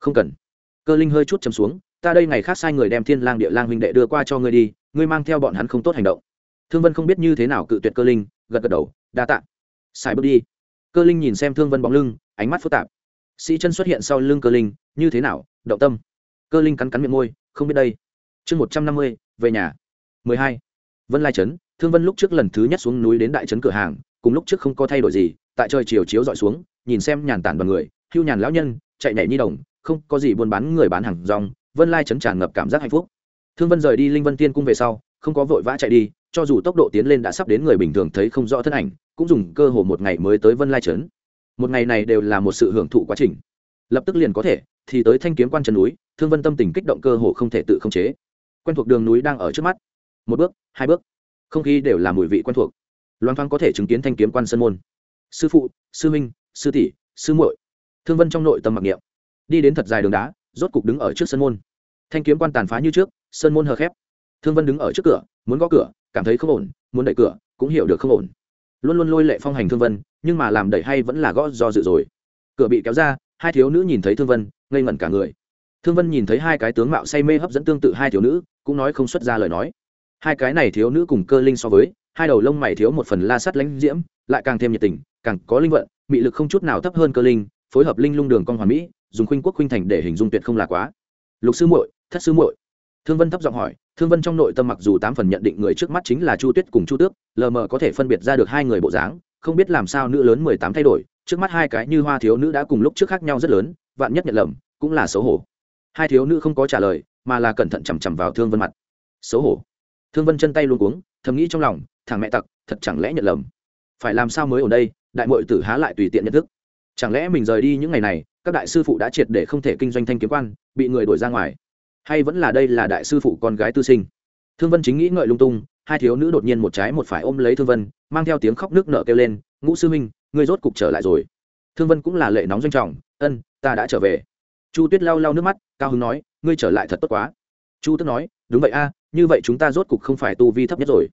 không cần. Cơ linh hơi chút chấm xuống, ta đây ngày khác sai người đem thiên lang địa lang huynh đệ đưa qua cho ngươi đi, ngươi mang theo bọn hắn không tốt hành động. Thương vân không biết như thế nào cự tuyệt cơ linh, gật gật đầu, đa tạ. Xài bước đi. Cơ linh nhìn xem thương vân bóng lưng, ánh mắt phức tạp. Sĩ chân xuất hiện sau lưng cơ linh, như thế nào, động tâm. Cơ linh cắn cắn miệng môi, không biết đây. Chương một trăm năm mươi, về nhà. Mười hai. Vân lai trấn, thương vân lúc trước lần thứ nhất xuống núi đến đại trấn cửa hàng, cùng lúc trước không có thay đổi gì, tại trời chiều chiếu dọi xuống, nhìn xem nhàn tản đoàn người, hưu nhàn lão nhân, chạy nhảy nhi đồng không có gì buôn bán người bán hàng rong, vân lai trấn tràn ngập cảm giác hạnh phúc. Thương vân rời đi linh vân tiên cung về sau, không có vội vã chạy đi, cho dù tốc độ tiến lên đã sắp đến người bình thường thấy không rõ thân ảnh, cũng dùng cơ hồ một ngày mới tới vân lai trấn. Một ngày này đều là một sự hưởng thụ quá trình. Lập tức liền có thể, thì tới thanh kiếm quan trần núi, thương vân tâm tình kích động cơ hồ không thể tự khống chế. Quen thuộc đường núi đang ở trước mắt. Một bước, hai bước. Không khí đều là mùi vị quen thuộc. Loan thoáng có thể chứng kiến thanh kiếm quan sơn môn. Sư phụ, sư minh, sư tỷ, sư muội. Thương vân trong nội tâm mặc niệm đi đến thật dài đường đá, rốt cục đứng ở trước sân môn. Thanh kiếm quan tàn phá như trước sơn môn hờ khép. Thương vân đứng ở trước cửa, muốn gõ cửa, cảm thấy không ổn, muốn đẩy cửa, cũng hiểu được không ổn. Luôn luôn lôi lệ phong hành thương vân, nhưng mà làm đẩy hay vẫn là gõ do dự rồi. Cửa bị kéo ra, hai thiếu nữ nhìn thấy thương vân, ngây ngẩn cả người. Thương vân nhìn thấy hai cái tướng mạo say mê hấp dẫn tương tự hai thiếu nữ, cũng nói không xuất ra lời nói. Hai cái này thiếu nữ cùng cơ linh so với, hai đầu lông mày thiếu một phần la sắt lãnh diễm, lại càng thêm nhiệt tình, càng có linh vận, mị lực không chút nào thấp hơn cơ linh phối hợp linh lung đường con hoàn mỹ, dùng khuynh quốc khuynh thành để hình dung tuyệt không là quá. Lục sư muội, thất sư muội. Thương vân thấp giọng hỏi, thương vân trong nội tâm mặc dù tám phần nhận định người trước mắt chính là chu tuyết cùng chu tước, lờ mờ có thể phân biệt ra được hai người bộ dáng, không biết làm sao nữ lớn mười tám thay đổi, trước mắt hai cái như hoa thiếu nữ đã cùng lúc trước khác nhau rất lớn, vạn nhất nhận lầm, cũng là xấu hổ. Hai thiếu nữ không có trả lời, mà là cẩn thận chằm chằm vào thương vân mặt. Xấu hổ. Thương vân chân tay luôn cuống, thầm nghĩ trong lòng, thằng mẹ tặc, thật chẳng lẽ nhận lầm? Phải làm sao mới ở đây, đại mội tử há lại tùy tiện nhận thức? Chẳng lẽ mình rời đi những ngày này, các đại sư phụ đã triệt để không thể kinh doanh thanh kiếm quan, bị người đuổi ra ngoài? Hay vẫn là đây là đại sư phụ con gái tư sinh? Thương vân chính nghĩ ngợi lung tung, hai thiếu nữ đột nhiên một trái một phải ôm lấy thương vân, mang theo tiếng khóc nước nở kêu lên, ngũ sư minh ngươi rốt cục trở lại rồi. Thương vân cũng là lệ nóng doanh trọng, ân, ta đã trở về. Chu tuyết lau lau nước mắt, cao hứng nói, ngươi trở lại thật tốt quá. Chu tức nói, đúng vậy a, như vậy chúng ta rốt cục không phải tu vi thấp nhất rồi.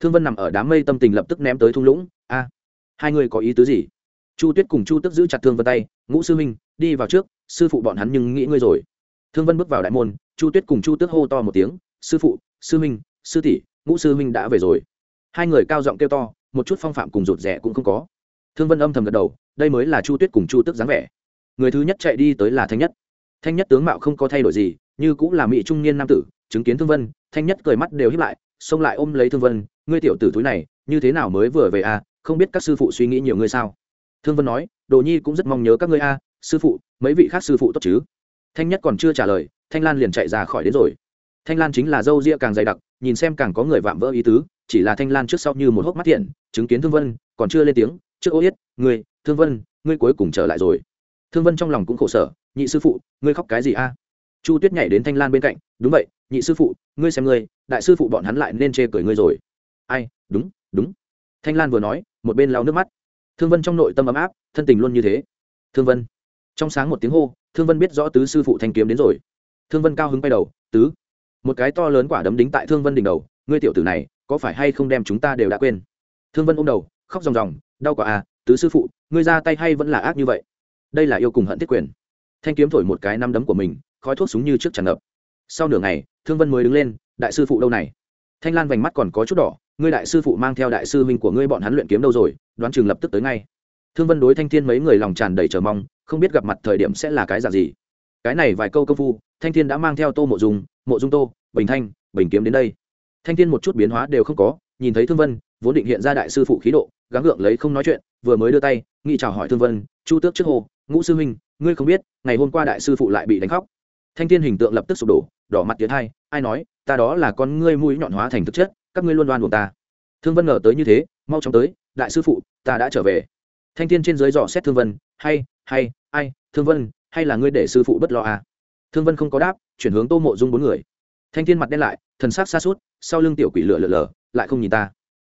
Thương vân nằm ở đám mây tâm tình lập tức ném tới thung lũng, a, hai người có ý tứ gì? Chu tuyết cùng chu tức giữ chặt thương vân tay, ngũ sư minh đi vào trước, sư phụ bọn hắn nhưng nghĩ ngươi rồi. Thương vân bước vào đại môn, chu tuyết cùng chu tước hô to một tiếng, sư phụ, sư minh sư tỷ, ngũ sư minh đã về rồi. Hai người cao giọng kêu to, một chút phong phạm cùng rụt rẻ cũng không có. Thương vân âm thầm gật đầu, đây mới là chu tuyết cùng chu tước dáng vẻ. Người thứ nhất chạy đi tới là thanh nhất. Thanh nhất tướng mạo không có thay đổi gì, như cũng là mỹ trung niên nam tử, chứng kiến thương vân, thanh nhất cười mắt đều hiếp lại, xông lại ôm lấy thương vân, ngươi tiểu tử túi này, như thế nào mới vừa về à? Không biết các sư phụ suy nghĩ nhiều ngươi sao? Thương vân nói đồ nhi cũng rất mong nhớ các ngươi a à, sư phụ mấy vị khác sư phụ tốt chứ? Thanh nhất còn chưa trả lời thanh lan liền chạy ra khỏi đến rồi. Thanh lan chính là dâu ria càng dày đặc nhìn xem càng có người vạm vỡ ý tứ chỉ là thanh lan trước sau như một hốc mắt thiện chứng kiến thương vân còn chưa lên tiếng trước ô yết ngươi thương vân ngươi cuối cùng trở lại rồi. Thương vân trong lòng cũng khổ sở nhị sư phụ ngươi khóc cái gì a? Chu tuyết nhảy đến thanh lan bên cạnh đúng vậy nhị sư phụ ngươi xem ngươi đại sư phụ bọn hắn lại nên chê cười ngươi rồi. Ai đúng đúng. Thanh lan vừa nói một bên lau nước mắt thương vân trong nội tâm ấm áp, thân tình luôn như thế. Thương vân. Trong sáng một tiếng hô, thương vân biết rõ tứ sư phụ thanh kiếm đến rồi. Thương vân cao hứng bay đầu, tứ, một cái to lớn quả đấm đính tại thương vân đỉnh đầu, ngươi tiểu tử này, có phải hay không đem chúng ta đều đã quên? Thương vân ôm đầu, khóc ròng ròng, đau quả à tứ sư phụ, ngươi ra tay hay vẫn là ác như vậy? Đây là yêu cùng hận thiết quyền. Thanh kiếm thổi một cái năm đấm của mình, khói thuốc súng như trước tràn ngập. Sau nửa ngày, thương vân mới đứng lên, đại sư phụ đâu này? Thanh lan vành mắt còn có chút đỏ ngươi đại sư phụ mang theo đại sư huynh của ngươi bọn hắn luyện kiếm đâu rồi, đoán chừng lập tức tới ngay. Thương vân đối thanh thiên mấy người lòng tràn đầy chờ mong, không biết gặp mặt thời điểm sẽ là cái dạng gì. Cái này vài câu công phu, thanh thiên đã mang theo tô mộ dung mộ dung tô, bình thanh, bình kiếm đến đây. Thanh thiên một chút biến hóa đều không có, nhìn thấy thương vân, vốn định hiện ra đại sư phụ khí độ, gắng gượng lấy không nói chuyện, vừa mới đưa tay, nghị chào hỏi thương vân, chu tước trước hồ, ngũ sư huynh, ngươi không biết, ngày hôm qua đại sư phụ lại bị đánh khóc. Thanh thiên hình tượng lập tức sụp đổ, đỏ mặt tiến hai, ai nói, ta đó là con ngươi mũi nhọn hóa thành thực chất các ngươi luôn đoan buồn ta. Thương vân ngờ tới như thế, mau chóng tới, đại sư phụ, ta đã trở về. Thanh thiên trên dưới dò xét thương vân, hay hay, ai, thương vân, hay là ngươi để sư phụ bất lo à? thương vân không có đáp, chuyển hướng tô mộ dung bốn người. Thanh thiên mặt đen lại, thần sắc xa suốt sau lưng tiểu quỷ lửa lửa lở, lại không nhìn ta.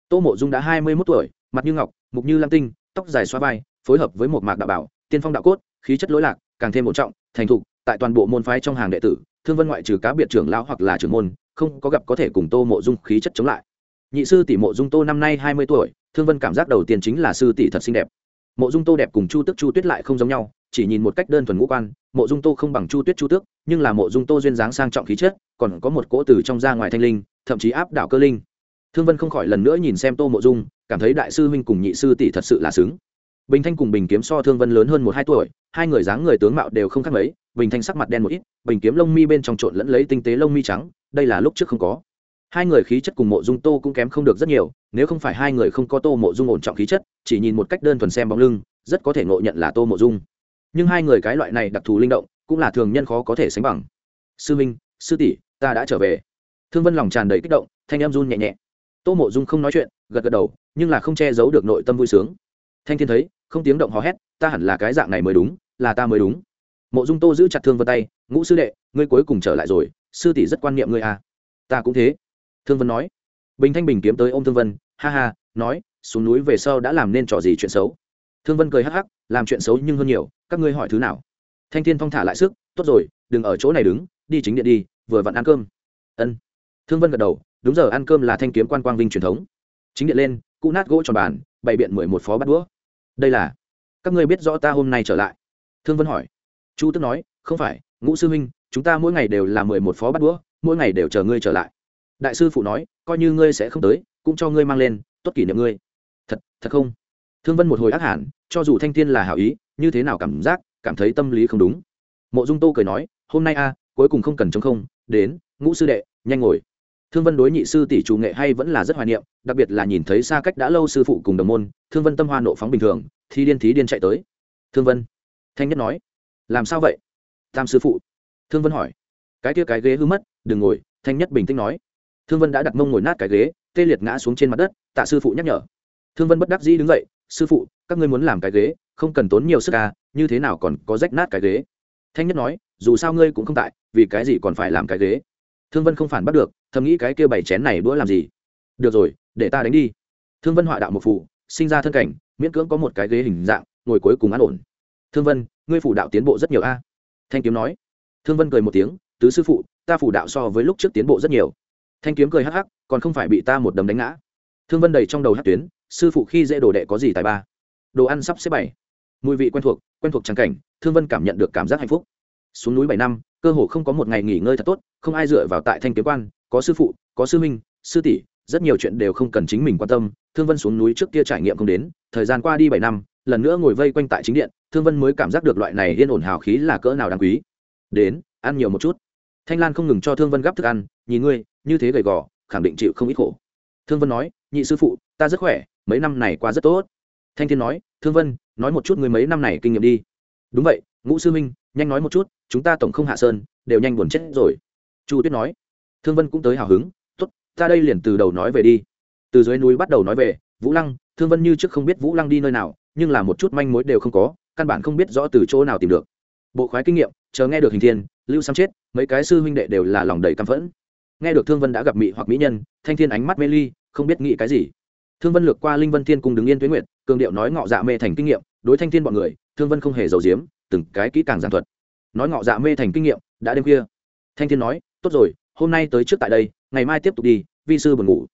Tô mộ dung đã hai mươi mốt tuổi, mặt như ngọc, mục như lam tinh, tóc dài xoa vai, phối hợp với một mạc đạo bảo, tiên phong đạo cốt, khí chất lỗi lạc, càng thêm một trọng, thành thục, tại toàn bộ môn phái trong hàng đệ tử thương vân ngoại trừ cá biệt trưởng lão hoặc là trưởng môn, không có gặp có thể cùng tô mộ dung khí chất chống lại. Nhị sư tỷ mộ dung tô năm nay hai mươi tuổi, thương vân cảm giác đầu tiên chính là sư tỷ thật xinh đẹp. Mộ dung tô đẹp cùng chu tức chu tuyết lại không giống nhau, chỉ nhìn một cách đơn thuần ngũ quan, mộ dung tô không bằng chu tuyết chu tước, nhưng là mộ dung tô duyên dáng sang trọng khí chất, còn có một cỗ từ trong ra ngoài thanh linh, thậm chí áp đảo cơ linh. Thương vân không khỏi lần nữa nhìn xem tô mộ dung, cảm thấy đại sư huynh cùng nhị sư tỷ thật sự là xứng. Bình thanh cùng bình kiếm so thương vân lớn hơn một hai tuổi hai người dáng người tướng mạo đều không khác mấy, bình thanh sắc mặt đen một ít, bình kiếm lông mi bên trong trộn lẫn lấy tinh tế lông mi trắng, đây là lúc trước không có. Hai người khí chất cùng mộ dung tô cũng kém không được rất nhiều, nếu không phải hai người không có tô mộ dung ổn trọng khí chất, chỉ nhìn một cách đơn thuần xem bóng lưng, rất có thể ngộ nhận là tô mộ dung. Nhưng hai người cái loại này đặc thù linh động, cũng là thường nhân khó có thể sánh bằng. Sư minh, sư tỷ, ta đã trở về. Thương vân lòng tràn đầy kích động, thanh em run nhẹ nhẹ. Tô mộ dung không nói chuyện, gật gật đầu, nhưng là không che giấu được nội tâm vui sướng. Thanh thiên thấy không tiếng động hò hét, ta hẳn là cái dạng này mới đúng, là ta mới đúng. Mộ dung tô giữ chặt thương vân tay, ngũ sư đệ, ngươi cuối cùng trở lại rồi, sư tỷ rất quan niệm ngươi à. Ta cũng thế, thương vân nói. Bình thanh bình kiếm tới ô m thương vân, ha ha, nói, xuống núi về sau đã làm nên trò gì chuyện xấu? Thương vân cười hắc hắc, làm chuyện xấu nhưng hơn nhiều, các ngươi hỏi thứ nào? Thanh thiên phong thả lại sức, tốt rồi, đừng ở chỗ này đứng, đi chính điện đi, vừa vặn ăn cơm. Ân. Thương vân gật đầu, đúng giờ ăn cơm là thanh kiếm quan quang vinh truyền thống. Chính điện lên, cụ nát gỗ tròn bàn, bày biện mười một phó bắt đũa đây là, các ngươi biết rõ ta hôm nay trở lại? Thương vân hỏi. Chu tức nói, không phải, ngũ sư huynh, chúng ta mỗi ngày đều là mười một phó bắt đũa, mỗi ngày đều chờ ngươi trở lại. Đại sư phụ nói, coi như ngươi sẽ không tới, cũng cho ngươi mang lên, tốt kỷ niệm ngươi. Thật thật không? Thương vân một hồi ác hẳn, cho dù thanh thiên là hảo ý, như thế nào cảm giác, cảm thấy tâm lý không đúng. Mộ dung tô cười nói, hôm nay a, cuối cùng không cần chống không, đến, ngũ sư đệ, nhanh ngồi thương vân đối nhị sư tỷ chủ nghệ hay vẫn là rất hoài niệm đặc biệt là nhìn thấy xa cách đã lâu sư phụ cùng đồng môn thương vân tâm hoa nộ phóng bình thường thi điên thí điên chạy tới. Thương vân thanh nhất nói làm sao vậy? Tam sư phụ. Thương vân hỏi cái kia cái ghế hư mất đừng ngồi. Thanh nhất bình tĩnh nói thương vân đã đặt mông ngồi nát cái ghế tê liệt ngã xuống trên mặt đất tạ sư phụ nhắc nhở. Thương vân bất đắc dĩ đứng dậy sư phụ các ngươi muốn làm cái ghế không cần tốn nhiều sức ca à, như thế nào còn có rách nát cái ghế? Thanh nhất nói dù sao ngươi cũng không tại vì cái gì còn phải làm cái ghế? Thương vân không phản bắt được, thầm nghĩ cái kia bảy chén này đũa làm gì? Được rồi, để ta đánh đi. Thương vân họa đạo một phụ sinh ra thân cảnh, miễn cưỡng có một cái ghế hình dạng, ngồi cuối cùng an ổn. Thương vân, ngươi phủ đạo tiến bộ rất nhiều a. Thanh kiếm nói. Thương vân cười một tiếng, tứ sư phụ, ta phủ đạo so với lúc trước tiến bộ rất nhiều. Thanh kiếm cười hắc hắc, còn không phải bị ta một đấm đánh ngã. Thương vân đầy trong đầu hát tuyến, sư phụ khi dễ đồ đệ có gì tài ba? Đồ ăn sắp xếp bảy. Mùi vị quen thuộc quen thuộc trang cảnh, thương vân cảm nhận được cảm giác hạnh phúc xuống núi bảy năm, cơ hồ không có một ngày nghỉ ngơi thật tốt, không ai dựa vào tại thanh kiếm quan, có sư phụ, có sư minh sư tỷ, rất nhiều chuyện đều không cần chính mình quan tâm, thương vân xuống núi trước kia trải nghiệm không đến, thời gian qua đi bảy năm, lần nữa ngồi vây quanh tại chính điện, thương vân mới cảm giác được loại này yên ổn hào khí là cỡ nào đáng quý. Đến, ăn nhiều một chút. Thanh lan không ngừng cho thương vân gắp thức ăn nhìn ngươi, như thế gầy gò, khẳng định chịu không ít khổ. Thương vân nói, nhị sư phụ, ta rất khỏe, mấy năm này qua rất tốt. Thanh thiên nói, thương vân, nói một chút người mấy năm này kinh nghiệm đi đúng vậy, ngũ sư minh nhanh nói một chút, chúng ta tổng không hạ sơn, đều nhanh buồn chết rồi. Chu tuyết nói. Thương vân cũng tới hào hứng t ố t ta đây liền từ đầu nói về đi. Từ dưới núi bắt đầu nói về, vũ lăng, thương vân như trước không biết vũ lăng đi nơi nào, nhưng là một chút manh mối đều không có, căn bản không biết rõ từ chỗ nào tìm được. Bộ khoái kinh nghiệm, chờ nghe được hình thiên, lưu sam chết, mấy cái sư huynh đệ đều là lòng đầy căm phẫn. Nghe được thương vân đã gặp mỹ hoặc mỹ nhân, thanh thiên ánh mắt mê ly, không biết nghĩ cái gì. Thương vân lược qua linh vân thiên cung đứng yên tuyến nguyện cường điệu nói ngọ dạ mê thành kinh nghiệm, đối thanh thiên bọn người thương vân không hề giấu giếm, từng cái kỹ càng giảng thuật. Nói ngọ dạ mê thành kinh nghiệm, đã đêm khuya. Thanh thiên nói, tốt rồi, hôm nay tới trước tại đây, ngày mai tiếp tục đi, vi sư buồn ngủ.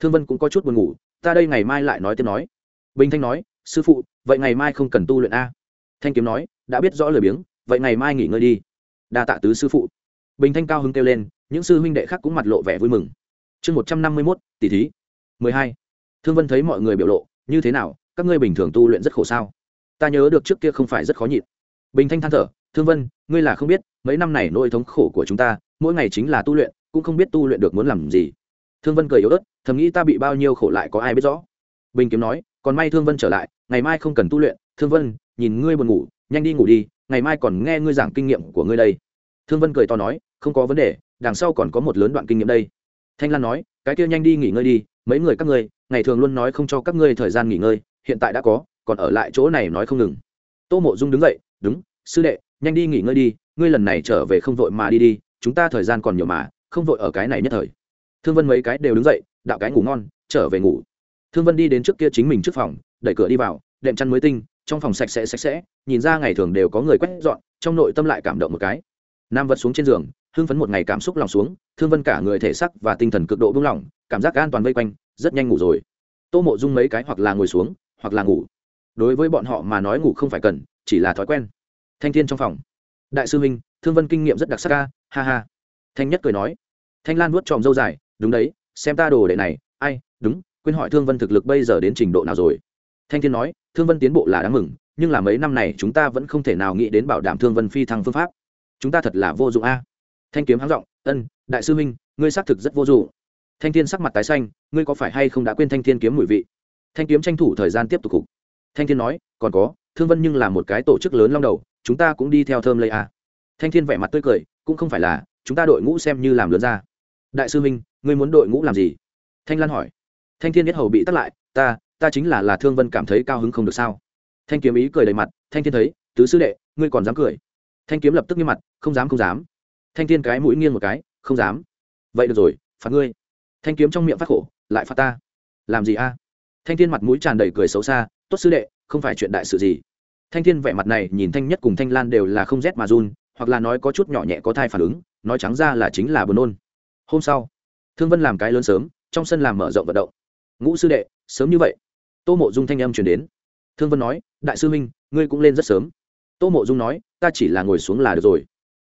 Thương vân cũng có chút buồn ngủ, ta đây ngày mai lại nói tiếp nói. Bình thanh nói, sư phụ, vậy ngày mai không cần tu luyện a? Thanh kiếm nói, đã biết rõ lời biếng, vậy ngày mai nghỉ ngơi đi. Đa tạ tứ sư phụ. Bình thanh cao hứng kêu lên, những sư huynh đệ khác cũng mặt lộ vẻ vui mừng. Chương một trăm năm mươi mốt, tỷ thí. mười hai. Thương vân thấy mọi người biểu lộ, như thế nào? Các ngươi bình thường tu luyện rất khổ sao? Ta nhớ được trước kia không phải rất khó nhịn. Bình thanh than thở, thương vân, ngươi là không biết, mấy năm này nỗi thống khổ của chúng ta, mỗi ngày chính là tu luyện, cũng không biết tu luyện được muốn làm gì. Thương vân cười yếu ớt, thầm nghĩ ta bị bao nhiêu khổ lại có ai biết rõ. Bình kiếm nói, còn may thương vân trở lại, ngày mai không cần tu luyện. Thương vân, nhìn ngươi buồn ngủ, nhanh đi ngủ đi, ngày mai còn nghe ngươi giảng kinh nghiệm của ngươi đây. Thương vân cười to nói, không có vấn đề, đằng sau còn có một lớn đoạn kinh nghiệm đây. Thanh lan nói, cái kia nhanh đi nghỉ ngơi đi, mấy người các ngươi, ngày thường luôn nói không cho các ngươi thời gian nghỉ ngơi, hiện tại đã có còn ở lại chỗ này nói không ngừng. Tô mộ dung đứng dậy, đúng, sư đệ, nhanh đi nghỉ ngơi đi, ngươi lần này trở về không vội mà đi đi, chúng ta thời gian còn nhiều mà, không vội ở cái này nhất thời. Thương vân mấy cái đều đứng dậy, đạo cái ngủ ngon, trở về ngủ. Thương vân đi đến trước kia chính mình trước phòng, đẩy cửa đi vào, đệm chăn mới tinh, trong phòng sạch sẽ sạch sẽ, nhìn ra ngày thường đều có người quét dọn, trong nội tâm lại cảm động một cái. Nam vật xuống trên giường, hưng phấn một ngày cảm xúc lòng xuống, thương vân cả người thể sắc và tinh thần cực độ buông lỏng, cảm giác an toàn vây quanh, rất nhanh ngủ rồi. Tô mộ dung mấy cái hoặc là ngồi xuống, hoặc là ngủ đối với bọn họ mà nói ngủ không phải cần, chỉ là thói quen. Thanh thiên trong phòng. Đại sư huynh, thương vân kinh nghiệm rất đặc sắc ca ha ha. Thanh nhất cười nói. Thanh lan vuốt tròm dâu dài, đúng đấy, xem ta đồ đệ này, ai, đúng, quên hỏi thương vân thực lực bây giờ đến trình độ nào rồi. Thanh thiên nói, thương vân tiến bộ là đáng mừng, nhưng là mấy năm này chúng ta vẫn không thể nào nghĩ đến bảo đảm thương vân phi thăng phương pháp. Chúng ta thật là vô dụng a. Thanh kiếm háng r ộ n g ân, đại sư huynh, ngươi xác thực rất vô dụng. Thanh thiên sắc mặt tái xanh, ngươi có phải hay không đã quên thanh thiên kiếm mùi vị? Thanh kiếm tranh thủ thời gian tiếp tục cục thanh thiên nói, còn có, thương vân nhưng là một cái tổ chức lớn long đầu, chúng ta cũng đi theo thơm lây à? thanh thiên vẻ mặt tươi cười, cũng không phải là, chúng ta đội ngũ xem như làm lớn ra. Đại sư minh, ngươi muốn đội ngũ làm gì? Thanh lan hỏi. Thanh thiên biết hầu bị tắt lại, ta ta chính là là thương vân cảm thấy cao hứng không được sao? Thanh kiếm ý cười đầy mặt, thanh thiên thấy, tứ sư đệ, ngươi còn dám cười? Thanh kiếm lập tức nghiêm mặt, không dám không dám. Thanh thiên cái mũi nghiêng một cái, không dám. Vậy được rồi, phạt ngươi. Thanh kiếm trong miệng phát khổ, lại phạt ta. Làm gì a? Thanh thiên mặt mũi tràn đầy cười xấu xa, tốt sư đệ, không phải chuyện đại sự gì. Thanh thiên vẻ mặt này nhìn thanh nhất cùng thanh lan đều là không rét mà run, hoặc là nói có chút nhỏ nhẹ có thai phản ứng, nói trắng ra là chính là buồn nôn. Hôm sau, thương vân làm cái lớn sớm, trong sân làm mở rộng vận động. Ngũ sư đệ, sớm như vậy. Tô mộ dung thanh âm chuyển đến. Thương vân nói, đại sư minh, ngươi cũng lên rất sớm. Tô mộ dung nói, ta chỉ là ngồi xuống là được rồi.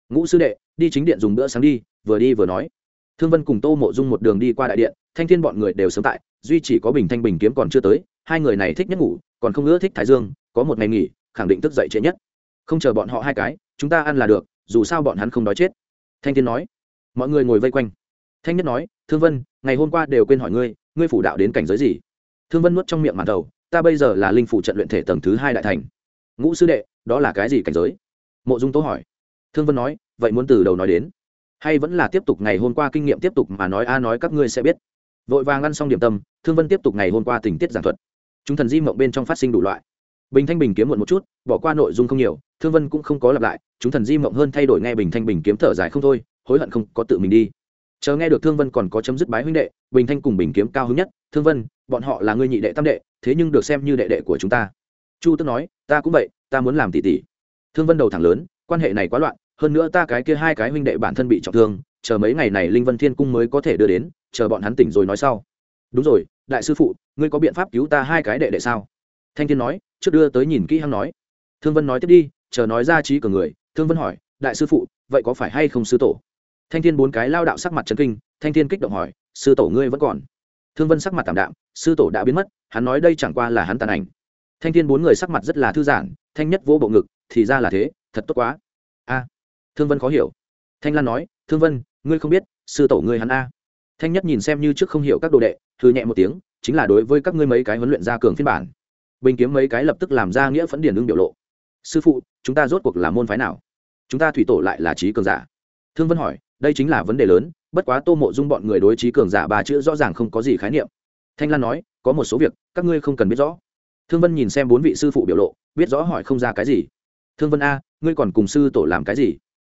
Ngũ sư đệ, đi chính điện dùng bữa sáng đi, vừa đi vừa nói thương vân cùng tô mộ dung một đường đi qua đại điện, thanh thiên bọn người đều sớm tại, duy chỉ có bình thanh bình kiếm còn chưa tới, hai người này thích nhất ngủ, còn không ưa thích thái dương, có một ngày nghỉ, khẳng định thức dậy trễ nhất. Không chờ bọn họ hai cái, chúng ta ăn là được, dù sao bọn hắn không đói chết. Thanh thiên nói. Mọi người ngồi vây quanh. Thanh nhất nói, thương vân, ngày hôm qua đều quên hỏi ngươi ngươi phủ đạo đến cảnh giới gì? Thương vân nuốt trong miệng màn đầu, ta bây giờ là linh phủ trận luyện thể tầng thứ hai đại thành. Ngũ sư đệ, đó là cái gì cảnh giới? Mộ dung tố hỏi. Thương vân nói, vậy muốn từ đầu nói đến hay vẫn là tiếp tục ngày hôm qua kinh nghiệm tiếp tục mà nói, a à nói các ngươi sẽ biết. Vội vàng ngăn xong điểm tâm, thương vân tiếp tục ngày hôm qua tình tiết giảng thuật. Chúng thần di mộng bên trong phát sinh đủ loại. Bình thanh bình kiếm muộn một chút, bỏ qua nội dung không nhiều, thương vân cũng không có lặp lại, chúng thần di mộng hơn thay đổi nghe bình thanh bình kiếm thở dài không thôi, hối hận không có tự mình đi. Chờ nghe được thương vân còn có chấm dứt bái huynh đệ, bình thanh cùng bình kiếm cao hứng nhất, thương vân, bọn họ là người nhị đệ tam đệ, thế nhưng được xem như đệ đệ của chúng ta. Chu tức nói, ta cũng vậy, ta muốn làm tỷ tỷ. Thương vân đầu thẳng lớn, quan hệ này quá loạn hơn nữa ta cái kia hai cái huynh đệ bản thân bị trọng thương, chờ mấy ngày này linh vân thiên cung mới có thể đưa đến, chờ bọn hắn tỉnh rồi nói sau. Đúng rồi, đại sư phụ, ngươi có biện pháp cứu ta hai cái đệ đệ sao? Thanh thiên nói, trước đưa tới nhìn kỹ hăng nói. Thương vân nói tiếp đi, chờ nói ra trí cờ người. Thương vân hỏi, đại sư phụ, vậy có phải hay không sư tổ? Thanh thiên bốn cái lao đạo sắc mặt trấn kinh, thanh thiên kích động hỏi, sư tổ ngươi vẫn còn? Thương vân sắc mặt tảm đạm, sư tổ đã biến mất, hắn nói đây chẳng qua là hắn tàn ảnh. Thanh thiên bốn người sắc mặt rất là thư giãn, thanh nhất vỗ bộ ngực, thì ra là thế, thật tốt quá. A thương vân khó hiểu. Thanh lan nói, thương vân, ngươi không biết, sư tổ ngươi hắn a. Thanh nhất nhìn xem như trước không hiểu các đồ đệ thư nhẹ một tiếng, chính là đối với các ngươi mấy cái huấn luyện gia cường phiên bản. Bình kiếm mấy cái lập tức làm ra nghĩa phẫn điển ưng biểu lộ. Sư phụ, chúng ta rốt cuộc là môn phái nào? Chúng ta thủy tổ lại là trí cường giả. Thương vân hỏi, đây chính là vấn đề lớn, bất quá tô mộ dung bọn người đối trí cường giả ba chữ rõ ràng không có gì khái niệm. Thanh lan nói, có một số việc, các ngươi không cần biết rõ. Thương vân nhìn xem bốn vị sư phụ biểu lộ, biết rõ hỏi không ra cái gì. Thương vân a, ngươi còn cùng sư tổ làm cái gì?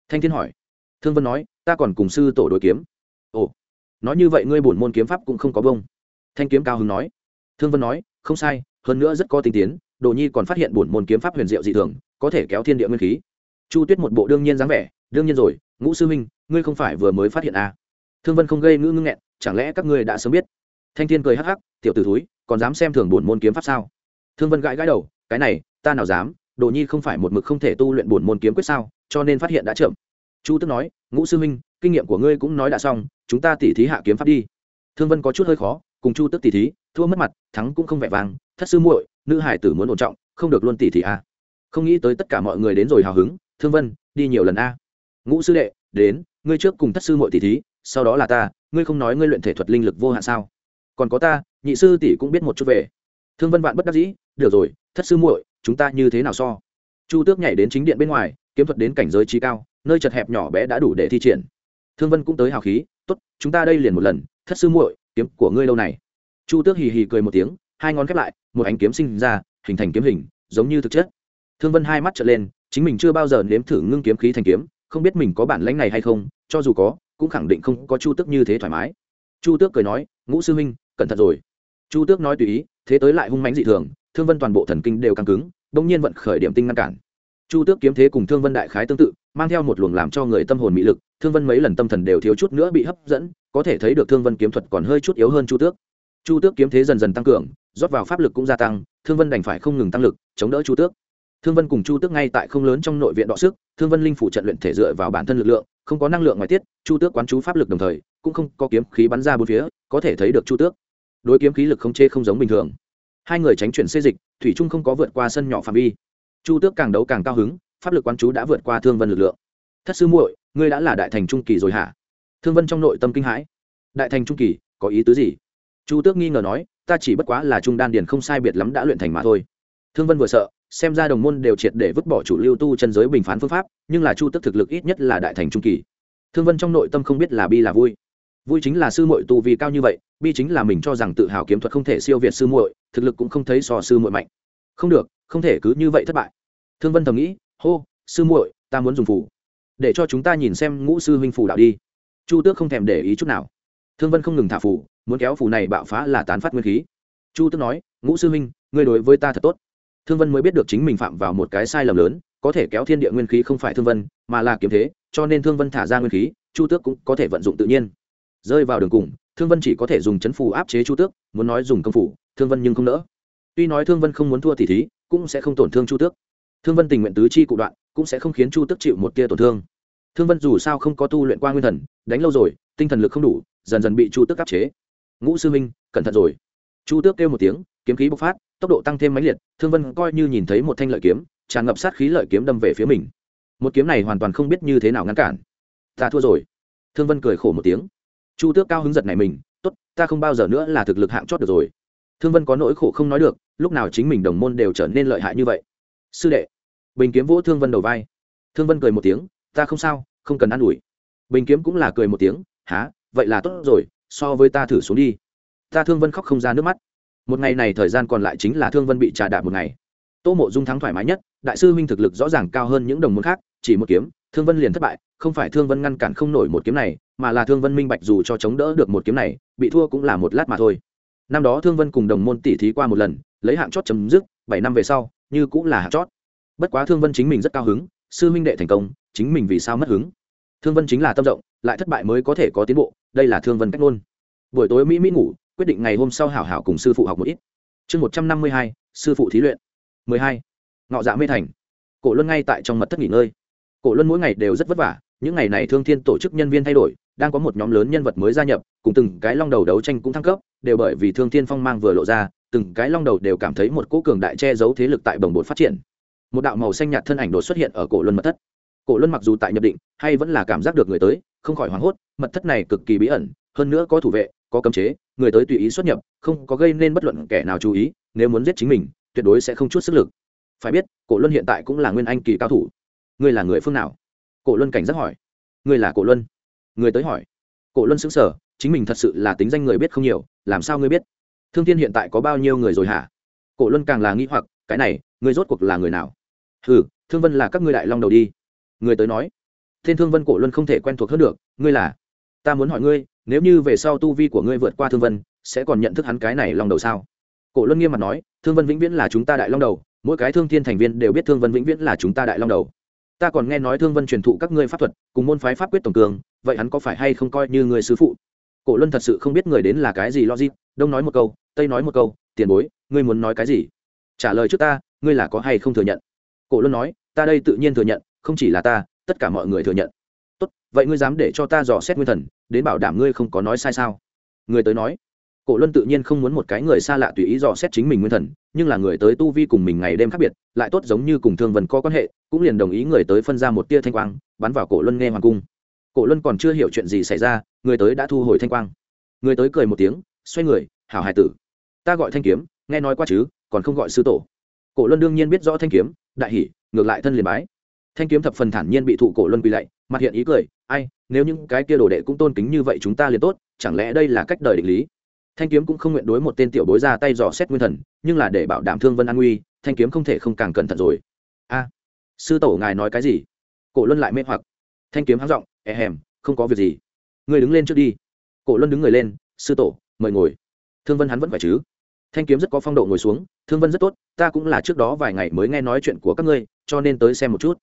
Thanh thiên hỏi. Thương vân nói, ta còn cùng sư tổ đối kiếm. Ồ, nói như vậy ngươi bổn môn kiếm pháp cũng không có bông. Thanh kiếm cao hứng nói. Thương vân nói, không sai, hơn nữa rất có tinh tiến, đồ nhi còn phát hiện bổn môn kiếm pháp huyền diệu dị thường, có thể kéo thiên địa nguyên khí. Chu tuyết một bộ đương nhiên dáng vẻ, đương nhiên rồi, ngũ sư minh ngươi không phải vừa mới phát hiện à. thương vân không gây ngữ ngưng nghẹn, chẳng lẽ các ngươi đã sớm biết? Thanh thiên cười hắc hắc, tiểu t ử thúi, còn dám xem thường bổn môn kiếm pháp sao? Thương vân gãi gãi đầu, cái này, ta nào dám đồ nhi không phải một mực không thể tu luyện bổn môn kiếm quyết sao, cho nên phát hiện đã chậm. Chu tức nói, ngũ sư minh kinh nghiệm của ngươi cũng nói đã xong, chúng ta tỉ thí hạ kiếm pháp đi. Thương vân có chút hơi khó, cùng chu tức tỉ thí, thua mất mặt, thắng cũng không vẻ vàng thất sư muội, nữ hải tử muốn ổn trọng, không được luôn tỉ thí a à. không nghĩ tới tất cả mọi người đến rồi hào hứng, thương vân, đi nhiều lần a. Ngũ sư đệ, đến, ngươi trước cùng thất sư muội tỷ thí, sau đó là ta, ngươi không nói ngươi luyện thể thuật linh lực vô hạn sao? Còn có ta, nhị sư tỷ cũng biết một chút về. Thương vân vạn bất đắc dĩ, được rồi, thất sư muội chúng ta như thế nào so? Chu tước nhảy đến chính điện bên ngoài, kiếm thuật đến cảnh giới trí cao, nơi chật hẹp nhỏ bé đã đủ để thi triển. Thương vân cũng tới hào khí, tốt, chúng ta đây liền một lần, thất sư muội, kiếm của ngươi lâu này. Chu tước hì hì cười một tiếng, hai ngón khép lại, một ánh kiếm sinh ra, hình thành kiếm hình, giống như thực chất. Thương vân hai mắt trở lên, chính mình chưa bao giờ nếm thử ngưng kiếm khí thành kiếm, không biết mình có bản lãnh này hay không, cho dù có, cũng khẳng định không có chu tước như thế thoải mái. Chu tước cười nói, ngũ sư huynh, cẩn thận rồi. Chu tước nói tùy ý, thế tới lại hung mánh dị thường thương vân toàn bộ thần kinh đều căng cứng, bỗng nhiên vận khởi điểm tinh ngăn cản. Chu tước kiếm thế cùng thương vân đại khái tương tự, mang theo một luồng làm cho người tâm hồn mỹ lực, thương vân mấy lần tâm thần đều thiếu chút nữa bị hấp dẫn, có thể thấy được thương vân kiếm thuật còn hơi chút yếu hơn chu tước. Chu tước kiếm thế dần dần tăng cường, rót vào pháp lực cũng gia tăng, thương vân đành phải không ngừng tăng lực, chống đỡ chu tước. Thương vân cùng chu tước ngay tại không lớn trong nội viện đọ sức, thương vân linh phủ trận luyện thể dựa vào bản thân lực lượng, không có năng lượng ngoài tiết, chu tước quán chú pháp lực đồng thời, cũng không có kiếm khí bắn ra bốn phía, có thể thấy được chu tước. Đối kiếm khí lực không chê không giống bình thường hai người tránh chuyển xê dịch, thủy trung không có vượt qua sân nhỏ phạm vi. Chu tước càng đấu càng cao hứng, pháp lực quán chú đã vượt qua thương vân lực lượng. Thất sư muội, ngươi đã là đại thành trung kỳ rồi hả? Thương vân trong nội tâm kinh hãi. Đại thành trung kỳ, có ý tứ gì? Chu tước nghi ngờ nói, ta chỉ bất quá là trung đan điền không sai biệt lắm đã luyện thành mà thôi. Thương vân vừa sợ, xem ra đồng môn đều triệt để vứt bỏ chủ lưu tu chân giới bình phán phương pháp, nhưng là chu tước thực lực ít nhất là đại thành trung kỳ. Thương vân trong nội tâm không biết là bi là vui vui chính là sư muội tu vi cao như vậy, bi chính là mình cho rằng tự hào kiếm thuật không thể siêu việt sư muội, thực lực cũng không thấy so sư muội mạnh. Không được, không thể cứ như vậy thất bại. Thương vân thầm nghĩ, hô, sư muội, ta muốn dùng phủ để cho chúng ta nhìn xem ngũ sư huynh phủ đạo đi. Chu tước không thèm để ý chút nào. Thương vân không ngừng thả phủ muốn kéo phủ này bạo phá là tán phát nguyên khí. Chu tước nói, ngũ sư huynh, ngươi đối với ta thật tốt. Thương vân mới biết được chính mình phạm vào một cái sai lầm lớn, có thể kéo thiên địa nguyên khí không phải thương vân, mà là kiếm thế, cho nên thương vân thả ra nguyên khí, chu tước cũng có thể vận dụng tự nhiên rơi vào đường cùng, thương vân chỉ có thể dùng chấn phù áp chế chu tước, muốn nói dùng công phủ thương vân nhưng không nỡ. Tuy nói thương vân không muốn thua thì thí, cũng sẽ không tổn thương chu tước. Thương vân tình nguyện tứ chi cụ đoạn, cũng sẽ không khiến chu tước chịu một tia tổn thương. Thương vân dù sao không có tu luyện qua nguyên thần, đánh lâu rồi, tinh thần lực không đủ, dần dần bị chu tước áp chế. Ngũ sư minh cẩn thận rồi. Chu tước kêu một tiếng, kiếm khí bộc phát, tốc độ tăng thêm mãnh liệt, thương vân coi như nhìn thấy một thanh lợi kiếm, tràn ngập sát khí lợi kiếm đâm về phía mình. Một kiếm này hoàn toàn không biết như thế nào ngăn cản. Ta thua rồi. Thương vân cười khổ một tiếng chu tước cao hứng giật này mình, tốt, ta không bao giờ nữa là thực lực hạng chót được rồi. Thương vân có nỗi khổ không nói được, lúc nào chính mình đồng môn đều trở nên lợi hại như vậy. Sư đệ. Bình kiếm vỗ thương vân đầu vai. Thương vân cười một tiếng, ta không sao, không cần ă n ủi. Bình kiếm cũng là cười một tiếng há vậy là tốt rồi, so với ta thử xuống đi. Ta thương vân khóc không ra nước mắt. Một ngày này thời gian còn lại chính là thương vân bị trà đạp một ngày. Tô mộ dung thắng thoải mái nhất, đại sư huynh thực lực rõ ràng cao hơn những đồng môn khác, chỉ một kiếm thương vân liền thất bại, không phải thương vân ngăn cản không nổi một kiếm này, mà là thương vân minh bạch dù cho chống đỡ được một kiếm này, bị thua cũng là một lát mà thôi. Năm đó thương vân cùng đồng môn tỉ thí qua một lần, lấy hạng chót chấm dứt, bảy năm về sau, như cũng là hạng chót. Bất quá thương vân chính mình rất cao hứng, sư huynh đệ thành công, chính mình vì sao mất hứng? Thương vân chính là tâm rộng, lại thất bại mới có thể có tiến bộ, đây là thương vân cách ngôn. Buổi tối mỹ mỹ ngủ, quyết định ngày hôm sau hảo hảo cùng sư phụ học một ít. Chương một trăm năm mươi hai, sư phụ thí luyện. mười hai, ngọ dạ mê thành. Cổ luân ngay tại trong mật thất nghỉ ngơi cổ luân mỗi ngày đều rất vất vả, những ngày này thương thiên tổ chức nhân viên thay đổi, đang có một nhóm lớn nhân vật mới gia nhập, cùng từng cái long đầu đấu tranh cũng thăng cấp, đều bởi vì thương thiên phong mang vừa lộ ra, từng cái long đầu đều cảm thấy một cỗ cường đại che giấu thế lực tại bồng bột phát triển. Một đạo màu xanh nhạt thân ảnh đột xuất hiện ở cổ luân mật thất. Cổ luân mặc dù tại nhập định, hay vẫn là cảm giác được người tới, không khỏi hoảng hốt, mật thất này cực kỳ bí ẩn, hơn nữa có thủ vệ, có cấm chế, người tới tùy ý xuất nhập, không có gây nên bất luận kẻ nào chú ý, nếu muốn giết chính mình, tuyệt đối sẽ không chút sức lực. Phải biết, cổ luân hiện tại cũng là nguyên anh kỳ cao thủ ngươi là người phương nào? Cổ luân cảnh giác hỏi. Ngươi là cổ luân? Người tới hỏi. Cổ luân xứng sở chính mình thật sự là tính danh người biết không nhiều, làm sao ngươi biết? Thương thiên hiện tại có bao nhiêu người rồi hả? Cổ luân càng là nghĩ hoặc, cái này, ngươi rốt cuộc là người nào? Ừ thương vân là các ngươi đại long đầu đi. Người tới nói. Thiên thương vân cổ luân không thể quen thuộc hơn được, ngươi là? Ta muốn hỏi ngươi, nếu như về sau tu vi của ngươi vượt qua thương vân, sẽ còn nhận thức hắn cái này long đầu sao? Cổ luân nghiêm mặt nói, thương vân vĩnh viễn là chúng ta đại long đầu, mỗi cái thương thiên thành viên đều biết thương vân vĩnh viễn là chúng ta đại long đầu ta còn nghe nói thương vân truyền thụ các ngươi pháp thuật, cùng môn phái pháp quyết tổng cường, vậy hắn có phải hay không coi như người sứ phụ? Cổ luân thật sự không biết người đến là cái gì logic, đông nói một câu, tây nói một câu, tiền bối, ngươi muốn nói cái gì? Trả lời trước ta, ngươi là có hay không thừa nhận? Cổ luân nói, ta đây tự nhiên thừa nhận, không chỉ là ta, tất cả mọi người thừa nhận. Tốt, vậy ngươi dám để cho ta dò xét nguyên thần, đến bảo đảm ngươi không có nói sai sao? Người tới nói cổ luân tự nhiên không muốn một cái người xa lạ tùy ý dò xét chính mình nguyên thần, nhưng là người tới tu vi cùng mình ngày đêm khác biệt, lại tốt giống như cùng thương vần có quan hệ, cũng liền đồng ý người tới phân ra một tia thanh quang, bắn vào cổ luân nghe hoàng cung. Cổ luân còn chưa hiểu chuyện gì xảy ra, người tới đã thu hồi thanh quang. Người tới cười một tiếng, xoay người, hảo hải tử, ta gọi thanh kiếm, nghe nói qua chứ, còn không gọi sư tổ. Cổ luân đương nhiên biết rõ thanh kiếm, đại hỷ ngược lại thân liền bái. Thanh kiếm thập phần thản nhiên bị thụ cổ luân quỳ lạy, mặt hiện ý cười, ai, nếu những cái kia đồ đệ cũng tôn kính như vậy chúng ta liền tốt, chẳng lẽ đây là cách đời định lý? Thanh kiếm cũng không nguyện đối một tên tiểu bối ra tay dò xét nguyên thần, nhưng là để bảo đảm thương vân an nguy, thanh kiếm không thể không càng cẩn thận rồi. A à, sư tổ ngài nói cái gì? Cổ luân lại mê hoặc. Thanh kiếm háng r ộ n g e hèm, không có việc gì. Người đứng lên trước đi. Cổ luân đứng người lên, sư tổ, mời ngồi. Thương vân hắn vẫn phải chứ? Thanh kiếm rất có phong độ ngồi xuống, thương vân rất tốt, ta cũng là trước đó vài ngày mới nghe nói chuyện của các ngươi, cho nên tới xem một chút.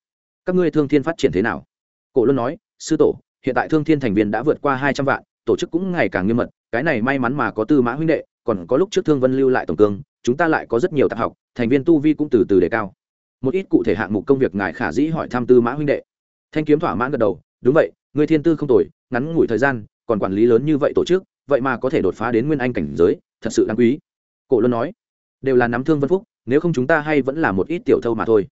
Các ngươi thương thiên phát triển thế nào? Cổ luân nói, sư tổ, hiện tại thương thiên thành viên đã vượt qua hai trăm vạn, tổ chức cũng ngày càng nghiêm mật cái này may mắn mà có tư mã huynh đệ, còn có lúc trước thương vân lưu lại tổng cương, chúng ta lại có rất nhiều tạp học, thành viên tu vi cũng từ từ đề cao. Một ít cụ thể hạng mục công việc ngài khả dĩ hỏi thăm tư mã huynh đệ. Thanh kiếm thỏa mãn gật đầu, đúng vậy người thiên tư không tồi, ngắn ngủi thời gian, còn quản lý lớn như vậy tổ chức, vậy mà có thể đột phá đến nguyên anh cảnh giới, thật sự đáng quý. Cổ luân nói, đều là nắm thương vân phúc, nếu không chúng ta hay vẫn là một ít tiểu thâu mà thôi.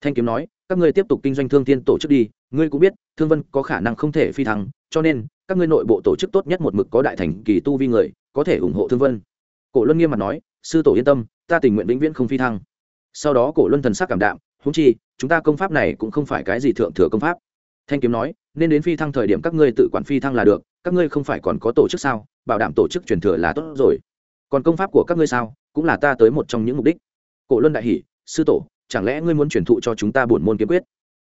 Thanh kiếm nói, các ngươi tiếp tục kinh doanh thương thiên tổ chức đi, ngươi cũng biết, thương vân có khả năng không thể phi thăng cho nên các ngươi nội bộ tổ chức tốt nhất một mực có đại thành kỳ tu vi người, có thể ủng hộ thương vân. Cổ luân nghiêm mặt nói, sư tổ yên tâm, ta tình nguyện vĩnh viễn không phi thăng. Sau đó cổ luân thần sắc cảm đạm húng chi, chúng ta công pháp này cũng không phải cái gì thượng thừa công pháp. Thanh kiếm nói, nên đến phi thăng thời điểm các ngươi tự quản phi thăng là được, các ngươi không phải còn có tổ chức sao, bảo đảm tổ chức truyền thừa là tốt rồi. Còn công pháp của các ngươi sao, cũng là ta tới một trong những mục đích. Cổ luân đại hỷ sư tổ, chẳng lẽ ngươi muốn truyền thụ cho chúng ta buồn môn kiếm quyết?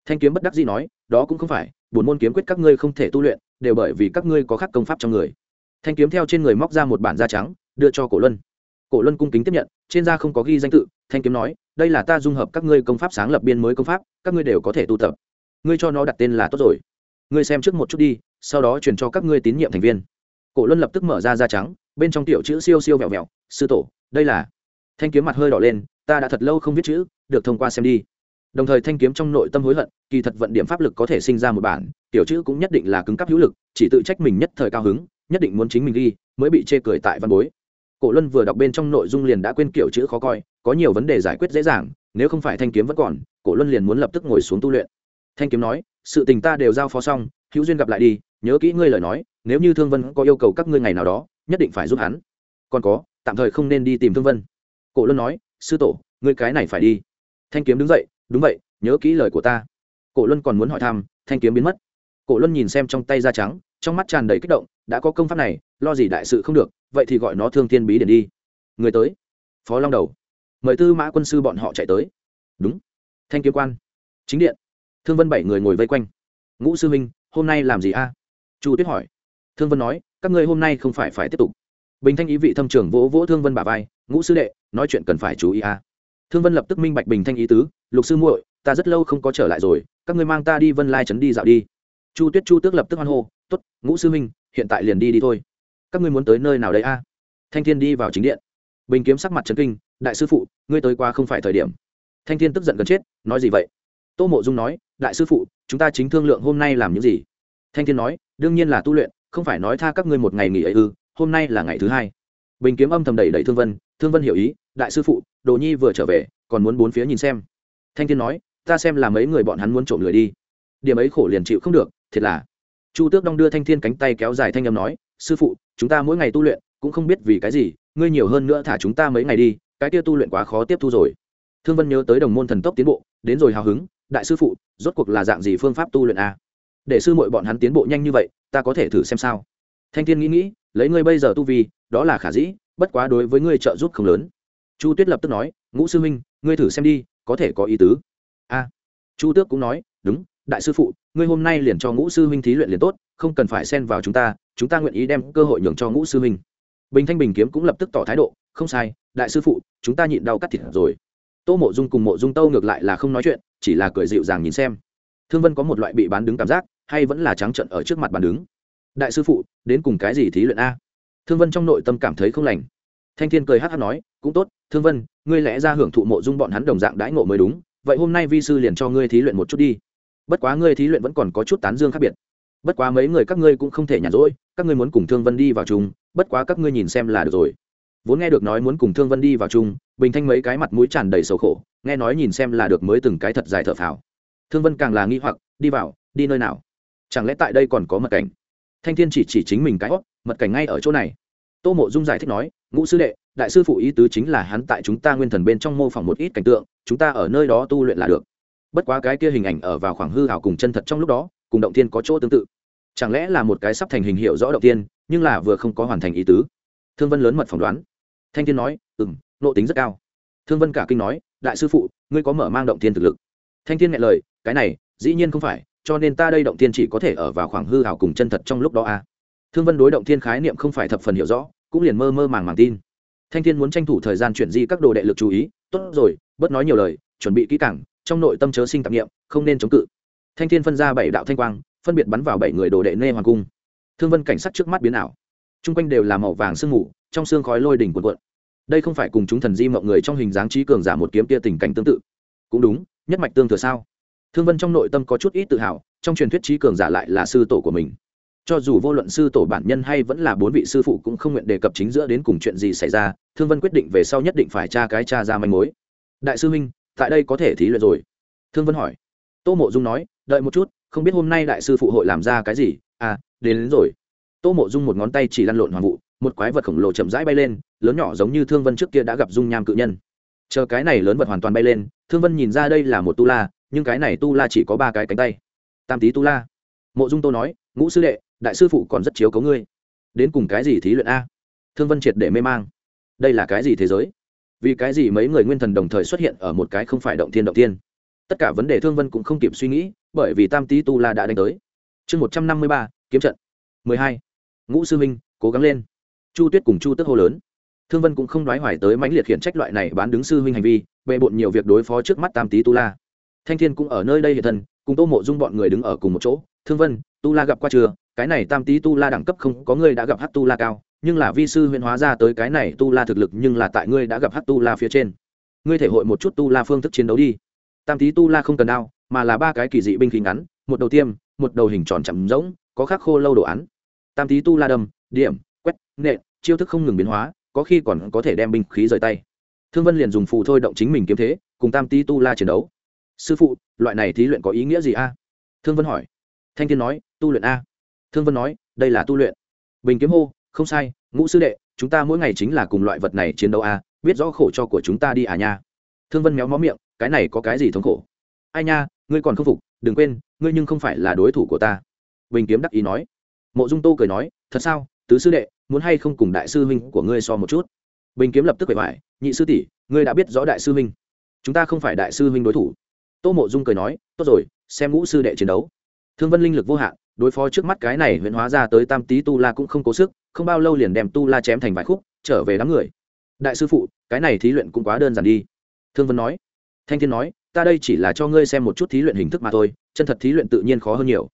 Thanh kiếm bất đắc dĩ nói, đó cũng không phải buồn môn kiếm quyết các ngươi không thể tu luyện đều bởi vì các ngươi có khắc công pháp trong người. Thanh kiếm theo trên người móc ra một bản da trắng, đưa cho cổ luân. Cổ luân cung kính tiếp nhận, trên da không có ghi danh tự, thanh kiếm nói, đây là ta dung hợp các ngươi công pháp sáng lập biên mới công pháp, các ngươi đều có thể tu tập. Ngươi cho nó đặt tên là tốt rồi. Ngươi xem trước một chút đi, sau đó truyền cho các ngươi tín nhiệm thành viên. Cổ luân lập tức mở ra da trắng, bên trong tiểu chữ siêu siêu vẹo vẹo, sư tổ, đây là thanh kiếm mặt hơi đỏ lên, ta đã thật lâu không viết chữ, được thông qua xem đi đồng thời thanh kiếm trong nội tâm hối hận, kỳ thật vận điểm pháp lực có thể sinh ra một bản, tiểu chữ cũng nhất định là cứng cắp hữu lực, chỉ tự trách mình nhất thời cao hứng, nhất định muốn chính mình ghi, mới bị chê cười tại văn bối. Cổ luân vừa đọc bên trong nội dung liền đã quên kiểu chữ khó coi, có nhiều vấn đề giải quyết dễ dàng, nếu không phải thanh kiếm vẫn còn, cổ luân liền muốn lập tức ngồi xuống tu luyện. Thanh kiếm nói, sự tình ta đều giao phó xong, hữu duyên gặp lại đi, nhớ kỹ ngươi lời nói, nếu như thương vân có yêu cầu các ngươi ngày nào đó, nhất định phải giúp hắn. Còn có, tạm thời không nên đi tìm thương vân. Cổ luân nói, sư tổ, ngươi cái này phải đi. Thanh kiếm đứng dậy đúng vậy, nhớ kỹ lời của ta. Cổ luân còn muốn hỏi thăm, thanh kiếm biến mất. Cổ luân nhìn xem trong tay da trắng, trong mắt tràn đầy kích động, đã có công pháp này, lo gì đại sự không được, vậy thì gọi nó thương thiên bí điển đi. Người tới. Phó long đầu. Mời tư mã quân sư bọn họ chạy tới. Đúng. Thanh kiếm quan. Chính điện. Thương vân bảy người ngồi vây quanh. Ngũ sư minh, hôm nay làm gì a? Chu tuyết hỏi. Thương vân nói, các ngươi hôm nay không phải phải tiếp tục. Bình thanh ý vị thâm trưởng vỗ vỗ thương vân bà vai. Ngũ sư đệ, nói chuyện cần phải chú ý a. Thương vân lập tức minh bạch bình thanh ý tứ lục sư muội, ta rất lâu không có trở lại rồi, các ngươi mang ta đi vân lai trấn đi dạo đi. Chu tuyết chu tước lập tức hoan hô t ố t ngũ sư minh hiện tại liền đi đi thôi. Các ngươi muốn tới nơi nào đấy a? Thanh thiên đi vào chính điện. Bình kiếm sắc mặt trấn kinh, đại sư phụ, ngươi tới qua không phải thời điểm. Thanh thiên tức giận gần chết, nói gì vậy? Tô mộ dung nói, đại sư phụ, chúng ta chính thương lượng hôm nay làm những gì? Thanh thiên nói, đương nhiên là tu luyện, không phải nói tha các ngươi một ngày nghỉ ấy ư, hôm nay là ngày thứ hai. Bình kiếm âm thầm đẩy đẩy thương vân thương vân hiểu ý, đại sư phụ, đồ nhi vừa trở về, còn muốn bốn phía nhìn xem thanh thiên nói, ta xem là mấy người bọn hắn muốn trộm người đi. Điểm ấy khổ liền chịu không được, thiệt là. Chu tước đong đưa thanh thiên cánh tay kéo dài thanh âm nói, sư phụ, chúng ta mỗi ngày tu luyện, cũng không biết vì cái gì, ngươi nhiều hơn nữa thả chúng ta mấy ngày đi, cái kia tu luyện quá khó tiếp thu rồi. Thương vân nhớ tới đồng môn thần tốc tiến bộ, đến rồi hào hứng, đại sư phụ, rốt cuộc là dạng gì phương pháp tu luyện a để sư muội bọn hắn tiến bộ nhanh như vậy, ta có thể thử xem sao. Thanh thiên nghĩ nghĩ, lấy ngươi bây giờ tu vi, đó là khả dĩ, bất quá đối với ngươi trợ giúp không lớn. Chu tuyết lập tức nói, ngũ sư minh ngươi thử xem đi có thể có ý tứ. A. Chu tước cũng nói, đúng, đại sư phụ, ngươi hôm nay liền cho ngũ sư huynh thí luyện liền tốt, không cần phải xen vào chúng ta chúng ta nguyện ý đem cơ hội nhường cho ngũ sư huynh. Bình thanh bình kiếm cũng lập tức tỏ thái độ, không sai, đại sư phụ, chúng ta nhịn đau cắt thịt rồi. Tô mộ dung cùng mộ dung tâu ngược lại là không nói chuyện, chỉ là cười dịu dàng nhìn xem. Thương vân có một loại bị bán đứng cảm giác, hay vẫn là trắng trận ở trước mặt bán đứng. Đại sư phụ, đến cùng cái gì thí luyện a? Thương vân trong nội tâm cảm thấy không lành thanh thiên cười hát hát nói, cũng tốt, thương vân, ngươi lẽ ra hưởng thụ mộ dung bọn hắn đồng dạng đãi ngộ mới đúng, vậy hôm nay vi sư liền cho ngươi thí luyện một chút đi. Bất quá ngươi thí luyện vẫn còn có chút tán dương khác biệt. Bất quá mấy người các ngươi cũng không thể nhàn rỗi, các ngươi muốn cùng thương vân đi vào chung, bất quá các ngươi nhìn xem là được rồi. Vốn nghe được nói muốn cùng thương vân đi vào chung, bình thanh mấy cái mặt mũi tràn đầy sầu khổ, nghe nói nhìn xem là được mới từng cái thật dài thở phào. Thương vân càng là nghi hoặc, đi vào, đi nơi nào? Chẳng lẽ tại đây còn có mật cảnh? Thanh thiên chỉ chỉ chính mình cái hót mật cảnh ngay ở chỗ này. Tô mộ dung giải thích nói ngũ sư đệ, đại sư phụ ý tứ chính là hắn tại chúng ta nguyên thần bên trong mô phỏng một ít cảnh tượng, chúng ta ở nơi đó tu luyện là được. Bất quá cái kia hình ảnh ở vào khoảng hư hảo cùng chân thật trong lúc đó, cùng động tiên có chỗ tương tự. Chẳng lẽ là một cái sắp thành hình hiệu rõ động tiên nhưng là vừa không có hoàn thành ý tứ? Thương vân lớn mật phỏng đoán. Thanh thiên nói ừ m nộ tính rất cao. Thương vân cả kinh nói, đại sư phụ, ngươi có mở mang động thiên thực lực? Thanh thiên nghe lời, cái này, dĩ nhiên không phải, cho nên ta đây động thiên chỉ có thể ở vào khoảng hư hảo cùng chân thật trong lúc đó a à. thương vân đối động thiên khái niệm không phải thập phần hiểu rõ cũng liền mơ mơ màng màng tin. Thanh thiên muốn tranh thủ thời gian chuyển di các đồ đệ lực chú ý. Tốt rồi, bớt nói nhiều lời, chuẩn bị kỹ càng, trong nội tâm chớ sinh tạp nghiệm không nên chống cự. Thanh thiên phân ra bảy đạo thanh quang, phân biệt bắn vào bảy người đồ đệ nê hoàng cung. Thương vân cảnh sát trước mắt biến ảo. Chung quanh đều là màu vàng sương mù, trong xương khói lôi đỉnh cuộn cuộn. Đây không phải cùng chúng thần di mộng người trong hình dáng trí cường giả một kiếm kia tình cảnh tương tự. Cũng đúng, nhất mạch tương thừa sao? Thương vân trong nội tâm có chút ít tự hào, trong truyền thuyết trí cường giả lại là sư tổ của mình cho dù vô luận sư tổ bản nhân hay vẫn là bốn vị sư phụ cũng không nguyện đề cập chính giữa đến cùng chuyện gì xảy ra thương vân quyết định về sau nhất định phải tra cái tra ra manh mối. Đại sư huynh tại đây có thể thí luyện rồi. Thương vân hỏi. Tô mộ dung nói đợi một chút không biết hôm nay đại sư phụ hội làm ra cái gì? À đến, đến rồi. Tô mộ dung một ngón tay chỉ lăn lộn hoàng vụ một quái vật khổng lồ chậm rãi bay lên lớn nhỏ giống như thương vân trước kia đã gặp dung nham cự nhân. Chờ cái này lớn vật hoàn toàn bay lên thương vân nhìn ra đây là một tu la nhưng cái này tu la chỉ có ba cái cánh tay. Tam tý tu la. Mộ dung tô nói ngũ sư đệ đại sư phụ còn rất chiếu cấu ngươi. Đến cùng cái gì thí luyện a? Thương vân triệt để mê mang. Đây là cái gì thế giới? Vì cái gì mấy người nguyên thần đồng thời xuất hiện ở một cái không phải động thiên động thiên tất cả vấn đề thương vân cũng không kịp suy nghĩ, bởi vì tam tý tu la đã đánh tới. Chương một trăm năm mươi ba, kiếm trận. mười hai. Ngũ sư minh, cố gắng lên. Chu tuyết cùng chu tức hô lớn. Thương vân cũng không nói hoài tới mãnh liệt khiển trách loại này bán đứng sư huynh hành vi, bệ bộn nhiều việc đối phó trước mắt tam tý tu la. Thanh thiên cũng ở nơi đây hiện thân, cùng tô mộ dung bọn người đứng ở cùng một chỗ. Thương vân, tu la gặp qua chưa? Cái này tam tý tu la đẳng cấp không có người đã gặp hát tu la cao, nhưng là vi sư huyễn hóa ra tới cái này tu la thực lực nhưng là tại ngươi đã gặp hát tu la phía trên. Ngươi thể hội một chút tu la phương thức chiến đấu đi. Tam tý tu la không cần đao, mà là ba cái kỳ dị binh khí ngắn, một đầu tiêm, một đầu hình tròn chậm rỗng, có khắc khô lâu đồ án. Tam tý tu la đâm, điểm, quét, nện, chiêu thức không ngừng biến hóa, có khi còn có thể đem binh khí rời tay. Thương vân liền dùng phù thôi động chính mình kiếm thế, cùng tam tý tu la chiến đấu. Sư phụ, loại này thí luyện có ý nghĩa gì a? Thương vân hỏi. Thanh thiên nói, tu luyện a thương vân nói, đây là tu luyện. Bình kiếm hô, không sai, ngũ sư đệ, chúng ta mỗi ngày chính là cùng loại vật này chiến đấu à? biết rõ khổ cho của chúng ta đi à nha. Thương vân méo mó miệng, cái này có cái gì thống khổ? Ai nha, ngươi còn không phục, đừng quên, ngươi nhưng không phải là đối thủ của ta. Bình kiếm đắc ý nói. Mộ dung tô cười nói, thật sao, tứ sư đệ, muốn hay không cùng đại sư huynh của ngươi so một chút? Bình kiếm lập tức quậy vải nhị sư tỷ, ngươi đã biết rõ đại sư huynh. Chúng ta không phải đại sư huynh đối thủ. Tô mộ dung cười nói, tốt rồi, xem ngũ sư đệ chiến đấu thương vân linh lực vô hạn, đối phó trước mắt cái này huyện hóa ra tới tam tý tu la cũng không cố sức, không bao lâu liền đem tu la chém thành vài khúc, trở về đám người. Đại sư phụ, cái này thí luyện cũng quá đơn giản đi. Thương vân nói. Thanh thiên nói, ta đây chỉ là cho ngươi xem một chút thí luyện hình thức mà thôi, chân thật thí luyện tự nhiên khó hơn nhiều.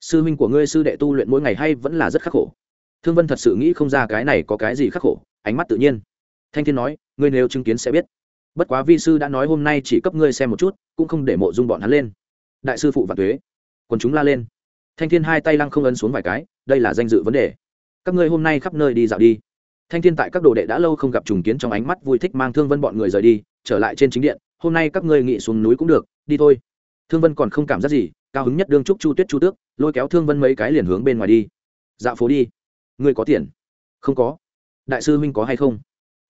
Sư minh của ngươi sư đệ tu luyện mỗi ngày hay vẫn là rất khắc khổ. Thương vân thật sự nghĩ không ra cái này có cái gì khắc khổ, ánh mắt tự nhiên. Thanh thiên nói, ngươi nếu chứng kiến sẽ biết. Bất quá vi sư đã nói hôm nay chỉ cấp ngươi xem một chút, cũng không để mộ dung bọn hắn lên. Đại sư phụ và thuế còn chúng la lên. Thanh thiên hai tay lăng không ấn xuống vài cái, đây là danh dự vấn đề. Các ngươi hôm nay khắp nơi đi dạo đi. Thanh thiên tại các đồ đệ đã lâu không gặp trùng kiến trong ánh mắt vui thích mang thương vân bọn người rời đi, trở lại trên chính điện, hôm nay các ngươi nghị xuống núi cũng được, đi thôi. Thương vân còn không cảm giác gì, cao hứng nhất đương trúc chu tuyết chu tước, lôi kéo thương vân mấy cái liền hướng bên ngoài đi. Dạo phố đi. Ngươi có tiền? Không có. Đại sư huynh có hay không?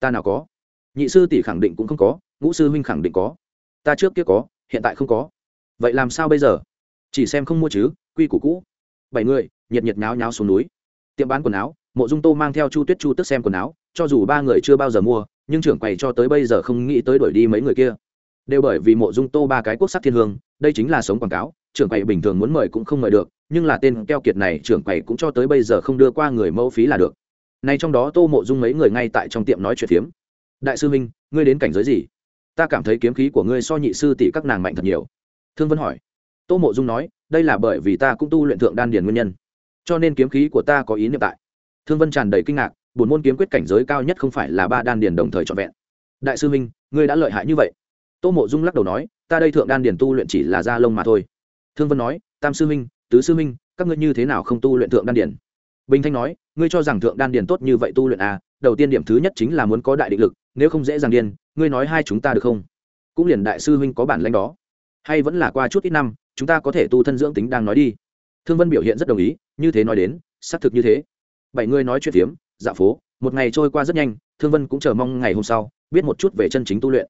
Ta nào có. Nhị sư tỷ khẳng định cũng không có, ngũ sư huynh khẳng định có. Ta trước kia có, hiện tại không có. Vậy làm sao bây giờ? Chỉ xem không mua chứ, quy củ cũ. Bảy người, nhiệt nhiệt nháo nháo xuống núi. Tiệm bán quần áo, mộ dung tô mang theo chu tuyết chu tức xem quần áo, cho dù ba người chưa bao giờ mua, nhưng trưởng quầy cho tới bây giờ không nghĩ tới đuổi đi mấy người kia. Đều bởi vì mộ dung tô ba cái quốc sắc thiên hương, đây chính là sống quảng cáo, trưởng quầy bình thường muốn mời cũng không mời được, nhưng là tên keo kiệt này trưởng quầy cũng cho tới bây giờ không đưa qua người mẫu phí là được. Nay trong đó tô mộ dung mấy người ngay tại trong tiệm nói chuyện phiếm. Đại sư minh ngươi đến cảnh giới gì? Ta cảm thấy kiếm khí của ngươi so nhị sư tỷ các nàng mạnh thật nhiều. Thương vân hỏi tô mộ dung nói, đây là bởi vì ta cũng tu luyện thượng đan điền nguyên nhân, cho nên kiếm khí của ta có ý niệm tại. Thương vân tràn đầy kinh ngạc bổn môn kiếm quyết cảnh giới cao nhất không phải là ba đan điền đồng thời trọn vẹn. Đại sư minh, ngươi đã lợi hại như vậy. Tô mộ dung lắc đầu nói, ta đây thượng đan điền tu luyện chỉ là da lông mà thôi. Thương vân nói, tam sư minh, tứ sư minh, các ngươi như thế nào không tu luyện thượng đan điền? Bình thanh nói, ngươi cho rằng thượng đan điền tốt như vậy tu luyện à đầu tiên điểm thứ nhất chính là muốn có đại định lực, nếu không dễ dàng điên, ngươi nói hai chúng ta được không? Cũng liền đại sư huynh có bản lãnh đó. Hay vẫn là qua chút ít năm chúng ta có thể tu thân dưỡng tính đang nói đi. Thương vân biểu hiện rất đồng ý, như thế nói đến, xác thực như thế. Bảy người nói chuyện phiếm dạ phố, một ngày trôi qua rất nhanh, thương vân cũng chờ mong ngày hôm sau, biết một chút về chân chính tu luyện.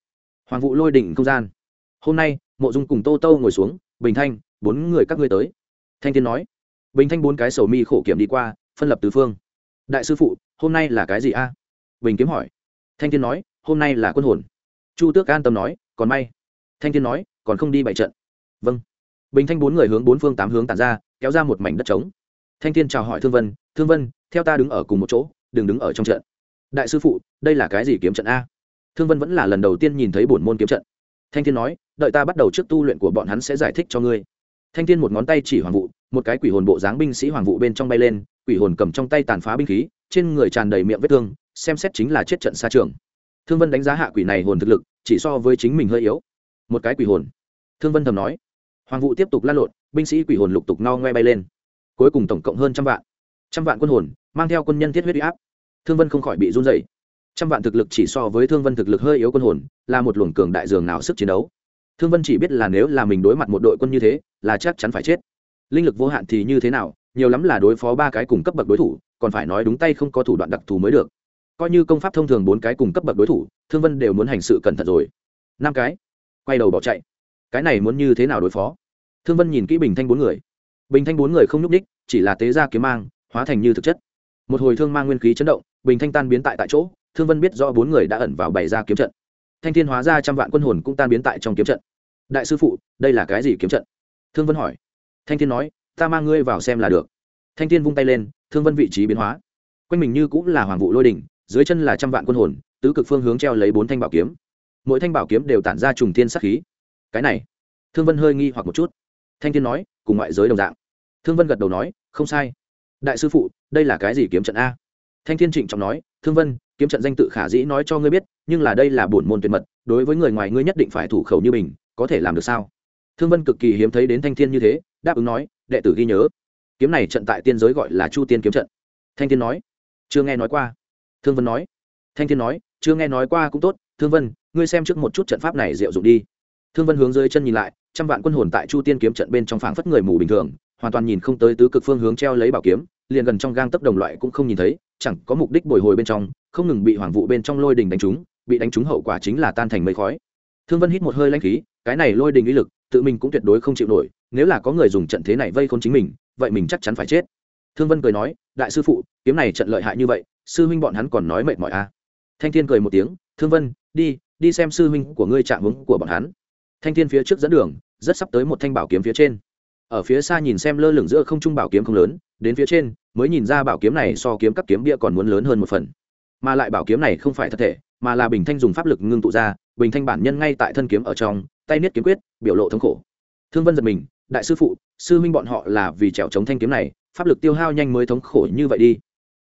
Hoàng vụ lôi đỉnh không gian. Hôm nay, mộ dung cùng tô tô ngồi xuống, bình thanh, bốn người các ngươi tới. Thanh thiên nói. Bình thanh bốn cái sầu mi khổ kiểm đi qua, phân lập tứ phương. Đại sư phụ, hôm nay là cái gì a? Bình kiếm hỏi. Thanh thiên nói, hôm nay là quân hồn. Chu tước an tâm nói, còn may. Thanh thiên nói, còn không đi bại trận. Vâng bình thanh bốn người hướng bốn phương tám hướng tàn ra, kéo ra một mảnh đất trống. Thanh thiên chào hỏi thương vân thương vân, theo ta đứng ở cùng một chỗ, đừng đứng ở trong trận. Đại sư phụ, đây là cái gì kiếm trận a? Thương vân vẫn là lần đầu tiên nhìn thấy bổn môn kiếm trận. Thanh thiên nói, đợi ta bắt đầu trước tu luyện của bọn hắn sẽ giải thích cho ngươi. Thanh thiên một ngón tay chỉ hoàng vụ, một cái quỷ hồn bộ dáng binh sĩ hoàng vụ bên trong bay lên, quỷ hồn cầm trong tay tàn phá binh khí, trên người tràn đầy miệng vết thương, xem xét chính là chết trận xa trường. Thương vân đánh giá hạ quỷ này hồn thực lực, chỉ so với chính mình hơi yếu. Một cái quỷ hồn. Thương vân thầm nói hoàng vụ tiếp tục lan lộn, binh sĩ quỷ hồn lục tục no ngoe bay lên. Cuối cùng tổng cộng hơn trăm vạn. Trăm vạn quân hồn, mang theo quân nhân thiết huyết huy áp. Thương vân không khỏi bị run dày trăm vạn thực lực chỉ so với thương vân thực lực hơi yếu quân hồn, là một luồng cường đại dường nào sức chiến đấu. Thương vân chỉ biết là nếu là mình đối mặt một đội quân như thế, là chắc chắn phải chết. Linh lực vô hạn thì như thế nào, nhiều lắm là đối phó ba cái cùng cấp bậc đối thủ, còn phải nói đúng tay không có thủ đoạn đặc thù mới được. Coi như công pháp thông thường bốn cái cùng cấp bậc đối thủ, thương vân đều muốn hành sự cẩn thận rồi. Năm cái. Quay đầu bỏ chạy cái này muốn như thế nào đối phó? Thương vân nhìn kỹ bình thanh bốn người. Bình thanh bốn người không nhúc ních chỉ là tế ra kiếm mang, hóa thành như thực chất. Một hồi thương mang nguyên khí chấn động, bình thanh tan biến tại tại chỗ, thương vân biết rõ bốn người đã ẩn vào bày ra kiếm trận. Thanh thiên hóa ra trăm vạn quân hồn cũng tan biến tại trong kiếm trận. Đại sư phụ, đây là cái gì kiếm trận? Thương vân hỏi. Thanh thiên nói, ta mang ngươi vào xem là được. Thanh thiên vung tay lên, thương vân vị trí biến hóa. Quanh mình như cũng là hoàng vụ lôi đỉnh, dưới chân là trăm vạn quân hồn, tứ cực phương hướng treo lấy bốn thanh bảo kiếm. Mỗi thanh bảo kiếm đều tản ra trùng thiên sắc khí cái này. Thương vân hơi nghi hoặc một chút. Thanh thiên nói, cùng ngoại giới đồng dạng. Thương vân gật đầu nói, không sai. Đại sư phụ, đây là cái gì kiếm trận a? Thanh thiên trịnh trọng nói, thương vân, kiếm trận danh tự khả dĩ nói cho ngươi biết, nhưng là đây là bổn môn tuyệt mật, đối với người ngoài ngươi nhất định phải thủ khẩu như mình, có thể làm được sao? Thương vân cực kỳ hiếm thấy đến thanh thiên như thế, đáp ứng nói, đệ tử ghi nhớ. Kiếm này trận tại tiên giới gọi là chu tiên kiếm trận. Thanh thiên nói, chưa nghe nói qua. Thương vân nói, thanh thiên nói, chưa nghe nói qua cũng tốt. Thương vân, ngươi xem trước một chút trận pháp này diệu dụng đi thương vân hướng dưới chân nhìn lại, trăm vạn quân hồn tại chu tiên kiếm trận bên trong phảng phất người mù bình thường, hoàn toàn nhìn không tới tứ cực phương hướng treo lấy bảo kiếm, liền gần trong gang tấc đồng loại cũng không nhìn thấy, chẳng có mục đích bồi hồi bên trong, không ngừng bị hoàng vụ bên trong lôi đình đánh trúng, bị đánh trúng hậu quả chính là tan thành mây khói. Thương vân hít một hơi lanh khí, cái này lôi đình uy lực, tự mình cũng tuyệt đối không chịu nổi, nếu là có người dùng trận thế này vây khôn chính mình, vậy mình chắc chắn phải chết. Thương vân cười nói, đại sư phụ, kiếm này trận lợi hại như vậy, sư huynh bọn hắn còn nói mệt mỏi à. thanh thiên cười một tiếng, thương vân, đi đi xem sư huynh của ngươi chạm hướng của bọn hắn thanh thiên phía trước dẫn đường, rất sắp tới một thanh bảo kiếm phía trên. Ở phía xa nhìn xem lơ lửng giữa không trung bảo kiếm không lớn, đến phía trên, mới nhìn ra bảo kiếm này so kiếm các kiếm bia còn muốn lớn hơn một phần. Mà lại bảo kiếm này không phải thật thể, mà là bình thanh dùng pháp lực ngưng tụ ra, bình thanh bản nhân ngay tại thân kiếm ở trong, tay niết kiếm quyết, biểu lộ thống khổ. Thương vân giật mình, đại sư phụ, sư huynh bọn họ là vì trèo chống thanh kiếm này, pháp lực tiêu hao nhanh mới thống khổ như vậy đi.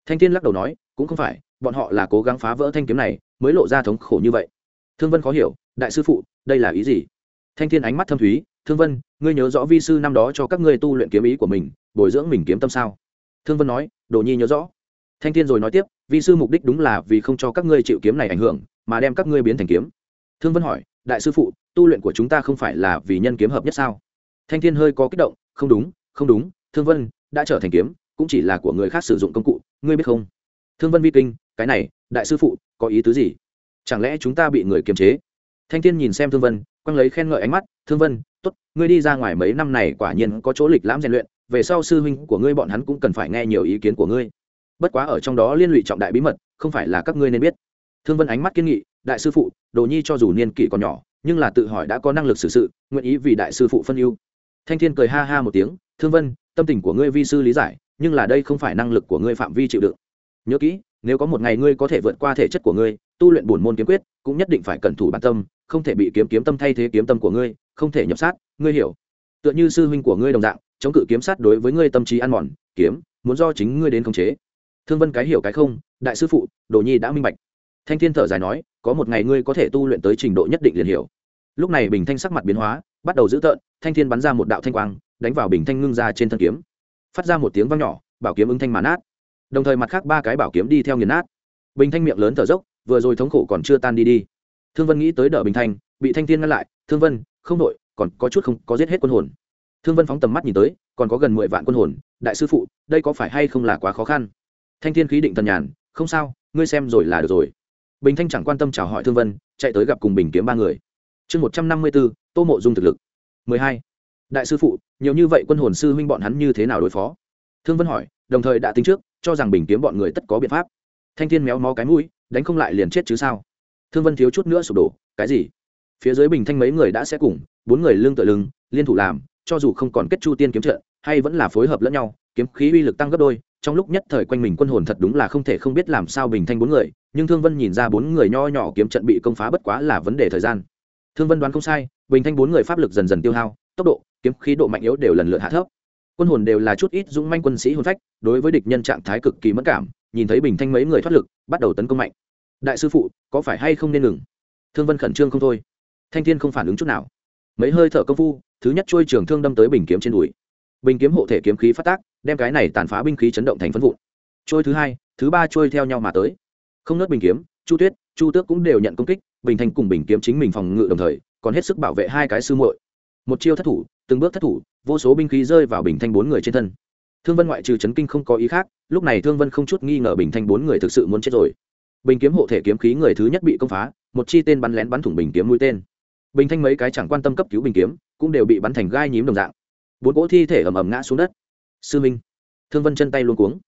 Thanh thiên lắc đầu nói, cũng không phải, bọn họ là cố gắng phá vỡ thanh kiếm này, mới lộ ra thống khổ như vậy. Thương vân khó hiểu, đại sư phụ, đây là ý gì? Thanh thiên ánh mắt thâm thúy, thương vân, ngươi nhớ rõ vi sư năm đó cho các ngươi tu luyện kiếm ý của mình, bồi dưỡng mình kiếm tâm sao? Thương vân nói, đồ nhi nhớ rõ. Thanh thiên rồi nói tiếp, vi sư mục đích đúng là vì không cho các ngươi chịu kiếm này ảnh hưởng, mà đem các ngươi biến thành kiếm. Thương vân hỏi, đại sư phụ, tu luyện của chúng ta không phải là vì nhân kiếm hợp nhất sao? Thanh thiên hơi có kích động, không đúng không đúng, thương vân, đã trở thành kiếm, cũng chỉ là của người khác sử dụng công cụ, ngươi biết không? Thương vân vi kinh, cái này, đại sư phụ, có ý tứ gì? Chẳng lẽ chúng ta bị người kiềm chế? Thanh thiên nhìn xem thương vân quăng lấy khen ngợi ánh mắt, thương vân t ố t ngươi đi ra ngoài mấy năm này quả nhiên có chỗ lịch lãm rèn luyện, về sau sư huynh của ngươi bọn hắn cũng cần phải nghe nhiều ý kiến của ngươi. Bất quá ở trong đó liên lụy trọng đại bí mật, không phải là các ngươi nên biết. Thương vân ánh mắt kiên nghị, đại sư phụ, đồ nhi cho dù niên kỷ còn nhỏ, nhưng là tự hỏi đã có năng lực xử sự, nguyện ý vì đại sư phụ phân ưu. Thanh thiên cười ha ha một tiếng, thương vân, tâm tình của ngươi vi sư lý giải, nhưng là đây không phải năng lực của ngươi phạm vi chịu đựng. Nhớ kỹ, nếu có một ngày ngươi có thể vượt qua thể chất của ngươi, tu luyện bổn môn kiếm quyết, cũng nhất định phải cẩn thủ bản tâm không thể bị kiếm kiếm tâm thay thế kiếm tâm của ngươi, không thể nhập sát, ngươi hiểu. Tựa như sư huynh của ngươi đồng dạng, chống cự kiếm sát đối với ngươi tâm trí ăn mòn, kiếm, muốn do chính ngươi đến khống chế. Thương vân cái hiểu cái không, đại sư phụ, đồ nhi đã minh bạch. Thanh thiên thở dài nói, có một ngày ngươi có thể tu luyện tới trình độ nhất định liền hiểu. Lúc này bình thanh sắc mặt biến hóa, bắt đầu giữ tợn, thanh thiên bắn ra một đạo thanh quang, đánh vào bình thanh ngưng ra trên thân kiếm. Phát ra một tiếng vang nhỏ, bảo kiếm ứng thanh mà át đồng thời mặt khác ba cái bảo kiếm đi theo nghiền nát. Bình thanh miệng lớn thở dốc, vừa rồi thống khổ còn chưa tan đi đi thương vân nghĩ tới đỡ bình thanh, bị thanh thiên ngăn lại, thương vân, không đội, còn có chút không, có giết hết quân hồn. Thương vân phóng tầm mắt nhìn tới, còn có gần mười vạn quân hồn, đại sư phụ, đây có phải hay không là quá khó khăn? Thanh thiên khí định thần nhàn, không sao, ngươi xem rồi là được rồi. Bình thanh chẳng quan tâm chào hỏi thương vân, chạy tới gặp cùng bình kiếm ba người. Chương một trăm năm mươi b ố tô mộ dung thực lực. mười hai. Đại sư phụ, nhiều như vậy quân hồn sư huynh bọn hắn như thế nào đối phó? Thương vân hỏi, đồng thời đã tính trước, cho rằng bình kiếm bọn người tất có biện pháp. Thanh thiên méo mó cái mũi, đánh không lại liền chết chứ sao? Thương vân thiếu chút nữa sụp đổ, cái gì? Phía dưới bình thanh mấy người đã sẽ cùng, bốn người lương tựa lưng, liên thủ làm, cho dù không còn kết chu tiên kiếm trận, hay vẫn là phối hợp lẫn nhau, kiếm khí uy lực tăng gấp đôi, trong lúc nhất thời quanh mình quân hồn thật đúng là không thể không biết làm sao bình thanh bốn người, nhưng thương vân nhìn ra bốn người nho nhỏ kiếm trận bị công phá bất quá là vấn đề thời gian. Thương vân đoán không sai, bình thanh bốn người pháp lực dần dần tiêu hao, tốc độ, kiếm khí độ mạnh yếu đều lần lượt hạ thấp. Quân hồn đều là chút ít dũng manh quân sĩ hồn phách, đối với địch nhân trạng thái cực kỳ mất cảm, nhìn thấy bình thanh mấy người thoát lực, bắt đầu tấn công mạnh đại sư phụ, có phải hay không nên ngừng? Thương vân khẩn trương không thôi. Thanh thiên không phản ứng chút nào. Mấy hơi thở công phu, thứ nhất trôi trường thương đâm tới bình kiếm trên đùi. Bình kiếm hộ thể kiếm khí phát tác, đem cái này tàn phá binh khí chấn động thành phân vụn. Trôi thứ hai, thứ ba trôi theo nhau mà tới. Không nớt bình kiếm, chu tuyết, chu tước cũng đều nhận công kích, bình thành cùng bình kiếm chính mình phòng ngự đồng thời, còn hết sức bảo vệ hai cái sư muội. Một chiêu thất thủ, từng bước thất thủ, vô số binh khí rơi vào bình thanh bốn người trên thân. Thương vân ngoại trừ chấn kinh không có ý khác, lúc này thương vân không chút nghi ngờ bình thanh bốn người thực sự muốn chết rồi bình kiếm hộ thể kiếm khí người thứ nhất bị công phá, một chi tên bắn lén bắn thủng bình kiếm mũi tên. Bình thanh mấy cái chẳng quan tâm cấp cứu bình kiếm, cũng đều bị bắn thành gai nhím đồng dạng. Bốn cỗ thi thể ầm ầm ngã xuống đất. Sư minh, thương vân chân tay luôn cuống.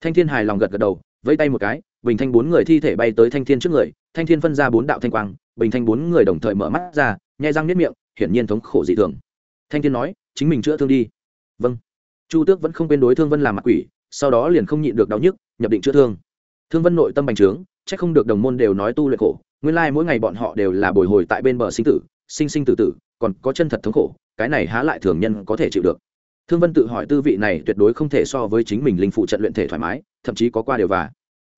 Thanh thiên hài lòng gật gật đầu, vẫy tay một cái, bình thanh bốn người thi thể bay tới thanh thiên trước người, thanh thiên phân ra bốn đạo thanh quang, bình thanh bốn người đồng thời mở mắt ra, nhai răng nếp miệng, hiển nhiên thống khổ dị thường. Thanh thiên nói, chính mình chữa thương đi. Vâng. Chu tước vẫn không quên đối thương vân làm mặt quỷ, sau đó liền không nhịn được đau nhức, nhập định chữa thương. Thương vân nội tâm bành trướng Chắc không được đồng môn đều nói tu luyện khổ, nguyên lai mỗi ngày bọn họ đều là bồi hồi tại bên bờ sinh tử, sinh sinh tử tử, còn có chân thật thống khổ, cái này há lại thường nhân có thể chịu được. Thương vân tự hỏi tư vị này tuyệt đối không thể so với chính mình linh phụ trận luyện thể thoải mái, thậm chí có qua đều và.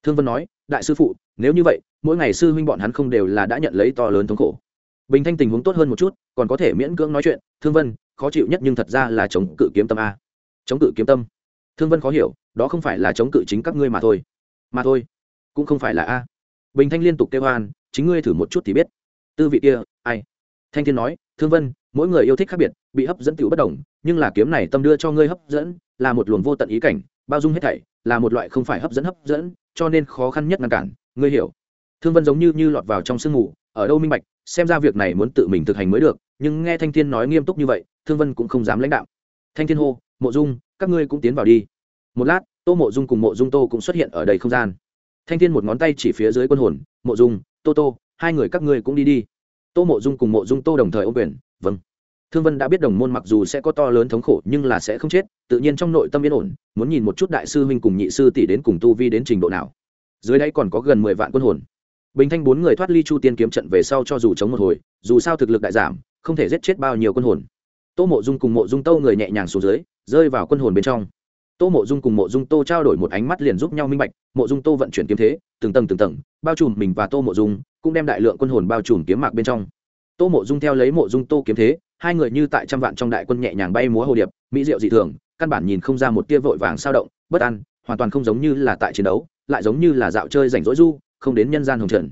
Thương vân nói, đại sư phụ, nếu như vậy, mỗi ngày sư huynh bọn hắn không đều là đã nhận lấy to lớn thống khổ. Bình thanh tình huống tốt hơn một chút, còn có thể miễn cưỡng nói chuyện, thương vân, khó chịu nhất nhưng thật ra là chống cự kiếm tâm a. Chống cự kiếm tâm? Thương vân khó hiểu, đó không phải là chống cự chính các ngươi mà thôi. Mà thôi cũng không phải là a. Bình thanh liên tục kêu hoan chính ngươi thử một chút thì biết. Tư vị kia, ai? Thanh thiên nói, thương vân, mỗi người yêu thích khác biệt, bị hấp dẫn tiểu bất đồng, nhưng là kiếm này tâm đưa cho ngươi hấp dẫn, là một luồng vô tận ý cảnh, bao dung hết thảy, là một loại không phải hấp dẫn hấp dẫn, cho nên khó khăn nhất ngăn cản, ngươi hiểu. Thương vân giống như như lọt vào trong sương mù, ở đâu minh bạch, xem ra việc này muốn tự mình thực hành mới được, nhưng nghe thanh thiên nói nghiêm túc như vậy, thương vân cũng không dám lãnh đạo thanh thiên hô, mộ dung, các ngươi cũng tiến vào đi. Một lát, tô mộ dung cùng mộ dung tô cũng xuất hiện ở đầy không gian thanh thiên một ngón tay chỉ phía dưới quân hồn, mộ dung, tô tô, hai người các ngươi cũng đi đi. Tô mộ dung cùng mộ dung tô đồng thời ô quyền vâng. Thương vân đã biết đồng môn mặc dù sẽ có to lớn thống khổ nhưng là sẽ không chết, tự nhiên trong nội tâm yên ổn, muốn nhìn một chút đại sư huynh cùng nhị sư tỷ đến cùng tu vi đến trình độ nào. Dưới đây còn có gần mười vạn quân hồn. Bình thanh bốn người thoát ly chu tiên kiếm trận về sau cho dù chống một hồi, dù sao thực lực đại giảm, không thể giết chết bao nhiêu quân hồn. Tô mộ dung cùng mộ dung tâu người nhẹ nhàng xuống dưới, rơi vào quân hồn bên trong. Tô mộ dung cùng mộ dung tô trao đổi một ánh mắt liền giúp nhau minh bạch mộ dung tô vận chuyển kiếm thế, từng tầng từng tầng, bao trùm mình và tô mộ dung, cũng đem đại lượng quân hồn bao trùm kiếm mạc bên trong. Tô mộ dung theo lấy mộ dung tô kiếm thế, hai người như tại trăm vạn trong đại quân nhẹ nhàng bay múa hồ điệp, mỹ diệu dị thường, căn bản nhìn không ra một tia vội vàng sao động, bất an, hoàn toàn không giống như là tại chiến đấu, lại giống như là dạo chơi rảnh rỗi du, không đến nhân gian hồng trần.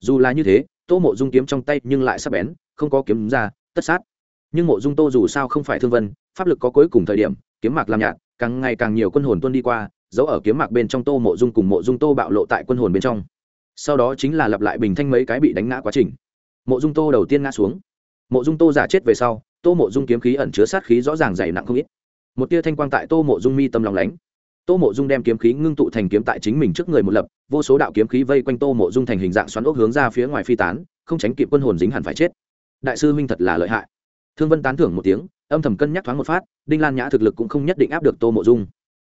Dù là như thế, tô mộ dung kiếm trong tay nhưng lại sắp bén, không có kiếm ra, tất sát. Nhưng mộ dung tô dù sao không phải thương vân, pháp lực có cuối cùng thời điểm, kiếm mạc làm nhạt, càng ngày càng nhiều quân hồn tuân đi qua giấu ở kiếm mạc bên trong tô mộ dung cùng mộ dung tô bạo lộ tại quân hồn bên trong. Sau đó chính là lặp lại bình thanh mấy cái bị đánh ngã quá trình. Mộ dung tô đầu tiên ngã xuống. Mộ dung tô giả chết về sau, tô mộ dung kiếm khí ẩn chứa sát khí rõ ràng dày nặng không ít. Một tia thanh quang tại tô mộ dung mi tâm lòng lánh. Tô mộ dung đem kiếm khí ngưng tụ thành kiếm tại chính mình trước người một lập, vô số đạo kiếm khí vây quanh tô mộ dung thành hình dạng xoắn ốc hướng ra phía ngoài phi tán, không tránh kịp quân hồn dính hẳn phải chết. Đại sư huynh thật là lợi hại. Thương vân tán thưởng một tiếng, âm thầm cân nhắc thoáng một phát, đinh lan nhã thực lực cũng không nhất định áp được tô mộ dung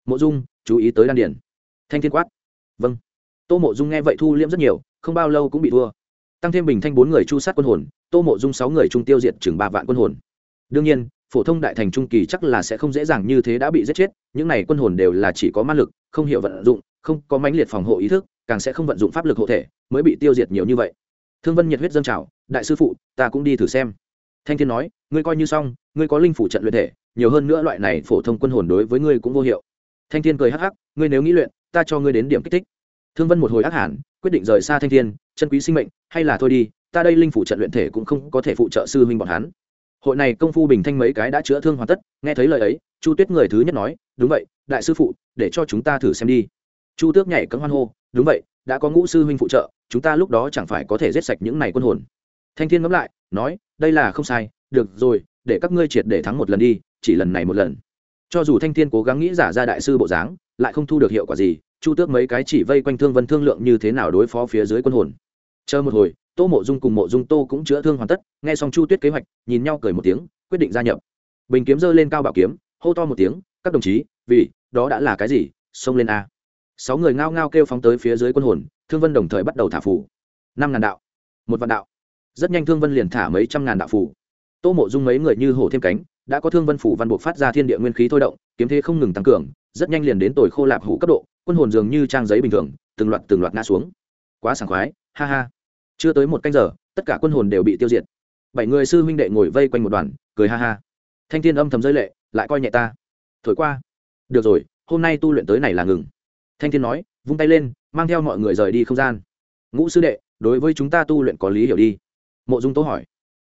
mộ dung, chú ý tới đan điển thanh thiên quát. Vâng. Tô mộ dung nghe vậy thu liễm rất nhiều, không bao lâu cũng bị thua. Tăng thêm bình thanh bốn người chu sát quân hồn, tô mộ dung sáu người trung tiêu diệt chừng ba vạn quân hồn. Đương nhiên, phổ thông đại thành trung kỳ chắc là sẽ không dễ dàng như thế đã bị giết chết, những này quân hồn đều là chỉ có ma lực, không hiểu vận dụng, không có mãnh liệt phòng hộ ý thức, càng sẽ không vận dụng pháp lực hộ thể, mới bị tiêu diệt nhiều như vậy. Thương vân nhiệt huyết dâng trào, đại sư phụ, ta cũng đi thử xem. Thanh thiên nói, ngươi coi như xong, ngươi có linh phủ trận luyện thể, nhiều hơn nữa loại này phổ thông quân hồn đối với ngươi cũng vô hiệu thanh thiên cười hắc hắc, ngươi nếu nghĩ luyện, ta cho ngươi đến điểm kích thích. Thương vân một hồi ác hẳn, quyết định rời xa thanh thiên, chân quý sinh mệnh, hay là thôi đi, ta đây linh phủ trận luyện thể cũng không có thể phụ trợ sư huynh bọn hắn. Hội này công phu bình thanh mấy cái đã chữa thương hoàn tất, nghe thấy lời ấy, chu tuyết người thứ nhất nói, đúng vậy, đại sư phụ, để cho chúng ta thử xem đi. Chu tước nhảy cấm hoan hô, đúng vậy, đã có ngũ sư huynh phụ trợ, chúng ta lúc đó chẳng phải có thể giết sạch những này quân hồn. Thanh thiên ngẫm lại, nói, đây là không sai, được rồi, để các ngươi triệt để thắng một lần đi, chỉ lần này một lần cho dù thanh thiên cố gắng nghĩ giả ra đại sư bộ dáng, lại không thu được hiệu quả gì, chu tước mấy cái chỉ vây quanh thương vân thương lượng như thế nào đối phó phía dưới quân hồn. Chờ một hồi, tô mộ dung cùng mộ dung tô cũng chữa thương hoàn tất, nghe xong chu tuyết kế hoạch, nhìn nhau cười một tiếng, quyết định gia nhập. Bình kiếm giơ lên cao bảo kiếm, hô to một tiếng, các đồng chí, vì, đó đã là cái gì? Xông lên a. Sáu người ngao ngao kêu phóng tới phía dưới quân hồn, thương vân đồng thời bắt đầu thả phủ năm ngàn đạo, một vạn đạo. Rất nhanh thương vân liền thả mấy trăm ngàn đạo phủ tô mộ dung mấy người như hổ thêm cánh đã có thương vân phủ văn buộc phát ra thiên địa nguyên khí thôi động, kiếm thế không ngừng tăng cường, rất nhanh liền đến tồi khô lạp hủ cấp độ, quân hồn dường như trang giấy bình thường, từng loạt từng loạt ngã xuống. Quá sảng khoái, ha ha. Chưa tới một canh giờ, tất cả quân hồn đều bị tiêu diệt. Bảy người sư huynh đệ ngồi vây quanh một đoàn, cười ha ha. Thanh thiên âm thầm rơi lệ, lại coi nhẹ ta. Thổi qua. Được rồi, hôm nay tu luyện tới này là ngừng. Thanh thiên nói, vung tay lên, mang theo mọi người rời đi không gian. Ngũ sư đệ, đối với chúng ta tu luyện có lý hiểu đi. Mộ dung tố hỏi.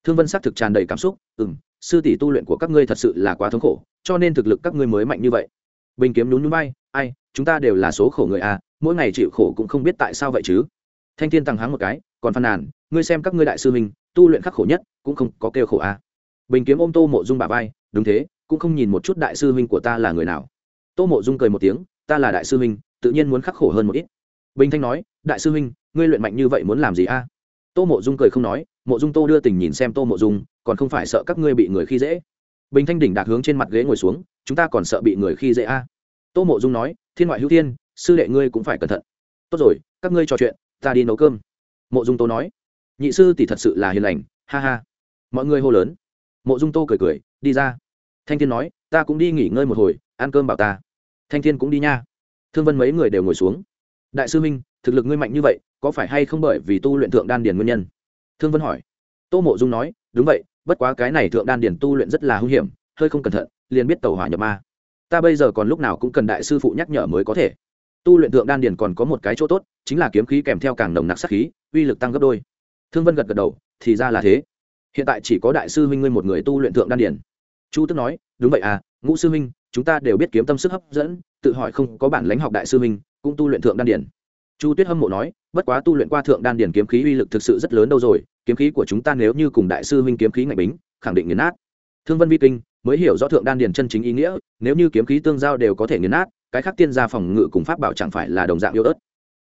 Thương vân xác thực tràn đầy cảm xúc ừ m sư tỷ tu luyện của các ngươi thật sự là quá thống khổ, cho nên thực lực các ngươi mới mạnh như vậy. Bình kiếm nhún nhún bay, ai, chúng ta đều là số khổ người à mỗi ngày chịu khổ cũng không biết tại sao vậy chứ? Thanh thiên tăng háng một cái, còn phàn nàn, ngươi xem các ngươi đại sư mình tu luyện khắc khổ nhất cũng không có kêu khổ à. Bình kiếm ôm tô mộ dung bà vai, đúng thế, cũng không nhìn một chút đại sư huynh của ta là người nào. Tô mộ dung cười một tiếng, ta là đại sư huynh, tự nhiên muốn khắc khổ hơn một ít. Bình thanh nói, đại sư huynh, ngươi luyện mạnh như vậy muốn làm gì a tô mộ dung cười không nói, mộ dung tô đưa tình nhìn xem tô mộ dung, còn không phải sợ các ngươi bị người khi dễ. Bình thanh đỉnh đạc hướng trên mặt ghế ngồi xuống, chúng ta còn sợ bị người khi dễ a. Tô mộ dung nói, thiên ngoại hữu thiên, sư đệ ngươi cũng phải cẩn thận. Tốt rồi, các ngươi trò chuyện, ta đi nấu cơm. Mộ dung tô nói, nhị sư tỷ thật sự là hiền lành, ha ha. Mọi người hô lớn. Mộ dung tô cười cười, đi ra. Thanh thiên nói, ta cũng đi nghỉ ngơi một hồi, ăn cơm bảo ta. Thanh thiên cũng đi nha. Thương vân mấy người đều ngồi xuống. Đại sư minh, thực lực ngươi mạnh như vậy có phải hay không bởi vì tu luyện thượng đan điền nguyên nhân? Thương vân hỏi. Tô mộ dung nói, đúng vậy, bất quá cái này thượng đan điền tu luyện rất là hung hiểm, hơi không cẩn thận, liền biết tàu hỏa nhập ma. Ta bây giờ còn lúc nào cũng cần đại sư phụ nhắc nhở mới có thể. Tu luyện thượng đan điền còn có một cái chỗ tốt, chính là kiếm khí kèm theo càng nồng nặc sát khí, uy lực tăng gấp đôi. Thương vân gật gật đầu, thì ra là thế. Hiện tại chỉ có đại sư huynh ngươi một người tu luyện thượng đan điền. Chu tức nói, đúng vậy à ngũ sư huynh, chúng ta đều biết kiếm tâm sức hấp dẫn, tự hỏi không có bản lãnh học đại sư huynh, cũng tu luyện thượng đan điền chu tuyết hâm mộ nói, bất quá tu luyện qua thượng đan điền kiếm khí uy lực thực sự rất lớn đâu rồi, kiếm khí của chúng ta nếu như cùng đại sư huynh kiếm khí ngạch bính, khẳng định nghiền nát. Thương vân vi kinh mới hiểu rõ thượng đan điền chân chính ý nghĩa, nếu như kiếm khí tương giao đều có thể nghiền nát, cái khác tiên gia phòng ngự cùng pháp bảo chẳng phải là đồng dạng yêu ớt.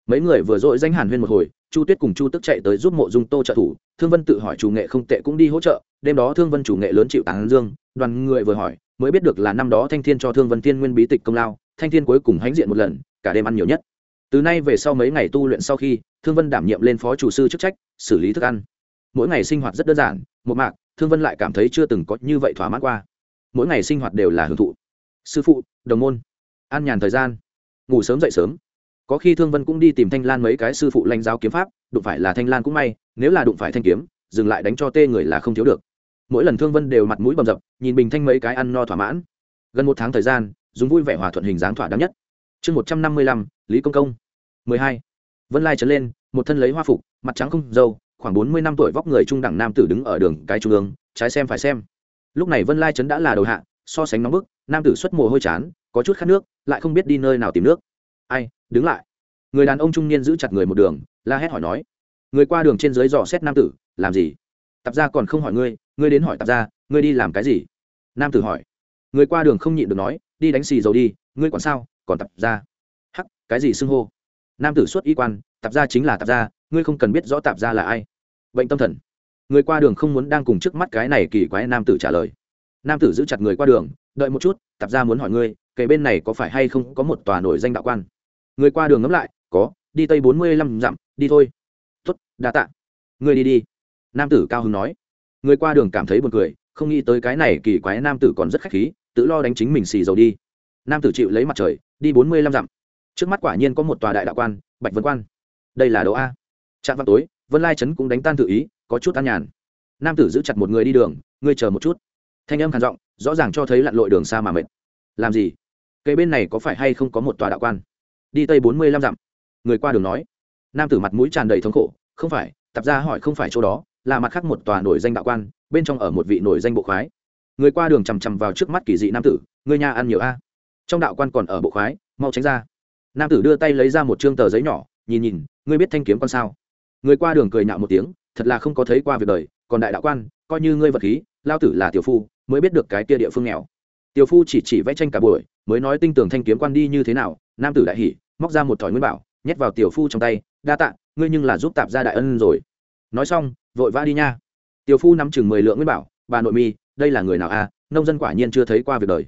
Mấy người vừa dội danh hàn huyên một hồi, chu tuyết cùng chu tức chạy tới giúp mộ dung tô trợ thủ, thương vân tự hỏi chủ nghệ không tệ cũng đi hỗ trợ, đêm đó thương vân chủ nghệ lớn chịu tán dương, đoàn người vừa hỏi, mới biết được là năm đó thanh thiên cho thương vân tiên nguyên bí tịch công lao, thanh thiên cuối cùng hãnh diện một lần, cả đêm ăn nhiều nhất từ nay về sau mấy ngày tu luyện sau khi, thương vân đảm nhiệm lên phó chủ sư chức trách, xử lý thức ăn. Mỗi ngày sinh hoạt rất đơn giản, một mạc, thương vân lại cảm thấy chưa từng có như vậy thỏa mãn qua. Mỗi ngày sinh hoạt đều là hưởng thụ. Sư phụ, đồng môn ăn nhàn thời gian. Ngủ sớm dậy sớm. Có khi thương vân cũng đi tìm thanh lan mấy cái sư phụ lãnh giáo kiếm pháp, đụng phải là thanh lan cũng may, nếu là đụng phải thanh kiếm, dừng lại đánh cho tê người là không thiếu được. Mỗi lần thương vân đều mặt mũi bầm dập, nhìn bình thanh mấy cái ăn no thỏa mãn. Gần một tháng thời gian, dùng vui vẻ hòa thuận hình dáng thỏa đáng nhất. Chương một trăm năm mươi lăm lý công công. mười hai. Vân lai trấn lên, một thân lấy hoa phục, mặt trắng không dâu, khoảng bốn mươi năm tuổi vóc người trung đẳng nam tử đứng ở đường cái trung ương, trái xem phải xem. Lúc này vân lai trấn đã là đầu hạ, so sánh nóng bức, nam tử xuất mồ hôi chán, có chút khát nước, lại không biết đi nơi nào tìm nước. Ai, đứng lại. Người đàn ông trung niên giữ chặt người một đường, la hét hỏi nói. Người qua đường trên dưới dò xét nam tử, làm gì? Tạp ra còn không hỏi ngươi ngươi đến hỏi tạp ra ngươi đi làm cái gì? Nam tử hỏi. Người qua đường không nhịn được nói, đi đánh xì dầu đi, ngươi còn sao, còn tạp ra cái gì xưng hô? Nam tử xuất y quan, tạp gia chính là tạp gia, ngươi không cần biết rõ tạp gia là ai. Bệnh tâm thần. Người qua đường không muốn đang cùng trước mắt cái này kỳ quái nam tử trả lời. Nam tử giữ chặt người qua đường, đợi một chút, tạp gia muốn hỏi ngươi, kể bên này có phải hay không có một tòa nổi danh đạo quan? Người qua đường ngẫm lại, có, đi tây bốn mươi lăm dặm, đi thôi. Tuất đa tạ. Ngươi đi đi. Nam tử cao hứng nói. Người qua đường cảm thấy buồn cười, không nghĩ tới cái này kỳ quái nam tử còn rất khách khí, tự lo đánh chính mình xì dầu đi. Nam tử chịu lấy mặt trời, đi bốn mươi lăm dặm trước mắt quả nhiên có một tòa đại đạo quan, bạch vân quan. Đây là đấu a. Trạm vào tối, vân lai trấn cũng đánh tan tự ý, có chút an nhàn. Nam tử giữ chặt một người đi đường, ngươi chờ một chút. Thanh âm khàn giọng, rõ ràng cho thấy lặn lội đường xa mà mệt. Làm gì? Cây bên này có phải hay không có một tòa đạo quan? Đi tây bốn mươi lăm dặm. Người qua đường nói. Nam tử mặt mũi tràn đầy thống khổ, không phải, tập ra hỏi không phải chỗ đó, là mặt khác một tòa nổi danh đạo quan, bên trong ở một vị nổi danh bộ khoái. Người qua đường chằm chằm vào trước mắt kỳ dị nam tử người nhà ăn nhiều a. Trong đạo quan còn ở bộ khoái, mau tránh ra nam tử đưa tay lấy ra một chương tờ giấy nhỏ, nhìn nhìn, ngươi biết thanh kiếm con sao? Người qua đường cười nhạo một tiếng, thật là không có thấy qua việc đời, còn đại đạo quan, coi như ngươi vật khí, lao tử là tiểu phu, mới biết được cái kia địa phương nghèo. Tiểu phu chỉ chỉ vẽ tranh cả buổi, mới nói tinh tường thanh kiếm quan đi như thế nào, nam tử đại hỉ, móc ra một thỏi nguyên bảo, nhét vào tiểu phu trong tay, đa tạ, ngươi nhưng là giúp tạp ra đại ân rồi. Nói xong, vội vã đi nha. Tiểu phu nắm chừng mười lượng nguyên bảo, bà nội mi, đây là người nào a à? nông dân quả nhiên chưa thấy qua việc đời.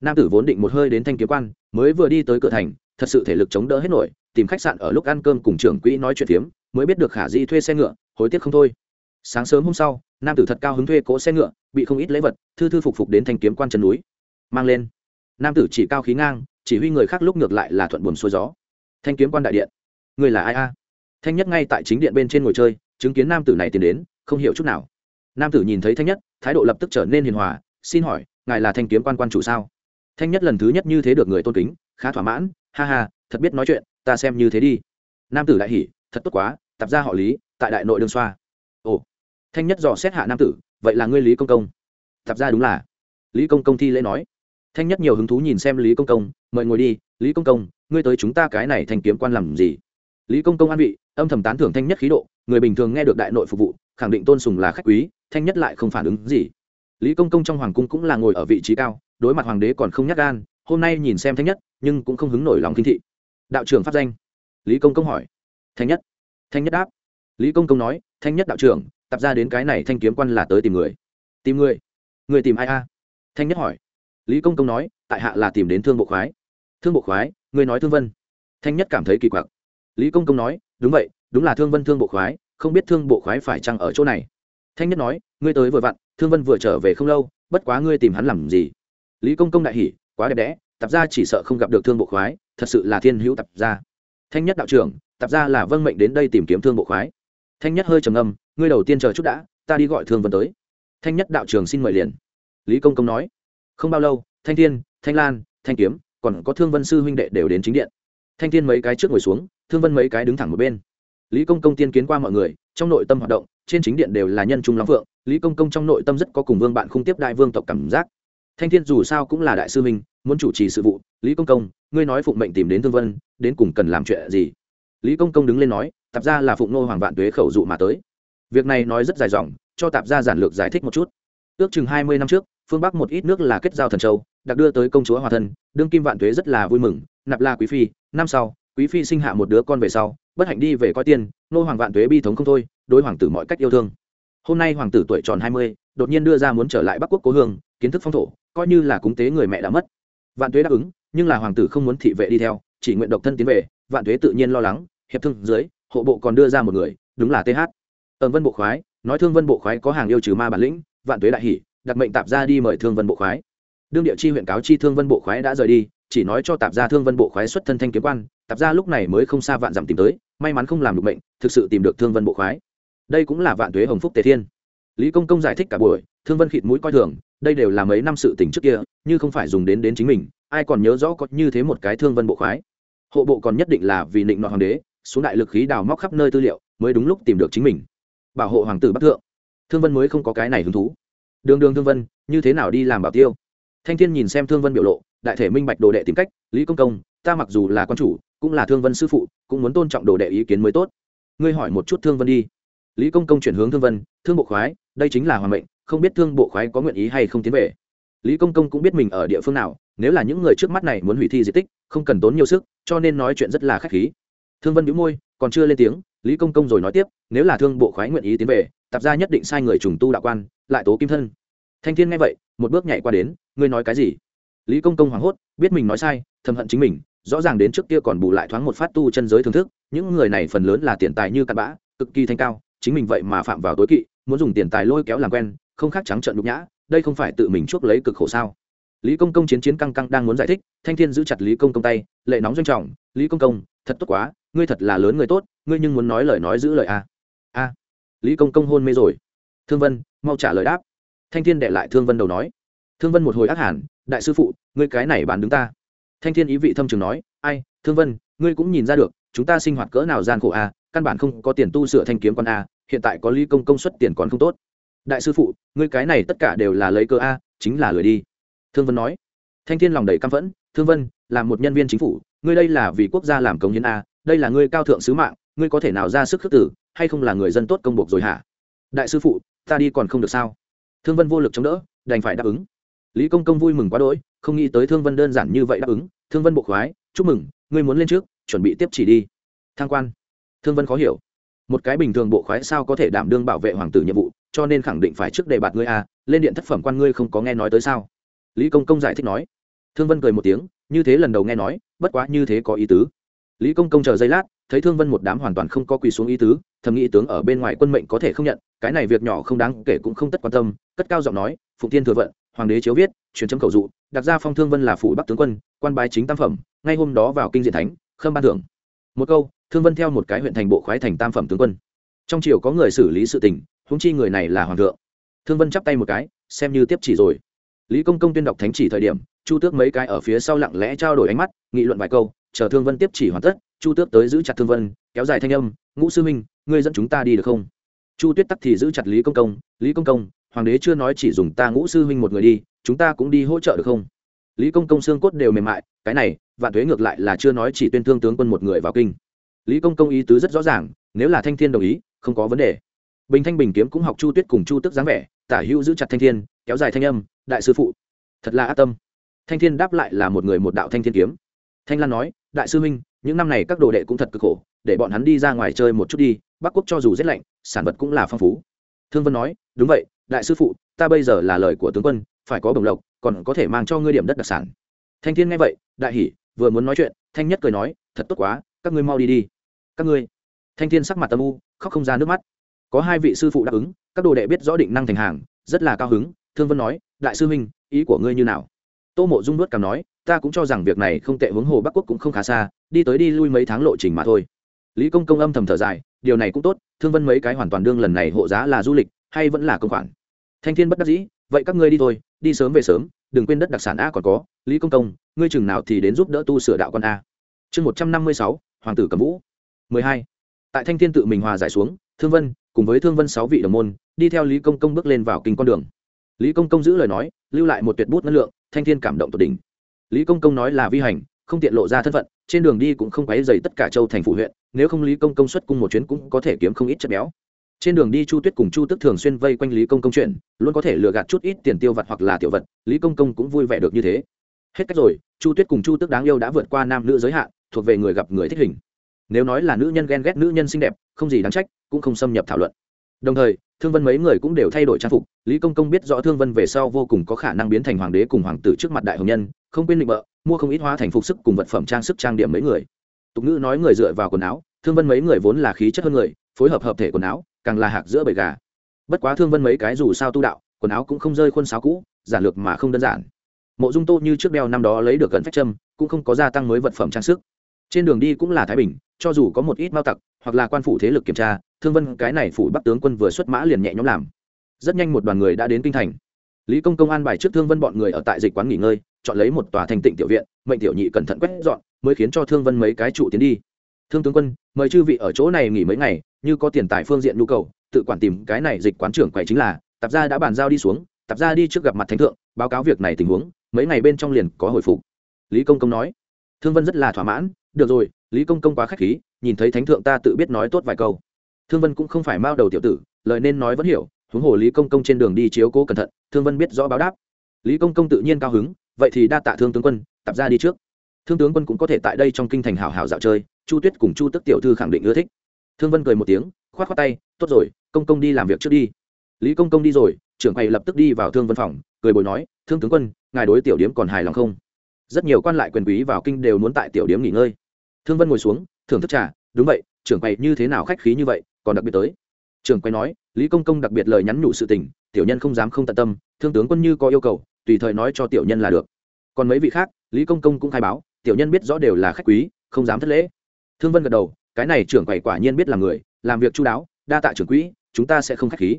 Nam tử vốn định một hơi đến thanh kiếm quan, mới vừa đi tới cửa thành thật sự thể lực chống đỡ hết nổi, tìm khách sạn ở lúc ăn cơm cùng trưởng quỹ nói chuyện phiếm, mới biết được khả di thuê xe ngựa, hối tiếc không thôi. Sáng sớm hôm sau, nam tử thật cao hứng thuê cỗ xe ngựa, bị không ít lễ vật, thư thư phục phục đến thanh kiếm quan chân núi, mang lên. Nam tử chỉ cao khí ngang, chỉ huy người khác lúc ngược lại là thuận buồm xuôi gió. Thanh kiếm quan đại điện. Người là ai a? Thanh nhất ngay tại chính điện bên trên ngồi chơi, chứng kiến nam tử này tiến đến, không hiểu chút nào. Nam tử nhìn thấy thanh nhất, thái độ lập tức trở nên hiền hòa, xin hỏi, ngài là thanh kiếm quan quan chủ sao? Thanh nhất lần thứ nhất như thế được người tôn kính, khá thỏa mãn ha ha, thật biết nói chuyện, ta xem như thế đi. Nam tử đại hỉ, thật tốt quá, tập ra họ lý, tại đại nội đương xoa. Ồ, thanh nhất dò xét hạ nam tử, vậy là ngươi lý công công. Tập ra đúng là. Lý công công thi lễ nói. Thanh nhất nhiều hứng thú nhìn xem lý công công, mời ngồi đi, lý công công, ngươi tới chúng ta cái này thành kiếm quan làm gì? Lý công công an vị, âm thầm tán thưởng thanh nhất khí độ, người bình thường nghe được đại nội phục vụ, khẳng định tôn sùng là khách quý, thanh nhất lại không phản ứng gì. Lý công công trong hoàng cung cũng là ngồi ở vị trí cao, đối mặt hoàng đế còn không nhắc gan hôm nay nhìn xem thanh nhất, nhưng cũng không hứng nổi lòng kinh thị. Đạo trưởng pháp danh. Lý công công hỏi. Thanh nhất. Thanh nhất đáp. Lý công công nói thanh nhất đạo trưởng, tập ra đến cái này thanh kiếm quan là tới tìm người. Tìm người? Người tìm ai a? Thanh nhất hỏi. Lý công công nói, tại hạ là tìm đến thương bộ khoái. Thương bộ khoái? Người nói thương vân. Thanh nhất cảm thấy kỳ quặc. Lý công công nói, đúng vậy, đúng là thương vân thương bộ khoái, không biết thương bộ khoái phải chăng ở chỗ này. Thanh nhất nói, ngươi tới vừa vặn, thương vân vừa trở về không lâu, bất quá ngươi tìm hắn làm gì? Lý công công đại hỉ quá đẹp đẽ, tập gia chỉ sợ không gặp được thương bộ khoái, thật sự là thiên hữu tập gia. Thanh nhất đạo trưởng, tập gia là vâng mệnh đến đây tìm kiếm thương bộ khoái. Thanh nhất hơi trầm ngâm, ngươi đầu tiên chờ chút đã, ta đi gọi thương vân tới. Thanh nhất đạo trưởng xin mời liền. Lý công công nói. Không bao lâu, thanh thiên, thanh lan, thanh kiếm, còn có thương vân sư huynh đệ đều đến chính điện. Thanh thiên mấy cái trước ngồi xuống, thương vân mấy cái đứng thẳng một bên. Lý công công tiên kiến qua mọi người, trong nội tâm hoạt động, trên chính điện đều là nhân trung lắm vượng lý công công trong nội tâm rất có cùng vương bạn không tiếp đại vương tộc cảm giác thanh thiên dù sao cũng là đại sư minh muốn chủ trì sự vụ, lý công công, ngươi nói phụng mệnh tìm đến thương vân, đến cùng cần làm chuyện gì? Lý công công đứng lên nói, tạp ra là phụng nô hoàng vạn tuế khẩu dụ mà tới. Việc này nói rất dài dòng, cho tạp ra giản lược giải thích một chút. Ước chừng hai mươi năm trước, phương bắc một ít nước là kết giao thần châu, đặc đưa tới công chúa hòa thân, đương kim vạn tuế rất là vui mừng, nạp la quý phi, năm sau, quý phi sinh hạ một đứa con về sau, bất hạnh đi về coi tiên, nô hoàng vạn tuế bi thống không thôi, đối hoàng tử mọi cách yêu thương. Hôm nay hoàng tử tuổi tròn hai mươi, đột nhiên đưa ra muốn trở lại bắc quốc cố hương, kiến thức phong thổ coi như là cúng tế người mẹ đã mất. Vạn tuế đáp ứng, nhưng là hoàng tử không muốn thị vệ đi theo, chỉ nguyện độc thân tiến về, vạn tuế tự nhiên lo lắng, hiệp thương dưới, hộ bộ còn đưa ra một người, đúng là th ẩn vân bộ khoái, nói thương vân bộ khoái có hàng yêu trừ ma bản lĩnh, vạn tuế đại hỷ đặt mệnh tạp ra đi mời thương vân bộ khoái. Đương địa chi huyện cáo chi thương vân bộ khoái đã rời đi, chỉ nói cho tạp gia thương vân bộ khoái xuất thân thanh kiếm quan, tạp gia lúc này mới không xa vạn dặm tìm tới, may mắn không làm được bệnh thực sự tìm được thương vân bộ khoái. Đây cũng là vạn tuế hồng phúc tề thiên. Lý công công giải thích cả buổi, thương vân khịt mũi coi thường đây đều là mấy năm sự tình trước kia, như không phải dùng đến đến chính mình, ai còn nhớ rõ có như thế một cái thương vân bộ khoái. Hộ bộ còn nhất định là vì định nọ hoàng đế, xuống đại lực khí đào móc khắp nơi tư liệu, mới đúng lúc tìm được chính mình. Bảo hộ hoàng tử bắc thượng. Thương vân mới không có cái này hứng thú. Đường đường thương vân, như thế nào đi làm bảo tiêu? Thanh thiên nhìn xem thương vân biểu lộ, đại thể minh bạch đồ đệ tìm cách, lý công công, ta mặc dù là quan chủ, cũng là thương vân sư phụ, cũng muốn tôn trọng đồ đệ ý kiến mới tốt. Ngươi hỏi một chút thương vân đi. Lý công công chuyển hướng thương vân, thương bộ khoái, đây chính là hoàng mệnh không biết thương bộ khoái có nguyện ý hay không tiến về. Lý công công cũng biết mình ở địa phương nào, nếu là những người trước mắt này muốn hủy thi di tích, không cần tốn nhiều sức, cho nên nói chuyện rất là k h á c h khí. Thương vân đĩu môi, còn chưa lên tiếng, lý công công rồi nói tiếp, nếu là thương bộ khoái nguyện ý tiến về tạp ra nhất định sai người trùng tu đạo quan, lại tố kim thân. Thanh thiên nghe vậy, một bước nhảy qua đến, ngươi nói cái gì? Lý công công hoảng hốt, biết mình nói sai, thầm hận chính mình, rõ ràng đến trước kia còn bù lại thoáng một phát tu chân giới thưởng thức, những người này phần lớn là tiền tài như cặn bã, cực kỳ thanh cao, chính mình vậy mà phạm vào tối kỵ, muốn dùng tiền tài lôi kéo làm quen không khác trắng trợn nhục nhã, đây không phải tự mình chuốc lấy cực khổ sao? Lý công công chiến chiến căng căng đang muốn giải thích, thanh thiên giữ chặt lý công công tay, lệ nóng doanh trọng, lý công công, thật tốt quá, ngươi thật là lớn người tốt, ngươi nhưng muốn nói lời nói giữ lời a a. Lý công công hôn mê rồi. Thương vân, mau trả lời đáp. Thanh thiên đệ lại thương vân đầu nói. Thương vân một hồi ác hẳn, đại sư phụ, ngươi cái này bán đứng ta. Thanh thiên ý vị thâm trường nói, ai, thương vân, ngươi cũng nhìn ra được, chúng ta sinh hoạt cỡ nào gian khổ a căn bản không có tiền tu sửa thanh kiếm con a hiện tại có lý công công suất tiền còn không tốt đại sư phụ, ngươi cái này tất cả đều là lấy cơ a, chính là lười đi. Thương vân nói. Thanh thiên lòng đầy căm phẫn. Thương vân, là một nhân viên chính phủ, ngươi đây là vì quốc gia làm công hiến a, đây là ngươi cao thượng sứ mạng, ngươi có thể nào ra sức khước tử, hay không là người dân tốt công buộc rồi hả? Đại sư phụ, ta đi còn không được sao? Thương vân vô lực chống đỡ, đành phải đáp ứng. Lý công công vui mừng quá đỗi, không nghĩ tới thương vân đơn giản như vậy đáp ứng. Thương vân bộ khoái, chúc mừng, ngươi muốn lên trước, chuẩn bị tiếp chỉ đi. Thang quan. Thương vân khó hiểu. Một cái bình thường bộ khoái sao có thể đảm đương bảo vệ hoàng tử nhiệm vụ? Cho nên khẳng định phải trước đề bạt ngươi a lên điện thất phẩm quan ngươi không có nghe nói tới sao? Lý công công giải thích nói. Thương vân cười một tiếng, như thế lần đầu nghe nói, bất quá như thế có ý tứ. Lý công công chờ giây lát, thấy thương vân một đám hoàn toàn không có quỳ xuống ý tứ, thầm nghĩ tướng ở bên ngoài quân mệnh có thể không nhận, cái này việc nhỏ không đáng kể cũng không tất quan tâm, cất cao giọng nói, phụng tiên thừa vận, hoàng đế chiếu viết, truyền chấm cầu dụ đặt ra phong thương vân là phủ bắc tướng quân, quan bái chính tam phẩm, ngay hôm đó vào kinh diện thánh, khâm ban thưởng. Một câu, thương vân theo một cái huyện thành bộ khoái thành tam phẩm tướng quân. Trong triều có người xử lý sự tình húng chi người này là hoàng thượng. Thương vân chắp tay một cái, xem như tiếp chỉ rồi. Lý công công tuyên đọc thánh chỉ thời điểm, chu tước mấy cái ở phía sau lặng lẽ trao đổi ánh mắt, nghị luận vài câu, chờ thương vân tiếp chỉ hoàn tất, chu tước tới giữ chặt thương vân, kéo dài thanh âm, ngũ sư minh ngươi dẫn chúng ta đi được không? Chu tuyết tắc thì giữ chặt lý công công, lý công công, hoàng đế chưa nói chỉ dùng ta ngũ sư huynh một người đi, chúng ta cũng đi hỗ trợ được không? Lý công công xương cốt đều mềm mại, cái này, vạn thuế ngược lại là chưa nói chỉ tuyên thương tướng quân một người vào kinh. Lý công công ý tứ rất rõ ràng, nếu là thanh thiên đồng ý, không có vấn đề bình thanh bình kiếm cũng học chu tuyết cùng chu tức dáng vẻ, tả hữu giữ chặt thanh thiên, kéo dài thanh âm, đại sư phụ. Thật là ác tâm. Thanh thiên đáp lại là một người một đạo thanh thiên kiếm. Thanh lan nói, đại sư huynh, những năm này các đồ đệ cũng thật cực khổ, để bọn hắn đi ra ngoài chơi một chút đi, bắc quốc cho dù rét lạnh, sản vật cũng là phong phú. Thương vân nói, đúng vậy, đại sư phụ, ta bây giờ là lời của tướng quân, phải có bồng lộc, còn có thể mang cho ngươi điểm đất đặc sản. Thanh thiên nghe vậy, đại hỉ, vừa muốn nói chuyện, thanh nhất cười nói, thật tốt quá, các ngươi mau đi đi. Các ngươi? Thanh thiên sắc mặt tâm u, khóc không ra nước mắt có hai vị sư phụ đáp ứng, các đồ đệ biết rõ định năng thành hàng, rất là cao hứng, thương vân nói, đại sư huynh, ý của ngươi như nào? Tô mộ dung nuốt cảm nói, ta cũng cho rằng việc này không tệ hướng hồ bắc quốc cũng không khá xa, đi tới đi lui mấy tháng lộ trình mà thôi. Lý công công âm thầm thở dài, điều này cũng tốt, thương vân mấy cái hoàn toàn đương lần này hộ giá là du lịch, hay vẫn là công khoản? Thanh thiên bất đắc dĩ, vậy các ngươi đi thôi, đi sớm về sớm, đừng quên đất đặc sản a còn có, lý công công, ngươi chừng nào thì đến giúp đỡ tu sửa đạo con a. Chương một trăm năm mươi sáu, hoàng tử cầm vũ. Mười hai. Tại thanh thiên tự mình hòa giải xuống, thương vân cùng với thương vân sáu vị đồng môn, đi theo lý công công bước lên vào kinh con đường. Lý công công giữ lời nói, lưu lại một tuyệt bút năng lượng, thanh thiên cảm động tột đỉnh. Lý công công nói là vi hành, không tiện lộ ra thân phận, trên đường đi cũng không quấy dày tất cả châu thành phủ huyện, nếu không lý công công xuất cung một chuyến cũng có thể kiếm không ít chất béo. Trên đường đi chu tuyết cùng chu tức thường xuyên vây quanh lý công công chuyện, luôn có thể lừa gạt chút ít tiền tiêu vặt hoặc là tiểu vật, lý công công cũng vui vẻ được như thế. Hết cách rồi, chu tuyết cùng chu tức đáng yêu đã vượt qua nam nữ giới hạn, thuộc về người gặp người thích hình nếu nói là nữ nhân ghen ghét nữ nhân xinh đẹp, không gì đáng trách, cũng không xâm nhập thảo luận. Đồng thời, thương vân mấy người cũng đều thay đổi trang phục. Lý công công biết rõ thương vân về sau vô cùng có khả năng biến thành hoàng đế cùng hoàng tử trước mặt đại hồng nhân, không quên định bợ, mua không ít hóa thành phục sức cùng vật phẩm trang sức trang điểm mấy người. Tục ngữ nói người dựa vào quần áo, thương vân mấy người vốn là khí chất hơn người, phối hợp hợp thể quần áo, càng là hạc giữa bầy gà. Bất quá thương vân mấy cái dù sao tu đạo, quần áo cũng không rơi khuôn sáo cũ, giản lược mà không đơn giản. Mộ dung tô như trước đeo năm đó lấy được gần phách châm, cũng không có gia tăng mới vật phẩm trang sức trên đường đi cũng là thái bình, cho dù có một ít mao tặc, hoặc là quan phủ thế lực kiểm tra, thương vân cái này phủ bắc tướng quân vừa xuất mã liền nhẹ nhõm làm. Rất nhanh một đoàn người đã đến kinh thành. Lý công công an bài trước thương vân bọn người ở tại dịch quán nghỉ ngơi, chọn lấy một tòa thành tịnh tiểu viện, mệnh tiểu nhị cẩn thận quét dọn, mới khiến cho thương vân mấy cái trụ tiến đi. Thương tướng quân, mời chư vị ở chỗ này nghỉ mấy ngày, như có tiền tài phương diện nhu cầu, tự quản tìm cái này dịch quán trưởng quầy chính là, tạp gia đã bàn giao đi xuống, tạp gia đi trước gặp mặt thánh thượng, báo cáo việc này tình huống, mấy ngày bên trong liền có hồi phục. Lý công công nói. Thương vân rất là thỏa mãn được rồi, lý công công quá k h á c h khí, nhìn thấy thánh thượng ta tự biết nói tốt vài câu. Thương vân cũng không phải mao đầu tiểu tử, lời nên nói vẫn hiểu, huống hồ lý công công trên đường đi chiếu cố cẩn thận, thương vân biết rõ báo đáp. Lý công công tự nhiên cao hứng, vậy thì đa tạ thương tướng quân, tập ra đi trước. Thương tướng quân cũng có thể tại đây trong kinh thành hào hào dạo chơi, chu tuyết cùng chu tức tiểu thư khẳng định ưa thích. Thương vân cười một tiếng k h o á t k h o á tay, tốt rồi, công công đi làm việc trước đi. Lý công công đi rồi, trưởng quầy lập tức đi vào thương vân phòng, cười bồi nói, thương tướng quân, ngài đối tiểu điếm còn hài lòng không? Rất nhiều quan lại quyền quý vào kinh đều muốn tại tiểu điếm nghỉ ngơi. Thương vân ngồi xuống, thưởng thức trà, đúng vậy, trưởng quầy như thế nào khách khí như vậy, còn đặc biệt tới. Trưởng quầy nói, lý công công đặc biệt lời nhắn nhủ sự tình, tiểu nhân không dám không tận tâm, thương tướng quân như có yêu cầu, tùy thời nói cho tiểu nhân là được. Còn mấy vị khác, lý công công cũng khai báo, tiểu nhân biết rõ đều là khách quý, không dám thất lễ. Thương vân gật đầu, cái này trưởng quầy quả nhiên biết là người, làm việc chu đáo, đa tạ trưởng quỹ, chúng ta sẽ không khách khí.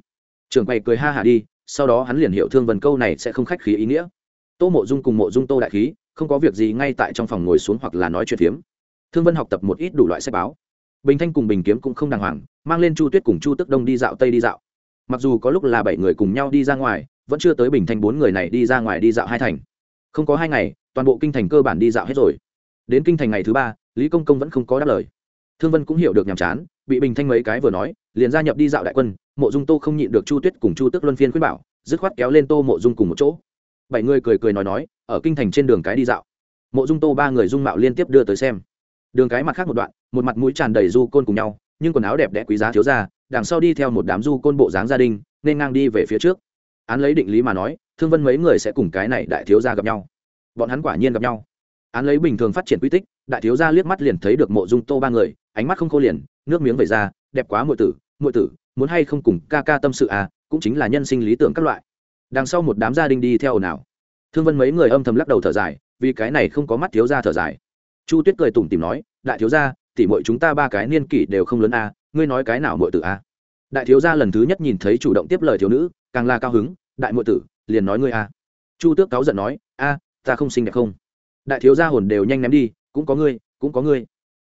Trưởng quầy cười ha hả đi, sau đó hắn liền hiểu thương vân câu này sẽ không khách khí ý nghĩa. Tô mộ dung cùng mộ dung tô đại khí không có việc gì ngay tại trong phòng ngồi xuống hoặc là nói chuyện phiếm. Thương vân học tập một ít đủ loại sách báo. Bình thanh cùng bình kiếm cũng không đàng hoàng, mang lên chu tuyết cùng chu tức đông đi dạo tây đi dạo. Mặc dù có lúc là bảy người cùng nhau đi ra ngoài, vẫn chưa tới bình thanh bốn người này đi ra ngoài đi dạo hai thành. Không có hai ngày, toàn bộ kinh thành cơ bản đi dạo hết rồi. Đến kinh thành ngày thứ ba, lý công công vẫn không có đáp lời. Thương vân cũng hiểu được nhàm chán, bị bình thanh mấy cái vừa nói, liền gia nhập đi dạo đại quân, mộ dung tô không nhịn được chu tuyết cùng chu tức luân phiên khuyên bảo, dứt khoát kéo lên tô mộ dung cùng một chỗ bảy người cười cười nói nói, ở kinh thành trên đường cái đi dạo. Mộ dung tô ba người dung mạo liên tiếp đưa tới xem. Đường cái mặt khác một đoạn, một mặt mũi tràn đầy du côn cùng nhau, nhưng quần áo đẹp đẽ quý giá thiếu ra, đằng sau đi theo một đám du côn bộ dáng gia đình, nên ngang đi về phía trước. Án lấy định lý mà nói, thương vân mấy người sẽ cùng cái này đại thiếu gia gặp nhau. Bọn hắn quả nhiên gặp nhau. Án lấy bình thường phát triển quy tích, đại thiếu gia liếc mắt liền thấy được mộ dung tô ba người, ánh mắt không khô liền, nước miếng vẩy ra, đẹp quá muội tử muội tử, muốn hay không cùng ca ca tâm sự à cũng chính là nhân sinh lý tưởng các loại đằng sau một đám gia đình đi theo ồn ào. Thương vân mấy người âm thầm lắc đầu thở dài, vì cái này không có mắt thiếu gia thở dài. Chu tuyết cười tủm tìm nói, đại thiếu gia, tỉ mọi chúng ta ba cái niên kỷ đều không lớn a, ngươi nói cái nào mọi tử a? Đại thiếu gia lần thứ nhất nhìn thấy chủ động tiếp lời thiếu nữ, càng là cao hứng, đại muội tử, liền nói ngươi a. Chu tước cáu giận nói, a, ta không xinh đẹp không? Đại thiếu gia hồn đều nhanh ném đi, cũng có ngươi, cũng có ngươi.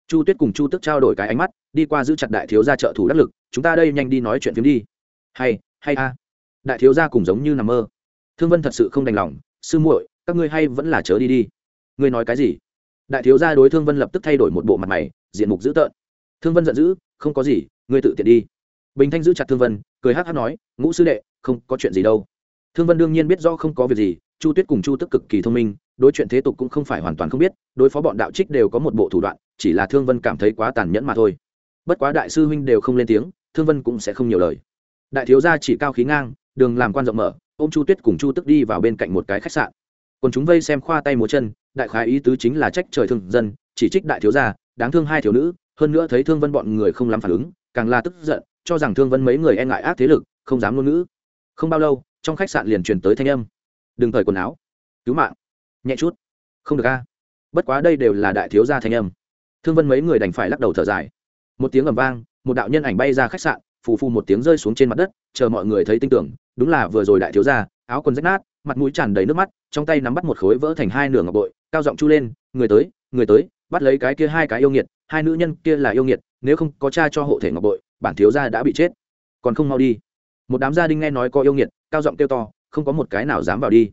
Chu tuyết cùng chu tước trao đổi cái ánh mắt, đi qua giữ chặt đại thiếu gia trợ thủ đắc lực, chúng ta đây nhanh đi nói chuyện phiếm đi. Hay hay a đại thiếu gia cùng giống như nằm mơ. Thương vân thật sự không đành lòng, sư muội, các ngươi hay vẫn là chớ đi đi. Ngươi nói cái gì? Đại thiếu gia đối thương vân lập tức thay đổi một bộ mặt mày, diện mục dữ tợn. Thương vân giận dữ, không có gì, ngươi tự tiện đi. Bình thanh giữ chặt thương vân, cười hát hát nói, ngũ sư đệ, không có chuyện gì đâu. Thương vân đương nhiên biết rõ không có việc gì, chu tuyết cùng chu tức cực kỳ thông minh, đối chuyện thế tục cũng không phải hoàn toàn không biết, đối phó bọn đạo trích đều có một bộ thủ đoạn, chỉ là thương vân cảm thấy quá tàn nhẫn mà thôi. Bất quá đại sư huynh đều không lên tiếng, thương vân cũng sẽ không nhiều lời. Đại thiếu gia chỉ cao khí ngang đường làm quan rộng mở ô m chu tuyết cùng chu tức đi vào bên cạnh một cái khách sạn. Còn chúng vây xem khoa tay múa chân, đại khái ý tứ chính là trách trời thương dân, chỉ trích đại thiếu gia, đáng thương hai thiếu nữ, hơn nữa thấy thương vân bọn người không lắm phản ứng, càng là tức giận, cho rằng thương vân mấy người e ngại ác thế lực, không dám ngôn ngữ. Không bao lâu, trong khách sạn liền truyền tới thanh âm. Đừng thời quần áo, cứu mạng, nhẹ chút. Không được a. Bất quá đây đều là đại thiếu gia thanh âm. Thương vân mấy người đành phải lắc đầu thở dài. Một tiếng ầm vang, một đạo nhân ảnh bay ra khách sạn phù phù một tiếng rơi xuống trên mặt đất, chờ mọi người thấy tin tưởng, đúng là vừa rồi đại thiếu gia, áo quần rách nát, mặt mũi tràn đầy nước mắt, trong tay nắm bắt một khối vỡ thành hai nửa ngọc bội, cao giọng chu lên, người tới người tới, bắt lấy cái kia hai cái yêu nghiệt, hai nữ nhân kia là yêu nghiệt, nếu không có cha cho hộ thể ngọc bội, bản thiếu gia đã bị chết. Còn không mau đi. Một đám gia đình nghe nói có yêu nghiệt, cao giọng kêu to, không có một cái nào dám vào đi.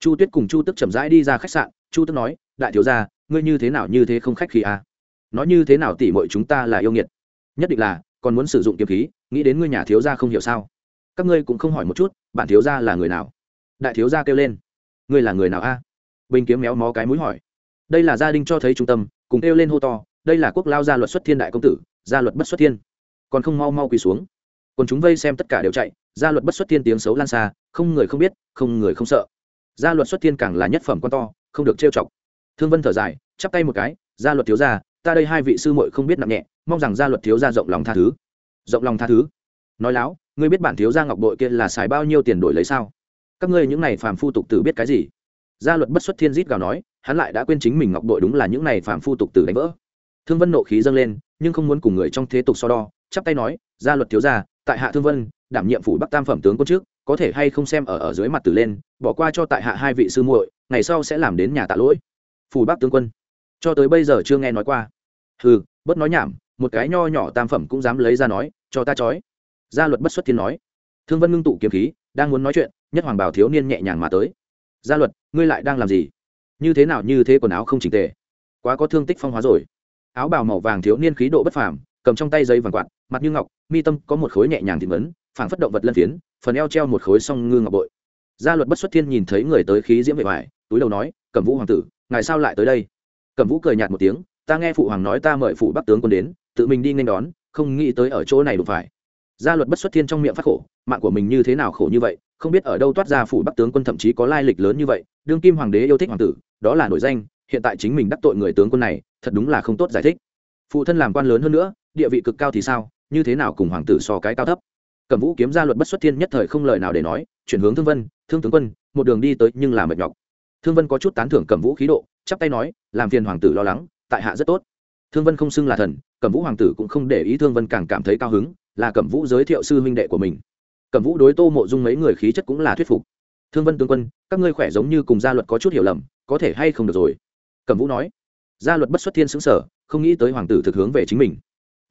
Chu tuyết cùng chu tức chậm rãi đi ra khách sạn, chu tức nói, đại thiếu gia, ngươi như thế nào như thế không khách khí à? Nói như thế nào tỉ mọi chúng ta là yêu nghiệt? Nhất định là còn muốn sử dụng kiếm khí, nghĩ đến ngươi nhà thiếu gia không hiểu sao? Các ngươi cũng không hỏi một chút bản thiếu gia là người nào? Đại thiếu gia kêu lên. Ngươi là người nào a? Bình kiếm méo mó cái mũi hỏi. Đây là gia đình cho thấy trung tâm, cùng kêu lên hô to, đây là quốc lao gia luật xuất thiên đại công tử, gia luật bất xuất thiên. Còn không mau mau quỳ xuống. Còn chúng vây xem tất cả đều chạy, gia luật bất xuất thiên tiếng xấu lan xa, không người không biết, không người không sợ. Gia luật xuất thiên càng là nhất phẩm quan to, không được trêu chọc. Thương vân thở dài, chắp tay một cái, gia luật thiếu gia ta đây hai vị sư muội không biết nặng nhẹ, mong rằng gia luật thiếu gia rộng lòng tha thứ. Rộng lòng tha thứ? Nói láo, ngươi biết bản thiếu gia ngọc bội kia là xài bao nhiêu tiền đổi lấy sao? Các ngươi những này phàm phu tục tử biết cái gì? Gia luật bất xuất thiên rít gào nói, hắn lại đã quên chính mình ngọc bội đúng là những này phàm phu tục tử đánh vỡ. Thương vân nộ khí dâng lên, nhưng không muốn cùng người trong thế tục so đo, chắp tay nói, gia luật thiếu gia, tại hạ thương vân, đảm nhiệm phủ bắc tam phẩm tướng quân trước, có thể hay không xem ở ở dưới mặt tử lên, bỏ qua cho tại hạ hai vị sư muội, ngày sau sẽ làm đến nhà tạ lỗi. Phủ bắc tướng quân cho tới bây giờ chưa nghe nói qua. Hừ bất nói nhảm, một cái nho nhỏ tam phẩm cũng dám lấy ra nói, cho ta chói gia luật bất xuất thiên nói. Thương vân ngưng tụ kiếm khí, đang muốn nói chuyện, nhất hoàng bảo thiếu niên nhẹ nhàng mà tới. Gia luật, ngươi lại đang làm gì? Như thế nào như thế quần áo không chỉnh tề? Quá có thương tích phong hóa rồi. Áo bào màu vàng thiếu niên khí độ bất phàm, cầm trong tay giấy vàng quạt, mặt như ngọc, mi tâm có một khối nhẹ nhàng thịt vấn phảng phất động vật lân phiến, phần eo treo một khối song ngư ngọc bội. Gia luật bất xuất thiên nhìn thấy người tới khí diễm vệ vải, túi đầu nói, cẩm vũ hoàng tử, ngài sao lại tới đây? Cẩm vũ cười nhạt một tiếng, ta nghe phụ hoàng nói ta mời phụ bắc tướng quân đến, tự mình đi nên đón, không nghĩ tới ở chỗ này đụng phải. Gia luật bất xuất thiên trong miệng phát khổ, mạng của mình như thế nào khổ như vậy, không biết ở đâu toát ra phủ bắc tướng quân thậm chí có lai lịch lớn như vậy, đương kim hoàng đế yêu thích hoàng tử, đó là nổi danh, hiện tại chính mình đắc tội người tướng quân này, thật đúng là không tốt giải thích. Phụ thân làm quan lớn hơn nữa, địa vị cực cao thì sao, như thế nào cùng hoàng tử so cái cao thấp? Cẩm vũ kiếm gia luật bất xuất thiên nhất thời không lời nào để nói, chuyển hướng thương vân, thương tướng quân, một đường đi tới nhưng là mệt nhọc thương vân có chút tán thưởng cẩm vũ khí độ, chắp tay nói, làm phiền hoàng tử lo lắng, tại hạ rất tốt. Thương vân không xưng là thần, cẩm vũ hoàng tử cũng không để ý thương vân càng cảm thấy cao hứng, là cẩm vũ giới thiệu sư huynh đệ của mình. Cẩm vũ đối tô mộ dung mấy người khí chất cũng là thuyết phục. Thương vân tướng quân, các ngươi khỏe giống như cùng gia luật có chút hiểu lầm, có thể hay không được rồi? Cẩm vũ nói. Gia luật bất xuất thiên xứng sở không nghĩ tới hoàng tử thực hướng về chính mình.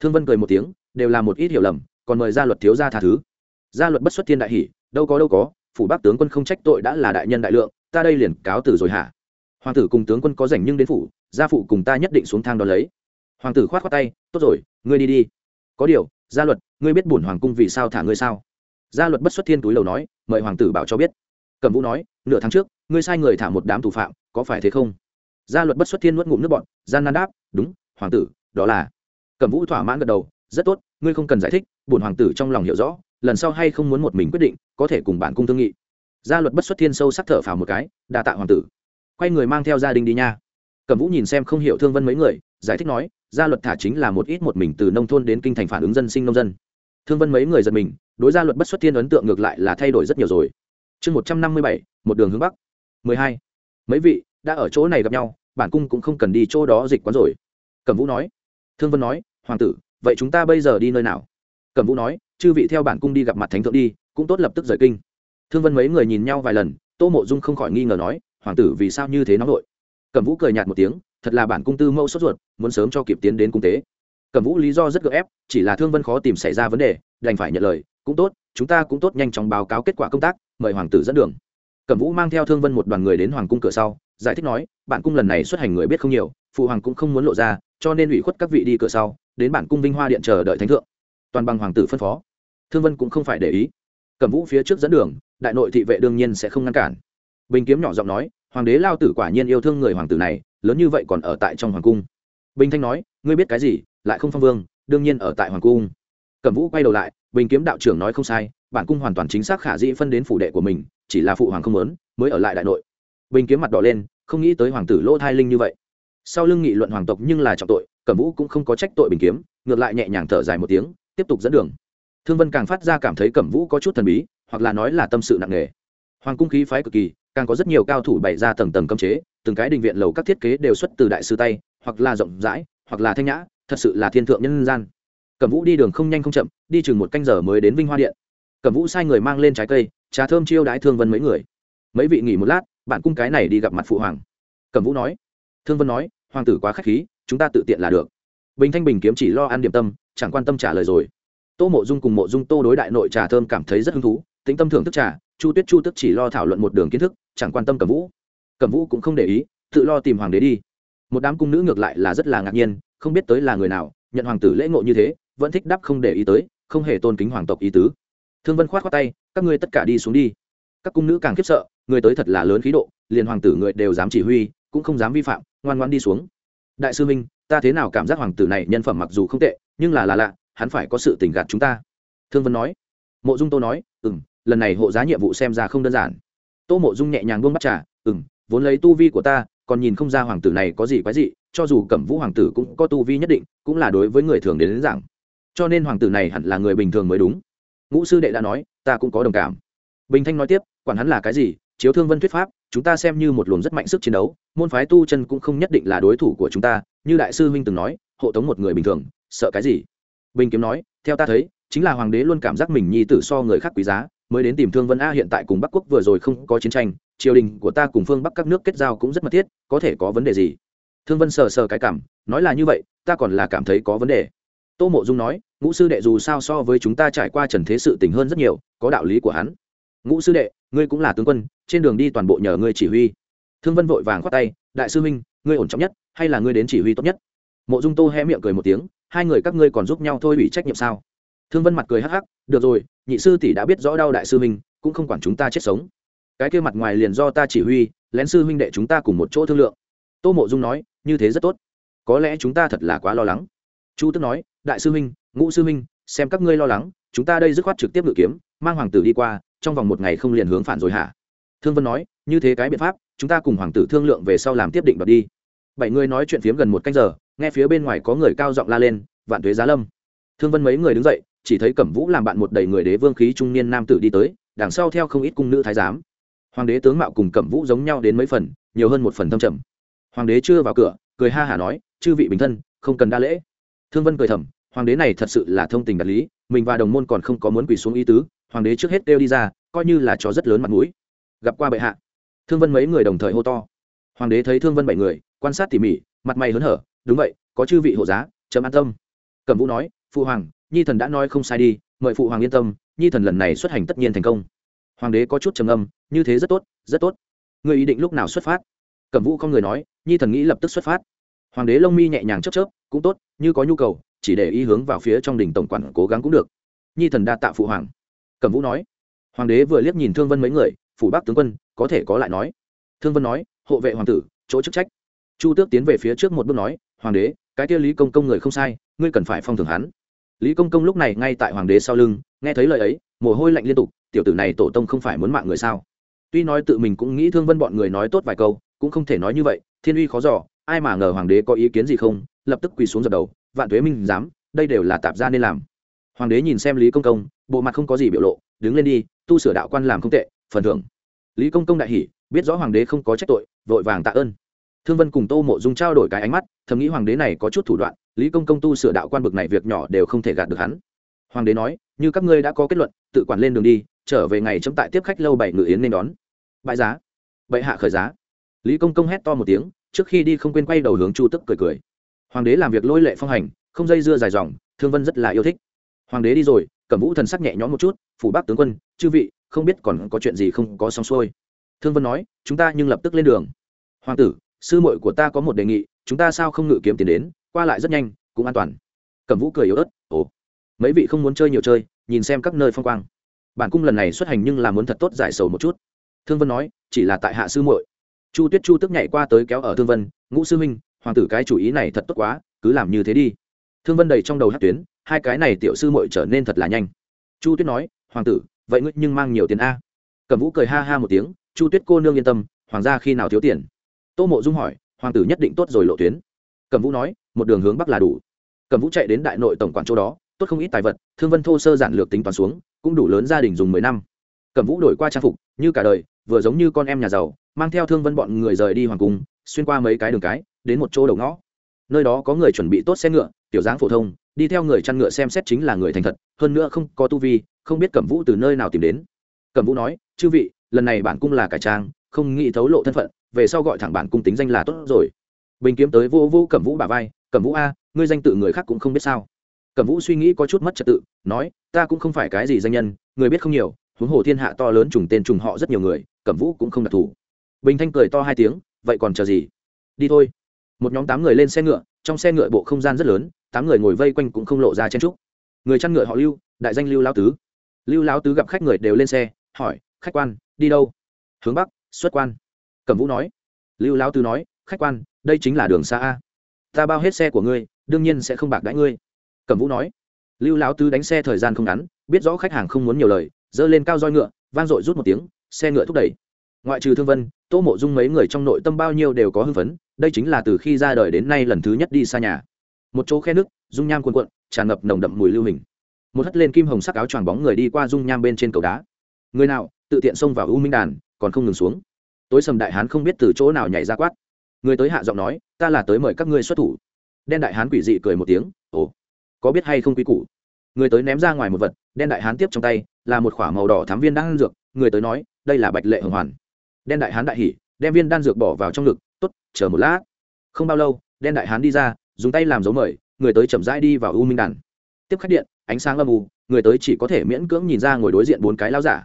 Thương vân cười một tiếng, đều là một ít hiểu lầm, còn mời gia luật thiếu gia tha thứ. Gia luật bất xuất thiên đại hỷ đâu có đâu có, phủ bác tướng quân không trách tội đã là đại nhân đại lượng ta đây liền cáo từ rồi hả? Hoàng tử cùng tướng quân có rảnh nhưng đến phủ, gia phụ cùng ta nhất định xuống thang đón lấy. Hoàng tử khoát khoát tay, tốt rồi, ngươi đi đi. Có điều, gia luật, ngươi biết bổn hoàng cung vì sao thả ngươi sao? Gia luật bất xuất thiên túi lầu nói, mời hoàng tử bảo cho biết. Cẩm vũ nói, nửa tháng trước, ngươi sai người thả một đám thủ phạm, có phải thế không? Gia luật bất xuất thiên nuốt ngụm nước bọn gian nan đáp, đúng, hoàng tử, đó là. Cẩm vũ thỏa mãn gật đầu, rất tốt, ngươi không cần giải thích, bổn hoàng tử trong lòng hiểu rõ, lần sau hay không muốn một mình quyết định, có thể cùng bản cung thương nghị gia luật bất xuất thiên sâu sắc thở phào một cái, đa tạ hoàng tử. Quay người mang theo gia đình đi nha. Cẩm vũ nhìn xem không hiểu thương vân mấy người, giải thích nói, gia luật thả chính là một ít một mình từ nông thôn đến kinh thành phản ứng dân sinh nông dân. Thương vân mấy người giật mình, đối gia luật bất xuất thiên ấn tượng ngược lại là thay đổi rất nhiều rồi. Chương một trăm năm mươi bảy, một đường hướng bắc. Mười hai. Mấy vị đã ở chỗ này gặp nhau, bản cung cũng không cần đi chỗ đó dịch quán rồi. Cẩm vũ nói. Thương vân nói, hoàng tử, vậy chúng ta bây giờ đi nơi nào? Cẩm vũ nói, chư vị theo bản cung đi gặp mặt thánh thượng đi, cũng tốt lập tức rời kinh thương vân mấy người nhìn nhau vài lần, tô mộ dung không khỏi nghi ngờ nói, hoàng tử vì sao như thế nóng vội cẩm vũ cười nhạt một tiếng, thật là bản cung tư mẫu sốt ruột, muốn sớm cho kịp tiến đến cung tế. Cẩm vũ lý do rất gợ ép, chỉ là thương vân khó tìm xảy ra vấn đề, đành phải nhận lời, cũng tốt, chúng ta cũng tốt nhanh chóng báo cáo kết quả công tác, mời hoàng tử dẫn đường. Cẩm vũ mang theo thương vân một đoàn người đến hoàng cung cửa sau, giải thích nói, bản cung lần này xuất hành người biết không nhiều, phụ hoàng cũng không muốn lộ ra, cho nên ủy khuất các vị đi cửa sau, đến bản cung vinh hoa điện chờ đợi thánh thượng. Toàn bằng hoàng tử phân phó. Thương vân cũng không phải để ý cẩm vũ phía trước dẫn đường, đại nội thị vệ đương nhiên sẽ không ngăn cản. Bình kiếm nhỏ giọng nói, hoàng đế lao tử quả nhiên yêu thương người hoàng tử này, lớn như vậy còn ở tại trong hoàng cung. Bình thanh nói, ngươi biết cái gì, lại không phong vương, đương nhiên ở tại hoàng cung. Cẩm vũ quay đầu lại, bình kiếm đạo trưởng nói không sai, bản cung hoàn toàn chính xác khả dĩ phân đến phủ đệ của mình, chỉ là phụ hoàng không muốn, mới ở lại đại nội. Bình kiếm mặt đỏ lên, không nghĩ tới hoàng tử lỗ thai linh như vậy. Sau lưng nghị luận hoàng tộc nhưng là trọng tội, cẩm vũ cũng không có trách tội bình kiếm, ngược lại nhẹ nhàng thở dài một tiếng, tiếp tục dẫn đường thương vân càng phát ra cảm thấy cẩm vũ có chút thần bí, hoặc là nói là tâm sự nặng nề. Hoàng cung khí phái cực kỳ, càng có rất nhiều cao thủ bày ra tầng tầng cấm chế, từng cái đình viện lầu các thiết kế đều xuất từ đại sư tay, hoặc là rộng rãi, hoặc là thanh nhã, thật sự là thiên thượng nhân gian. Cẩm vũ đi đường không nhanh không chậm, đi chừng một canh giờ mới đến vinh hoa điện. Cẩm vũ sai người mang lên trái cây, trà thơm chiêu đãi thương vân mấy người. Mấy vị nghỉ một lát, bạn cung cái này đi gặp mặt phụ hoàng. Cẩm vũ nói. Thương vân nói, hoàng tử quá k h á c h khí, chúng ta tự tiện là được. Bình thanh bình kiếm chỉ lo ăn điểm tâm, chẳng quan tâm trả lời rồi tô mộ dung cùng mộ dung tô đối đại nội trà thơm cảm thấy rất hứng thú tính tâm thưởng thức trà, chu tuyết chu tức chỉ lo thảo luận một đường kiến thức, chẳng quan tâm cẩm vũ. Cẩm vũ cũng không để ý, tự lo tìm hoàng đế đi. Một đám cung nữ ngược lại là rất là ngạc nhiên, không biết tới là người nào, nhận hoàng tử lễ ngộ như thế, vẫn thích đắp không để ý tới, không hề tôn kính hoàng tộc ý tứ. Thương vân khoát khoát tay, các ngươi tất cả đi xuống đi. Các cung nữ càng khiếp sợ, người tới thật là lớn khí độ, liền hoàng tử người đều dám chỉ huy, cũng không dám vi phạm, ngoan ngoan đi xuống. Đại sư minh, ta thế nào cảm giác hoàng tử này nhân phẩm mặc dù không tệ, nhưng là là lạ hắn phải có sự tình gạt chúng ta. Thương vân nói. Mộ dung tô nói ừ m lần này hộ giá nhiệm vụ xem ra không đơn giản. Tô mộ dung nhẹ nhàng buông bắt trà ừ m vốn lấy tu vi của ta còn nhìn không ra hoàng tử này có gì quái gì cho dù cẩm vũ hoàng tử cũng có tu vi nhất định cũng là đối với người thường đến, đến giảng. Cho nên hoàng tử này hẳn là người bình thường mới đúng. Ngũ sư đệ đã nói ta cũng có đồng cảm. Bình thanh nói tiếp quản hắn là cái gì chiếu thương vân thuyết pháp chúng ta xem như một luồng rất mạnh sức chiến đấu môn phái tu chân cũng không nhất định là đối thủ của chúng ta. Như đại sư huynh từng nói hộ tống một người bình thường sợ cái gì? Bình kiếm nói, theo ta thấy, chính là hoàng đế luôn cảm giác mình nhi tử so người khác quý giá, mới đến tìm thương vân a hiện tại cùng bắc quốc vừa rồi không có chiến tranh, triều đình của ta cùng phương bắc các nước kết giao cũng rất mật thiết, có thể có vấn đề gì? Thương vân sờ sờ cái cảm, nói là như vậy, ta còn là cảm thấy có vấn đề. Tô mộ dung nói, ngũ sư đệ dù sao so với chúng ta trải qua trần thế sự tình hơn rất nhiều, có đạo lý của hắn. Ngũ sư đệ, ngươi cũng là tướng quân, trên đường đi toàn bộ nhờ ngươi chỉ huy. Thương vân vội vàng khoát tay, đại sư huynh, ngươi ổn trọng nhất, hay là ngươi đến chỉ huy tốt nhất? Mộ dung tô hé miệng cười một tiếng, hai người các ngươi còn giúp nhau thôi ủy trách nhiệm sao? Thương vân mặt cười hắc hắc, được rồi, nhị sư tỷ đã biết rõ đau đại sư huynh, cũng không quản chúng ta chết sống. Cái kia mặt ngoài liền do ta chỉ huy, lén sư huynh đệ chúng ta cùng một chỗ thương lượng. Tô mộ dung nói, như thế rất tốt. Có lẽ chúng ta thật là quá lo lắng. Chu tức nói, đại sư huynh, ngũ sư huynh, xem các ngươi lo lắng, chúng ta đây dứt khoát trực tiếp ngự kiếm, mang hoàng tử đi qua, trong vòng một ngày không liền hướng phản rồi hả? Thương vân nói, như thế cái biện pháp, chúng ta cùng hoàng tử thương lượng về sau làm tiếp định đoạt đi. Bảy người nói chuyện phiếm gần một canh giờ nghe phía bên ngoài có người cao giọng la lên, vạn tuế giá lâm. Thương vân mấy người đứng dậy, chỉ thấy cẩm vũ làm bạn một đầy người đế vương khí trung niên nam tử đi tới, đằng sau theo không ít cung nữ thái giám. Hoàng đế tướng mạo cùng cẩm vũ giống nhau đến mấy phần, nhiều hơn một phần thâm trầm. Hoàng đế chưa vào cửa, cười ha hả nói, chư vị bình thân, không cần đa lễ. Thương vân cười thầm, hoàng đế này thật sự là thông tình đạt lý, mình và đồng môn còn không có muốn quỳ xuống ý tứ, hoàng đế trước hết kêu đi ra, coi như là chó rất lớn mặt mũi. Gặp qua bệ hạ. Thương vân mấy người đồng thời hô to. Hoàng đế thấy thương vân bảy người, quan sát tỉ mỉ, mặt mày hớn hở đúng vậy, có chư vị hộ giá, chấm an tâm. Cẩm vũ nói, phụ hoàng, nhi thần đã nói không sai đi, mời phụ hoàng yên tâm, nhi thần lần này xuất hành tất nhiên thành công. Hoàng đế có chút trầm âm như thế rất tốt rất tốt. Người ý định lúc nào xuất phát? Cẩm vũ không người nói, nhi thần nghĩ lập tức xuất phát. Hoàng đế lông mi nhẹ nhàng chớp chớp, cũng tốt, như có nhu cầu, chỉ để ý hướng vào phía trong đỉnh tổng quản cố gắng cũng được. Nhi thần đa tạ phụ hoàng. Cẩm vũ nói, hoàng đế vừa liếc nhìn thương vân mấy người, phủ bắc tướng quân, có thể có lại nói. Thương vân nói, hộ vệ hoàng tử, chỗ chức trách. Chu tước tiến về phía trước một bước nói hoàng đế, cái kia lý công công người không sai, ngươi cần phải phong thưởng hắn. Lý công công lúc này ngay tại hoàng đế sau lưng, nghe thấy lời ấy, mồ hôi lạnh liên tục, tiểu tử này tổ tông không phải muốn mạng người sao? Tuy nói tự mình cũng nghĩ thương vân bọn người nói tốt vài câu, cũng không thể nói như vậy, thiên uy khó giỏ ai mà ngờ hoàng đế có ý kiến gì không, lập tức quỳ xuống dập đầu, vạn tuế minh dám đây đều là tạp gia nên làm. Hoàng đế nhìn xem lý công công, bộ mặt không có gì biểu lộ, đứng lên đi, tu sửa đạo quan làm không tệ, phần thưởng. Lý công công đại hỉ, biết rõ hoàng đế không có trách tội, vội vàng tạ ơn thương vân cùng tô mộ dung trao đổi cái ánh mắt, thầm nghĩ hoàng đế này có chút thủ đoạn, lý công công tu sửa đạo quan bực này việc nhỏ đều không thể gạt được hắn. Hoàng đế nói, như các ngươi đã có kết luận, tự quản lên đường đi, trở về ngày chấm tại tiếp khách lâu bảy ngự yến nên đón. Bãi giá. Bệ hạ khởi giá. Lý công công hét to một tiếng, trước khi đi không quên quay đầu hướng chu tức cười cười. Hoàng đế làm việc lôi lệ phong hành, không dây dưa dài dòng, thương vân rất là yêu thích. Hoàng đế đi rồi, cẩm vũ thần sắc nhẹ nhõm một chút, phủ bác tướng quân, chư vị, không biết còn có chuyện gì không có xong xuôi. Thương vân nói, chúng ta nhưng lập tức lên đường. Hoàng tử sư muội của ta có một đề nghị, chúng ta sao không ngự kiếm tiền đến, qua lại rất nhanh, cũng an toàn. Cẩm vũ cười yếu ớt, ồ, mấy vị không muốn chơi nhiều chơi, nhìn xem các nơi phong quang. Bản cung lần này xuất hành nhưng là muốn thật tốt giải sầu một chút. Thương vân nói, chỉ là tại hạ sư muội. Chu tuyết chu tức nhảy qua tới kéo ở thương vân, ngũ sư minh hoàng tử cái chủ ý này thật tốt quá, cứ làm như thế đi. Thương vân đầy trong đầu hát tuyến, hai cái này tiểu sư muội trở nên thật là nhanh. Chu tuyết nói, hoàng tử, vậy ngươi nhưng mang nhiều tiền a? Cẩm vũ cười ha ha một tiếng, chu tuyết cô nương yên tâm, hoàng gia khi nào thiếu tiền? Tô mộ dung hỏi, hoàng tử nhất định tốt rồi lộ tuyến. Cẩm vũ nói, một đường hướng bắc là đủ. Cẩm vũ chạy đến đại nội tổng quản chỗ đó, tốt không ít tài vật, thương vân thô sơ giản lược tính toán xuống, cũng đủ lớn gia đình dùng mười năm. Cẩm vũ đổi qua trang phục, như cả đời, vừa giống như con em nhà giàu, mang theo thương vân bọn người rời đi hoàng cung, xuyên qua mấy cái đường cái, đến một chỗ đầu ngõ. Nơi đó có người chuẩn bị tốt xe ngựa, tiểu dáng phổ thông, đi theo người chăn ngựa xem xét chính là người thành thật, hơn nữa không có tu vi, không biết cẩm vũ từ nơi nào tìm đến. Cẩm vũ nói, chư vị, lần này bản cung là cải trang, không nghĩ thấu lộ thân phận về sau gọi thẳng bản cung tính danh là tốt rồi. Bình kiếm tới vô vô cẩm vũ bà vai, cẩm vũ a, ngươi danh tự người khác cũng không biết sao. Cẩm vũ suy nghĩ có chút mất trật tự, nói, ta cũng không phải cái gì danh nhân, người biết không nhiều, huống hồ thiên hạ to lớn trùng tên trùng họ rất nhiều người, cẩm vũ cũng không đặc thù. Bình thanh cười to hai tiếng, vậy còn chờ gì? Đi thôi. Một nhóm tám người lên xe ngựa, trong xe ngựa bộ không gian rất lớn, tám người ngồi vây quanh cũng không lộ ra chen trúc người chăn ngựa họ lưu, đại danh lưu lao tứ. Lưu lao tứ gặp khách người đều lên xe, hỏi, khách quan, đi đâu? Hướng bắc, xuất quan cẩm vũ nói. Lưu lao tứ nói, khách quan, đây chính là đường xa a. Ta bao hết xe của ngươi, đương nhiên sẽ không bạc đãi ngươi. Cẩm vũ nói. Lưu lão tứ đánh xe thời gian không ngắn, biết rõ khách hàng không muốn nhiều lời dơ lên cao roi ngựa, vang dội rút một tiếng, xe ngựa thúc đẩy. Ngoại trừ thương vân, tô mộ dung mấy người trong nội tâm bao nhiêu đều có hưng phấn, đây chính là từ khi ra đời đến nay lần thứ nhất đi xa nhà. Một chỗ khe nước, dung nham cuồn cuộn, tràn ngập nồng đậm mùi lưu hình. Một hất lên kim hồng sắc áo choàng bóng người đi qua dung nham bên trên cầu đá. Người nào, tự tiện xông vào u minh đàn, còn không ngừng xuống tối sầm đại hán không biết từ chỗ nào nhảy ra quát. Người tới hạ giọng nói, ta là tới mời các ngươi xuất thủ. Đen đại hán quỷ dị cười một tiếng, ồ, có biết hay không quý củ? Người tới ném ra ngoài một vật, đen đại hán tiếp trong tay, là một k h ỏ a màu đỏ thám viên đan dược, người tới nói, đây là bạch lệ hồng hoàn. Đen đại hán đại hỉ, đem viên đan dược bỏ vào trong ngực t ố t chờ một lát. Không bao lâu, đen đại hán đi ra, dùng tay làm dấu mời, người tới chậm rãi đi vào u minh đàn. Tiếp khách điện, ánh sáng âm u, người tới chỉ có thể miễn cưỡng nhìn ra ngồi đối diện bốn cái lao giả.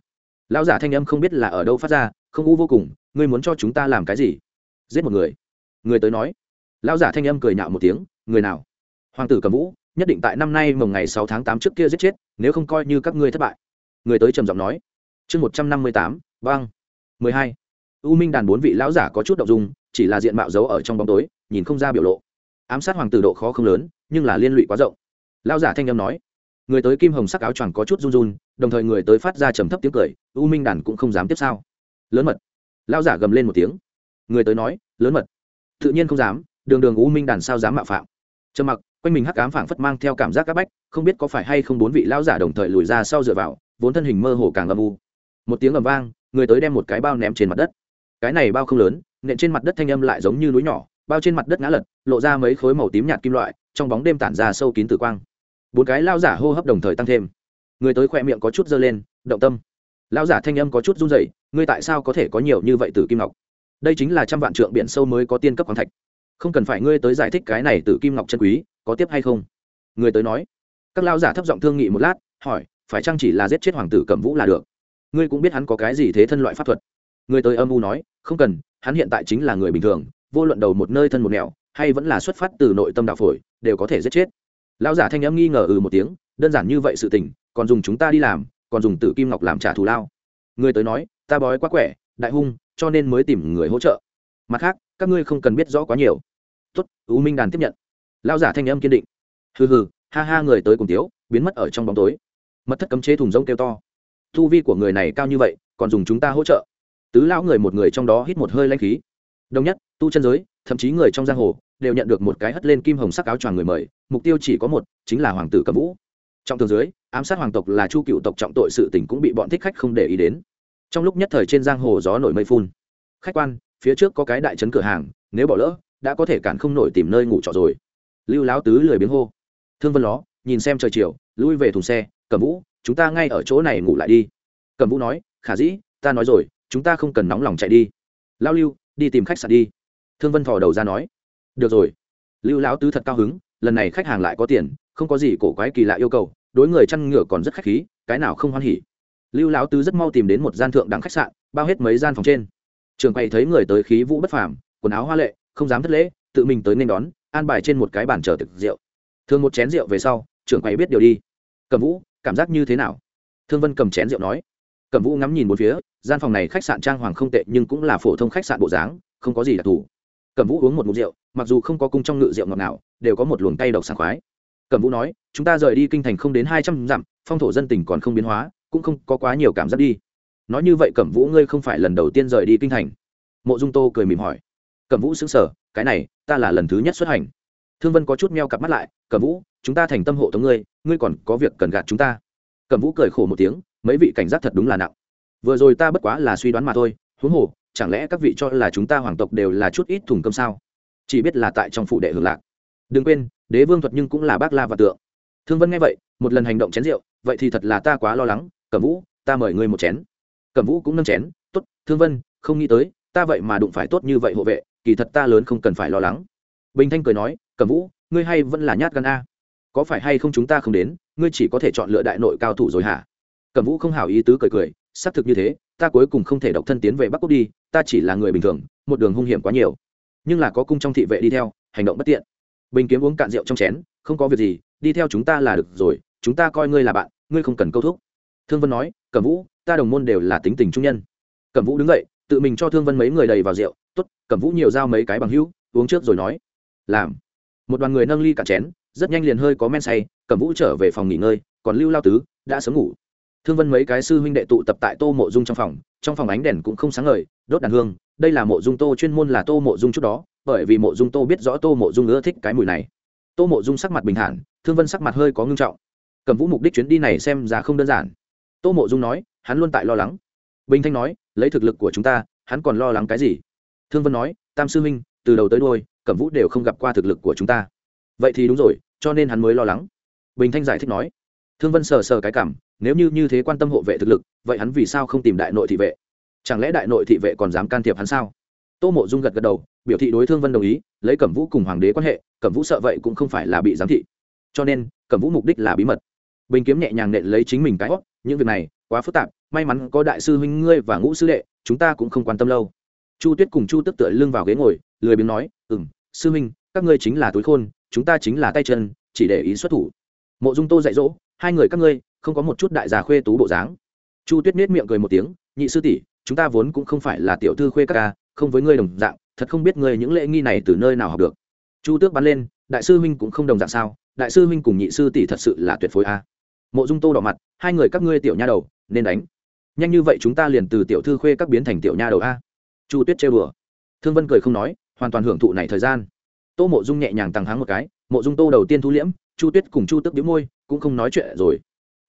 Lao giả thanh âm không biết là ở đâu phát ra không u vô cùng, ngươi muốn cho chúng ta làm cái gì? Giết một người. Người tới nói. Lão giả thanh âm cười nhạo một tiếng, người nào? Hoàng tử cầm vũ, nhất định tại năm nay mồng ngày sáu tháng tám trước kia giết chết, nếu không coi như các ngươi thất bại. Người tới trầm giọng nói. Chương một trăm năm mươi tám vang mười hai. U minh đàn bốn vị lão giả có chút đ ộ n g dung, chỉ là diện mạo giấu ở trong bóng tối, nhìn không ra biểu lộ. Ám sát hoàng tử độ khó không lớn, nhưng là liên lụy quá rộng. Lão giả thanh âm nói. Người tới kim hồng sắc áo choàng có chút run run, đồng thời người tới phát ra trầm thấp tiếng cười, u minh đàn cũng không dám tiếp sao lớn mật. Lao giả gầm lên một tiếng. Người tới nói, lớn mật. Tự nhiên không dám, đường đường u minh đàn sao dám mạo phạm. Trầm mặc, quanh mình hắc ám phảng phất mang theo cảm giác áp bách, không biết có phải hay không bốn vị lao giả đồng thời lùi ra sau dựa vào, vốn thân hình mơ hồ càng âm u. Một tiếng ầm vang, người tới đem một cái bao ném trên mặt đất. Cái này bao không lớn, nện trên mặt đất thanh âm lại giống như núi nhỏ, bao trên mặt đất ngã lật, lộ ra mấy khối màu tím nhạt kim loại, trong bóng đêm tản ra sâu kín tử quang. Bốn cái lao giả hô hấp đồng thời tăng thêm. Người tới khỏe miệng có chút dơ lên, động tâm lão giả thanh âm có chút run rẩy, ngươi tại sao có thể có nhiều như vậy từ kim ngọc? Đây chính là trăm vạn trượng biển sâu mới có tiên cấp khoáng thạch. Không cần phải ngươi tới giải thích cái này từ kim ngọc chân quý, có tiếp hay không? Người tới nói. Các lão giả thấp giọng thương nghị một lát, hỏi, phải chăng chỉ là giết chết hoàng tử cẩm vũ là được? Ngươi cũng biết hắn có cái gì thế thân loại pháp thuật. Người tới âm u nói, không cần, hắn hiện tại chính là người bình thường, vô luận đầu một nơi thân một nẻo, hay vẫn là xuất phát từ nội tâm đạo phổi, đều có thể giết chết. Lão giả thanh âm nghi ngờ ừ một tiếng, đơn giản như vậy sự tình, còn dùng chúng ta đi làm còn dùng tử kim ngọc làm trả thù lao. Người tới nói, ta bói quá quẻ, đại hung, cho nên mới tìm người hỗ trợ. Mặt khác, các ngươi không cần biết rõ quá nhiều. Tốt, u minh đàn tiếp nhận. Lao giả thanh âm kiên định. Hừ hừ, ha ha, người tới cùng tiếu biến mất ở trong bóng tối. Mất thất cấm chế thùng rông kêu to. Thu vi của người này cao như vậy, còn dùng chúng ta hỗ trợ? Tứ lão người một người trong đó hít một hơi lanh khí. Đồng nhất, tu chân giới, thậm chí người trong giang hồ, đều nhận được một cái hất lên kim hồng sắc áo choàng người mời, mục tiêu chỉ có một, chính là hoàng tử cẩm vũ trong tường dưới, ám sát hoàng tộc là chu cựu tộc trọng tội sự tình cũng bị bọn thích khách không để ý đến. Trong lúc nhất thời trên giang hồ gió nổi mây phun. Khách quan, phía trước có cái đại trấn cửa hàng, nếu bỏ lỡ, đã có thể cản không nổi tìm nơi ngủ trọ rồi. Lưu láo tứ lười biếng hô. Thương vân ló, nhìn xem trời chiều, lui về thùng xe, cẩm vũ, chúng ta ngay ở chỗ này ngủ lại đi. Cẩm vũ nói, khả dĩ, ta nói rồi, chúng ta không cần nóng lòng chạy đi. Lao lưu, đi tìm khách sạn đi. Thương vân thò đầu ra nói, được rồi. Lưu lão tứ thật cao hứng, lần này khách hàng lại có tiền, không có gì cổ quái kỳ lạ yêu cầu đối người chăn ngựa còn rất khách khí, cái nào không hoan hỉ. Lưu lão tứ rất mau tìm đến một gian thượng đẳng khách sạn, bao hết mấy gian phòng trên. Trường quầy thấy người tới khí vũ bất phàm, quần áo hoa lệ, không dám thất lễ, tự mình tới nên đón, an bài trên một cái bàn chờ thực rượu. Thường một chén rượu về sau trưởng quầy biết điều đi. Cầm vũ, cảm giác như thế nào? Thương vân cầm chén rượu nói. Cầm vũ ngắm nhìn một phía, gian phòng này khách sạn trang hoàng không tệ nhưng cũng là phổ thông khách sạn bộ dáng, không có gì đặc thù. Cầm vũ uống một mục rượu, mặc dù không có cung trong ngự rượu ngọt nào đều có một luồng tay độc sảng khoái. Cẩm vũ nói, chúng ta rời đi kinh thành không đến hai trăm dặm, phong thổ dân tình còn không biến hóa, cũng không có quá nhiều cảm giác đi. Nói như vậy cẩm vũ, ngươi không phải lần đầu tiên rời đi kinh thành. Mộ dung tô cười mỉm hỏi. Cẩm vũ xứng sở cái này, ta là lần thứ nhất xuất hành. Thương vân có chút meo cặp mắt lại, cẩm vũ, chúng ta thành tâm hộ tống ngươi ngươi còn có việc cần gạt chúng ta. Cẩm vũ cười khổ một tiếng, mấy vị cảnh giác thật đúng là nặng. Vừa rồi ta bất quá là suy đoán mà thôi, huống hồ, chẳng lẽ các vị cho là chúng ta hoàng tộc đều là chút ít thùng cơm sao? Chỉ biết là tại trong phủ đệ hưởng lạc đừng quên, đế vương thuật nhưng cũng là bác la và tượng. Thương vân nghe vậy, một lần hành động chén rượu, vậy thì thật là ta quá lo lắng, cẩm vũ, ta mời ngươi một chén. Cẩm vũ cũng nâng chén, tốt, thương vân, không nghĩ tới, ta vậy mà đụng phải tốt như vậy hộ vệ, kỳ thật ta lớn không cần phải lo lắng. Bình thanh cười nói, cẩm vũ, ngươi hay vẫn là nhát gan a. Có phải hay không chúng ta không đến, ngươi chỉ có thể chọn lựa đại nội cao thủ rồi hả? Cẩm vũ không hảo ý tứ cười cười, xác thực như thế, ta cuối cùng không thể độc thân tiến về bắc quốc đi, ta chỉ là người bình thường, một đường hung hiểm quá nhiều. Nhưng là có cung trong thị vệ đi theo, hành động bất tiện bình kiếm uống cạn rượu trong chén, không có việc gì, đi theo chúng ta là được rồi, chúng ta coi ngươi là bạn, ngươi không cần câu thúc. Thương vân nói, cẩm vũ, ta đồng môn đều là tính tình trung nhân. Cẩm vũ đứng dậy, tự mình cho thương vân mấy người đầy vào rượu t ố t cẩm vũ nhiều dao mấy cái bằng hữu, uống trước rồi nói. Làm. Một đoàn người nâng ly cả chén, rất nhanh liền hơi có men say, cẩm vũ trở về phòng nghỉ ngơi, còn lưu lao tứ đã sớm ngủ. Thương vân mấy cái sư huynh đệ tụ tập tại tô mộ dung trong phòng trong phòng ánh đèn cũng không sáng ngời, đốt đàn hương, đây là mộ dung tô chuyên môn là tô mộ dung chút đó bởi vì mộ dung tô biết rõ tô mộ dung ưa thích cái mùi này. Tô mộ dung sắc mặt bình thản, thương vân sắc mặt hơi có ngưng trọng. Cẩm vũ mục đích chuyến đi này xem ra không đơn giản. Tô mộ dung nói, hắn luôn tại lo lắng. Bình thanh nói, lấy thực lực của chúng ta, hắn còn lo lắng cái gì? Thương vân nói, tam sư huynh từ đầu tới đôi cẩm vũ đều không gặp qua thực lực của chúng ta. Vậy thì đúng rồi, cho nên hắn mới lo lắng. Bình thanh giải thích nói. Thương vân sờ sờ cái cảm, nếu như như thế quan tâm hộ vệ thực lực, vậy hắn vì sao không tìm đại nội thị vệ? Chẳng lẽ đại nội thị vệ còn dám can thiệp hắn sao? Tô mộ dung gật gật đầu biểu thị đối thương vân đồng ý, lấy cẩm vũ cùng hoàng đế quan hệ, cẩm vũ sợ vậy cũng không phải là bị giám thị. Cho nên, cẩm vũ mục đích là bí mật. Bình kiếm nhẹ nhàng nện lấy chính mình cái hót những việc này, quá phức tạp, may mắn có đại sư huynh ngươi và ngũ sư đệ, chúng ta cũng không quan tâm lâu. Chu tuyết cùng chu tức tựa lưng vào ghế ngồi, lười biếng nói ừ m sư huynh, các ngươi chính là túi khôn, chúng ta chính là tay chân, chỉ để ý xuất thủ. Mộ dung tô dạy dỗ, hai người các ngươi, không có một chút đại già khuê tú bộ dáng. Chu tuyết nết miệng cười một tiếng, nhị sư tỷ, chúng ta vốn cũng không phải là tiểu thư khuê các ca, không với ngươi đồng dạng thật không biết ngươi những lễ nghi này từ nơi nào học được. Chu tước bắn lên, đại sư huynh cũng không đồng dạng sao? Đại sư huynh cùng nhị sư tỷ thật sự là tuyệt phối a. Mộ dung tô đỏ mặt, hai người các ngươi tiểu nha đầu, nên đánh. Nhanh như vậy chúng ta liền từ tiểu thư khuê các biến thành tiểu nha đầu a. Chu tuyết trêu bừa. thương vân cười không nói, hoàn toàn hưởng thụ này thời gian. Tô mộ dung nhẹ nhàng tăng háng một cái, mộ dung tô đầu tiên thu liễm, chu tuyết cùng chu tức đĩu môi, cũng không nói chuyện rồi.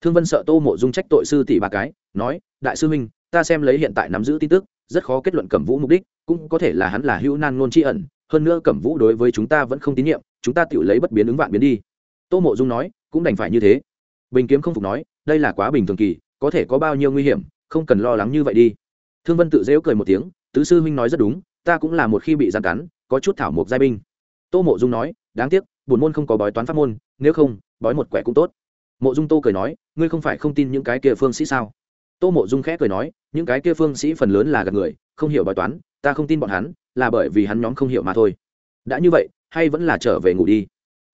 Thương vân sợ tô mộ dung trách tội sư tỷ ba cái, nói, đại sư huynh, ta xem lấy hiện tại nắm giữ tin tức rất khó kết luận cẩm vũ mục đích, cũng có thể là hắn là hữu nan ngôn tri ẩn, hơn nữa cẩm vũ đối với chúng ta vẫn không tín nhiệm, chúng ta tự lấy bất biến ứng vạn biến đi. Tô mộ dung nói, cũng đành phải như thế. Bình kiếm không phục nói, đây là quá bình thường kỳ, có thể có bao nhiêu nguy hiểm, không cần lo lắng như vậy đi. Thương vân tự dễu cười một tiếng, tứ sư huynh nói rất đúng, ta cũng là một khi bị gian cắn, có chút thảo mộc giai binh. Tô mộ dung nói, đáng tiếc buồn môn không có bói toán pháp môn, nếu không, bói một quẻ cũng tốt. Mộ dung tô cười nói, ngươi không phải không tin những cái kia phương sĩ sao? Tô mộ dung khẽ cười nói những cái kia phương sĩ phần lớn là gạt người, không hiểu bài toán, ta không tin bọn hắn, là bởi vì hắn nhóm không hiểu mà thôi. Đã như vậy, hay vẫn là trở về ngủ đi.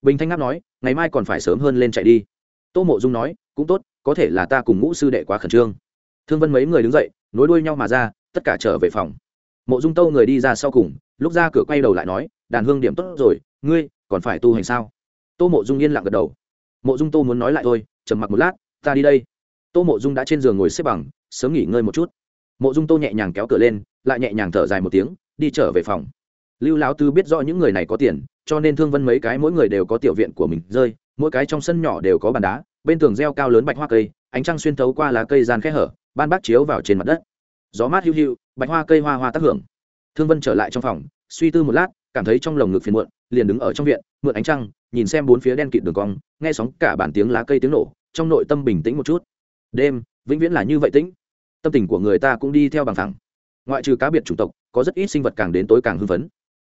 Bình thanh ngáp nói, ngày mai còn phải sớm hơn lên chạy đi. Tô mộ dung nói, cũng tốt, có thể là ta cùng ngũ sư đệ quá khẩn trương. Thương vân mấy người đứng dậy, nối đuôi nhau mà ra, tất cả trở về phòng. Mộ dung tâu người đi ra sau cùng, lúc ra cửa quay đầu lại nói, đàn hương điểm tốt rồi, ngươi, còn phải tu hành sao? Tô mộ dung yên lặng gật đầu. Mộ dung tô muốn nói lại thôi, trầm mặc một lát, ta đi đây. Tô mộ dung đã trên giường ngồi xếp bằng sớm nghỉ ngơi một chút. Mộ dung tô nhẹ nhàng kéo cửa lên, lại nhẹ nhàng thở dài một tiếng, đi trở về phòng. Lưu lão tư biết rõ những người này có tiền, cho nên thương vân mấy cái mỗi người đều có tiểu viện của mình rơi, mỗi cái trong sân nhỏ đều có bàn đá, bên tường reo cao lớn bạch hoa cây, ánh trăng xuyên thấu qua lá cây gian khẽ hở, ban bác chiếu vào trên mặt đất. Gió mát hiu hiu, bạch hoa cây hoa hoa tác hưởng. Thương vân trở lại trong phòng, suy tư một lát, cảm thấy trong lồng ngực phiền muộn, liền đứng ở trong viện, mượn ánh trăng, nhìn xem bốn phía đen kịt đường cong, nghe sóng cả bản tiếng lá cây tiếng nổ, trong nội tâm bình tĩnh một chút. Đêm, vĩnh viễn là như vậy tĩnh tâm tình của người ta cũng đi theo bằng thẳng ngoại trừ cá biệt chủng tộc có rất ít sinh vật càng đến tối càng hưng phấn.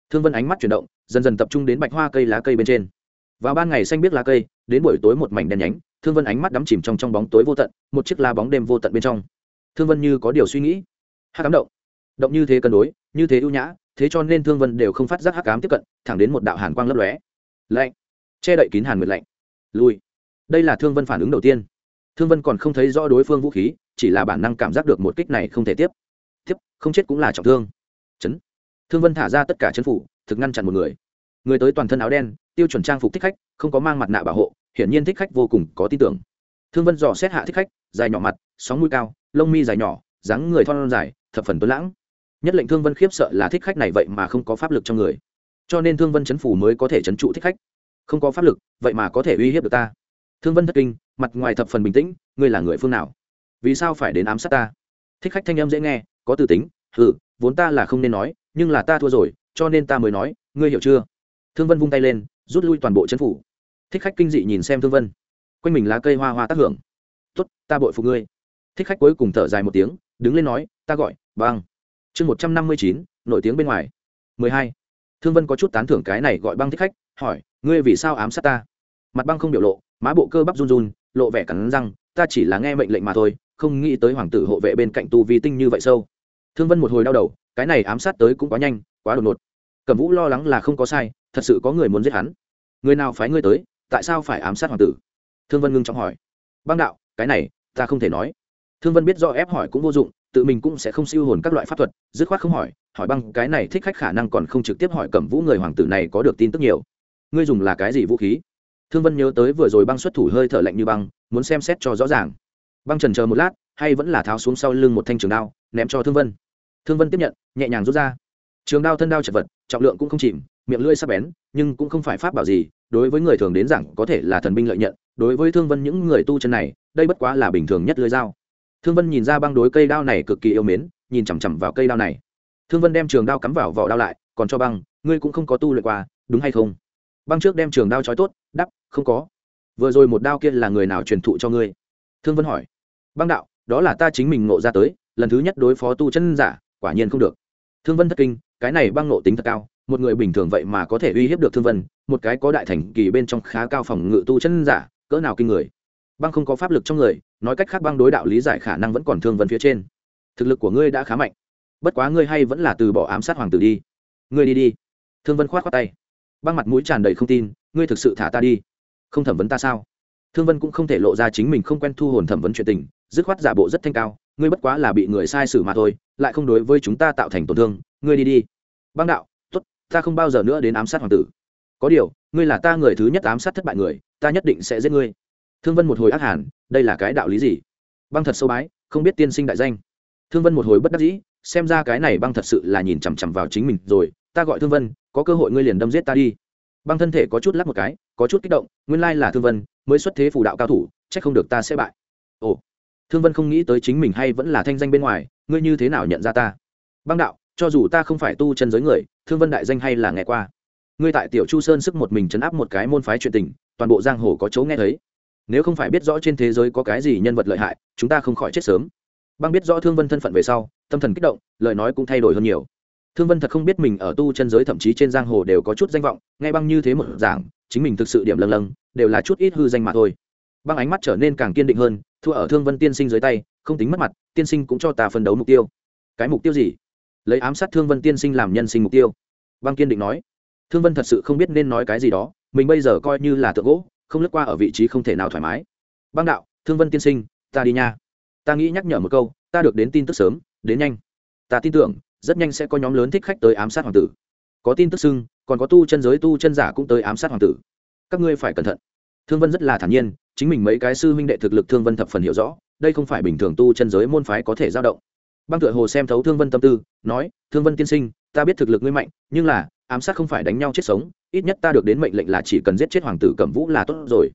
Thương vân ánh mắt chuyển động dần dần tập trung đến bạch hoa cây lá cây bên trên. Vào ban ngày xanh biết lá cây đến buổi tối một mảnh đen nhánh thương vân ánh mắt đắm chìm trong trong bóng tối vô tận một chiếc lá bóng đêm vô tận bên trong. Thương vân như có điều suy nghĩ. Hát cám động. Động như thế cân đối như thế ưu nhã thế cho nên thương vân đều không phát giác hắc cám tiếp cận thẳng đến một đạo hàn quang lấp lóe. Lạnh. Che đậy kín hàn nguyệt lạnh. Lùi, đây là thương vân phản ứng đầu tiên. Thương vân còn không thấy rõ đối phương vũ khí chỉ là bản năng cảm giác được một kích này không thể tiếp. Tiếp không chết cũng là trọng thương. Chấn. Thương vân thả ra tất cả chấn phủ, thực ngăn chặn một người. Người tới toàn thân áo đen, tiêu chuẩn trang phục thích khách, không có mang mặt nạ bảo hộ, hiển nhiên thích khách vô cùng có tin tưởng. Thương vân dò xét hạ thích khách, dài nhỏ mặt, sóng mũi cao, lông mi dài nhỏ, dáng người thon dài, thập phần tuấn lãng. Nhất lệnh thương vân khiếp sợ là thích khách này vậy mà không có pháp lực trong người. Cho nên thương vân chấn phủ mới có thể chấn trụ thích khách. Không có pháp lực, vậy mà có thể uy hiếp được ta. Thương vân thất kinh, mặt ngoài thập phần bình tĩnh, ngươi là người phương nào? Vì sao phải đến ám sát ta? Thích khách thanh âm dễ nghe, có từ tính ừ vốn ta là không nên nói, nhưng là ta thua rồi, cho nên ta mới nói, ngươi hiểu chưa? Thương vân vung tay lên, rút lui toàn bộ chấn phủ. Thích khách kinh dị nhìn xem thương vân. Quanh mình lá cây hoa hoa tác hưởng. Tốt, ta bội phục ngươi. Thích khách cuối cùng thở dài một tiếng, đứng lên nói, ta gọi băng chương một trăm năm mươi chín, nổi tiếng bên ngoài. mười hai. Thương vân có chút tán thưởng cái này gọi băng thích khách, hỏi, ngươi vì sao ám sát ta? Mặt băng không biểu lộ, má bộ cơ bắp run run, lộ vẻ cắn răng, ta chỉ là nghe mệnh lệnh mà thôi không nghĩ tới hoàng tử hộ vệ bên cạnh tu vi tinh như vậy sâu. Thương vân một hồi đau đầu, cái này ám sát tới cũng quá nhanh, quá đột ngột. Cẩm vũ lo lắng là không có sai, thật sự có người muốn giết hắn. Người nào phái ngươi tới, tại sao phải ám sát hoàng tử? Thương vân ngưng trọng hỏi. Băng đạo, cái này, ta không thể nói. Thương vân biết do ép hỏi cũng vô dụng, tự mình cũng sẽ không siêu hồn các loại pháp thuật, dứt khoát không hỏi. Hỏi băng cái này thích khách khả năng còn không trực tiếp hỏi cẩm vũ người hoàng tử này có được tin tức nhiều. Ngươi dùng là cái gì vũ khí? Thương vân nhớ tới vừa rồi băng xuất thủ hơi thở lạnh như băng, muốn xem xét cho rõ ràng băng trần chờ một lát, hay vẫn là tháo xuống sau lưng một thanh trường đao, ném cho thương vân. Thương vân tiếp nhận, nhẹ nhàng rút ra. Trường đao thân đao chật vật, trọng lượng cũng không chìm, miệng lưỡi sắc bén, nhưng cũng không phải pháp bảo gì, đối với người thường đến rằng có thể là thần binh lợi nhận, đối với thương vân những người tu chân này, đây bất quá là bình thường nhất lưỡi dao. Thương vân nhìn ra băng đối cây đao này cực kỳ yêu mến, nhìn chằm chằm vào cây đao này. Thương vân đem trường đao cắm vào vỏ đao lại, còn cho băng, ngươi cũng không có tu luyện qua, đúng hay không? Băng trước đem trường đao trói tốt đắp không có. Vừa rồi một đao kia là người nào truyền thụ cho ngươi? Thương vân hỏi băng đạo, đó là ta chính mình ngộ ra tới, lần thứ nhất đối phó tu chân giả, quả nhiên không được. Thương vân thất kinh, cái này băng nộ tính thật cao, một người bình thường vậy mà có thể uy hiếp được thương vân, một cái có đại thành kỳ bên trong khá cao phòng ngự tu chân giả, cỡ nào kinh người. Băng không có pháp lực trong người, nói cách khác băng đối đạo lý giải khả năng vẫn còn thương vân phía trên. Thực lực của ngươi đã khá mạnh. Bất quá ngươi hay vẫn là từ bỏ ám sát hoàng tử đi. Ngươi đi đi. Thương vân khoát khoát tay. Băng mặt mũi tràn đầy không tin, ngươi thực sự thả ta đi. Không thẩm vấn ta sao? Thương vân cũng không thể lộ ra chính mình không quen thu hồn thẩm vấn chuyện tình dứt khoát giả bộ rất thanh cao, ngươi bất quá là bị người sai xử mà thôi, lại không đối với chúng ta tạo thành tổn thương, ngươi đi đi. Băng đạo t ố t ta không bao giờ nữa đến ám sát hoàng tử. Có điều, ngươi là ta người thứ nhất ám sát thất bại người, ta nhất định sẽ giết ngươi. Thương vân một hồi ác hẳn đây là cái đạo lý gì? Băng thật sâu bái, không biết tiên sinh đại danh. Thương vân một hồi bất đắc dĩ, xem ra cái này băng thật sự là nhìn chằm chằm vào chính mình rồi, ta gọi thương vân, có cơ hội ngươi liền đâm giết ta đi. Băng thân thể có chút lắc một cái, có chút kích động, nguyên lai là thương vân, mới xuất thế phù đạo cao thủ c h ắ c không được ta sẽ bại. Ồ thương vân không nghĩ tới chính mình hay vẫn là thanh danh bên ngoài, ngươi như thế nào nhận ra ta? Băng đạo, cho dù ta không phải tu chân giới người, thương vân đại danh hay là nghe qua. Ngươi tại tiểu chu sơn sức một mình chấn áp một cái môn phái chuyện tình, toàn bộ giang hồ có chỗ nghe thấy. Nếu không phải biết rõ trên thế giới có cái gì nhân vật lợi hại, chúng ta không khỏi chết sớm. Băng biết rõ thương vân thân phận về sau, tâm thần kích động, lời nói cũng thay đổi hơn nhiều. Thương vân thật không biết mình ở tu chân giới thậm chí trên giang hồ đều có chút danh vọng, nghe băng như thế một giảng chính mình thực sự điểm lâng lâng, đều là chút ít hư danh mà thôi băng ánh mắt trở nên càng kiên định hơn, thua ở thương vân tiên sinh dưới tay, không tính mất mặt, tiên sinh cũng cho ta phân đấu mục tiêu. Cái mục tiêu gì? Lấy ám sát thương vân tiên sinh làm nhân sinh mục tiêu. Băng kiên định nói. Thương vân thật sự không biết nên nói cái gì đó, mình bây giờ coi như là tượng gỗ, không lướt qua ở vị trí không thể nào thoải mái. Băng đạo, thương vân tiên sinh, ta đi nha. Ta nghĩ nhắc nhở một câu, ta được đến tin tức sớm, đến nhanh. Ta tin tưởng, rất nhanh sẽ có nhóm lớn thích khách tới ám sát hoàng tử. Có tin tức xưng, còn có tu chân giới tu chân giả cũng tới ám sát hoàng tử. Các ngươi phải cẩn thận. Thương vân rất là thản nhiên chính mình mấy cái sư huynh đệ thực lực thương vân thập phần hiểu rõ, đây không phải bình thường tu chân giới môn phái có thể giao động. Băng tựa hồ xem thấu thương vân tâm tư, nói, thương vân tiên sinh, ta biết thực lực ngươi mạnh, nhưng là, ám sát không phải đánh nhau chết sống, ít nhất ta được đến mệnh lệnh là chỉ cần giết chết hoàng tử cẩm vũ là tốt rồi.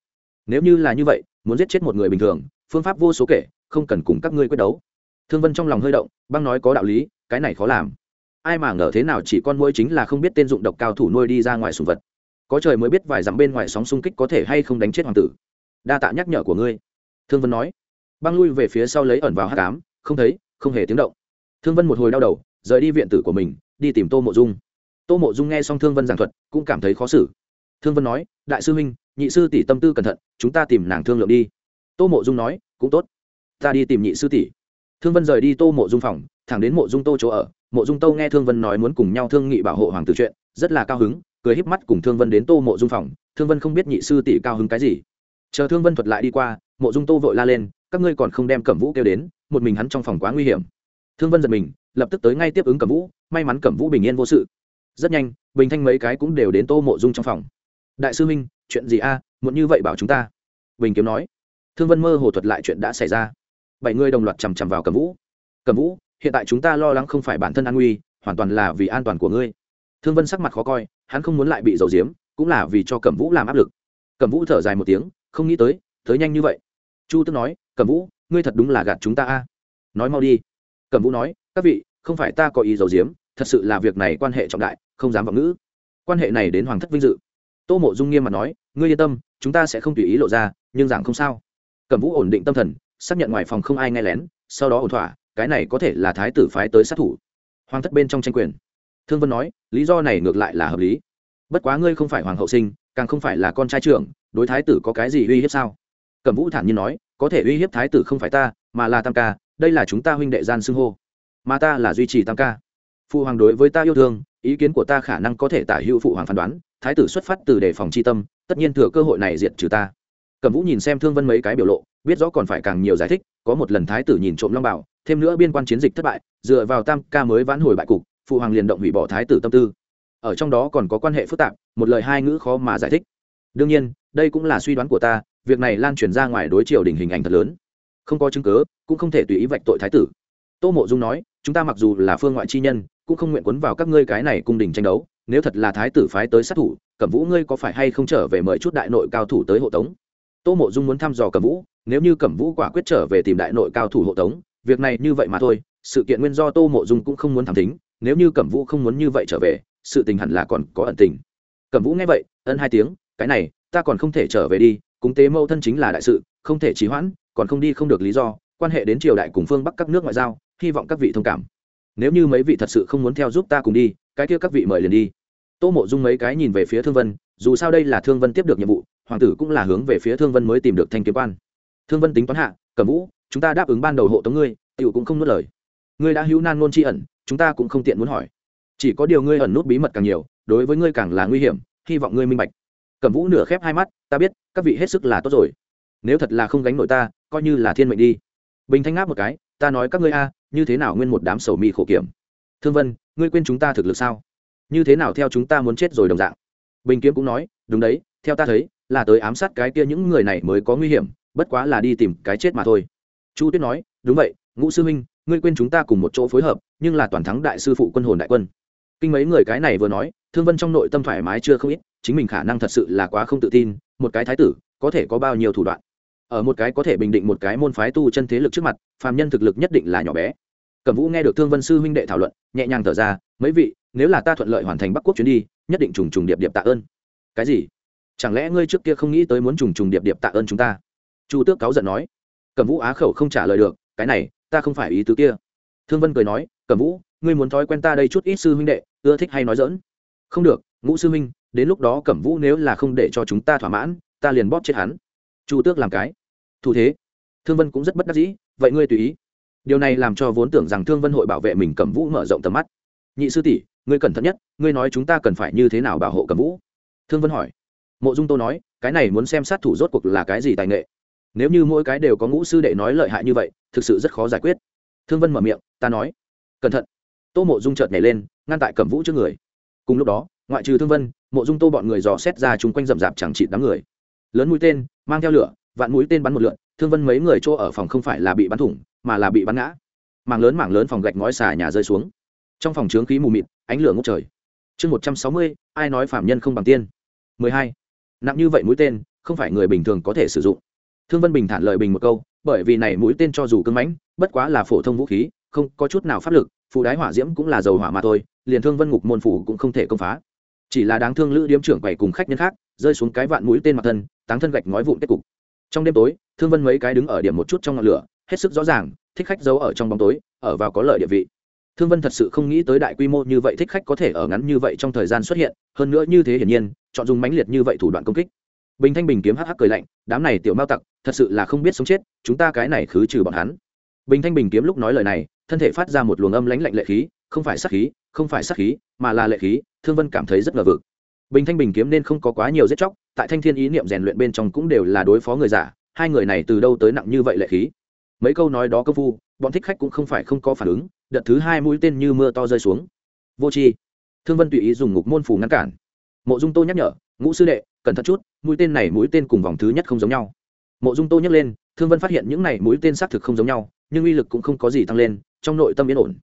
Nếu như là như vậy, muốn giết chết một người bình thường, phương pháp vô số kể, không cần cùng các ngươi quyết đấu. Thương vân trong lòng hơi động, băng nói có đạo lý, cái này khó làm. Ai mà ngờ thế nào chỉ con nuôi chính là không biết tên dụng độc cao thủ nuôi đi ra ngoài sùng vật. Có trời mới biết vài dặm bên ngoài sóng xung kích có thể hay không đánh chết hoàng tử đa tạ nhắc nhở của ngươi. Thương vân nói. Băng lui về phía sau lấy ẩn vào hát cám, không thấy, không hề tiếng động. Thương vân một hồi đau đầu, rời đi viện tử của mình, đi tìm tô mộ dung. Tô mộ dung nghe xong thương vân giảng thuật, cũng cảm thấy khó xử. Thương vân nói, đại sư huynh, nhị sư tỷ tâm tư cẩn thận, chúng ta tìm nàng thương lượng đi. Tô mộ dung nói, cũng tốt. Ta đi tìm nhị sư tỷ. Thương vân rời đi tô mộ dung phòng, thẳng đến mộ dung tô chỗ ở. Mộ dung tô nghe thương vân nói muốn cùng nhau thương nghị bảo hộ hoàng tử chuyện, rất là cao hứng, cười híp mắt cùng thương vân đến tô mộ dung phòng. Thương vân không biết nhị sư tỷ cao hứng cái gì chờ thương vân thuật lại đi qua, mộ dung tô vội la lên, các ngươi còn không đem cẩm vũ kêu đến, một mình hắn trong phòng quá nguy hiểm. Thương vân giật mình, lập tức tới ngay tiếp ứng cẩm vũ, may mắn cẩm vũ bình yên vô sự. Rất nhanh, bình thanh mấy cái cũng đều đến tô mộ dung trong phòng. Đại sư huynh, chuyện gì a? Muốn như vậy bảo chúng ta. Bình kiếm nói. Thương vân mơ hồ thuật lại chuyện đã xảy ra. Bảy người đồng loạt chằm chằm vào cẩm vũ. Cẩm vũ, hiện tại chúng ta lo lắng không phải bản thân an nguy, hoàn toàn là vì an toàn của ngươi. Thương vân sắc mặt khó coi, hắn không muốn lại bị dầu diếm, cũng là vì cho cẩm vũ làm áp lực. Cẩm vũ thở dài một tiếng không nghĩ tới tới nhanh như vậy. Chu tức nói, cẩm vũ, ngươi thật đúng là gạt chúng ta a. Nói mau đi. Cẩm vũ nói, các vị, không phải ta có ý dầu diếm thật sự là việc này quan hệ trọng đại, không dám vọng ngữ. Quan hệ này đến hoàng thất vinh dự. Tô mộ dung nghiêm mặt nói, ngươi yên tâm, chúng ta sẽ không tùy ý lộ ra, nhưng rằng không sao. Cẩm vũ ổn định tâm thần, xác nhận ngoài phòng không ai nghe lén, sau đó ổn thỏa, cái này có thể là thái tử phái tới sát thủ. Hoàng thất bên trong tranh quyền. Thương vân nói, lý do này ngược lại là hợp lý. Bất quá ngươi không phải hoàng hậu sinh, càng không phải là con trai trưởng đối thái tử có cái gì uy hiếp sao? Cẩm vũ thản nhiên nói, có thể uy hiếp thái tử không phải ta, mà là tam ca, đây là chúng ta huynh đệ gian xưng hô. Mà ta là duy trì tam ca. Phụ hoàng đối với ta yêu thương, ý kiến của ta khả năng có thể tả hữu phụ hoàng phán đoán, thái tử xuất phát từ đề phòng c tâm, tất nhiên thừa cơ hội này diệt trừ ta. Cẩm vũ nhìn xem thương vân mấy cái biểu lộ, biết rõ còn phải càng nhiều giải thích, có một lần thái tử nhìn trộm long bảo, thêm nữa biên quan chiến dịch thất bại, dựa vào tam ca mới vãn hồi bại cục phụ hoàng liền động hủy bỏ thái tử tâm tư. Ở trong đó còn có quan hệ phức tạp, một lời hai ngữ khó mà giải thích đương nhiên, đây cũng là suy đoán của ta, việc này lan truyền ra ngoài đối triều đình hình ảnh thật lớn. Không có chứng cớ cũng không thể tùy ý vạch tội thái tử. Tô mộ dung nói, chúng ta mặc dù là phương ngoại chi nhân, cũng không nguyện quấn vào các ngươi cái này cung đình tranh đấu, nếu thật là thái tử phái tới sát thủ, cẩm vũ ngươi có phải hay không trở về mời chút đại nội cao thủ tới hộ tống? Tô mộ dung muốn thăm dò cẩm vũ, nếu như cẩm vũ quả quyết trở về tìm đại nội cao thủ hộ tống, việc này như vậy mà thôi, sự kiện nguyên do tô mộ dung cũng không muốn thảm thính, nếu như cẩm vũ không muốn như vậy trở về, sự tình hẳn là còn có ẩn tình. Cẩm vũ nghe vậy, ân hai tiếng cái này, ta còn không thể trở về đi, cúng tế mâu thân chính là đại sự, không thể trì hoãn, còn không đi không được lý do, quan hệ đến triều đại cùng phương bắc các nước ngoại giao, hy vọng các vị thông cảm. Nếu như mấy vị thật sự không muốn theo giúp ta cùng đi, cái kia các vị mời liền đi. Tô mộ dung mấy cái nhìn về phía thương vân, dù sao đây là thương vân tiếp được nhiệm vụ, hoàng tử cũng là hướng về phía thương vân mới tìm được thanh kiếm quan. Thương vân tính toán hạ, cẩm vũ, chúng ta đáp ứng ban đầu hộ tống ngươi, tiểu cũng không nuốt lời. Ngươi đã hữu nan ngôn tri ẩn, chúng ta cũng không tiện muốn hỏi. Chỉ có điều ngươi ẩn nút bí mật càng nhiều, đối với ngươi càng là nguy hiểm, hy vọng ngươi minh bạch cẩm vũ nửa khép hai mắt, ta biết, các vị hết sức là tốt rồi. Nếu thật là không gánh nổi ta, coi như là thiên mệnh đi. Bình thanh ngáp một cái, ta nói các ngươi a, như thế nào nguyên một đám sầu mi khổ kiểm? Thương vân, ngươi quên chúng ta thực lực sao? Như thế nào theo chúng ta muốn chết rồi đồng dạng? Bình kiếm cũng nói, đúng đấy, theo ta thấy, là tới ám sát cái kia những người này mới có nguy hiểm, bất quá là đi tìm cái chết mà thôi. Chu tuyết nói, đúng vậy, ngũ sư huynh, ngươi quên chúng ta cùng một chỗ phối hợp, nhưng là toàn thắng đại sư phụ quân hồn đại quân. Kinh mấy người cái này vừa nói thương vân trong nội tâm thoải mái chưa không ít, chính mình khả năng thật sự là quá không tự tin, một cái thái tử, có thể có bao nhiêu thủ đoạn. Ở một cái có thể bình định một cái môn phái tu chân thế lực trước mặt, phàm nhân thực lực nhất định là nhỏ bé. Cẩm vũ nghe được thương vân sư huynh đệ thảo luận, nhẹ nhàng thở ra, mấy vị, nếu là ta thuận lợi hoàn thành bắc quốc chuyến đi, nhất định trùng trùng điệp điệp tạ ơn. Cái gì? Chẳng lẽ ngươi trước kia không nghĩ tới muốn trùng trùng điệp điệp tạ ơn chúng ta? Chu tước cáu giận nói. Cẩm vũ á khẩu không trả lời được, cái này, ta không phải ý tứ kia. Thương vân cười nói, cẩm vũ, ngươi muốn thói quen ta đây chút ít sư huynh đệ, ưa thích hay nói dỡn không được, ngũ sư huynh, đến lúc đó cẩm vũ nếu là không để cho chúng ta thỏa mãn, ta liền bóp chết hắn. Chu tước làm cái. Thủ thế. Thương vân cũng rất bất đắc dĩ, vậy ngươi tùy ý. Điều này làm cho vốn tưởng rằng thương vân hội bảo vệ mình cẩm vũ mở rộng tầm mắt. Nhị sư tỷ, ngươi cẩn thận nhất, ngươi nói chúng ta cần phải như thế nào bảo hộ cẩm vũ? Thương vân hỏi. Mộ dung tô nói, cái này muốn xem sát thủ rốt cuộc là cái gì tài nghệ. Nếu như mỗi cái đều có ngũ sư đệ nói lợi hại như vậy, thực sự rất khó giải quyết. Thương vân mở miệng, ta nói. Cẩn thận. Tô mộ dung chợt nhảy lên, ngăn tại cẩm vũ trước người cùng lúc đó, ngoại trừ thương vân, mộ dung tô bọn người dò xét ra chung quanh rậm rạp chẳng chịt đám người. Lớn mũi tên, mang theo lửa, vạn mũi tên bắn một lượn, thương vân mấy người chỗ ở phòng không phải là bị bắn thủng, mà là bị bắn ngã. Mảng lớn mảng lớn phòng gạch ngói xà nhà rơi xuống. Trong phòng trướng khí mù mịt, ánh lửa ngốc trời. Chương một trăm sáu mươi, ai nói phạm nhân không bằng tiên? mười hai. Nặng như vậy mũi tên, không phải người bình thường có thể sử dụng. Thương vân bình thản lợi bình một câu, bởi vì này mũi tên cho dù cưng mãnh, bất quá là phổ thông vũ khí, không có chút nào pháp lực phụ đái hỏa diễm cũng là dầu hỏa mà thôi liền thương vân ngục môn phủ cũng không thể công phá. Chỉ là đáng thương lữ điếm trưởng quầy cùng khách nhân khác, rơi xuống cái vạn mũi tên mặt thân, táng thân gạch ngói vụn kết cục. Trong đêm tối, thương vân mấy cái đứng ở điểm một chút trong ngọn lửa, hết sức rõ ràng, thích khách giấu ở trong bóng tối, ở vào có lợi địa vị. Thương vân thật sự không nghĩ tới đại quy mô như vậy thích khách có thể ở ngắn như vậy trong thời gian xuất hiện, hơn nữa như thế hiển nhiên, chọn dùng mãnh liệt như vậy thủ đoạn công kích. Bình thanh bình kiếm hắc hắc cười lạnh, đám này tiểu mao tặc, thật sự là không biết sống chết, chúng ta cái này khứ trừ bọn hắn. Bình thanh bình kiếm lúc nói lời này, thân thể phát ra một luồng âm lãnh lạnh lệ khí, không phải sát khí không phải sát khí, mà là lệ khí, thương vân cảm thấy rất ngờ vực. Bình thanh bình kiếm nên không có quá nhiều giết chóc, tại thanh thiên ý niệm rèn luyện bên trong cũng đều là đối phó người giả, hai người này từ đâu tới nặng như vậy lệ khí? Mấy câu nói đó cơ vu bọn thích khách cũng không phải không có phản ứng, đợt thứ hai mũi tên như mưa to rơi xuống. Vô tri. Thương vân tùy ý dùng ngục môn phủ ngăn cản. Mộ dung tô nhắc nhở, ngũ sư đệ, cẩn thận chút, mũi tên này mũi tên cùng vòng thứ nhất không giống nhau. Mộ dung tô nhắc lên, thương vân phát hiện những này mũi tên xác thực không giống nhau, nhưng uy lực cũng không có gì tăng lên, trong nội tâm yên ổn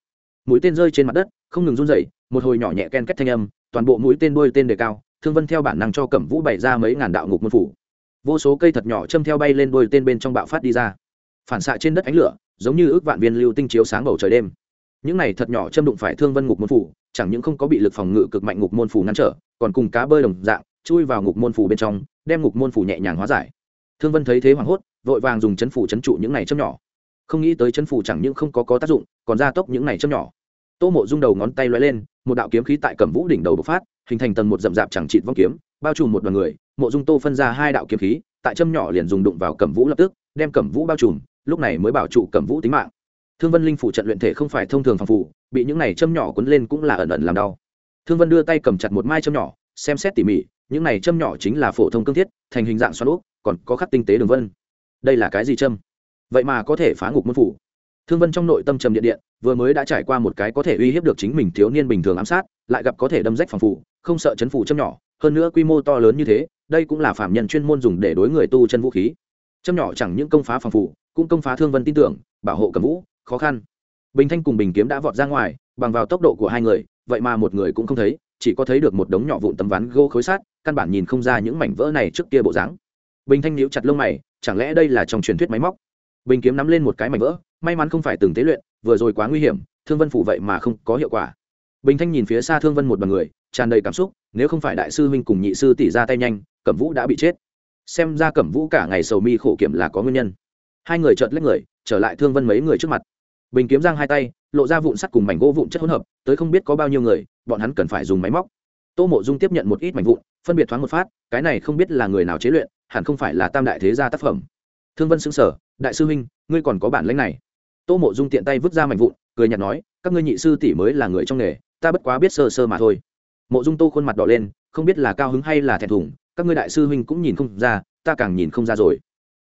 mũi tên rơi trên mặt đất, không ngừng run dậy một hồi nhỏ nhẹ ken két thanh âm, toàn bộ mũi tên đôi tên đề cao, thương vân theo bản năng cho cẩm vũ bày ra mấy ngàn đạo ngục môn phủ. Vô số cây thật nhỏ châm theo bay lên đôi tên bên trong bạo phát đi ra. Phản xạ trên đất ánh lửa, giống như ước vạn viên lưu tinh chiếu sáng bầu trời đêm. Những này thật nhỏ châm đụng phải thương vân ngục môn phủ, chẳng những không có bị lực phòng ngự cực mạnh ngục môn phủ ngăn trở, còn cùng cá bơi đồng dạng, chui vào ngục môn phủ bên trong, đem ngục môn phủ nhẹ nhàng hóa giải. Thương vân thấy thế hoảng hốt, vội vàng dùng chấn phủ chấn trụ những này châm nhỏ. Không nghĩ tới chấn phủ chẳng những không có có tác dụng, còn gia tốc những này châm nhỏ tô mộ rung đầu ngón tay lóe lên, một đạo kiếm khí tại cẩm vũ đỉnh đầu bộc phát, hình thành tầng một rậm rạp chẳng trịt vong kiếm, bao trùm một đoàn người. Mộ dung tô phân ra hai đạo kiếm khí, tại châm nhỏ liền dùng đụng vào cẩm vũ lập tức, đem cẩm vũ bao trùm, lúc này mới bảo trụ cẩm vũ tính mạng. Thương vân linh phủ trận luyện thể không phải thông thường phòng phủ bị những này châm nhỏ cuốn lên cũng là ẩn ẩn làm đau. Thương vân đưa tay cầm chặt một mai châm nhỏ, xem xét tỉ mỉ, những này châm nhỏ chính là phổ thông cương thiết, thành hình dạng xoắn úp còn có khắc tinh tế đường vân. Đây là cái gì châm? Vậy mà có thể phá ngục môn phủ thương vân trong nội tâm trầm điện điện, vừa mới đã trải qua một cái có thể uy hiếp được chính mình thiếu niên bình thường ám sát, lại gặp có thể đâm rách phòng phủ, không sợ chấn phủ châm nhỏ, hơn nữa quy mô to lớn như thế, đây cũng là phạm nhân chuyên môn dùng để đối người tu chân vũ khí. Châm nhỏ chẳng những công phá phòng phủ, cũng công phá thương vân tin tưởng, bảo hộ cầm vũ, khó khăn. Bình thanh cùng bình kiếm đã vọt ra ngoài, bằng vào tốc độ của hai người, vậy mà một người cũng không thấy, chỉ có thấy được một đống nhỏ vụn tấm ván gỗ khối sát căn bản nhìn không ra những mảnh vỡ này trước kia bộ dáng. Bình thanh níu chặt lông mày, chẳng lẽ đây là trong truyền thuyết máy móc? Bình kiếm nắm lên một cái mảnh vỡ, may mắn không phải từng tế luyện, vừa rồi quá nguy hiểm, thương vân phủ vậy mà không có hiệu quả. Bình thanh nhìn phía xa thương vân một bằng người, tràn đầy cảm xúc, nếu không phải đại sư huynh cùng nhị sư tỷ ra tay nhanh, cẩm vũ đã bị chết. Xem ra cẩm vũ cả ngày sầu mi khổ kiểm là có nguyên nhân. Hai người chợt lấy người, trở lại thương vân mấy người trước mặt. Bình kiếm giang hai tay, lộ ra vụn sắt cùng mảnh gỗ vụn chất hỗn hợp, tới không biết có bao nhiêu người, bọn hắn cần phải dùng máy móc. Tô mộ dung tiếp nhận một ít mảnh vụn, phân biệt thoáng một phát, cái này không biết là người nào chế luyện, hẳn không phải là tam đại thế gia tác phẩm. Thương vân xứng sở đại sư huynh, ngươi còn có bản lãnh này. Tô mộ dung tiện tay vứt ra mảnh vụn, cười nhạt nói, các ngươi nhị sư tỷ mới là người trong nghề, ta bất quá biết sơ sơ mà thôi. Mộ dung tô khuôn mặt đỏ lên, không biết là cao hứng hay là thẹn thùng, các ngươi đại sư huynh cũng nhìn không ra, ta càng nhìn không ra rồi.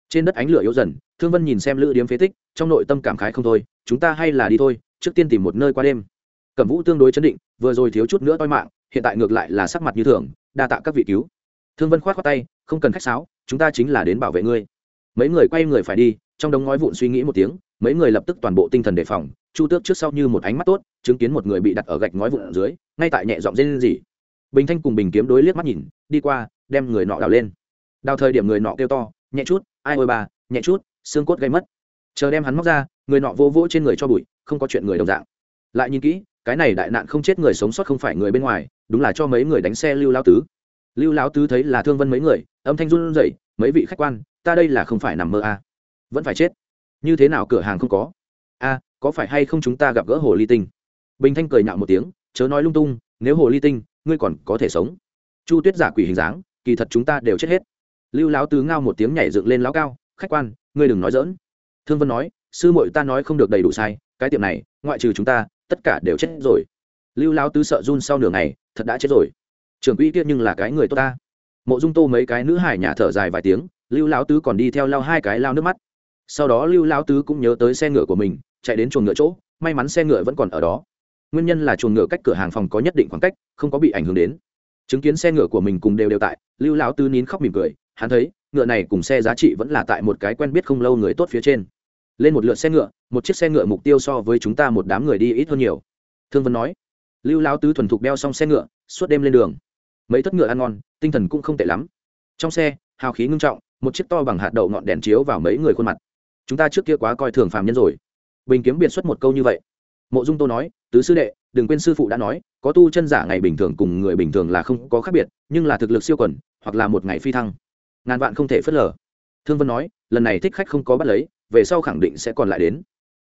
Trên đất ánh lửa yếu dần, thương vân nhìn xem lữ điếm phế tích, trong nội tâm cảm khái không thôi, chúng ta hay là đi thôi, trước tiên tìm một nơi qua đêm. Cẩm vũ tương đối chấn định, vừa rồi thiếu chút nữa toi mạng, hiện tại ngược lại là sắc mặt như thường, đa tạ các vị cứu. Thương vân k h o á t tay, không cần khách sáo, chúng ta chính là đến bảo vệ ngươi mấy người quay người phải đi, trong đống ngói vụn suy nghĩ một tiếng, mấy người lập tức toàn bộ tinh thần đề phòng, chu tước trước sau như một ánh mắt tốt, chứng kiến một người bị đặt ở gạch ngói vụn ở dưới, ngay tại nhẹ dọn dây lên gì bình thanh cùng bình kiếm đối liếc mắt nhìn, đi qua, đem người nọ đào lên. Đào thời điểm người nọ kêu to, nhẹ chút, ai ôi bà, nhẹ chút, xương cốt gây mất. Chờ đem hắn móc ra, người nọ vô vỗ trên người cho bụi, không có chuyện người đồng dạng. Lại nhìn kỹ, cái này đại nạn không chết người sống sót không phải người bên ngoài, đúng là cho mấy người đánh xe lưu lao tứ. Lưu lão tứ thấy là thương vân mấy người, âm thanh run rẩy, mấy vị khách quan ta đây là không phải nằm mơ à. vẫn phải chết. Như thế nào cửa hàng không có? A có phải hay không chúng ta gặp gỡ hồ ly tinh? Bình thanh cười nhạo một tiếng, chớ nói lung tung, nếu hồ ly tinh, ngươi còn có thể sống. Chu tuyết giả quỷ hình dáng, kỳ thật chúng ta đều chết hết. Lưu lão tứ ngao một tiếng nhảy dựng lên lão cao, khách quan, ngươi đừng nói dỡn thương vân nói, sư muội ta nói không được đầy đủ sai, cái tiệm này, ngoại trừ chúng ta, tất cả đều chết rồi. Lưu lão tứ sợ run sau nửa ngày, thật đã chết rồi. Trưởng quỹ kia nhưng là cái người tốt ta. Mộ dung tô mấy cái nữ hải nhà thở dài vài tiếng lưu lão tứ còn đi theo lao hai cái lao nước mắt. Sau đó lưu lão tứ cũng nhớ tới xe ngựa của mình, chạy đến chuồng ngựa chỗ, may mắn xe ngựa vẫn còn ở đó. Nguyên nhân là chuồng ngựa cách cửa hàng phòng có nhất định khoảng cách, không có bị ảnh hưởng đến. Chứng kiến xe ngựa của mình cùng đều đều tại, lưu lão tứ nín khóc mỉm cười, hắn thấy, ngựa này cùng xe giá trị vẫn là tại một cái quen biết không lâu người tốt phía trên. Lên một lượt xe ngựa, một chiếc xe ngựa mục tiêu so với chúng ta một đám người đi ít hơn nhiều. Thương vân nói. Lưu lão tứ thuần thục đeo xong xe ngựa, suốt đêm lên đường. Mấy thất ngựa ăn ngon, tinh thần cũng không tệ lắm. Trong xe, hào khí ngưng trọng một chiếc to bằng hạt đậu ngọn đèn chiếu vào mấy người khuôn mặt. Chúng ta trước kia quá coi thường phàm nhân rồi. Bình kiếm biệt xuất một câu như vậy. Mộ dung tô nói, tứ sư đệ, đừng quên sư phụ đã nói, có tu chân giả ngày bình thường cùng người bình thường là không có khác biệt, nhưng là thực lực siêu quần, hoặc là một ngày phi thăng. Ngàn vạn không thể phớt lờ. Thương vân nói, lần này thích khách không có bắt lấy, về sau khẳng định sẽ còn lại đến.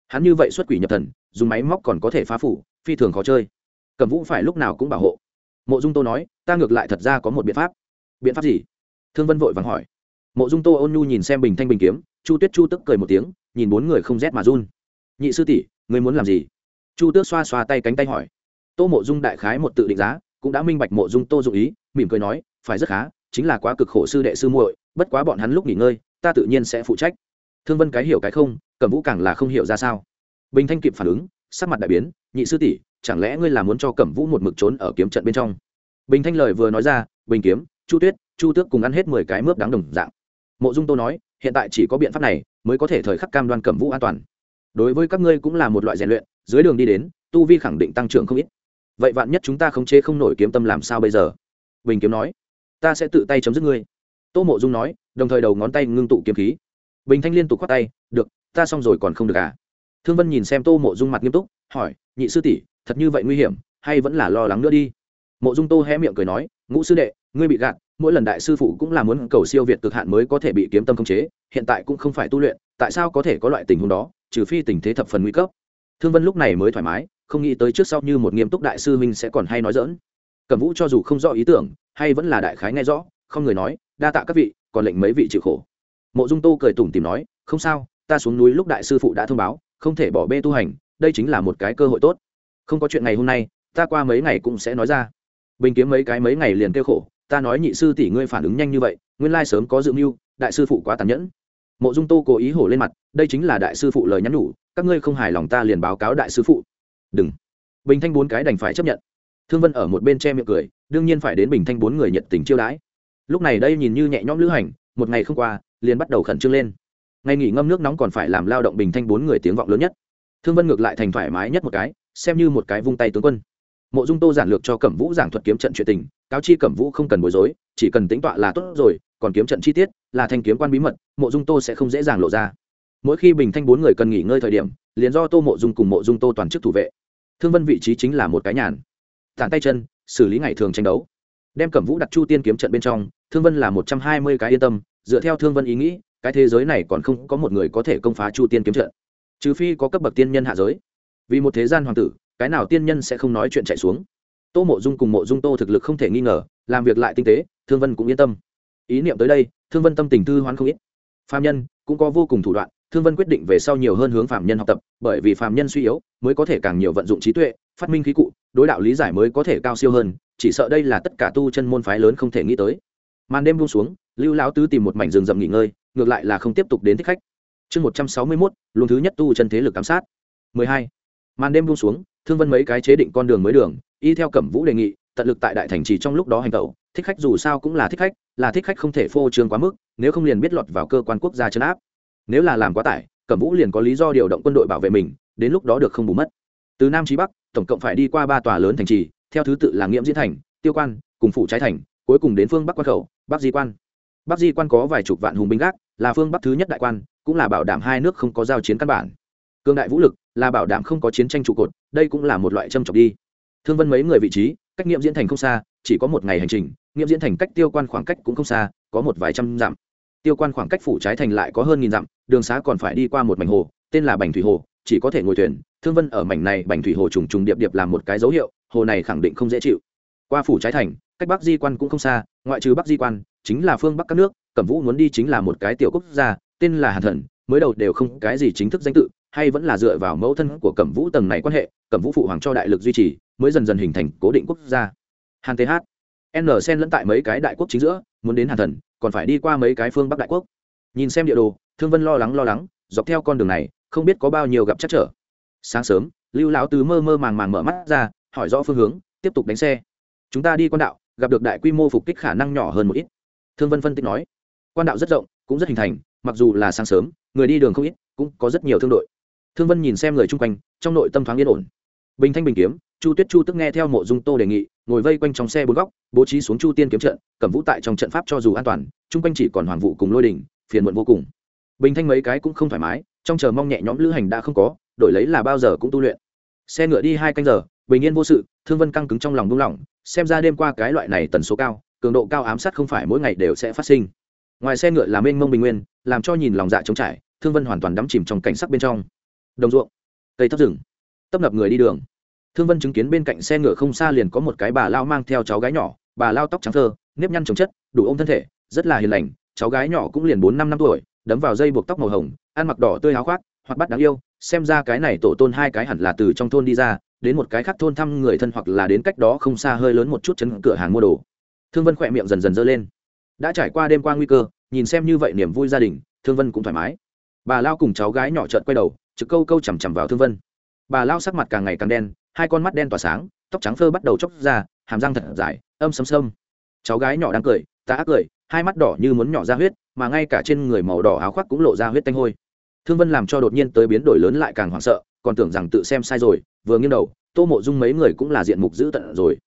Hắn như vậy xuất quỷ nhập thần, dùng máy móc còn có thể phá phủ, phi thường khó chơi. Cẩm vũ phải lúc nào cũng bảo hộ. Mộ dung tô nói, ta ngược lại thật ra có một biện pháp. Biện pháp gì? Thương vân vội vàng hỏi mộ dung tô ôn nhu nhìn xem bình thanh bình kiếm chu tuyết chu tức cười một tiếng nhìn bốn người không rét mà run nhị sư tỷ ngươi muốn làm gì chu tước xoa xoa tay cánh tay hỏi tô mộ dung đại khái một tự định giá cũng đã minh bạch mộ dung tô dụng ý mỉm cười nói phải rất khá chính là quá cực khổ sư đệ sư muội bất quá bọn hắn lúc nghỉ ngơi ta tự nhiên sẽ phụ trách thương vân cái hiểu cái không cẩm vũ càng là không hiểu ra sao bình thanh kịp phản ứng sắc mặt đại biến nhị sư tỷ chẳng lẽ ngươi là muốn cho cẩm vũ một mực trốn ở kiếm trận bên trong bình thanh lời vừa nói ra bình kiếm chu tuyết chu tước cùng ăn hết mười cái mướp đáng đồng dạng mộ dung tô nói, hiện tại chỉ có biện pháp này, mới có thể thời khắc cam đoan cẩm vũ an toàn. Đối với các ngươi cũng là một loại rèn luyện, dưới đường đi đến, tu vi khẳng định tăng trưởng không ít. Vậy vạn nhất chúng ta khống chế không nổi kiếm tâm làm sao bây giờ? Bình kiếm nói, ta sẽ tự tay chấm dứt ngươi. Tô mộ dung nói, đồng thời đầu ngón tay ngưng tụ kiếm khí. Bình thanh liên tục khoát tay, được, ta xong rồi còn không được à? Thương vân nhìn xem tô mộ dung mặt nghiêm túc, hỏi, nhị sư tỷ, thật như vậy nguy hiểm, hay vẫn là lo lắng nữa đi? Mộ dung tô hé miệng cười nói, ngũ sư đệ, ngươi bị gạt mỗi lần đại sư phụ cũng là muốn cầu siêu việt cực hạn mới có thể bị kiếm tâm khống chế, hiện tại cũng không phải tu luyện, tại sao có thể có loại tình huống đó, trừ phi tình thế thập phần nguy cấp. Thương vân lúc này mới thoải mái, không nghĩ tới trước sau như một nghiêm túc đại sư huynh sẽ còn hay nói dỡn cẩm vũ cho dù không rõ ý tưởng, hay vẫn là đại khái nghe rõ, không người nói, đa tạ các vị, còn lệnh mấy vị chịu khổ. Mộ dung tô cười tủm tìm nói, không sao, ta xuống núi lúc đại sư phụ đã thông báo, không thể bỏ bê tu hành, đây chính là một cái cơ hội tốt. Không có chuyện ngày hôm nay, ta qua mấy ngày cũng sẽ nói ra. Bình kiếm mấy cái mấy ngày liền kêu khổ ta nói nhị sư tỷ ngươi phản ứng nhanh như vậy, nguyên lai sớm có dự mưu, đại sư phụ quá tàn nhẫn. Mộ dung tô cố ý hổ lên mặt, đây chính là đại sư phụ lời nhắn nhủ, các ngươi không hài lòng ta liền báo cáo đại sư phụ. Đừng. Bình thanh bốn cái đành phải chấp nhận. Thương vân ở một bên che miệng cười, đương nhiên phải đến bình thanh bốn người nhận tình chiêu đãi. Lúc này đây nhìn như nhẹ nhõm lữ hành, một ngày không qua, liền bắt đầu khẩn trương lên. Ngày nghỉ ngâm nước nóng còn phải làm lao động bình thanh bốn người tiếng vọng lớn nhất. Thương vân ngược lại thành thoải mái nhất một cái, xem như một cái vung tay tướng quân. Mộ dung tô giản lược cho cẩm vũ giảng thuật kiếm trận chuyện tình cáo chi cẩm vũ không cần bối rối, chỉ cần tính tọa là tốt rồi, còn kiếm trận chi tiết, là thanh kiếm quan bí mật, mộ dung tô sẽ không dễ dàng lộ ra. Mỗi khi bình thanh bốn người cần nghỉ ngơi thời điểm, liền do tô mộ dung cùng mộ dung tô toàn chức thủ vệ. Thương vân vị trí chính là một cái nhàn. Tàn tay chân, xử lý ngày thường tranh đấu. Đem cẩm vũ đặt chu tiên kiếm trận bên trong, thương vân là một trăm hai mươi cái yên tâm, dựa theo thương vân ý nghĩ, cái thế giới này còn không có một người có thể công phá chu tiên kiếm trận. Trừ phi có cấp bậc tiên nhân hạ giới. Vì một thế gian hoàng tử, cái nào tiên nhân sẽ không nói chuyện chạy xuống? Tô mộ dung cùng mộ dung tô thực lực không thể nghi ngờ, làm việc lại tinh tế, thương vân cũng yên tâm. Ý niệm tới đây, thương vân tâm tình thư hoán không ít. Phạm nhân cũng có vô cùng thủ đoạn, thương vân quyết định về sau nhiều hơn hướng phạm nhân học tập, bởi vì phạm nhân suy yếu, mới có thể càng nhiều vận dụng trí tuệ, phát minh khí cụ, đối đạo lý giải mới có thể cao siêu hơn, chỉ sợ đây là tất cả tu chân môn phái lớn không thể nghĩ tới. Màn đêm buông xuống, lưu lão tứ tìm một mảnh rừng rậm nghỉ ngơi, ngược lại là không tiếp tục đến thích khách. Chương một trăm sáu mươi mốt, luồng thứ nhất tu chân thế lực giám sát. mười hai. Màn đêm buông xuống, thương vân mấy cái chế định con đường mới đường y theo cẩm vũ đề nghị, tận lực tại đại thành trì trong lúc đó hành tẩu, thích khách dù sao cũng là thích khách, là thích khách không thể phô trương quá mức, nếu không liền biết lọt vào cơ quan quốc gia chấn áp. Nếu là làm quá tải, cẩm vũ liền có lý do điều động quân đội bảo vệ mình, đến lúc đó được không bù mất. Từ nam chí bắc, tổng cộng phải đi qua ba tòa lớn thành trì, theo thứ tự là nghiễm diễn thành, tiêu quan, cùng phủ trái thành, cuối cùng đến phương bắc quan khẩu, bắc di quan. Bắc di quan có vài chục vạn hùng binh gác, là phương bắc thứ nhất đại quan, cũng là bảo đảm hai nước không có giao chiến căn bản. Cương đại vũ lực là bảo đảm không có chiến tranh trụ cột, đây cũng là một loại châm trọc đi thương vân mấy người vị trí, cách nghiệm diễn thành không xa, chỉ có một ngày hành trình, nghiệm diễn thành cách tiêu quan khoảng cách cũng không xa, có một vài trăm dặm. Tiêu quan khoảng cách phủ trái thành lại có hơn nghìn dặm, đường xá còn phải đi qua một mảnh hồ, tên là bành thủy hồ, chỉ có thể ngồi thuyền. Thương vân ở mảnh này bành thủy hồ trùng trùng điệp điệp làm một cái dấu hiệu, hồ này khẳng định không dễ chịu. Qua phủ trái thành, cách bắc di quan cũng không xa, ngoại trừ bắc di quan, chính là phương bắc các nước, cẩm vũ muốn đi chính là một cái tiểu quốc gia, tên là hàn thần, mới đầu đều không cái gì chính thức danh tự hay vẫn là dựa vào mẫu thân của cẩm vũ tầng này quan hệ, cẩm vũ phụ hoàng cho đại lực duy trì, mới dần dần hình thành cố định quốc gia. Hàn th n sen lẫn tại mấy cái đại quốc chính giữa, muốn đến hàn thần, còn phải đi qua mấy cái phương bắc đại quốc. Nhìn xem địa đồ, thương vân lo lắng lo lắng, dọc theo con đường này, không biết có bao nhiêu gặp chắc trở. Sáng sớm, lưu lão tứ mơ mơ màng màng mở mắt ra, hỏi rõ phương hướng, tiếp tục đánh xe. Chúng ta đi quan đạo, gặp được đại quy mô phục kích khả năng nhỏ hơn một ít. Thương vân phân tích nói, quan đạo rất rộng, cũng rất hình thành, mặc dù là sáng sớm, người đi đường không ít, cũng có rất nhiều thương đội thương vân nhìn xem người chung quanh, trong nội tâm thoáng yên ổn. Bình thanh bình kiếm, chu tuyết chu tức nghe theo mộ dung tô đề nghị, ngồi vây quanh trong xe bốn góc, bố trí xuống chu tiên kiếm trận, cẩm vũ tại trong trận pháp cho dù an toàn, chung quanh chỉ còn hoàng vụ cùng lôi đình, phiền muộn vô cùng. Bình thanh mấy cái cũng không thoải mái, trong chờ mong nhẹ nhõm lữ hành đã không có, đổi lấy là bao giờ cũng tu luyện. Xe ngựa đi hai canh giờ, bình yên vô sự, thương vân căng cứng trong lòng buông lỏng, xem ra đêm qua cái loại này tần số cao, cường độ cao ám sát không phải mỗi ngày đều sẽ phát sinh. Ngoài xe ngựa là mênh mông bình nguyên, làm cho nhìn lòng dạ trống trải, thương vân hoàn toàn đắm chìm trong cảnh sắc bên trong đồng ruộng, cây thấp rừng, tấp nập người đi đường. Thương vân chứng kiến bên cạnh xe ngựa không xa liền có một cái bà lao mang theo cháu gái nhỏ, bà lao tóc trắng thơ, nếp nhăn trồng chất, đủ ôm thân thể, rất là hiền lành. Cháu gái nhỏ cũng liền bốn năm năm tuổi, đấm vào dây buộc tóc màu hồng, ăn mặc đỏ tươi áo khoác hoặc bắt đáng yêu, xem ra cái này tổ tôn hai cái hẳn là từ trong thôn đi ra, đến một cái khác thôn thăm người thân hoặc là đến cách đó không xa hơi lớn một chút chấn cửa hàng mua đồ. Thương vân khỏe miệng dần dần dơ lên. Đã trải qua đêm qua nguy cơ, nhìn xem như vậy niềm vui gia đình, thương vân cũng thoải mái. Bà lao cùng cháu gái nhỏ trợn quay đầu trực câu câu chằm chằm vào thương vân. Bà lao sắc mặt càng ngày càng đen, hai con mắt đen tỏa sáng, tóc trắng phơ bắt đầu chóc ra, hàm răng thật dài, âm sấm sâm. Cháu gái nhỏ đang cười, ta ác cười, hai mắt đỏ như muốn nhỏ ra huyết, mà ngay cả trên người màu đỏ áo khoác cũng lộ ra huyết tanh hôi. Thương vân làm cho đột nhiên tới biến đổi lớn lại càng hoảng sợ, còn tưởng rằng tự xem sai rồi, vừa nghiêng đầu, tô mộ dung mấy người cũng là diện mục dữ tận rồi.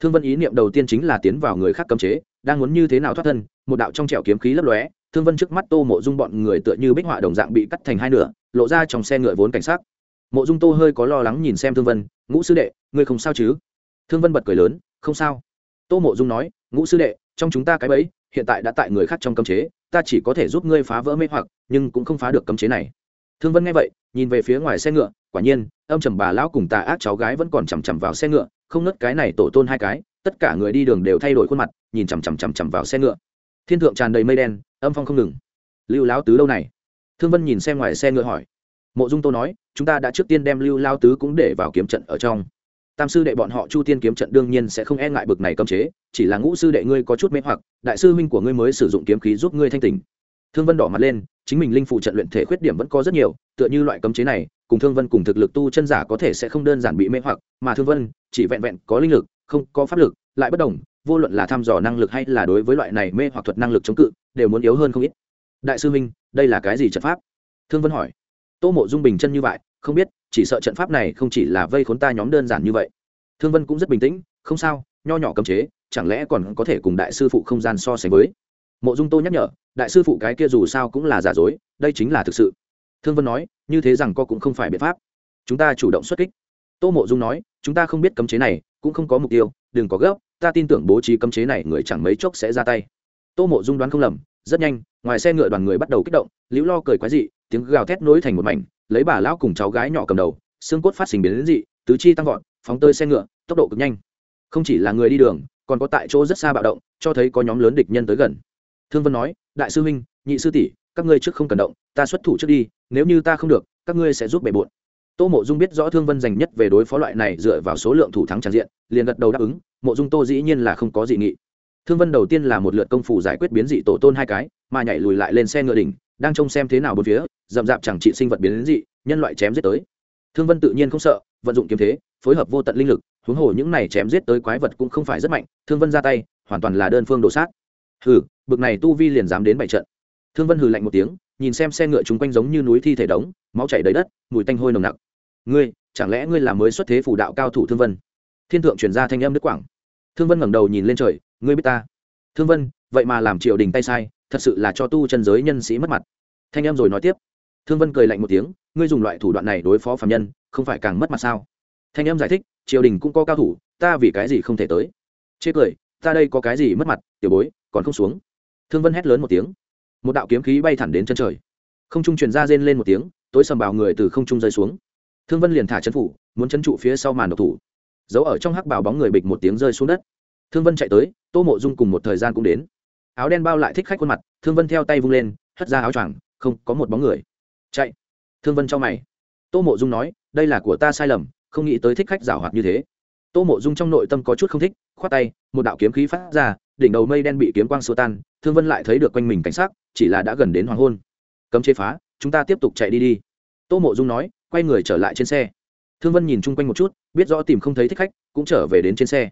Thương vân ý niệm đầu tiên chính là tiến vào người khác cấm chế, đang muốn như thế nào thoát thân, một đạo trong trẻo kiếm khí lấp lóe thương vân trước mắt tô mộ dung bọn người tựa như bích họa đồng dạng bị cắt thành hai nửa, lộ ra trong xe ngựa vốn cảnh sát mộ dung tô hơi có lo lắng nhìn xem thương vân, ngũ sư đệ, ngươi không sao chứ? Thương vân bật cười lớn, không sao. Tô mộ dung nói, ngũ sư đệ, trong chúng ta cái bẫy, hiện tại đã tại người khác trong cấm chế, ta chỉ có thể giúp ngươi phá vỡ mê hoặc, nhưng cũng không phá được cấm chế này. Thương vân nghe vậy, nhìn về phía ngoài xe ngựa, quả nhiên, âm trầm bà lão cùng tà ác cháu gái vẫn còn chằm chằm vào xe ngựa, không nớt cái này tổ tôn hai cái, tất cả người đi đường đều thay đổi khuôn mặt, nhìn chằm chằm chằm chằm vào xe ngựa thiên thượng tràn đầy mây đen, âm phong không ngừng. Lưu lão tứ đâu này? Thương vân nhìn xem ngoài xe ngựa hỏi. Mộ dung tô nói, chúng ta đã trước tiên đem lưu lao tứ cũng để vào kiếm trận ở trong. Tam sư đệ bọn họ chu tiên kiếm trận đương nhiên sẽ không e ngại bực này cấm chế, chỉ là ngũ sư đệ ngươi có chút mê hoặc, đại sư huynh của ngươi mới sử dụng kiếm khí giúp ngươi thanh tình thương vân đỏ mặt lên, chính mình linh phụ trận luyện thể khuyết điểm vẫn có rất nhiều, tựa như loại cấm chế này, cùng thương vân cùng thực lực tu chân giả có thể sẽ không đơn giản bị mê hoặc, mà thương vân chỉ vẹn vẹn có linh lực, không có pháp lực, lại bất đồng vô luận là thăm dò năng lực hay là đối với loại này mê hoặc thuật năng lực chống cự đều muốn yếu hơn không ít. Đại sư minh, đây là cái gì trận pháp? Thương vân hỏi. Tô mộ dung bình chân như vậy không biết chỉ sợ trận pháp này không chỉ là vây khốn ta nhóm đơn giản như vậy. Thương vân cũng rất bình tĩnh không sao nho nhỏ cấm chế chẳng lẽ còn có thể cùng đại sư phụ không gian so sánh với? Mộ dung tô nhắc nhở đại sư phụ cái kia dù sao cũng là giả dối đây chính là thực sự. Thương vân nói như thế rằng co cũng không phải biện pháp. Chúng ta chủ động xuất kích. Tô mộ dung nói chúng ta không biết cấm chế này cũng không có mục tiêu đừng có gấp ta tin tưởng bố trí cấm chế này người chẳng mấy chốc sẽ ra tay. Tô mộ dung đoán không lầm, rất nhanh, ngoài xe ngựa đoàn người bắt đầu kích động, liễu lo cười quái dị, tiếng gào thét nối thành một mảnh, lấy bà lão cùng cháu gái nhỏ cầm đầu, xương cốt phát sinh biến đến dị, tứ chi tăng vọt, phóng tơi xe ngựa, tốc độ cực nhanh. Không chỉ là người đi đường, còn có tại chỗ rất xa bạo động, cho thấy có nhóm lớn địch nhân tới gần. Thương vân nói, đại sư huynh, nhị sư tỷ, các ngươi trước không cần động, ta xuất thủ trước đi, nếu như ta không được, các ngươi sẽ giúp bề bộn. Tô mộ dung biết rõ thương vân dành nhất về đối phó loại này dựa vào số lượng thủ thắng tràn diện, liền gật đầu đáp ứng mộ dung tô dĩ nhiên là không có dị nghị. Thương vân đầu tiên là một lượt công phủ giải quyết biến dị tổ tôn hai cái, mà nhảy lùi lại lên xe ngựa đỉnh, đang trông xem thế nào bốn phía, rậm rạp chẳng trị sinh vật biến dị, nhân loại chém giết tới. Thương vân tự nhiên không sợ, vận dụng kiếm thế, phối hợp vô tận linh lực, huống hồ những này chém giết tới quái vật cũng không phải rất mạnh, thương vân ra tay, hoàn toàn là đơn phương đổ sát. Hừ, bực này tu vi liền dám đến bảy trận. Thương vân hừ lạnh một tiếng, nhìn xem xe ngựa chúng quanh giống như núi thi thể đống, máu chảy đầy đất, mùi tanh hôi nồng nặc. Ngươi, chẳng lẽ ngươi là mới xuất thế phủ đạo cao thủ thương vân? Thiên thượng truyền ra thanh âm nước quảng thương vân ngẩng đầu nhìn lên trời, ngươi biết ta? Thương vân, vậy mà làm triều đình tay sai, thật sự là cho tu chân giới nhân sĩ mất mặt. Thanh em rồi nói tiếp. Thương vân cười lạnh một tiếng, ngươi dùng loại thủ đoạn này đối phó phạm nhân, không phải càng mất mặt sao? Thanh em giải thích, triều đình cũng có cao thủ, ta vì cái gì không thể tới? Chê cười, ta đây có cái gì mất mặt, tiểu bối, còn không xuống. Thương vân hét lớn một tiếng. Một đạo kiếm khí bay thẳng đến chân trời. Không trung truyền ra rên lên một tiếng, tối sầm bào người từ không trung rơi xuống. Thương vân liền thả chân phủ, muốn chân trụ phía sau màn độc thủ giấu ở trong hắc bào bóng người bịch một tiếng rơi xuống đất. Thương vân chạy tới, tô mộ dung cùng một thời gian cũng đến. Áo đen bao lại thích khách khuôn mặt, thương vân theo tay vung lên, hất ra áo choàng, không, có một bóng người. Chạy. Thương vân cho mày. Tô mộ dung nói, đây là của ta sai lầm, không nghĩ tới thích khách giảo hoạt như thế. Tô mộ dung trong nội tâm có chút không thích, khoát tay, một đạo kiếm khí phát ra, đỉnh đầu mây đen bị kiếm quang xua tan, thương vân lại thấy được quanh mình cảnh sát chỉ là đã gần đến hoàng hôn. Cấm chế phá, chúng ta tiếp tục chạy đi đi. Tô mộ dung nói, quay người trở lại trên xe. Thương vân nhìn chung quanh một chút biết rõ tìm không thấy thích khách, cũng trở về đến trên xe.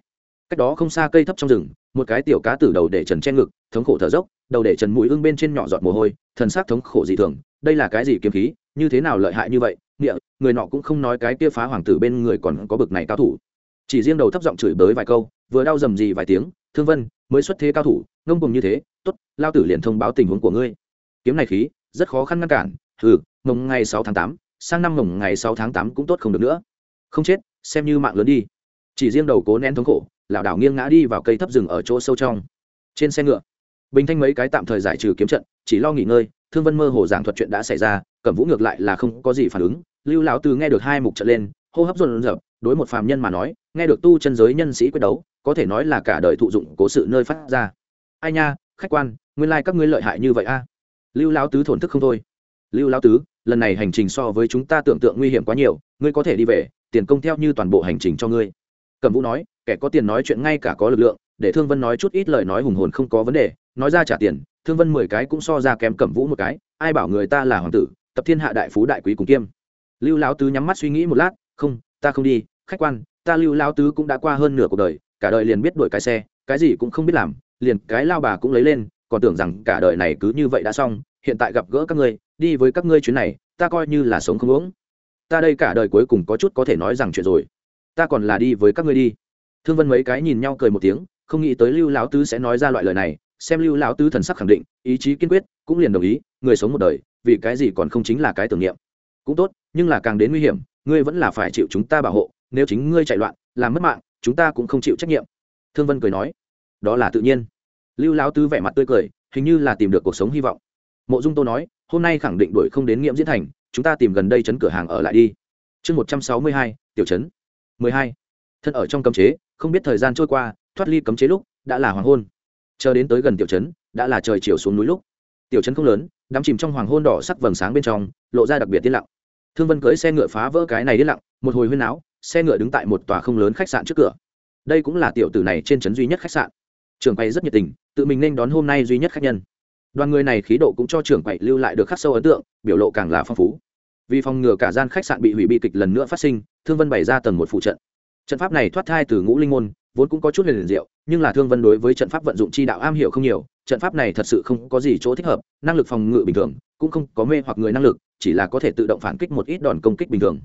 Cách đó không xa cây thấp trong rừng, một cái tiểu cá tử đầu để trần che ngực, thống khổ thở dốc, đầu để trần mũi ưng bên trên nhỏ giọt mồ hôi, thần sắc thống khổ dị thường, đây là cái gì kiếm khí, như thế nào lợi hại như vậy, nghĩa, người nọ cũng không nói cái kia phá hoàng tử bên người còn có bực này cao thủ. Chỉ riêng đầu thấp giọng chửi bới vài câu, vừa đau dầm gì vài tiếng, thương vân, mới xuất thế cao thủ, ngông cùng như thế, tốt, lao tử liền thông báo tình huống của ngươi. Kiếm này khí, rất khó khăn ngăn cản ừ mồng ngày sáu tháng tám, sang năm mồng ngày sáu tháng tám cũng tốt không được nữa. Không chết xem như mạng lớn đi. Chỉ riêng đầu cố nén thống khổ, lảo đảo nghiêng ngã đi vào cây thấp rừng ở chỗ sâu trong. Trên xe ngựa, bình thanh mấy cái tạm thời giải trừ kiếm trận, chỉ lo nghỉ ngơi, thương vân mơ hồ giảng thuật chuyện đã xảy ra, cẩm vũ ngược lại là không có gì phản ứng. Lưu lão tứ nghe được hai mục trận lên, hô hấp rộn dập, đối một phàm nhân mà nói, nghe được tu chân giới nhân sĩ quyết đấu, có thể nói là cả đời thụ dụng cố sự nơi phát ra. Ai nha, khách quan, nguyên lai các ngươi lợi hại như vậy a. Lưu lão tứ thổn thức không thôi lưu lão tứ, lần này hành trình so với chúng ta tưởng tượng nguy hiểm quá nhiều, ngươi có thể đi về, tiền công theo như toàn bộ hành trình cho ngươi. Cẩm vũ nói, kẻ có tiền nói chuyện ngay cả có lực lượng, để thương vân nói chút ít lời nói hùng hồn không có vấn đề, nói ra trả tiền, thương vân mười cái cũng so ra kém cẩm vũ một cái, ai bảo người ta là hoàng tử, tập thiên hạ đại phú đại quý cùng kiêm. Lưu lão tứ nhắm mắt suy nghĩ một lát, không, ta không đi, khách quan, ta lưu lão tứ cũng đã qua hơn nửa cuộc đời, cả đời liền biết đuổi cái xe, cái gì cũng không biết làm, liền cái lao bà cũng lấy lên còn tưởng rằng cả đời này cứ như vậy đã xong, hiện tại gặp gỡ các ngươi, đi với các ngươi chuyến này, ta coi như là sống không uống ta đây cả đời cuối cùng có chút có thể nói rằng chuyện rồi. Ta còn là đi với các ngươi đi. Thương vân mấy cái nhìn nhau cười một tiếng, không nghĩ tới lưu lão tứ sẽ nói ra loại lời này, xem lưu lão tứ thần sắc khẳng định, ý chí kiên quyết, cũng liền đồng ý, người sống một đời, vì cái gì còn không chính là cái tưởng niệm. Cũng tốt, nhưng là càng đến nguy hiểm, ngươi vẫn là phải chịu chúng ta bảo hộ, nếu chính ngươi chạy loạn, làm mất mạng, chúng ta cũng không chịu trách nhiệm. Thương vân cười nói, đó là tự nhiên lưu lão tứ vẻ mặt tươi cười, hình như là tìm được cuộc sống hy vọng. Mộ dung tô nói, hôm nay khẳng định đuổi không đến nghiệm diễn thành, chúng ta tìm gần đây chấn cửa hàng ở lại đi. Chương một trăm sáu mươi hai, tiểu chấn. mười hai. Thân ở trong cấm chế, không biết thời gian trôi qua, thoát ly cấm chế lúc, đã là hoàng hôn. Chờ đến tới gần tiểu trấn đã là trời chiều xuống núi lúc. Tiểu trấn không lớn, đắm chìm trong hoàng hôn đỏ sắc vầng sáng bên trong, lộ ra đặc biệt tiên lặng. Thương vân cưới xe ngựa phá vỡ cái này yên lặng, một hồi huyên áo xe ngựa đứng tại một tòa không lớn khách sạn trước cửa. Đây cũng là tiểu tử này trên trấn duy nhất khách sạn. Trường quay rất nhiệt tình tự mình nên đón hôm nay duy nhất khách nhân. Đoàn người này khí độ cũng cho trưởng quậy lưu lại được khắc sâu ấn tượng, biểu lộ càng là phong phú. Vì phòng ngừa cả gian khách sạn bị hủy bi kịch lần nữa phát sinh, thương vân bày ra tầng một phụ trận. Trận pháp này thoát thai từ ngũ linh môn, vốn cũng có chút huyền diệu, nhưng là thương vân đối với trận pháp vận dụng chi đạo am hiểu không nhiều, trận pháp này thật sự không có gì chỗ thích hợp, năng lực phòng ngự bình thường, cũng không có mê hoặc người năng lực, chỉ là có thể tự động phản kích một ít đòn công kích bình thường.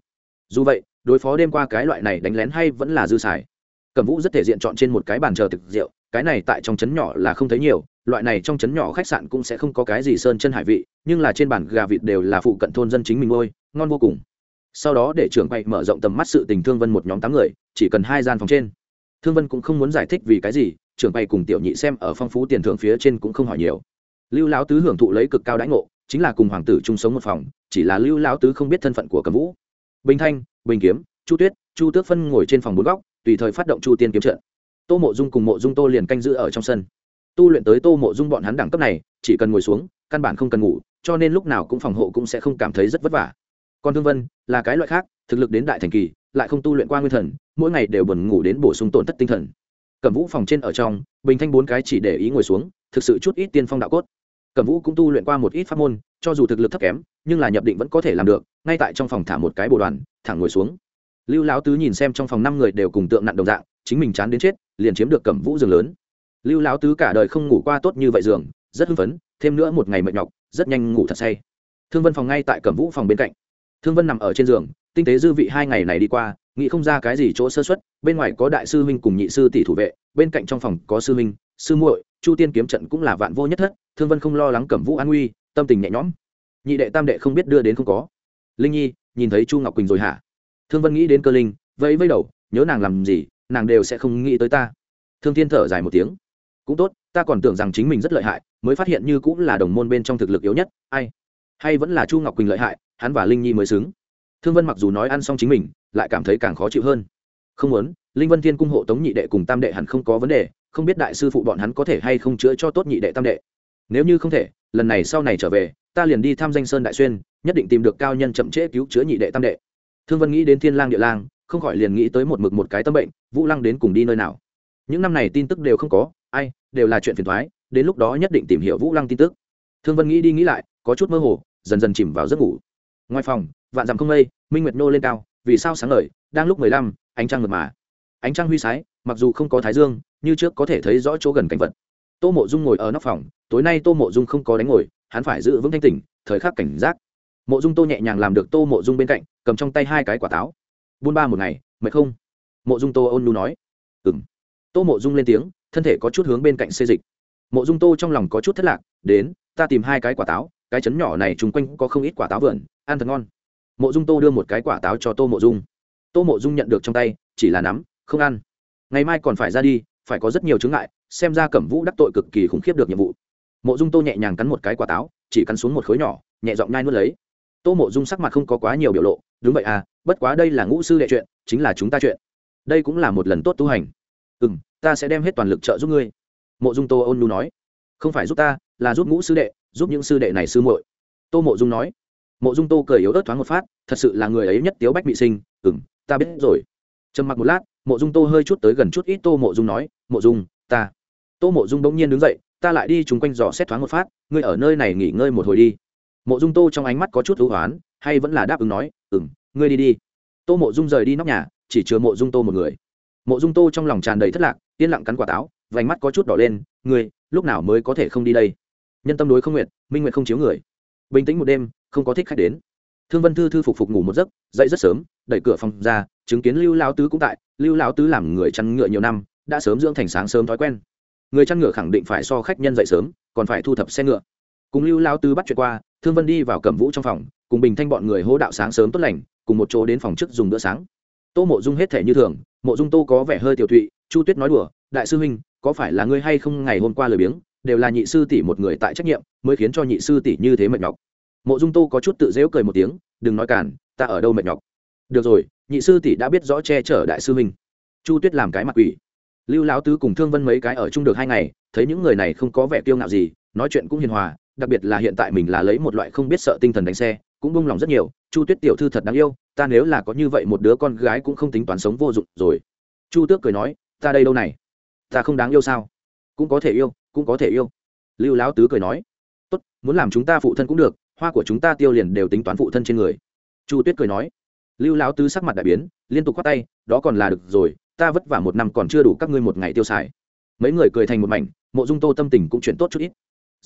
Dù vậy, đối phó đêm qua cái loại này đánh lén hay vẫn là dư xài. Cẩm vũ rất thể diện chọn trên một cái bàn chờ thực rượu cái này tại trong trấn nhỏ là không thấy nhiều, loại này trong trấn nhỏ khách sạn cũng sẽ không có cái gì sơn chân hải vị, nhưng là trên bàn gà vịt đều là phụ cận thôn dân chính mình ngôi ngon vô cùng. Sau đó để trưởng quay mở rộng tầm mắt sự tình thương vân một nhóm tám người, chỉ cần hai gian phòng trên. Thương vân cũng không muốn giải thích vì cái gì, trưởng quay cùng tiểu nhị xem ở phong phú tiền thưởng phía trên cũng không hỏi nhiều. Lưu lão tứ hưởng thụ lấy cực cao đãi ngộ, chính là cùng hoàng tử chung sống một phòng, chỉ là lưu lão tứ không biết thân phận của cầm vũ. Bình thanh, bình kiếm, chu tuyết, chu tước phân ngồi trên phòng bốn góc, tùy thời phát động chu tiên kiếm trận tô mộ dung cùng mộ dung tô liền canh giữ ở trong sân. Tu luyện tới tô mộ dung bọn hắn đẳng cấp này, chỉ cần ngồi xuống, căn bản không cần ngủ, cho nên lúc nào cũng phòng hộ cũng sẽ không cảm thấy rất vất vả. Còn thương vân, là cái loại khác, thực lực đến đại thành kỳ, lại không tu luyện qua nguyên thần, mỗi ngày đều buồn ngủ đến bổ sung tổn thất tinh thần. Cẩm vũ phòng trên ở trong, bình thanh bốn cái chỉ để ý ngồi xuống, thực sự chút ít tiên phong đạo cốt. Cẩm vũ cũng tu luyện qua một ít pháp môn, cho dù thực lực thấp kém, nhưng là nhập định vẫn có thể làm được, ngay tại trong phòng thả một cái bồ đoàn, thẳng ngồi xuống. Lưu lão tứ nhìn xem trong phòng năm người đều cùng tượng nặn đồng dạng chính mình chán đến chết, liền chiếm được cẩm vũ giường lớn. Lưu lão tứ cả đời không ngủ qua tốt như vậy giường, rất hưng phấn, thêm nữa một ngày mệt nhọc, rất nhanh ngủ thật say. Thương vân phòng ngay tại cẩm vũ phòng bên cạnh. Thương vân nằm ở trên giường, tinh tế dư vị hai ngày này đi qua, nghĩ không ra cái gì chỗ sơ xuất bên ngoài có đại sư huynh cùng nhị sư tỷ thủ vệ, bên cạnh trong phòng có sư huynh, sư muội, chu tiên kiếm trận cũng là vạn vô nhất thất, thương vân không lo lắng cẩm vũ an nguy, tâm tình nhẹ nhõm. Nhị đệ tam đệ không biết đưa đến không có. Linh nhi, nhìn thấy chu ngọc quỳnh rồi hả? Thương vân nghĩ đến cơ linh, vẫy vẫy đầu, nhớ nàng làm gì nàng đều sẽ không nghĩ tới ta. Thương thiên thở dài một tiếng. Cũng tốt, ta còn tưởng rằng chính mình rất lợi hại, mới phát hiện như cũng là đồng môn bên trong thực lực yếu nhất, ai? Hay vẫn là chu ngọc quỳnh lợi hại, hắn và linh nhi mới xứng. Thương vân mặc dù nói ăn xong chính mình, lại cảm thấy càng khó chịu hơn. Không muốn, linh vân thiên cung hộ tống nhị đệ cùng tam đệ hẳn không có vấn đề, không biết đại sư phụ bọn hắn có thể hay không chữa cho tốt nhị đệ tam đệ. Nếu như không thể, lần này sau này trở về, ta liền đi thăm danh sơn đại xuyên, nhất định tìm được cao nhân chậm trễ cứu chữa nhị đệ tam đệ. Thương vân nghĩ đến thiên lang địa lang không khỏi liền nghĩ tới một mực một cái tâm bệnh, vũ lăng đến cùng đi nơi nào? Những năm này tin tức đều không có, ai, đều là chuyện phiền thoái, đến lúc đó nhất định tìm hiểu vũ lăng tin tức. Thương vân nghĩ đi nghĩ lại, có chút mơ hồ, dần dần chìm vào giấc ngủ. Ngoài phòng, vạn dặm không mây, minh nguyệt nô lên cao, vì sao sáng ngời, đang lúc mười lăm, ánh trăng mượt mà. Ánh trăng huy sái, mặc dù không có thái dương, như trước có thể thấy rõ chỗ gần cảnh vật. Tô mộ dung ngồi ở nóc phòng, tối nay tô mộ dung không có đánh ngồi, hắn phải giữ vững thanh tỉnh, thời khắc cảnh giác. Mộ dung tô nhẹ nhàng làm được tô mộ dung bên cạnh, cầm trong tay hai cái quả táo buôn ba một ngày, mệt không? Mộ dung tô ôn nu nói. Ừ m tô mộ dung lên tiếng, thân thể có chút hướng bên cạnh xê dịch. Mộ dung tô trong lòng có chút thất lạc, đến, ta tìm hai cái quả táo, cái chấn nhỏ này chung quanh có không ít quả táo vườn, ăn thật ngon. Mộ dung tô đưa một cái quả táo cho tô mộ dung. Tô mộ dung nhận được trong tay, chỉ là nắm, không ăn. Ngày mai còn phải ra đi, phải có rất nhiều chứng ngại, xem ra cẩm vũ đắc tội cực kỳ khủng khiếp được nhiệm vụ. Mộ dung tô nhẹ nhàng cắn một cái quả táo, chỉ cắn xuống một khối nhỏ, nhẹ giọng nhai nuốt lấy. Tô mộ dung sắc mặt không có quá nhiều biểu lộ đúng vậy à bất quá đây là ngũ sư đệ chuyện, chính là chúng ta chuyện. Đây cũng là một lần tốt tu hành. Ừ m ta sẽ đem hết toàn lực trợ giúp ngươi. Mộ dung tô ôn nu nói. Không phải giúp ta, là giúp ngũ sư đệ, giúp những sư đệ này sư muội. Tô mộ dung nói. Mộ dung tô cười yếu ớt thoáng một phát, thật sự là người ấy nhất tiếu bách bị sinh ừ m ta biết rồi. Trầm mặc một lát, mộ dung tô hơi chút tới gần chút ít tô mộ dung nói, mộ dung, ta. Tô mộ dung bỗng nhiên đứng dậy, ta lại đi chung quanh dò xét thoáng một phát, ngươi ở nơi này nghỉ ngơi một hồi đi. Mộ dung tô trong ánh mắt có chút hữu hoán, hay vẫn là đáp ứng nói ừ m ngươi đi đi. Tô mộ dung rời đi nóc nhà, chỉ chứa mộ dung tô một người. Mộ dung tô trong lòng tràn đầy thất lạc, yên lặng cắn quả táo, vành mắt có chút đỏ lên, ngươi, lúc nào mới có thể không đi đây? Nhân tâm đối không nguyện, minh nguyện không chiếu người. Bình tĩnh một đêm, không có thích khách đến. Thương vân thư thư phục phục ngủ một giấc, dậy rất sớm, đẩy cửa phòng ra, chứng kiến lưu lao tứ cũng tại. Lưu lao tứ làm người chăn ngựa nhiều năm, đã sớm dưỡng thành sáng sớm thói quen. Người chăn ngựa khẳng định phải so khách nhân dậy sớm, còn phải thu thập xe ngựa. Cùng lưu lao tứ bắt chuyện qua, thương vân đi vào cẩm vũ trong phòng cùng bình thanh bọn người hỗ đạo sáng sớm tốt lành, cùng một chỗ đến phòng trước dùng bữa sáng. Tô mộ dung hết thể như thường, mộ dung tô có vẻ hơi tiểu thụy, chu tuyết nói đùa, đại sư huynh, có phải là ngươi hay không ngày hôm qua lười biếng, đều là nhị sư tỷ một người tại trách nhiệm, mới khiến cho nhị sư tỷ như thế mệt nhọc. Mộ dung tô có chút tự dễu cười một tiếng, đừng nói cản ta ở đâu mệt nhọc? Được rồi, nhị sư tỷ đã biết rõ che chở đại sư huynh. Chu tuyết làm cái mặt quỷ. Lưu lão tứ cùng thương vân mấy cái ở chung được hai ngày, thấy những người này không có vẻ kiêu ngạo gì, nói chuyện cũng hiền hòa, đặc biệt là hiện tại mình là lấy một loại không biết sợ tinh thần đánh xe cũng buông lòng rất nhiều, chu tuyết tiểu thư thật đáng yêu, ta nếu là có như vậy một đứa con gái cũng không tính toán sống vô dụng rồi. Chu tước cười nói, ta đây đâu này? Ta không đáng yêu sao? Cũng có thể yêu, cũng có thể yêu. Lưu lão tứ cười nói, tốt, muốn làm chúng ta phụ thân cũng được, hoa của chúng ta tiêu liền đều tính toán phụ thân trên người. Chu tuyết cười nói, lưu lão tứ sắc mặt đại biến, liên tục khoát tay, đó còn là được rồi, ta vất vả một năm còn chưa đủ các ngươi một ngày tiêu xài. Mấy người cười thành một mảnh, mộ dung tô tâm tình cũng chuyển tốt chút ít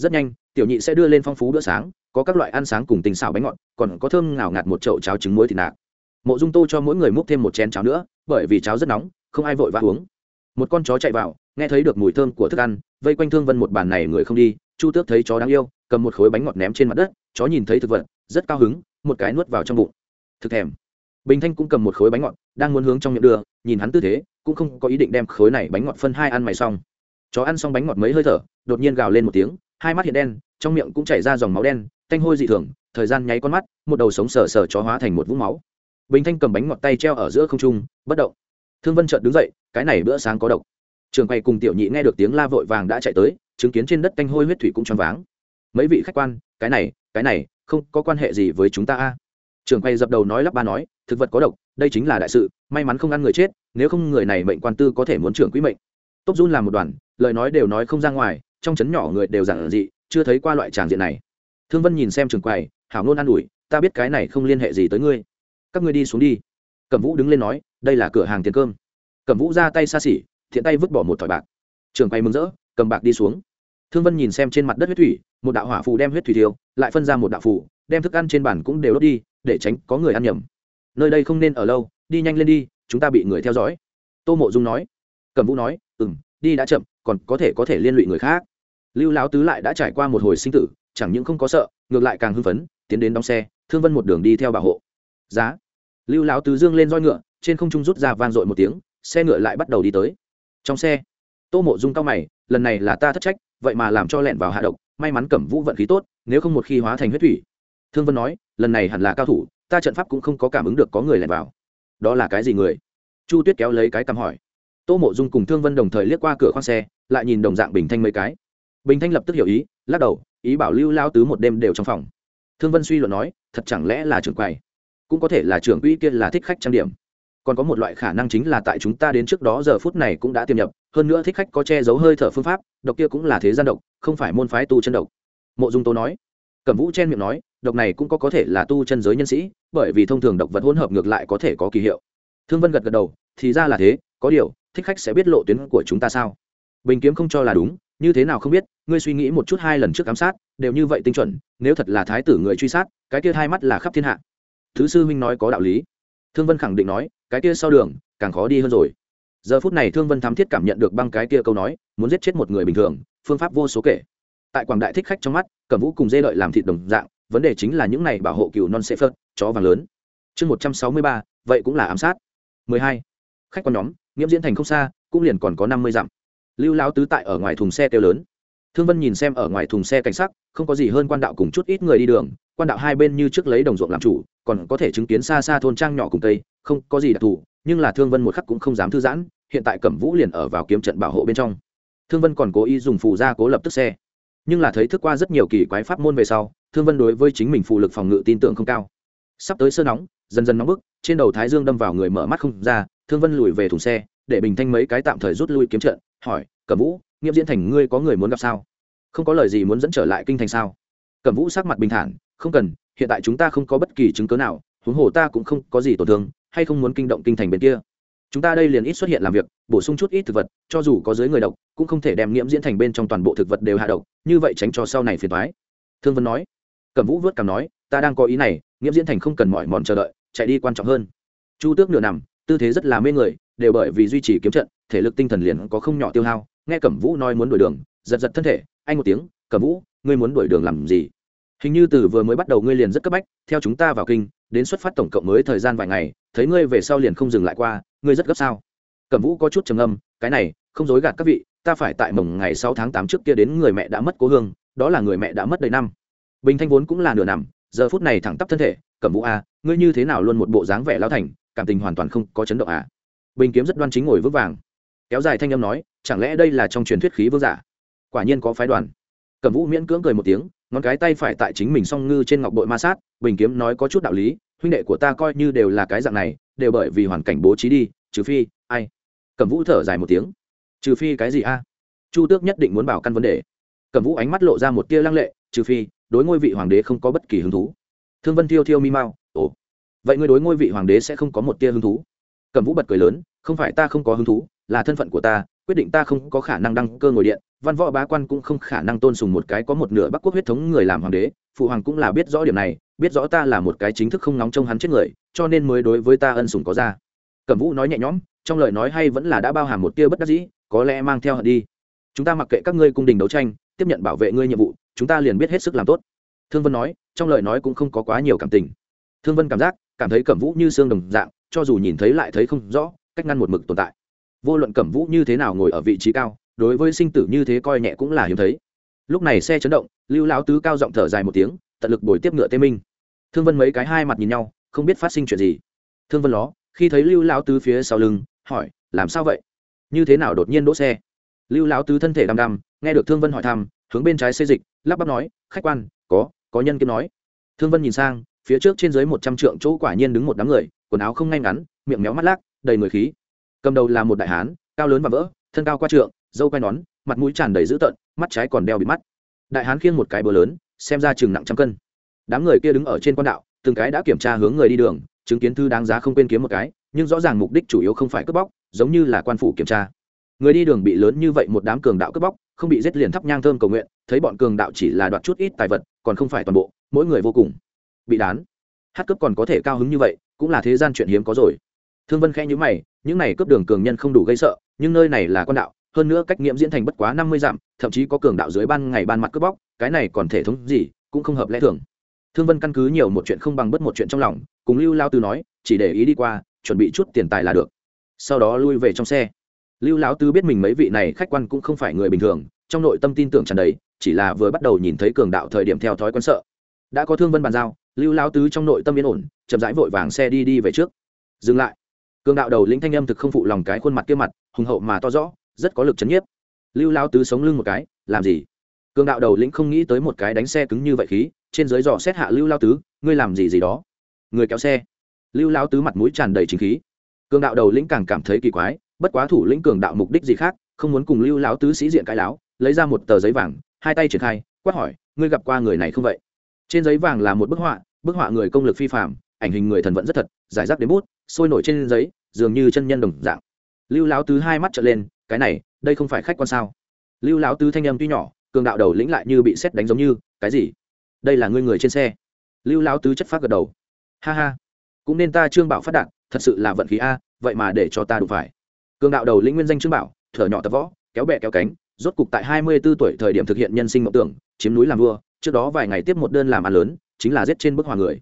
rất nhanh, tiểu nhị sẽ đưa lên phong phú bữa sáng, có các loại ăn sáng cùng tình xào bánh ngọt, còn có thơm ngào ngạt một chậu cháo trứng muối thịt nạc. Mộ dung tô cho mỗi người múc thêm một chén cháo nữa, bởi vì cháo rất nóng, không ai vội vã uống. Một con chó chạy vào, nghe thấy được mùi thơm của thức ăn, vây quanh thương vân một bàn này người không đi, chu tước thấy chó đáng yêu, cầm một khối bánh ngọt ném trên mặt đất, chó nhìn thấy thực vật, rất cao hứng, một cái nuốt vào trong bụng. Thực thèm. Bình thanh cũng cầm một khối bánh ngọt, đang muốn hướng trong miệng đưa, nhìn hắn tư thế, cũng không có ý định đem khối này bánh ngọt phân hai ăn mày xong. Chó ăn xong bánh ngọt mấy hơi thở, đột nhiên gào lên một tiếng hai mắt hiện đen, trong miệng cũng chảy ra dòng máu đen, tanh hôi dị thường, thời gian nháy con mắt, một đầu sống sờ sờ chó hóa thành một vũng máu. Bình thanh cầm bánh ngọt tay treo ở giữa không trung, bất động. Thương vân chợt đứng dậy, cái này bữa sáng có độc. Trường quay cùng tiểu nhị nghe được tiếng la vội vàng đã chạy tới, chứng kiến trên đất tanh hôi huyết thủy cũng choáng váng. Mấy vị khách quan, cái này cái này, không có quan hệ gì với chúng ta a. Trường quay dập đầu nói lắp ba nói, thực vật có độc, đây chính là đại sự, may mắn không ăn người chết, nếu không người này mệnh quan tư có thể muốn trưởng quỹ mệnh. Tốc run làm một đoàn, lời nói đều nói không ra ngoài trong chấn nhỏ người đều giản dị, chưa thấy qua loại tràng diện này. Thương vân nhìn xem trường quầy, hảo nôn an ủi, ta biết cái này không liên hệ gì tới ngươi. Các ngươi đi xuống đi. Cẩm vũ đứng lên nói, đây là cửa hàng tiền cơm. Cẩm vũ ra tay xa xỉ, thiện tay vứt bỏ một thỏi bạc. Trường Quầy mừng rỡ, cầm bạc đi xuống. Thương vân nhìn xem trên mặt đất huyết thủy, một đạo hỏa phù đem huyết thủy thiêu, lại phân ra một đạo phù, đem thức ăn trên bàn cũng đều đốt đi, để tránh có người ăn nhầm. Nơi đây không nên ở lâu, đi nhanh lên đi, chúng ta bị người theo dõi. Tô mộ dung nói. Cẩm vũ nói ừ m đi đã chậm, còn có thể có thể liên lụy người khác lưu lão tứ lại đã trải qua một hồi sinh tử, chẳng những không có sợ, ngược lại càng hưng phấn, tiến đến đóng xe, thương vân một đường đi theo bảo hộ. Giá. Lưu lão tứ dương lên roi ngựa, trên không trung rút ra vang dội một tiếng, xe ngựa lại bắt đầu đi tới. Trong xe, tô mộ dung cao mày, lần này là ta thất trách, vậy mà làm cho lẹn vào hạ độc, may mắn cẩm vũ vận khí tốt, nếu không một khi hóa thành huyết thủy. Thương vân nói, lần này hẳn là cao thủ, ta trận pháp cũng không có cảm ứng được có người lẹn vào. Đó là cái gì người? Chu tuyết kéo lấy cái cằm hỏi. Tô mộ dung cùng thương vân đồng thời liếc qua cửa khoang xe, lại nhìn đồng dạng bình thanh mấy cái bình thanh lập tức hiểu ý, lắc đầu, ý bảo lưu lao tứ một đêm đều trong phòng. Thương vân suy luận nói, thật chẳng lẽ là trưởng quầy? Cũng có thể là trưởng quỹ kia là thích khách trang điểm. Còn có một loại khả năng chính là tại chúng ta đến trước đó giờ phút này cũng đã tiêm nhập, hơn nữa thích khách có che giấu hơi thở phương pháp, độc kia cũng là thế gian độc, không phải môn phái tu chân độc. Mộ dung tố nói. Cẩm vũ chen miệng nói, độc này cũng có có thể là tu chân giới nhân sĩ, bởi vì thông thường độc vật hỗn hợp ngược lại có thể có kỳ hiệu. Thương vân gật gật đầu, thì ra là thế, có điều, thích khách sẽ biết lộ tuyến của chúng ta sao? Bình kiếm không cho là đúng, như thế nào không biết, ngươi suy nghĩ một chút hai lần trước ám sát, đều như vậy tinh chuẩn, nếu thật là thái tử người truy sát, cái kia hai mắt là khắp thiên hạ. Thứ sư huynh nói có đạo lý. Thương vân khẳng định nói, cái kia sau đường, càng khó đi hơn rồi. Giờ phút này thương vân thám thiết cảm nhận được băng cái kia câu nói, muốn giết chết một người bình thường, phương pháp vô số kể. Tại quảng đại thích khách trong mắt, cẩm vũ cùng dê lợi làm thịt đồng dạng, vấn đề chính là những này bảo hộ cừu non sẽ phớt, chó vàng lớn. Chương một trăm sáu mươi ba, vậy cũng là ám sát. Mười hai. Khách quan nhóm, nghiễm diễn thành không xa, cũng liền còn có năm mươi dặm lưu lão tứ tại ở ngoài thùng xe kêu lớn. Thương vân nhìn xem ở ngoài thùng xe cảnh sắc, không có gì hơn quan đạo cùng chút ít người đi đường, quan đạo hai bên như trước lấy đồng ruộng làm chủ, còn có thể chứng kiến xa xa thôn trang nhỏ cùng tây không có gì đặc thù, nhưng là thương vân một khắc cũng không dám thư giãn, hiện tại cẩm vũ liền ở vào kiếm trận bảo hộ bên trong. Thương vân còn cố ý dùng phù ra cố lập tức xe. Nhưng là thấy thức qua rất nhiều kỳ quái pháp môn về sau, thương vân đối với chính mình phụ lực phòng ngự tin tưởng không cao. Sắp tới sơ nóng, dần dần nóng bức, trên đầu thái dương đâm vào người mở mắt không ra, thương vân lùi về thùng xe, để bình thanh mấy cái tạm thời rút lui kiếm trận hỏi, cẩm vũ nghiêm diễn thành ngươi có người muốn gặp sao? Không có lời gì muốn dẫn trở lại kinh thành sao? Cẩm vũ sắc mặt bình thản, không cần, hiện tại chúng ta không có bất kỳ chứng cớ nào, huống hồ ta cũng không có gì tổn thương, hay không muốn kinh động kinh thành bên kia. Chúng ta đây liền ít xuất hiện làm việc, bổ sung chút ít thực vật, cho dù có dưới người độc, cũng không thể đem nghiễm diễn thành bên trong toàn bộ thực vật đều hạ độc, như vậy tránh cho sau này phiền thoái thương vân nói. Cẩm vũ vớt cảm nói, ta đang có ý này, nghiễm diễn thành không cần mỏi mòn chờ đợi, chạy đi quan trọng hơn. Chu tước nửa nằm, tư thế rất là mê người, đều bởi vì duy trì kiếm trận thể lực tinh thần liền có không nhỏ tiêu hao. Nghe cẩm vũ nói muốn đổi đường giật giật thân thể anh một tiếng cẩm vũ ngươi muốn đổi đường làm gì? Hình như từ vừa mới bắt đầu ngươi liền rất cấp bách theo chúng ta vào kinh đến xuất phát tổng cộng mới thời gian vài ngày thấy ngươi về sau liền không dừng lại qua ngươi rất gấp sao? Cẩm vũ có chút trầm âm cái này không dối gạt các vị ta phải tại mồng ngày sáu tháng tám trước kia đến người mẹ đã mất cố hương đó là người mẹ đã mất đầy năm. Bình thanh vốn cũng là nửa nằm giờ phút này thẳng tắp thân thể cẩm vũ a à, ngươi như thế nào luôn một bộ dáng vẻ lao thành cảm tình hoàn toàn không có chấn động à? Bình kiếm rất đoan chính ngồi vững vàng kéo dài thanh âm nói, chẳng lẽ đây là trong truyền thuyết khí vương giả? Quả nhiên có phái đoàn. Cẩm vũ miễn cưỡng cười một tiếng, ngón cái tay phải tại chính mình song ngư trên ngọc bội ma sát, bình kiếm nói có chút đạo lý, huynh đệ của ta coi như đều là cái dạng này, đều bởi vì hoàn cảnh bố trí đi, trừ phi, ai? Cẩm vũ thở dài một tiếng. Trừ phi cái gì a? Chu tước nhất định muốn bảo căn vấn đề. Cẩm vũ ánh mắt lộ ra một tia lăng lệ, trừ phi, đối ngôi vị hoàng đế không có bất kỳ hứng thú. Thương vân thiêu thiêu mi mau, ồ, vậy ngươi đối ngôi vị hoàng đế sẽ không có một tia hứng thú? Cẩm vũ bật cười lớn không phải ta không có hứng thú, là thân phận của ta, quyết định ta không có khả năng đăng cơ ngồi điện. Văn võ bá quan cũng không khả năng tôn sùng một cái có một nửa bắc quốc huyết thống người làm hoàng đế. Phụ hoàng cũng là biết rõ điểm này, biết rõ ta là một cái chính thức không nóng trong hắn chết người, cho nên mới đối với ta ân sủng có ra. Cẩm vũ nói nhẹ nhõm, trong lời nói hay vẫn là đã bao hàm một tia bất đắc dĩ, có lẽ mang theo hận đi. Chúng ta mặc kệ các ngươi cung đình đấu tranh, tiếp nhận bảo vệ ngươi nhiệm vụ, chúng ta liền biết hết sức làm tốt. Thương vân nói, trong lời nói cũng không có quá nhiều cảm tình. Thương vân cảm giác, cảm thấy cẩm vũ như xương đồng dạng, cho dù nhìn thấy lại thấy không rõ cách ngăn một mực tồn tại. Vô luận cẩm vũ như thế nào ngồi ở vị trí cao, đối với sinh tử như thế coi nhẹ cũng là hiếm thấy. Lúc này xe chấn động, lưu lão tứ cao giọng thở dài một tiếng, tận lực bồi tiếp ngựa tê minh. Thương vân mấy cái hai mặt nhìn nhau, không biết phát sinh chuyện gì. Thương vân ló, khi thấy lưu lão tứ phía sau lưng, hỏi, làm sao vậy? Như thế nào đột nhiên đỗ xe? Lưu lão tứ thân thể đăm đăm, nghe được thương vân hỏi thăm, hướng bên trái xây dịch, lắp bắp nói, khách quan, có có nhân kiếm nói. Thương vân nhìn sang, phía trước trên dưới một trăm trượng chỗ quả nhiên đứng một đám người, quần áo không ngay ngắn, miệng méo mắt lác đầy người khí. Cầm đầu là một đại hán, cao lớn và vỡ, thân cao qua trượng dâu quai nón, mặt mũi tràn đầy dữ tợn, mắt trái còn đeo bị mắt. Đại hán khiêng một cái bờ lớn, xem ra chừng nặng trăm cân. Đám người kia đứng ở trên quan đạo, từng cái đã kiểm tra hướng người đi đường, chứng kiến thư đáng giá không quên kiếm một cái, nhưng rõ ràng mục đích chủ yếu không phải cướp bóc, giống như là quan phủ kiểm tra. Người đi đường bị lớn như vậy một đám cường đạo cướp bóc, không bị giết liền thắp nhang thơm cầu nguyện, thấy bọn cường đạo chỉ là đoạt chút ít tài vật, còn không phải toàn bộ, mỗi người vô cùng bị đán. Hát cướp còn có thể cao hứng như vậy, cũng là thế gian chuyện hiếm có rồi thương vân khẽ nhữ mày, những này cướp đường cường nhân không đủ gây sợ, nhưng nơi này là con đạo, hơn nữa cách nghiệm diễn thành bất quá năm mươi dặm, thậm chí có cường đạo dưới ban ngày ban mặt cướp bóc, cái này còn thể thống gì, cũng không hợp lẽ thường. Thương vân căn cứ nhiều một chuyện không bằng bất một chuyện trong lòng, cùng lưu lao tư nói, chỉ để ý đi qua, chuẩn bị chút tiền tài là được. Sau đó lui về trong xe. Lưu lão tư biết mình mấy vị này khách quan cũng không phải người bình thường, trong nội tâm tin tưởng tràn đầy, chỉ là vừa bắt đầu nhìn thấy cường đạo thời điểm theo thói quen sợ. Đã có thương vân bàn giao, lưu lão tứ trong nội tâm yên ổn, chậm rãi vội vàng xe đi đi về trước. Dừng lại cường đạo đầu lĩnh thanh âm thực không phụ lòng cái khuôn mặt kia mặt, hùng hậu mà to rõ, rất có lực chấn nhiếp. Lưu lão tứ sống lưng một cái, làm gì? Cường đạo đầu lĩnh không nghĩ tới một cái đánh xe cứng như vậy khí, trên dưới dò xét hạ lưu lao tứ, ngươi làm gì gì đó? Người kéo xe. Lưu lao tứ mặt mũi tràn đầy chính khí. Cường đạo đầu lĩnh càng cảm thấy kỳ quái, bất quá thủ lĩnh cường đạo mục đích gì khác, không muốn cùng lưu lão tứ sĩ diện cái láo, lấy ra một tờ giấy vàng, hai tay triển khai, quát hỏi, ngươi gặp qua người này không vậy? Trên giấy vàng là một bức họa bức họa người công lực phi phạm ảnh hình người thần vận rất thật, giải rác đến bút sôi nổi trên giấy, dường như chân nhân đồng dạng. Lưu lão tứ hai mắt trở lên, cái này, đây không phải khách quan sao? Lưu lão tứ thanh âm tuy nhỏ, cường đạo đầu lĩnh lại như bị xét đánh giống như, cái gì? Đây là ngươi người trên xe. Lưu lão tứ chất phát gật đầu. Ha ha, cũng nên ta trương bảo phát đạt, thật sự là vận khí a, vậy mà để cho ta đủ phải. Cường đạo đầu lĩnh nguyên danh trương bảo, thở nhỏ tập võ, kéo bẹ kéo cánh, rốt cục tại hai mươi 24 tuổi thời điểm thực hiện nhân sinh mộng tưởng, chiếm núi làm vua, trước đó vài ngày tiếp một đơn làm ăn lớn, chính là giết trên bức hòa người.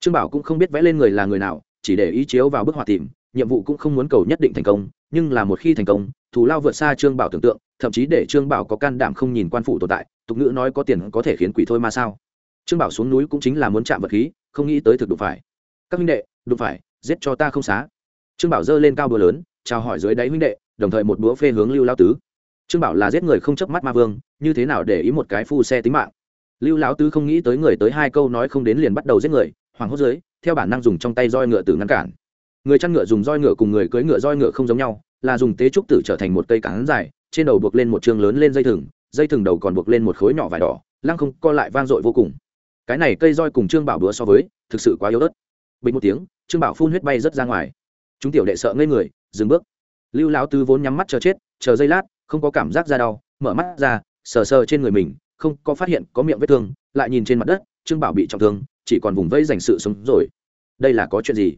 Trương bảo cũng không biết vẽ lên người là người nào chỉ để ý chiếu vào bức họa tìm, nhiệm vụ cũng không muốn cầu nhất định thành công, nhưng là một khi thành công, thù lao vượt xa trương bảo tưởng tượng, thậm chí để trương bảo có can đảm không nhìn quan phủ tồn tại, tục ngữ nói có tiền có thể khiến quỷ thôi mà sao? Trương bảo xuống núi cũng chính là muốn chạm vật khí, không nghĩ tới thực đụng phải. Các huynh đệ, đụng phải, giết cho ta không xá. Trương bảo giơ lên cao búa lớn, chào hỏi dưới đáy huynh đệ, đồng thời một búa phê hướng lưu lao tứ. Trương bảo là giết người không chớp mắt ma vương, như thế nào để ý một cái phu xe tính mạng? Lưu lão tứ không nghĩ tới người tới hai câu nói không đến liền bắt đầu giết người hoàng hốt dưới theo bản năng dùng trong tay roi ngựa tử ngăn cản. Người chăn ngựa dùng roi ngựa cùng người cưỡi ngựa roi ngựa không giống nhau, là dùng tế trúc tử trở thành một cây cán dài, trên đầu buộc lên một chương lớn lên dây thừng dây thừng đầu còn buộc lên một khối nhỏ vải đỏ, lăng không co lại vang dội vô cùng. Cái này cây roi cùng trương bảo đũa so với, thực sự quá yếu ớt. Bình một tiếng, trương bảo phun huyết bay rất ra ngoài. Chúng tiểu đệ sợ ngây người, dừng bước. Lưu lão tứ vốn nhắm mắt chờ chết, chờ giây lát, không có cảm giác ra đau, mở mắt ra, sờ sờ trên người mình, không có phát hiện có miệng vết thương, lại nhìn trên mặt đất, trương bảo bị trọng thương chỉ còn vùng vẫy dành sự sống rồi. Đây là có chuyện gì?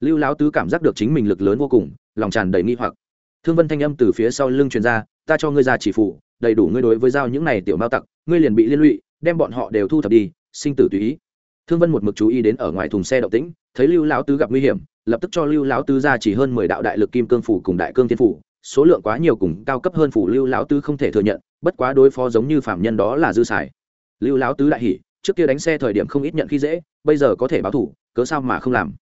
Lưu lão tứ cảm giác được chính mình lực lớn vô cùng, lòng tràn đầy nghi hoặc. Thương vân thanh âm từ phía sau lưng truyền ra, ta cho ngươi ra chỉ phủ đầy đủ ngươi đối với giao những này tiểu mao tặc, ngươi liền bị liên lụy, đem bọn họ đều thu thập đi, sinh tử tùy ý. Thương vân một mực chú ý đến ở ngoài thùng xe động tĩnh, thấy lưu lão tứ gặp nguy hiểm, lập tức cho lưu lão tứ ra chỉ hơn mười đạo đại lực kim cương phủ cùng đại cương thiên phủ, số lượng quá nhiều cùng cao cấp hơn phủ lưu lão tứ không thể thừa nhận, bất quá đối phó giống như phạm nhân đó là dư xài. Lưu lão tứ đại hỉ trước kia đánh xe thời điểm không ít nhận khi dễ, bây giờ có thể báo thủ, cớ sao mà không làm?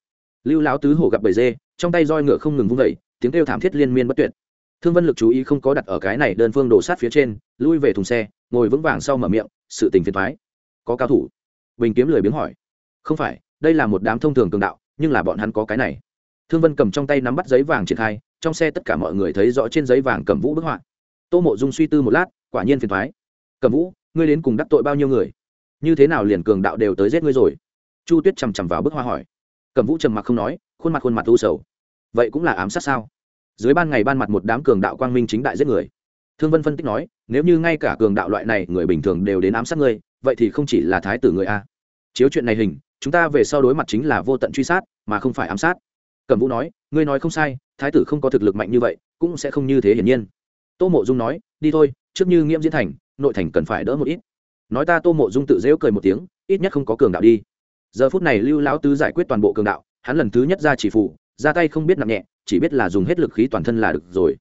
Lưu lão tứ hổ gặp bầy dê, trong tay roi ngựa không ngừng vung vẩy tiếng kêu thảm thiết liên miên bất tuyệt. Thương vân lực chú ý không có đặt ở cái này đơn phương đổ sát phía trên, lui về thùng xe, ngồi vững vàng sau mở miệng, sự tình phiền thoái có cao thủ. Bình kiếm lười biếng hỏi. Không phải, đây là một đám thông thường cường đạo, nhưng là bọn hắn có cái này. Thương vân cầm trong tay nắm bắt giấy vàng triển khai, trong xe tất cả mọi người thấy rõ trên giấy vàng cầm vũ bức họa. Tô mộ dung suy tư một lát, quả nhiên phiền thoái cầm vũ, ngươi đến cùng đắc tội bao nhiêu người? Như thế nào liền cường đạo đều tới giết ngươi rồi? Chu tuyết chằm chằm vào bức hoa hỏi. Cầm vũ trầm mặc không nói, khuôn mặt khuôn mặt u sầu. Vậy cũng là ám sát sao? Dưới ban ngày ban mặt một đám cường đạo quang minh chính đại giết người. Thương vân phân tích nói, nếu như ngay cả cường đạo loại này người bình thường đều đến ám sát ngươi, vậy thì không chỉ là thái tử người a. Chiếu chuyện này hình, chúng ta về sau đối mặt chính là vô tận truy sát, mà không phải ám sát. Cẩm vũ nói, ngươi nói không sai, thái tử không có thực lực mạnh như vậy, cũng sẽ không như thế hiển nhiên. Tô mộ dung nói, đi thôi, trước như nghiễm diễn thành, nội thành cần phải đỡ một ít nói ta tô mộ dung tự dễu cười một tiếng, ít nhất không có cường đạo đi. Giờ phút này lưu lão tứ giải quyết toàn bộ cường đạo, hắn lần thứ nhất ra chỉ phủ, ra tay không biết nặng nhẹ, chỉ biết là dùng hết lực khí toàn thân là được rồi.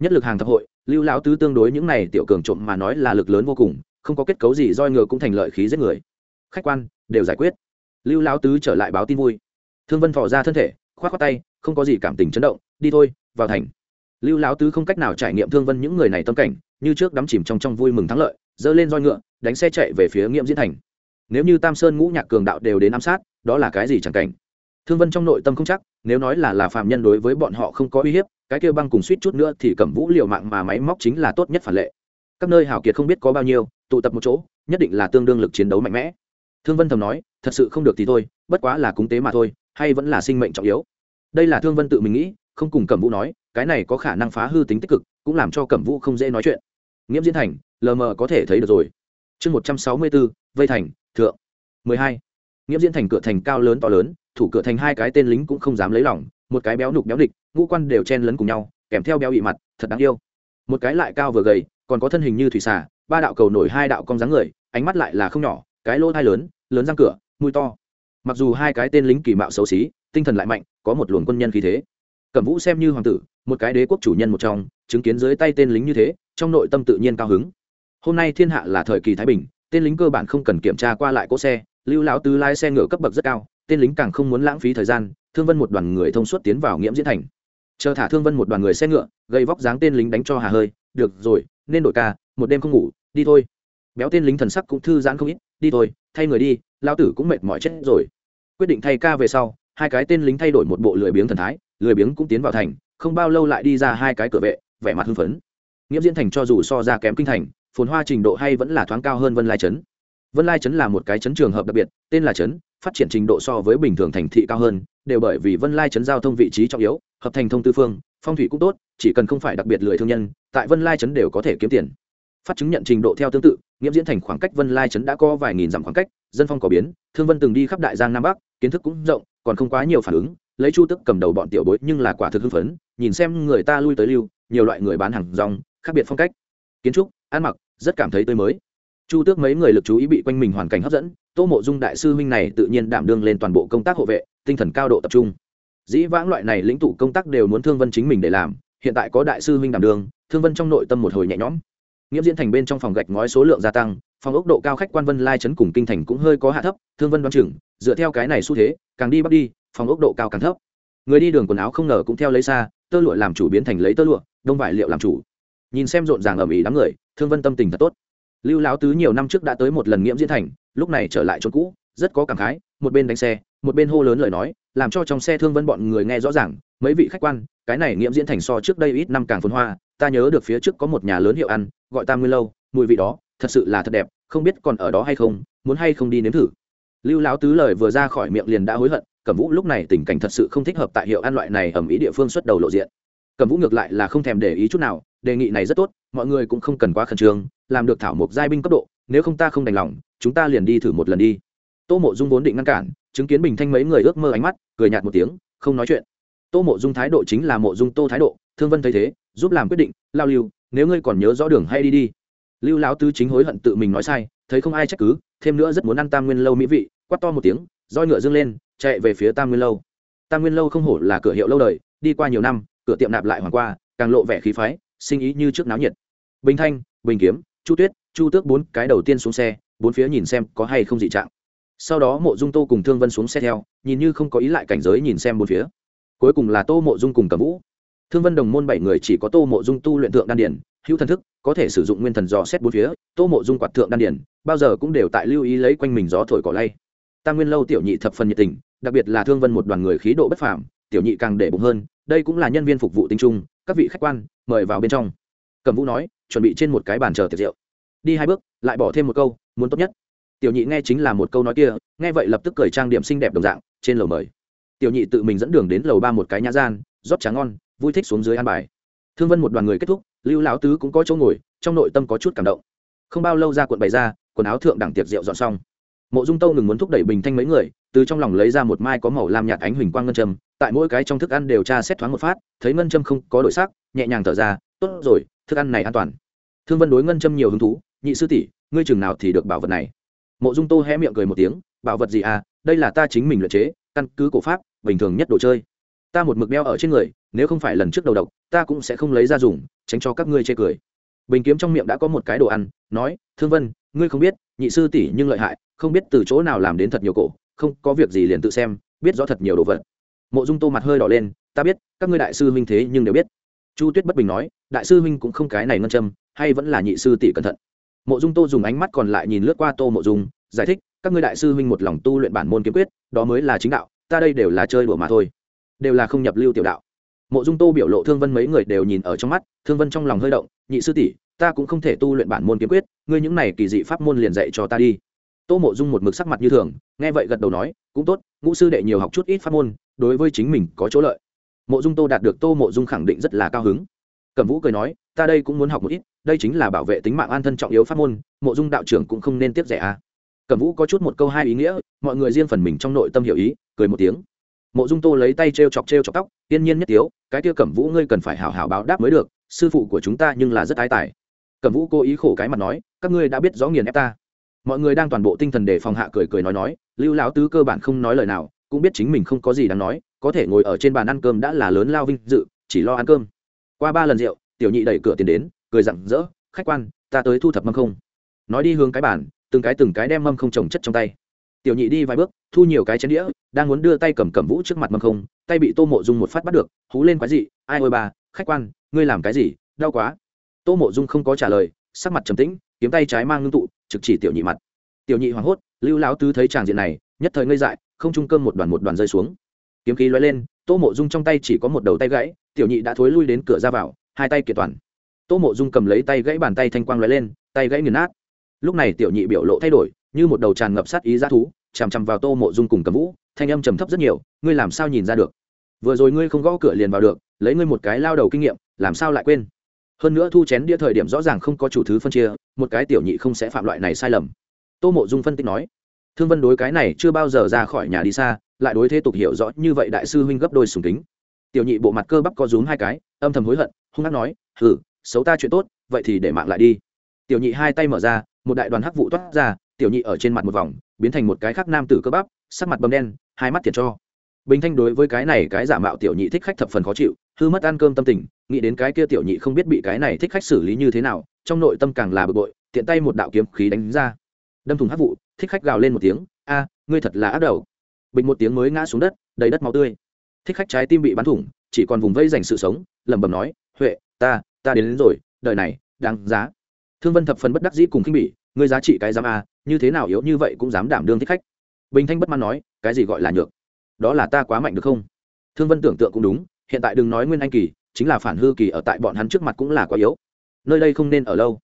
Nhất lực hàng thập hội, lưu lão tứ tương đối những này tiểu cường trộm mà nói là lực lớn vô cùng, không có kết cấu gì roi ngựa cũng thành lợi khí giết người. Khách quan, đều giải quyết. Lưu lão tứ trở lại báo tin vui. Thương vân thỏ ra thân thể k h o á t khoác tay, không có gì cảm tình chấn động, đi thôi, vào thành. Lưu lão tứ không cách nào trải nghiệm thương vân những người này tâm cảnh, như trước đắm chìm trong trong vui mừng thắng lợi dơ lên roi ngựa đánh xe chạy về phía nghiễm diễn thành. Nếu như tam sơn ngũ nhạc cường đạo đều đến ám sát, đó là cái gì chẳng cảnh? Thương vân trong nội tâm không chắc, nếu nói là là phạm nhân đối với bọn họ không có uy hiếp, cái kêu băng cùng suýt chút nữa thì cẩm vũ liều mạng mà máy móc chính là tốt nhất phản lệ. Các nơi hào kiệt không biết có bao nhiêu, tụ tập một chỗ, nhất định là tương đương lực chiến đấu mạnh mẽ. Thương vân thầm nói, thật sự không được thì thôi, bất quá là cúng tế mà thôi, hay vẫn là sinh mệnh trọng yếu. Đây là thương vân tự mình nghĩ, không cùng cẩm vũ nói, cái này có khả năng phá hư tính tích cực, cũng làm cho cẩm vũ không dễ nói chuyện. Nghiễm diễn thành, lờ mờ có thể thấy được rồi chương một trăm sáu mươi bốn vây thành, thượng. mười hai. Nghiễm diễn thành cửa thành cao lớn to lớn, thủ cửa thành hai cái tên lính cũng không dám lấy lòng, một cái béo nục béo địch ngũ quan đều chen lấn cùng nhau, kèm theo béo ị mặt, thật đáng yêu. Một cái lại cao vừa gầy, còn có thân hình như thủy xà, ba đạo cầu nổi hai đạo cong dáng người, ánh mắt lại là không nhỏ, cái lỗ thai lớn lớn răng cửa, mũi to. Mặc dù hai cái tên lính kỳ mạo xấu xí, tinh thần lại mạnh, có một luồng quân nhân khí thế. Cẩm vũ xem như hoàng tử, một cái đế quốc chủ nhân một trong, chứng kiến dưới tay tên lính như thế, trong nội tâm tự nhiên cao hứng hôm nay thiên hạ là thời kỳ thái bình, tên lính cơ bản không cần kiểm tra qua lại cỗ xe, lưu lão tứ lái xe ngựa cấp bậc rất cao, tên lính càng không muốn lãng phí thời gian, thương vân một đoàn người thông suốt tiến vào nghiễm diễn thành. Chờ thả thương vân một đoàn người xe ngựa gây vóc dáng tên lính đánh cho hà hơi, được rồi, nên đổi ca, một đêm không ngủ, đi thôi. Béo tên lính thần sắc cũng thư giãn không ít, đi thôi, thay người đi lao tử cũng mệt mỏi chết rồi. Quyết định thay ca về sau, hai cái tên lính thay đổi một bộ lười biếng thần thái, lười biếng cũng tiến vào thành, không bao lâu lại đi ra hai cái cửa vệ, vẻ mặt hưng phấn. Nghiễm diễn thành cho dù so ra kém kinh thành phồn hoa trình độ hay vẫn là thoáng cao hơn vân lai trấn. Vân lai trấn là một cái trấn trường hợp đặc biệt, tên là trấn, phát triển trình độ so với bình thường thành thị cao hơn, đều bởi vì vân lai trấn giao thông vị trí trọng yếu, hợp thành thông tư phương, phong thủy cũng tốt, chỉ cần không phải đặc biệt lười thương nhân, tại vân lai trấn đều có thể kiếm tiền. Phát chứng nhận trình độ theo tương tự, nghiễm diễn thành khoảng cách vân lai trấn đã có vài nghìn dặm khoảng cách, dân phong có biến, thương vân từng đi khắp đại giang nam bắc, kiến thức cũng rộng, còn không quá nhiều phản ứng, lấy chu tức cầm đầu bọn tiểu bối nhưng là quả thực hưng phấn, nhìn xem người ta lui tới lưu, nhiều loại người bán hàng rong, khác biệt phong cách. Kiến trúc, ăn mặc rất cảm thấy tươi mới. Chu tước mấy người lực chú ý bị quanh mình hoàn cảnh hấp dẫn, tô mộ dung đại sư huynh này tự nhiên đảm đương lên toàn bộ công tác hộ vệ, tinh thần cao độ tập trung. Dĩ vãng loại này lĩnh tụ công tác đều muốn thương vân chính mình để làm, hiện tại có đại sư huynh đảm đương, thương vân trong nội tâm một hồi nhẹ nhõm. Nghiễm diễn thành bên trong phòng gạch ngói số lượng gia tăng, phòng ốc độ cao khách quan vân lai chấn cùng kinh thành cũng hơi có hạ thấp, thương vân đoan chừng, dựa theo cái này xu thế, càng đi bắc đi, phòng ốc độ cao càng thấp. Người đi đường quần áo không ngờ cũng theo lấy xa, tơ lụa làm chủ biến thành lấy tơ lụa, đông vải liệu làm chủ. Nhìn xem rộn ràng ầm ĩ đám người thương vân tâm tình thật tốt. Lưu lão tứ nhiều năm trước đã tới một lần nghiễm diễn thành, lúc này trở lại chỗ cũ, rất có cảm khái, một bên đánh xe, một bên hô lớn lời nói, làm cho trong xe thương vân bọn người nghe rõ ràng, mấy vị khách quan, cái này nghiễm diễn thành so trước đây ít năm càng phồn hoa, ta nhớ được phía trước có một nhà lớn hiệu ăn, gọi tam nguyên lâu, mùi vị đó, thật sự là thật đẹp, không biết còn ở đó hay không, muốn hay không đi nếm thử. Lưu lão tứ lời vừa ra khỏi miệng liền đã hối hận, cẩm vũ lúc này tình cảnh thật sự không thích hợp tại hiệu ăn loại này ẩm ý địa phương xuất đầu lộ diện. Cẩm vũ ngược lại là không thèm để ý chút nào, đề nghị này rất tốt mọi người cũng không cần quá khẩn trương, làm được thảo mộc giai binh cấp độ, nếu không ta không đành lòng, chúng ta liền đi thử một lần đi. Tô mộ dung vốn định ngăn cản, chứng kiến bình thanh mấy người ước mơ ánh mắt, cười nhạt một tiếng, không nói chuyện. Tô mộ dung thái độ chính là mộ dung tô thái độ, thương vân thấy thế, giúp làm quyết định, lao lưu, nếu ngươi còn nhớ rõ đường hay đi đi. Lưu lão tứ chính hối hận tự mình nói sai, thấy không ai trách cứ, thêm nữa rất muốn ăn tam nguyên lâu mỹ vị quắt to một tiếng, roi ngựa dâng lên, chạy về phía tam nguyên lâu. Tam nguyên lâu không hổ là cửa hiệu lâu đời, đi qua nhiều năm, cửa tiệm nạp lại hoàng qua, càng lộ vẻ khí phái, sinh ý như trước náo nhiệt bình thanh, bình kiếm, chu tuyết, chu tước bốn cái đầu tiên xuống xe, bốn phía nhìn xem có hay không dị trạng. Sau đó mộ dung tô cùng thương vân xuống xe theo, nhìn như không có ý lại cảnh giới nhìn xem bốn phía. Cuối cùng là tô mộ dung cùng cầm vũ. Thương vân đồng môn bảy người chỉ có tô mộ dung tu luyện thượng đan điển, hữu thần thức, có thể sử dụng nguyên thần dò xét bốn phía, tô mộ dung quạt thượng đan điển, bao giờ cũng đều tại lưu ý lấy quanh mình gió thổi cỏ lay. Ta nguyên lâu tiểu nhị thập phần nhiệt tình, đặc biệt là thương vân một đoàn người khí độ bất phàm, tiểu nhị càng để bụng hơn, đây cũng là nhân viên phục vụ tinh trung các vị khách quan, mời vào bên trong cẩm vũ nói, chuẩn bị trên một cái bàn chờ tiệc rượu. Đi hai bước, lại bỏ thêm một câu, muốn tốt nhất. Tiểu nhị nghe chính là một câu nói kia, nghe vậy lập tức cười trang điểm xinh đẹp đồng dạng, trên lầu mời. Tiểu nhị tự mình dẫn đường đến lầu ba một cái nhã gian, rót tráng ngon, vui thích xuống dưới an bài. Thương vân một đoàn người kết thúc, lưu lão tứ cũng có chỗ ngồi, trong nội tâm có chút cảm động. Không bao lâu ra quận bày ra, quần áo thượng đẳng tiệc rượu dọn xong. Mộ dung tâu ngừng muốn thúc đẩy bình thanh mấy người, từ trong lòng lấy ra một mai có màu lam nhạt ánh huỳnh quang ngân châm, tại mỗi cái trong thức ăn đều tra xét thoáng một phát, thấy ngân châm không có đổi sắc, nhẹ nhàng thở ra, tốt rồi thức ăn này an toàn. Thương vân đối ngân châm nhiều hứng thú, nhị sư tỷ, ngươi chừng nào thì được bảo vật này? Mộ dung tô hé miệng cười một tiếng, bảo vật gì à? Đây là ta chính mình luyện chế, căn cứ cổ pháp, bình thường nhất đồ chơi. Ta một mực đeo ở trên người, nếu không phải lần trước đầu độc, ta cũng sẽ không lấy ra dùng, tránh cho các ngươi chê cười. Bình kiếm trong miệng đã có một cái đồ ăn, nói, thương vân, ngươi không biết, nhị sư tỷ nhưng lợi hại, không biết từ chỗ nào làm đến thật nhiều cổ, không có việc gì liền tự xem, biết rõ thật nhiều đồ vật. Mộ dung tô mặt hơi đỏ lên, ta biết, các ngươi đại sư huynh thế nhưng đều biết chu tuyết bất bình nói, đại sư huynh cũng không cái này ngân châm, hay vẫn là nhị sư tỷ cẩn thận. Mộ dung tô dùng ánh mắt còn lại nhìn lướt qua tô mộ dung, giải thích, các ngươi đại sư huynh một lòng tu luyện bản môn kiếm quyết, đó mới là chính đạo, ta đây đều là chơi đùa mà thôi, đều là không nhập lưu tiểu đạo. Mộ dung tô biểu lộ thương vân mấy người đều nhìn ở trong mắt, thương vân trong lòng hơi động, nhị sư tỷ, ta cũng không thể tu luyện bản môn kiếm quyết, ngươi những này kỳ dị pháp môn liền dạy cho ta đi. Tô mộ dung một mực sắc mặt như thường, nghe vậy gật đầu nói, cũng tốt, ngũ sư đệ nhiều học chút ít pháp môn, đối với chính mình có chỗ lợi mộ dung tô đạt được tô mộ dung khẳng định rất là cao hứng. Cẩm vũ cười nói, ta đây cũng muốn học một ít, đây chính là bảo vệ tính mạng an thân trọng yếu pháp môn, mộ dung đạo trưởng cũng không nên tiếp rẻ à. cẩm vũ có chút một câu hai ý nghĩa, mọi người riêng phần mình trong nội tâm hiểu ý, cười một tiếng. Mộ dung tô lấy tay t r e o chọc t r e o chọc tóc, tiên nhiên nhất tiếu, cái kia cẩm vũ ngươi cần phải hảo hảo báo đáp mới được, sư phụ của chúng ta nhưng là rất ái tài. Cẩm vũ cố ý khổ cái mặt nói, các ngươi đã biết rõ nghiền ép ta. Mọi người đang toàn bộ tinh thần để phòng hạ cười cười nói nói, lưu lão tứ cơ bản không nói lời nào cũng biết chính mình không có gì đáng nói, có thể ngồi ở trên bàn ăn cơm đã là lớn lao vinh dự, chỉ lo ăn cơm. Qua ba lần rượu, tiểu nhị đẩy cửa tiền đến, cười rặng rỡ, khách quan, ta tới thu thập mâm không? Nói đi hướng cái bàn, từng cái từng cái đem mâm không trồng chất trong tay. Tiểu nhị đi vài bước, thu nhiều cái chén đĩa, đang muốn đưa tay cầm cầm vũ trước mặt mâm không, tay bị tô mộ dung một phát bắt được, hú lên quái gì ai ôi bà, khách quan, ngươi làm cái gì, đau quá. Tô mộ dung không có trả lời, sắc mặt trầm tĩnh, kiếm tay trái mang ngưng tụ, trực chỉ tiểu nhị mặt tiểu nhị hoảng hốt, lưu lão tứ thấy tràng diện này, nhất thời ngây dại, không trung cơm một đoàn một đoàn rơi xuống. Kiếm khí lóe lên, tô mộ dung trong tay chỉ có một đầu tay gãy, tiểu nhị đã thối lui đến cửa ra vào, hai tay kiệt toàn. Tô mộ dung cầm lấy tay gãy bàn tay thanh quang lóe lên, tay gãy nghiền nát. Lúc này tiểu nhị biểu lộ thay đổi, như một đầu tràn ngập sát ý g thú, chằm chằm vào tô mộ dung cùng cầm vũ, thanh âm trầm thấp rất nhiều, ngươi làm sao nhìn ra được? Vừa rồi ngươi không gõ cửa liền vào được, lấy ngươi một cái lao đầu kinh nghiệm, làm sao lại quên? Hơn nữa thu chén đĩa thời điểm rõ ràng không có chủ thứ phân chia, một cái tiểu nhị không sẽ phạm loại này sai lầm tô mộ dung phân tích nói, thương vân đối cái này chưa bao giờ ra khỏi nhà đi xa, lại đối thế tục hiểu rõ như vậy đại sư huynh gấp đôi sùng kính. Tiểu nhị bộ mặt cơ bắp có rúm hai cái, âm thầm hối hận, hung hát nói hử xấu ta chuyện tốt, vậy thì để mạng lại đi. Tiểu nhị hai tay mở ra, một đại đoàn hắc vụ toát ra, tiểu nhị ở trên mặt một vòng, biến thành một cái khác nam tử cơ bắp, sắc mặt bầm đen, hai mắt thiệt cho. Bình thanh đối với cái này cái giả mạo tiểu nhị thích khách thập phần khó chịu, hư mất ăn cơm tâm tình, nghĩ đến cái kia tiểu nhị không biết bị cái này thích khách xử lý như thế nào, trong nội tâm càng là bực bội, tiện tay một đạo kiếm khí đánh ra đâm thùng hát vụ thích khách gào lên một tiếng a ngươi thật là ác đầu. Bình một tiếng mới ngã xuống đất đầy đất máu tươi. Thích khách trái tim bị bắn thủng chỉ còn vùng vây dành sự sống lẩm bẩm nói huệ ta ta đến, đến rồi đời này đáng giá. Thương vân thập phần bất đắc dĩ cùng khinh bỉ ngươi giá trị cái dám a như thế nào yếu như vậy cũng dám đảm đương thích khách. Bình thanh bất mãn nói cái gì gọi là nhược? Đó là ta quá mạnh được không? Thương vân tưởng tượng cũng đúng hiện tại đừng nói nguyên anh kỳ chính là phản hư kỳ ở tại bọn hắn trước mặt cũng là quá yếu. Nơi đây không nên ở lâu.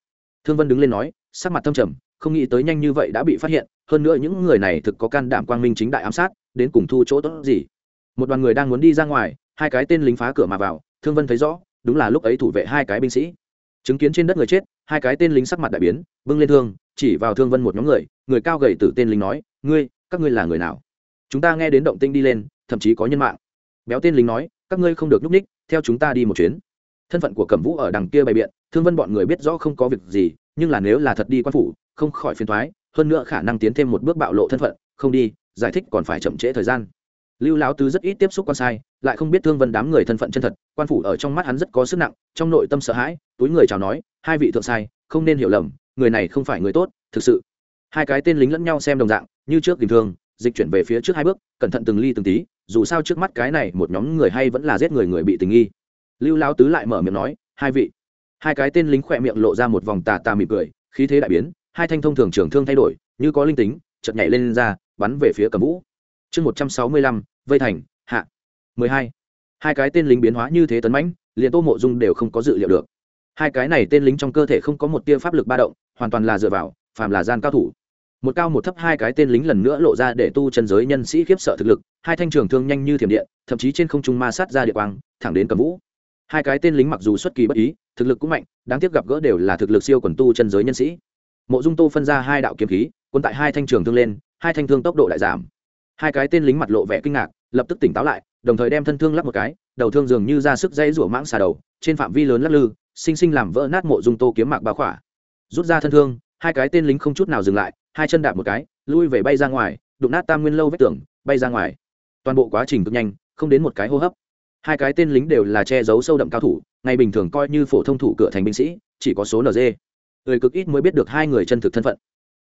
Thương vân đứng lên nói sắc mặt thâm trầm không nghĩ tới nhanh như vậy đã bị phát hiện, hơn nữa những người này thực có can đảm quang minh chính đại ám sát, đến cùng thu chỗ tốt gì. Một đoàn người đang muốn đi ra ngoài, hai cái tên lính phá cửa mà vào, thương vân thấy rõ, đúng là lúc ấy thủ vệ hai cái binh sĩ. Chứng kiến trên đất người chết, hai cái tên lính sắc mặt đại biến, bưng lên thương, chỉ vào thương vân một nhóm người người cao gầy từ tên lính nói, ngươi, các ngươi là người nào? Chúng ta nghe đến động tinh đi lên, thậm chí có nhân mạng. Béo tên lính nói, các ngươi không được nhúc ních, theo chúng ta đi một chuyến. Thân phận của cẩm vũ ở đằng kia bày biện, thương vân bọn người biết rõ không có việc gì, nhưng là nếu là thật đi quan phủ không khỏi phiền thoái hơn nữa khả năng tiến thêm một bước bạo lộ thân phận, không đi, giải thích còn phải chậm trễ thời gian. Lưu lão tứ rất ít tiếp xúc quan sai, lại không biết thương vân đám người thân phận chân thật, quan phủ ở trong mắt hắn rất có sức nặng, trong nội tâm sợ hãi, túi người chào nói, hai vị thượng sai, không nên hiểu lầm, người này không phải người tốt, thực sự. Hai cái tên lính lẫn nhau xem đồng dạng, như trước bình thường, dịch chuyển về phía trước hai bước, cẩn thận từng ly từng tí, dù sao trước mắt cái này một nhóm người hay vẫn là giết người người bị tình nghi. Lưu lão tứ lại mở miệng nói, hai vị. Hai cái tên lính khỏe miệng lộ ra một vòng tà tà mỉm cười, khí thế đại biến hai thanh thông thường trưởng thương thay đổi như có linh tính chợt nhảy lên, lên ra bắn về phía cầm vũ. Chương một trăm sáu mươi lăm vây thành hạ. mười hai. Hai cái tên lính biến hóa như thế tấn mãnh liền tô mộ dung đều không có dự liệu được. Hai cái này tên lính trong cơ thể không có một tia pháp lực ba động hoàn toàn là dựa vào phàm là gian cao thủ. Một cao một thấp hai cái tên lính lần nữa lộ ra để tu chân giới nhân sĩ khiếp sợ thực lực hai thanh trường thương nhanh như thiểm điện thậm chí trên không trung ma sát ra địa quang thẳng đến cầm vũ. Hai cái tên lính mặc dù xuất kỳ bất ý thực lực cũng mạnh đáng tiếc gặp gỡ đều là thực lực siêu quần tu chân giới nhân sĩ mộ dung tô phân ra hai đạo kiếm khí quân tại hai thanh trường thương lên, hai thanh thương tốc độ lại giảm. Hai cái tên lính mặt lộ vẻ kinh ngạc, lập tức tỉnh táo lại, đồng thời đem thân thương lắp một cái, đầu thương dường như ra sức dây rủa mãng xà đầu, trên phạm vi lớn lắc lư, sinh sinh làm vỡ nát mộ dung tô kiếm mạc bá khỏa. Rút ra thân thương, hai cái tên lính không chút nào dừng lại, hai chân đạp một cái, lui về bay ra ngoài, đụng nát tam nguyên lâu vết tường, bay ra ngoài. Toàn bộ quá trình cực nhanh, không đến một cái hô hấp. Hai cái tên lính đều là che giấu sâu đậm cao thủ, ngày bình thường coi như phổ thông thủ cửa thành binh sĩ, chỉ có số nd người cực ít mới biết được hai người chân thực thân phận.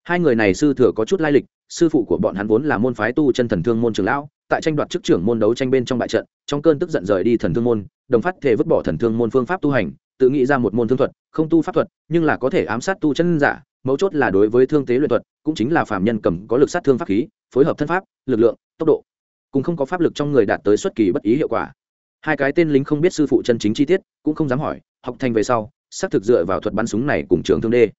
Hai người này sư thừa có chút lai lịch, sư phụ của bọn hắn vốn là môn phái tu chân thần thương môn trường lão, tại tranh đoạt chức trưởng môn đấu tranh bên trong bại trận, trong cơn tức giận rời đi thần thương môn, đồng phát thể vứt bỏ thần thương môn phương pháp tu hành, tự nghĩ ra một môn thương thuật, không tu pháp thuật, nhưng là có thể ám sát tu chân giả, mấu chốt là đối với thương tế luyện thuật, cũng chính là phạm nhân cầm có lực sát thương pháp khí, phối hợp thân pháp, lực lượng, tốc độ, cùng không có pháp lực trong người đạt tới xuất kỳ bất ý hiệu quả. Hai cái tên lính không biết sư phụ chân chính chi tiết, cũng không dám hỏi, học thành về sau xác thực dựa vào thuật bắn súng này cùng trường thương đê.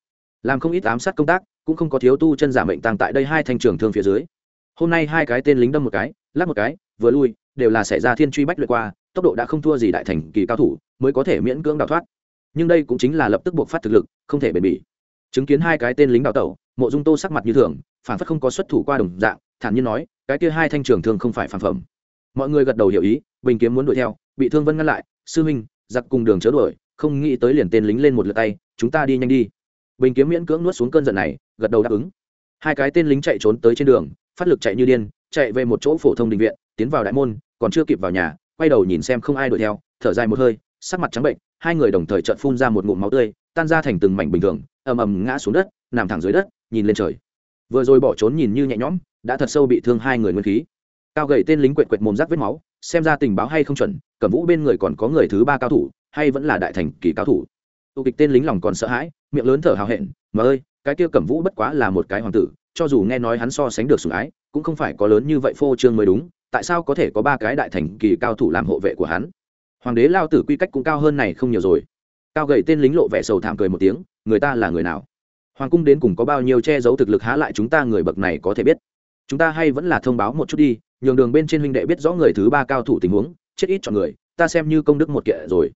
Làm không ít ám sát công tác, cũng không có thiếu tu chân giả mệnh tăng tại đây hai thanh trường thương phía dưới. Hôm nay hai cái tên lính đâm một cái, lắc một cái, vừa lui, đều là xảy ra thiên truy bách lượt qua, tốc độ đã không thua gì đại thành kỳ cao thủ, mới có thể miễn cưỡng đào thoát. Nhưng đây cũng chính là lập tức buộc phát thực lực, không thể bền bỉ. Chứng kiến hai cái tên lính đào tẩu, mộ dung tô sắc mặt như thường, phản phất không có xuất thủ qua đồng dạng, thản nhiên nói, cái kia hai thanh trường thương không phải phản phẩm. Mọi người gật đầu hiểu ý, bình kiếm muốn đuổi theo, bị thương vân ngăn lại, sư huynh, giặc cùng đường chớ đuổi không nghĩ tới liền tên lính lên một lượt tay, chúng ta đi nhanh đi. Bình kiếm miễn cưỡng nuốt xuống cơn giận này, gật đầu đáp ứng. Hai cái tên lính chạy trốn tới trên đường, phát lực chạy như điên, chạy về một chỗ phổ thông định viện, tiến vào đại môn, còn chưa kịp vào nhà, quay đầu nhìn xem không ai đuổi theo, thở dài một hơi, sắc mặt trắng bệnh, hai người đồng thời trợn phun ra một ngụm máu tươi, tan ra thành từng mảnh bình thường, ầm ầm ngã xuống đất, nằm thẳng dưới đất, nhìn lên trời. Vừa rồi bỏ trốn nhìn như nhẹ nhõm, đã thật sâu bị thương hai người nguyên khí. Cao gầy tên lính quệt quệt mồm rác vết máu, xem ra tình báo hay không chuẩn, cẩm vũ bên người còn có người thứ ba cao thủ hay vẫn là đại thành kỳ cao thủ. Tù kịch tên lính lòng còn sợ hãi, miệng lớn thở hào hẹn, mà ơi, cái kia cẩm vũ bất quá là một cái hoàng tử, cho dù nghe nói hắn so sánh được sủng ái, cũng không phải có lớn như vậy phô trương mới đúng, tại sao có thể có ba cái đại thành kỳ cao thủ làm hộ vệ của hắn? Hoàng đế lao tử quy cách cũng cao hơn này không nhiều rồi. Cao gậy tên lính lộ vẻ sầu thảm cười một tiếng, người ta là người nào? Hoàng cung đến cùng có bao nhiêu che giấu thực lực há lại chúng ta người bậc này có thể biết? Chúng ta hay vẫn là thông báo một chút đi, nhường đường bên trên huynh đệ biết rõ người thứ ba cao thủ tình huống, chết ít chọn người, ta xem như công đức một kệ rồi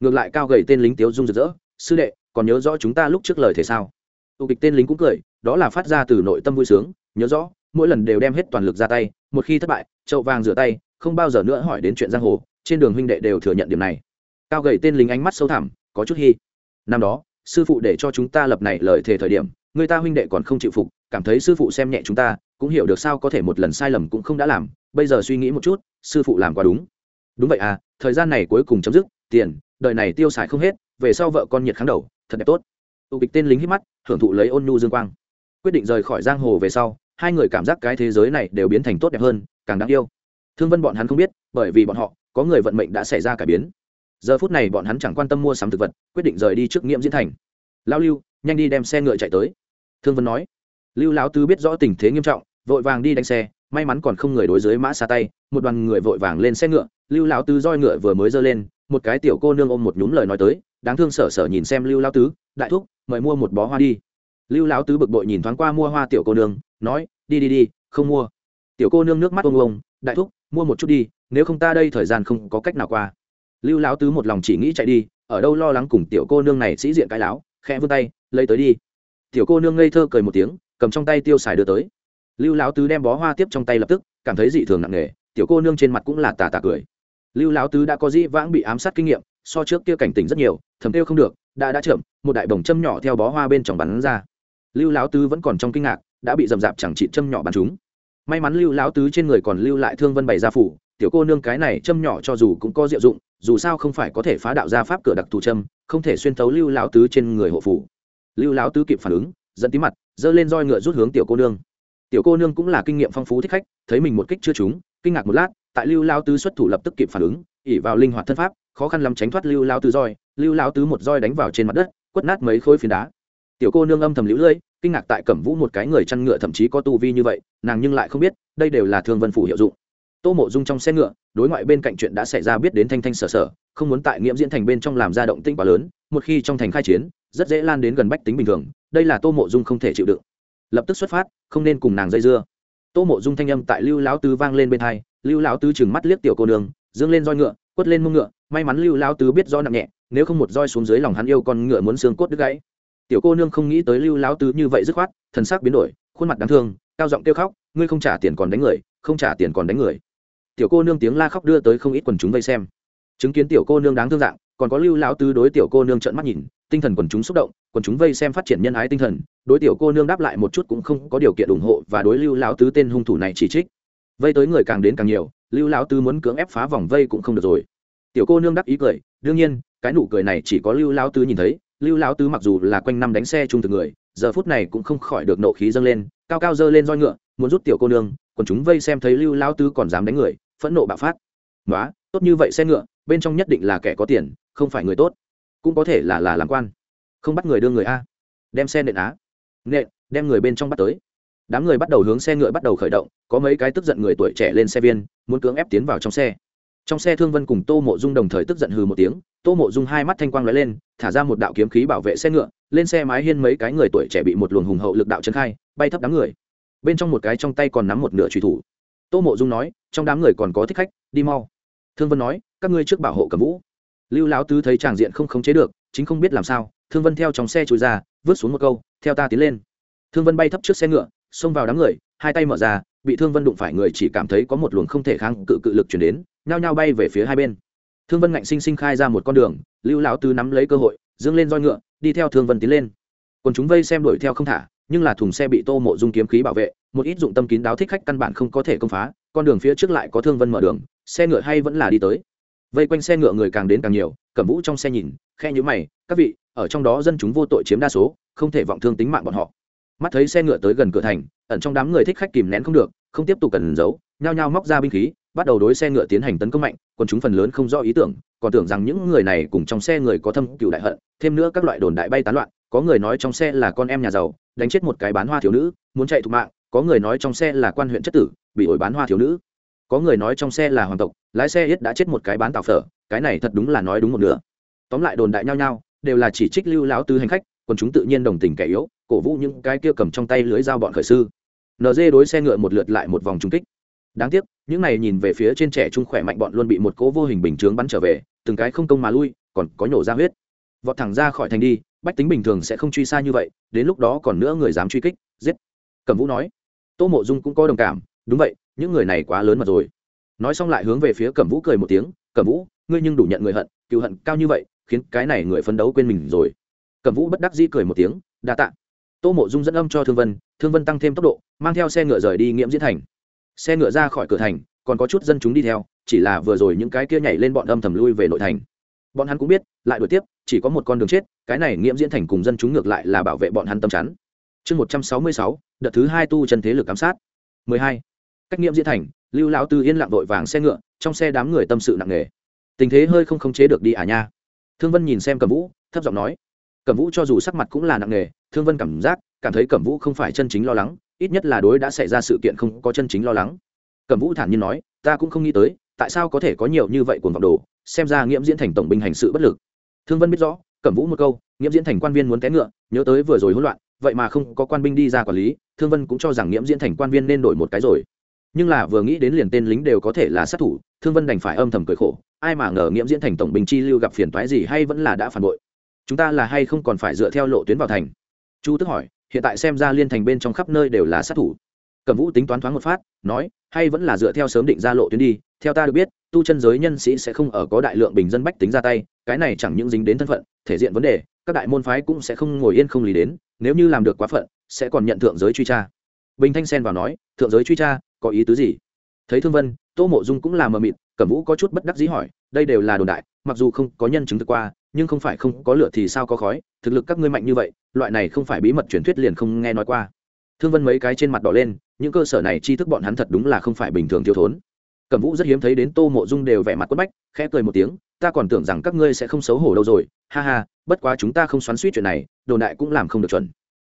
ngược lại cao gầy tên lính tiếu dung rực rỡ. Sư đệ, còn nhớ rõ chúng ta lúc trước lời thế sao? Tụ kịch tên lính cũng cười, đó là phát ra từ nội tâm vui sướng. Nhớ rõ, mỗi lần đều đem hết toàn lực ra tay, một khi thất bại, chậu vàng rửa tay, không bao giờ nữa hỏi đến chuyện giang hồ. Trên đường huynh đệ đều thừa nhận điểm này. Cao gầy tên lính ánh mắt sâu thẳm, có chút hy năm đó, sư phụ để cho chúng ta lập này lời thề thời điểm, người ta huynh đệ còn không chịu phục, cảm thấy sư phụ xem nhẹ chúng ta, cũng hiểu được sao có thể một lần sai lầm cũng không đã làm. Bây giờ suy nghĩ một chút, sư phụ làm quá đúng. Đúng vậy à thời gian này cuối cùng chấm dứt, tiền đời này tiêu xài không hết, về sau vợ con nhiệt kháng đầu, thật đẹp tốt. Tụ kịch tên lính hít mắt, hưởng thụ lấy ôn nhu dương quang. Quyết định rời khỏi giang hồ về sau, hai người cảm giác cái thế giới này đều biến thành tốt đẹp hơn, càng đáng yêu. Thương vân bọn hắn không biết, bởi vì bọn họ, có người vận mệnh đã xảy ra cải biến. Giờ phút này bọn hắn chẳng quan tâm mua sắm thực vật, quyết định rời đi trước nghiễm diễn thành. Lao lưu, nhanh đi đem xe ngựa chạy tới. Thương vân nói. Lưu lão tứ biết rõ tình thế nghiêm trọng, vội vàng đi đánh xe, may mắn còn không người đối dưới mã xa tay, một đoàn người vội vàng lên xe ngựa, lưu lão tứ roi ngựa vừa mới giơ lên một cái tiểu cô nương ôm một nhúm lời nói tới, đáng thương sở sở nhìn xem lưu lão tứ, đại thúc, mời mua một bó hoa đi. Lưu lão tứ bực bội nhìn thoáng qua mua hoa tiểu cô nương, nói, đi đi đi, không mua. Tiểu cô nương nước mắt ông ông đại thúc, mua một chút đi, nếu không ta đây thời gian không có cách nào qua. Lưu lão tứ một lòng chỉ nghĩ chạy đi, ở đâu lo lắng cùng tiểu cô nương này sĩ diện cái láo, khẽ vươn tay, lấy tới đi. Tiểu cô nương ngây thơ cười một tiếng, cầm trong tay tiêu xài đưa tới. Lưu lão tứ đem bó hoa tiếp trong tay lập tức, cảm thấy dị thường nặng nề, tiểu cô nương trên mặt cũng là tà tà cười lưu lão tứ đã có dĩ vãng bị ám sát kinh nghiệm, so trước kia cảnh tỉnh rất nhiều, thầm kêu không được, đã đã chậm, một đại bồng châm nhỏ theo bó hoa bên trong bắn ra. Lưu lão tứ vẫn còn trong kinh ngạc, đã bị dầm dạp chẳng trị châm nhỏ bắn chúng may mắn lưu lão tứ trên người còn lưu lại thương vân bày gia phủ, tiểu cô nương cái này châm nhỏ cho dù cũng có diệu dụng, dù sao không phải có thể phá đạo ra pháp cửa đặc thù châm, không thể xuyên thấu lưu lão tứ trên người hộ phủ. Lưu lão tứ kịp phản ứng dẫn tí mặt, giơ lên roi ngựa rút hướng tiểu cô nương. Tiểu cô nương cũng là kinh nghiệm phong phú thích khách, thấy mình một kích chưa trúng, kinh ngạc một lát tại lưu lao tứ xuất thủ lập tức kịp phản ứng ỉ vào linh hoạt thân pháp, khó khăn lắm tránh thoát lưu lao tứ roi. Lưu lao tứ một roi đánh vào trên mặt đất, quất nát mấy khối phiến đá. Tiểu cô nương âm thầm lũ lưỡi kinh ngạc tại cẩm vũ một cái người chăn ngựa thậm chí có tu vi như vậy, nàng nhưng lại không biết, đây đều là thương vân phủ hiệu dụng. Tô mộ dung trong xe ngựa, đối ngoại bên cạnh chuyện đã xảy ra biết đến thanh thanh sở sở, không muốn tại nghiễm diễn thành bên trong làm ra động tinh quá lớn, một khi trong thành khai chiến, rất dễ lan đến gần bách tính bình thường, đây là tô mộ dung không thể chịu đựng. Lập tức xuất phát, không nên cùng nàng dây dưa. Tô mộ dung thanh âm tại lưu lão tứ vang lên bên hai lưu lão tứ chừng mắt liếc tiểu cô nương, dương lên roi ngựa, quất lên mông ngựa, may mắn lưu lão tứ biết do nặng nhẹ, nếu không một roi xuống dưới lòng hắn yêu con ngựa muốn xương cốt đứt gãy. Tiểu cô nương không nghĩ tới lưu lão tứ như vậy dứt khoát, thần sắc biến đổi, khuôn mặt đáng thương, cao giọng kêu khóc, ngươi không trả tiền còn đánh người, không trả tiền còn đánh người. Tiểu cô nương tiếng la khóc đưa tới không ít quần chúng vây xem. Chứng kiến tiểu cô nương đáng thương dạng, còn có lưu lão tứ đối tiểu cô nương trợn mắt nhìn, tinh thần quần chúng xúc động, quần chúng vây xem phát triển nhân ái tinh thần, đối tiểu cô nương đáp lại một chút cũng không có điều kiện ủng hộ và đối lưu lão tứ tên hung thủ này chỉ trích vây tới người càng đến càng nhiều, lưu lão tứ muốn cưỡng ép phá vòng vây cũng không được rồi. Tiểu cô nương đắc ý cười, đương nhiên, cái nụ cười này chỉ có lưu lão tứ nhìn thấy, lưu lão tứ mặc dù là quanh năm đánh xe chung từ người, giờ phút này cũng không khỏi được nộ khí dâng lên, cao cao dơ lên roi ngựa, muốn rút tiểu cô nương, còn chúng vây xem thấy lưu lão tứ còn dám đánh người, phẫn nộ bạo phát. Nói tốt như vậy xe ngựa, bên trong nhất định là kẻ có tiền, không phải người tốt. Cũng có thể là là làm quan. Không bắt người đưa người a. Đem xe nện á. Nện, đem người bên trong bắt tới đám người bắt đầu hướng xe ngựa bắt đầu khởi động, có mấy cái tức giận người tuổi trẻ lên xe viên, muốn cưỡng ép tiến vào trong xe. Trong xe thương vân cùng tô mộ dung đồng thời tức giận hừ một tiếng, tô mộ dung hai mắt thanh quang lóe lên, thả ra một đạo kiếm khí bảo vệ xe ngựa, lên xe mái hiên mấy cái người tuổi trẻ bị một luồng hùng hậu lực đạo trấn khai, bay thấp đám người. Bên trong một cái trong tay còn nắm một nửa truy thủ. Tô mộ dung nói, trong đám người còn có thích khách, đi mau. Thương vân nói, các ngươi trước bảo hộ cầm vũ. Lưu lão tứ thấy tràng diện không khống chế được, chính không biết làm sao, thương vân theo trong xe trôi ra, vứt xuống một câu, theo ta tiến lên. Thương vân bay thấp trước xe ngựa xông vào đám người, hai tay mở ra, bị thương vân đụng phải người chỉ cảm thấy có một luồng không thể kháng cự cự lực chuyển đến, nhao nhao bay về phía hai bên. Thương vân ngạnh sinh sinh khai ra một con đường, lưu lão tứ nắm lấy cơ hội dương lên roi ngựa, đi theo thương vân tiến lên. Còn chúng vây xem đuổi theo không thả, nhưng là thùng xe bị tô mộ dung kiếm khí bảo vệ, một ít dụng tâm kín đáo thích khách căn bản không có thể công phá, con đường phía trước lại có thương vân mở đường, xe ngựa hay vẫn là đi tới. Vây quanh xe ngựa người càng đến càng nhiều, cẩm vũ trong xe nhìn, khe nhữ mày, các vị, ở trong đó dân chúng vô tội chiếm đa số, không thể vọng thương tính mạng bọn họ mắt thấy xe ngựa tới gần cửa thành, ẩn trong đám người thích khách kìm nén không được, không tiếp tục cần giấu, nhao nhao móc ra binh khí, bắt đầu đối xe ngựa tiến hành tấn công mạnh, còn chúng phần lớn không rõ ý tưởng, còn tưởng rằng những người này cùng trong xe người có thâm cựu đại hận, thêm nữa các loại đồn đại bay tán loạn, có người nói trong xe là con em nhà giàu, đánh chết một cái bán hoa thiếu nữ, muốn chạy thục mạng, có người nói trong xe là quan huyện chất tử, bị ổi bán hoa thiếu nữ, có người nói trong xe là hoàng tộc, lái xe ít đã chết một cái bán tàu phở, cái này thật đúng là nói đúng một nửa. Tóm lại đồn đại nhau nhau đều là chỉ trích lưu láo tư hành khách, còn chúng tự nhiên đồng tình kẻ yếu cổ vũ những cái kia cầm trong tay lưới dao bọn khởi sư. Nd đối xe ngựa một lượt lại một vòng trung kích. Đáng tiếc, những này nhìn về phía trên trẻ trung khỏe mạnh bọn luôn bị một cố vô hình bình chướng bắn trở về, từng cái không công mà lui, còn có nhổ ra huyết. Vọt thẳng ra khỏi thành đi, bách tính bình thường sẽ không truy xa như vậy, đến lúc đó còn nữa người dám truy kích, giết. Cẩm vũ nói. Tô mộ dung cũng có đồng cảm, đúng vậy, những người này quá lớn mà rồi. Nói xong lại hướng về phía cẩm vũ cười một tiếng, cẩm vũ, ngươi nhưng đủ nhận người hận cựu hận cao như vậy, khiến cái này người phấn đấu quên mình rồi. Cẩm vũ bất đắc dĩ cười một tiếng, đa tạ tô mộ dung dẫn âm cho thương vân thương vân tăng thêm tốc độ, mang theo xe ngựa rời đi nghiễm diễn thành. Xe ngựa ra khỏi cửa thành, còn có chút dân chúng đi theo, chỉ là vừa rồi những cái kia nhảy lên bọn âm thầm lui về nội thành. Bọn hắn cũng biết, lại đuổi tiếp, chỉ có một con đường chết, cái này nghiễm diễn thành cùng dân chúng ngược lại là bảo vệ bọn hắn tâm chắn. Chương một trăm sáu mươi sáu, đợt thứ hai tu chân thế lực giám sát. mười hai. Cách nghiễm diễn thành, lưu lão tư yên lặng vội vàng xe ngựa, trong xe đám người tâm sự nặng nề. Tình thế hơi không khống chế được đi à nha. Thương vân nhìn xem Cầm vũ, thấp giọng nói. Cầm vũ cho dù sắc mặt cũng là nặng nề thương vân cảm giác, cảm thấy cẩm vũ không phải chân chính lo lắng, ít nhất là đối đã xảy ra sự kiện không có chân chính lo lắng. Cẩm vũ thản nhiên nói, ta cũng không nghĩ tới, tại sao có thể có nhiều như vậy cuồng vọng đồ, xem ra nghiễm diễn thành tổng binh hành sự bất lực. Thương vân biết rõ, cẩm vũ một câu, nghiễm diễn thành quan viên muốn té ngựa, nhớ tới vừa rồi hỗn loạn, vậy mà không có quan binh đi ra quản lý, thương vân cũng cho rằng nghiễm diễn thành quan viên nên đổi một cái rồi. Nhưng là vừa nghĩ đến liền tên lính đều có thể là sát thủ, thương vân đành phải âm thầm cười khổ, ai mà ngờ nghiễm diễn thành tổng binh chi lưu gặp phiền toái gì hay vẫn là đã phản bội? Chúng ta là hay không còn phải dựa theo lộ tuyến vào thành? Chu tức hỏi, hiện tại xem ra liên thành bên trong khắp nơi đều là sát thủ. Cẩm vũ tính toán thoáng một phát, nói, hay vẫn là dựa theo sớm định ra lộ tuyến đi, theo ta được biết, tu chân giới nhân sĩ sẽ không ở có đại lượng bình dân bách tính ra tay, cái này chẳng những dính đến thân phận, thể diện vấn đề, các đại môn phái cũng sẽ không ngồi yên không lý đến, nếu như làm được quá phận, sẽ còn nhận thượng giới truy tra. Bình thanh sen vào nói, thượng giới truy tra, có ý tứ gì? Thấy thương vân, tô mộ dung cũng là mờ mịt, cẩm vũ có chút bất đắc dĩ hỏi, đây đều là đồn đại, mặc dù không có nhân chứng thực qua, nhưng không phải không có lửa thì sao có khói, thực lực các ngươi mạnh như vậy loại này không phải bí mật truyền thuyết liền không nghe nói qua. Thương vân mấy cái trên mặt đỏ lên, những cơ sở này tri thức bọn hắn thật đúng là không phải bình thường thiếu thốn. Cẩm vũ rất hiếm thấy đến tô mộ dung đều vẻ mặt quất bách, khẽ cười một tiếng, ta còn tưởng rằng các ngươi sẽ không xấu hổ đâu rồi, ha ha, bất quá chúng ta không xoắn suýt chuyện này, đồ đại cũng làm không được chuẩn.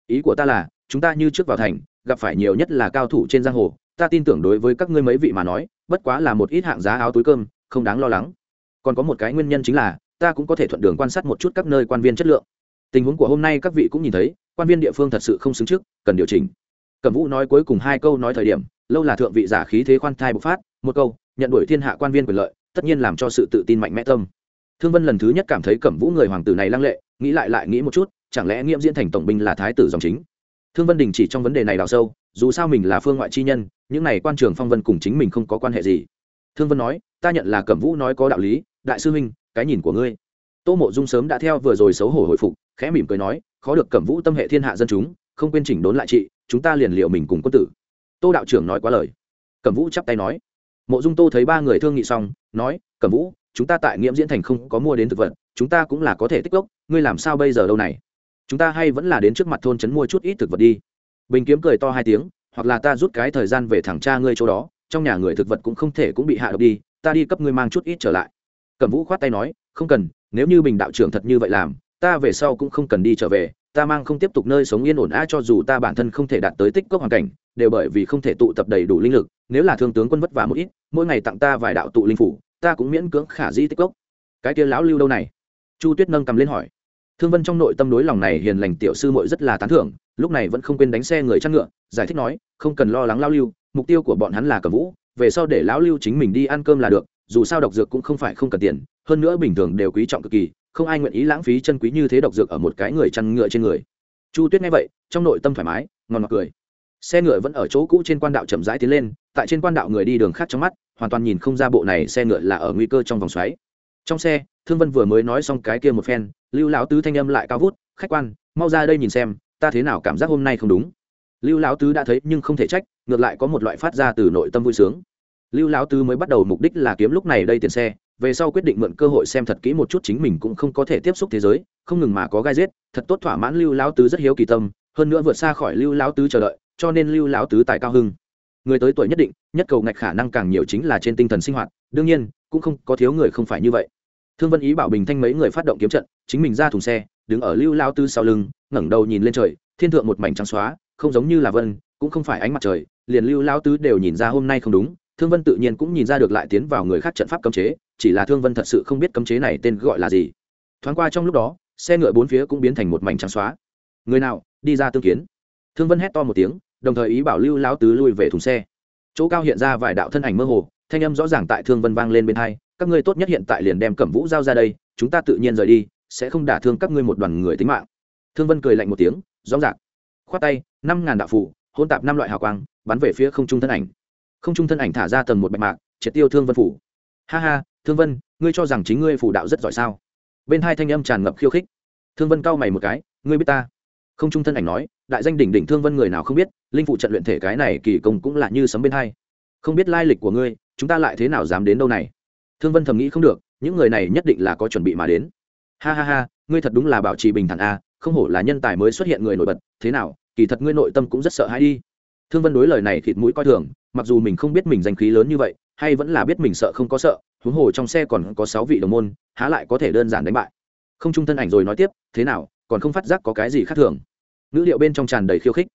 Ý của ta là, chúng ta như trước vào thành, gặp phải nhiều nhất là cao thủ trên giang hồ, ta tin tưởng đối với các ngươi mấy vị mà nói, bất quá là một ít hạng giá áo túi cơm, không đáng lo lắng. Còn có một cái nguyên nhân chính là, ta cũng có thể thuận đường quan sát một chút các nơi quan viên chất lượng tình huống của hôm nay các vị cũng nhìn thấy, quan viên địa phương thật sự không xứng trước, cần điều chỉnh. Cẩm vũ nói cuối cùng hai câu nói thời điểm, lâu là thượng vị giả khí thế khoan thai bộc phát, một câu, nhận đuổi thiên hạ quan viên quyền lợi, tất nhiên làm cho sự tự tin mạnh mẽ tâm. Thương vân lần thứ nhất cảm thấy cẩm vũ người hoàng tử này lăng lệ, nghĩ lại lại nghĩ một chút, chẳng lẽ nghiễm diễn thành tổng binh là thái tử dòng chính? Thương vân đình chỉ trong vấn đề này đào sâu, dù sao mình là phương ngoại chi nhân, những này quan trường phong vân cùng chính mình không có quan hệ gì. Thương vân nói, ta nhận là cẩm vũ nói có đạo lý, đại sư huynh, cái nhìn của ngươi. Tô mộ dung sớm đã theo vừa rồi xấu hổ hồi phục khẽ mỉm cười nói, khó được cẩm vũ tâm hệ thiên hạ dân chúng, không quên chỉnh đốn lại trị, chúng ta liền liệu mình cùng quân tử. Tô đạo trưởng nói quá lời. Cẩm vũ chắp tay nói. Mộ dung tô thấy ba người thương nghị xong, nói, cẩm vũ, chúng ta tại nghiễm diễn thành không có mua đến thực vật, chúng ta cũng là có thể tích gốc ngươi làm sao bây giờ đâu này? Chúng ta hay vẫn là đến trước mặt thôn trấn mua chút ít thực vật đi. Bình kiếm cười to hai tiếng, hoặc là ta rút cái thời gian về thẳng cha ngươi chỗ đó, trong nhà người thực vật cũng không thể cũng bị hạ độc đi, ta đi cấp ngươi mang chút ít trở lại. Cẩm vũ khoát tay nói, không cần, nếu như bình đạo trưởng thật như vậy làm ta về sau cũng không cần đi trở về, ta mang không tiếp tục nơi sống yên ổn a cho dù ta bản thân không thể đạt tới tích cốc hoàn cảnh, đều bởi vì không thể tụ tập đầy đủ linh lực, nếu là thương tướng quân vất vả một ít, mỗi ngày tặng ta vài đạo tụ linh phủ, ta cũng miễn cưỡng khả di tích cốc. Cái kia lão lưu đâu này? Chu tuyết nâng cầm lên hỏi. Thương vân trong nội tâm đối lòng này hiền lành tiểu sư muội rất là tán thưởng, lúc này vẫn không quên đánh xe người chăn ngựa, giải thích nói, không cần lo lắng lao lưu, mục tiêu của bọn hắn là cầm vũ, về sau để lão lưu chính mình đi ăn cơm là được, dù sao độc dược cũng không phải không cần tiền, hơn nữa bình thường đều quý trọng cực kỳ không ai nguyện ý lãng phí chân quý như thế độc dược ở một cái người chăn ngựa trên người. Chu tuyết nghe vậy, trong nội tâm thoải mái ngon ngọt cười. Xe ngựa vẫn ở chỗ cũ trên quan đạo chậm rãi tiến lên, tại trên quan đạo người đi đường khác trong mắt, hoàn toàn nhìn không ra bộ này xe ngựa là ở nguy cơ trong vòng xoáy. Trong xe, thương vân vừa mới nói xong cái kia một phen, lưu lão tứ thanh âm lại cao vút, khách quan, mau ra đây nhìn xem, ta thế nào cảm giác hôm nay không đúng. Lưu lão tứ đã thấy nhưng không thể trách, ngược lại có một loại phát ra từ nội tâm vui sướng. Lưu lão tứ mới bắt đầu mục đích là kiếm lúc này đây tiền xe về sau quyết định mượn cơ hội xem thật kỹ một chút chính mình cũng không có thể tiếp xúc thế giới, không ngừng mà có gai giết thật tốt thỏa mãn lưu lão tứ rất hiếu kỳ tâm, hơn nữa vượt xa khỏi lưu lão tứ chờ đợi, cho nên lưu lão tứ tài cao hưng. Người tới tuổi nhất định, nhất cầu ngạch khả năng càng nhiều chính là trên tinh thần sinh hoạt, đương nhiên, cũng không có thiếu người không phải như vậy. Thương vân ý bảo bình thanh mấy người phát động kiếm trận, chính mình ra thùng xe, đứng ở lưu lao tư sau lưng, ngẩng đầu nhìn lên trời, thiên thượng một mảnh trắng xóa, không giống như là vân, cũng không phải ánh mặt trời, liền lưu lao tứ đều nhìn ra hôm nay không đúng thương vân tự nhiên cũng nhìn ra được lại tiến vào người khác trận pháp cấm chế, chỉ là thương vân thật sự không biết cấm chế này tên gọi là gì. Thoáng qua trong lúc đó, xe ngựa bốn phía cũng biến thành một mảnh trắng xóa. Người nào, đi ra tương kiến. Thương vân hét to một tiếng, đồng thời ý bảo lưu lao tứ lui về thùng xe. Chỗ cao hiện ra vài đạo thân ảnh mơ hồ, thanh âm rõ ràng tại thương vân vang lên bên hai, các ngươi tốt nhất hiện tại liền đem cẩm vũ giao ra đây, chúng ta tự nhiên rời đi, sẽ không đả thương các ngươi một đoàn người tính mạng. Thương vân cười lạnh một tiếng, rõ rạc khoát tay, năm ngàn đạo phủ hôn tạp năm loại hào quang, bắn về phía không trung thân ảnh không trung thân ảnh thả ra tầng một bạch mạc, triệt tiêu thương vân phủ. Ha ha, thương vân, ngươi cho rằng chính ngươi phủ đạo rất giỏi sao? Bên hai thanh âm tràn ngập khiêu khích. Thương vân cau mày một cái, ngươi biết ta? Không trung thân ảnh nói, đại danh đỉnh đỉnh thương vân người nào không biết, linh phụ trận luyện thể cái này kỳ công cũng là như sấm bên hai. Không biết lai lịch của ngươi, chúng ta lại thế nào dám đến đâu này? Thương vân thầm nghĩ không được, những người này nhất định là có chuẩn bị mà đến. Ha ha ha, ngươi thật đúng là bảo trì bình thản a, không hổ là nhân tài mới xuất hiện người nổi bật, thế nào, kỳ thật ngươi nội tâm cũng rất sợ hãi đi. Thương vân đối lời này thịt mũi coi thường mặc dù mình không biết mình danh khí lớn như vậy, hay vẫn là biết mình sợ không có sợ, huống hồ trong xe còn có sáu vị đồng môn, há lại có thể đơn giản đánh bại. Không trung thân ảnh rồi nói tiếp, thế nào, còn không phát giác có cái gì khác thường? Ngữ liệu bên trong tràn đầy khiêu khích.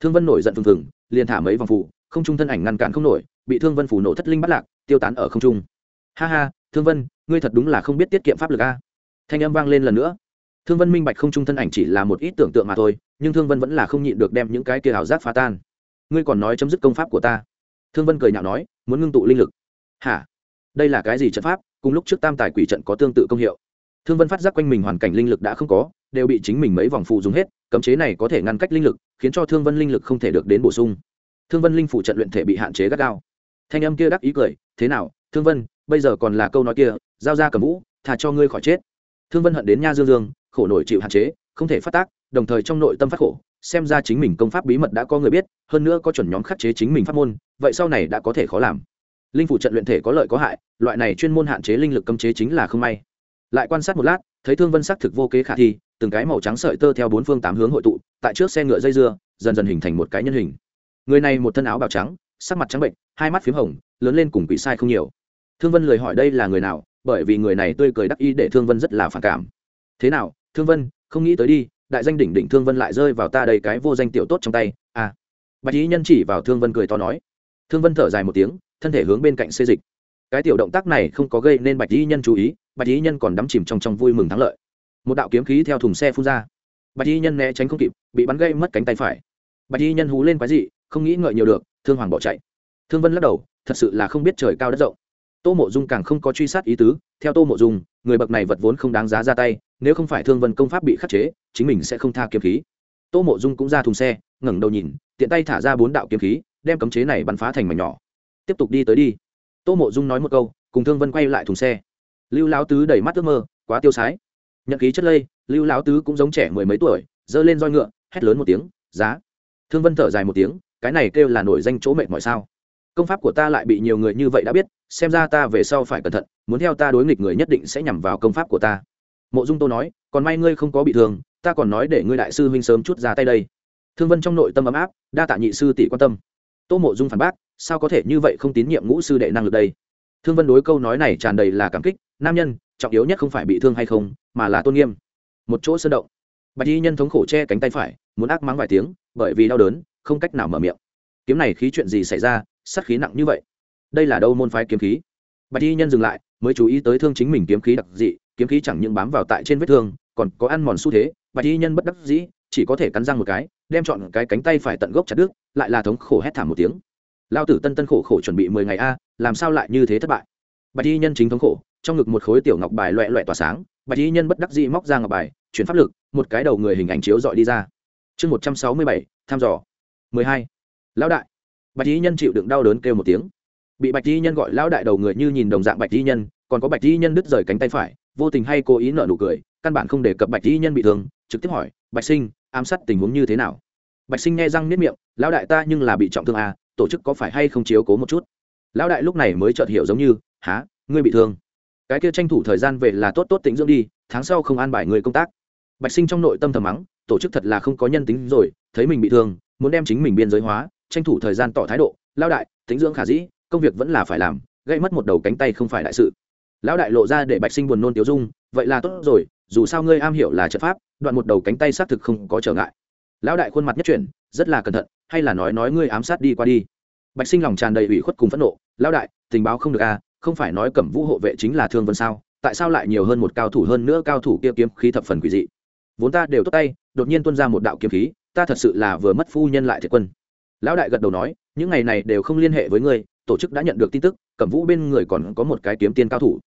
Thương vân nổi giận phừng phừng, liền thả mấy vòng phủ không trung thân ảnh ngăn cản không nổi, bị thương vân phủ nổ thất linh bắt lạc, tiêu tán ở không trung. Ha ha, thương vân, ngươi thật đúng là không biết tiết kiệm pháp lực a. Thanh âm vang lên lần nữa. Thương vân minh bạch không trung thân ảnh chỉ là một ít tưởng tượng mà thôi, nhưng thương vân vẫn là không nhịn được đem những cái kia ảo giác phá tan. Ngươi còn nói chấm dứt công pháp của ta thương vân cười nhạo nói, muốn ngưng tụ linh lực. Hả? Đây là cái gì trận pháp? Cùng lúc trước tam tài quỷ trận có tương tự công hiệu. Thương vân phát giác quanh mình hoàn cảnh linh lực đã không có, đều bị chính mình mấy vòng phụ dùng hết, cấm chế này có thể ngăn cách linh lực, khiến cho thương vân linh lực không thể được đến bổ sung. Thương vân linh phủ trận luyện thể bị hạn chế gắt gao. Thanh âm kia đắc ý cười, thế nào, thương vân, bây giờ còn là câu nói kia, giao ra cầm vũ thà cho ngươi khỏi chết. Thương vân hận đến nha dương dương, khổ nổi chịu hạn chế, không thể phát tác, đồng thời trong nội tâm phát khổ xem ra chính mình công pháp bí mật đã có người biết, hơn nữa có chuẩn nhóm khắc chế chính mình pháp môn, vậy sau này đã có thể khó làm. Linh phủ trận luyện thể có lợi có hại, loại này chuyên môn hạn chế linh lực cấm chế chính là không may. Lại quan sát một lát, thấy thương vân sắc thực vô kế khả thi, từng cái màu trắng sợi tơ theo bốn phương tám hướng hội tụ, tại trước xe ngựa dây dưa, dần dần hình thành một cái nhân hình. Người này một thân áo bào trắng, sắc mặt trắng bệnh, hai mắt p h í m hồng, lớn lên cùng quỷ sai không nhiều. Thương vân lời hỏi đây là người nào, bởi vì người này tươi cười đắc ý để thương vân rất là phản cảm. Thế nào, thương vân, không nghĩ tới đi đại danh đỉnh đỉnh thương vân lại rơi vào ta đây cái vô danh tiểu tốt trong tay à. Bạch ý nhân chỉ vào thương vân cười to nói. Thương vân thở dài một tiếng, thân thể hướng bên cạnh xê dịch. Cái tiểu động tác này không có gây nên bạch y nhân chú ý, bạch y nhân còn đắm chìm trong trong vui mừng thắng lợi. Một đạo kiếm khí theo thùng xe phun ra. Bạch y nhân né tránh không kịp, bị bắn gây mất cánh tay phải. Bạch y nhân hú lên quái dị, không nghĩ ngợi nhiều được, thương hoàng bỏ chạy. Thương vân lắc đầu, thật sự là không biết trời cao đất rộng. Tô mộ dung càng không có truy sát ý tứ, theo tô mộ dung, người bậc này vật vốn không đáng giá ra tay nếu không phải thương vân công pháp bị khắc chế, chính mình sẽ không tha kiếm khí. Tô mộ dung cũng ra thùng xe, ngẩng đầu nhìn, tiện tay thả ra bốn đạo kiếm khí, đem cấm chế này bắn phá thành mảnh nhỏ. Tiếp tục đi tới đi. Tô mộ dung nói một câu, cùng thương vân quay lại thùng xe. Lưu lão tứ đẩy mắt ước mơ, quá tiêu sái. Nhận ký chất lây, lưu lão tứ cũng giống trẻ mười mấy tuổi, giơ lên roi ngựa, hét lớn một tiếng, giá. Thương vân thở dài một tiếng, cái này kêu là nổi danh chỗ mệt mọi sao? Công pháp của ta lại bị nhiều người như vậy đã biết, xem ra ta về sau phải cẩn thận, muốn theo ta đối nghịch người nhất định sẽ nhằm vào công pháp của ta mộ dung tô nói, còn may ngươi không có bị thương, ta còn nói để ngươi đại sư huynh sớm chút ra tay đây. Thương vân trong nội tâm ấm áp, đa tạ nhị sư tỷ quan tâm. Tô mộ dung phản bác, sao có thể như vậy không tín nhiệm ngũ sư đệ năng lực đây? Thương vân đối câu nói này tràn đầy là cảm kích, nam nhân, trọng yếu nhất không phải bị thương hay không, mà là tôn nghiêm. Một chỗ sơn động. Bạch y nhân thống khổ che cánh tay phải, muốn ác mắng vài tiếng, bởi vì đau đớn, không cách nào mở miệng. Kiếm này khí chuyện gì xảy ra sắt khí nặng như vậy? Đây là đâu môn phái kiếm khí? Bạch y nhân dừng lại, mới chú ý tới thương chính mình kiếm khí đặc dị kiếm khí chẳng những bám vào tại trên vết thương, còn có ăn mòn xu thế bạch y nhân bất đắc dĩ, chỉ có thể cắn răng một cái, đem chọn cái cánh tay phải tận gốc chặt đứt, lại là thống khổ hét thảm một tiếng. Lao tử tân tân khổ khổ chuẩn bị mười ngày a, làm sao lại như thế thất bại? Bạch y nhân chính thống khổ, trong ngực một khối tiểu ngọc bài loẹ loẹ tỏa sáng, bạch y nhân bất đắc dĩ móc ra ngọc bài, chuyển pháp lực, một cái đầu người hình ảnh chiếu dọi đi ra. Chương một trăm sáu mươi bảy thăm dò. Mười hai. Lão đại. Bạch y nhân chịu đựng đau đớn kêu một tiếng. Bị bạch y nhân gọi lão đại đầu người như nhìn đồng dạng bạch y nhân, còn có bạch y nhân đứt rời cánh tay phải vô tình hay cố ý nợ nụ cười, căn bản không đề cập bạch y nhân bị thương, trực tiếp hỏi, bạch sinh, ám sát tình huống như thế nào? Bạch sinh nghe răng nếp miệng, lão đại ta nhưng là bị trọng thương à tổ chức có phải hay không chiếu cố một chút? Lão đại lúc này mới chợt hiểu giống như há ngươi bị thương? Cái kia tranh thủ thời gian về là tốt tốt tính dưỡng đi, tháng sau không an bài người công tác. Bạch sinh trong nội tâm thầm mắng, tổ chức thật là không có nhân tính rồi, thấy mình bị thương, muốn đem chính mình biên giới hóa, tranh thủ thời gian tỏ thái độ. Lão đại tính dưỡng khả dĩ, công việc vẫn là phải làm, gây mất một đầu cánh tay không phải đại sự lão đại lộ ra để bạch sinh buồn nôn tiêu dung, vậy là tốt rồi, dù sao ngươi am hiểu là trận pháp, đoạn một đầu cánh tay xác thực không có trở ngại. Lão đại khuôn mặt nhất chuyển, rất là cẩn thận, hay là nói nói ngươi ám sát đi qua đi. Bạch sinh lòng tràn đầy ủy khuất cùng phẫn nộ, lão đại, tình báo không được à không phải nói cẩm vũ hộ vệ chính là thương vân sao, tại sao lại nhiều hơn một cao thủ hơn nữa cao thủ kia kiếm khí thập phần quỷ dị? Vốn ta đều tốt tay, đột nhiên tuôn ra một đạo kiếm khí, ta thật sự là vừa mất phu nhân lại thiệt quân. Lão đại gật đầu nói, những ngày này đều không liên hệ với ngươi, tổ chức đã nhận được tin tức, cẩm vũ bên người còn có một cái kiếm tiên cao thủ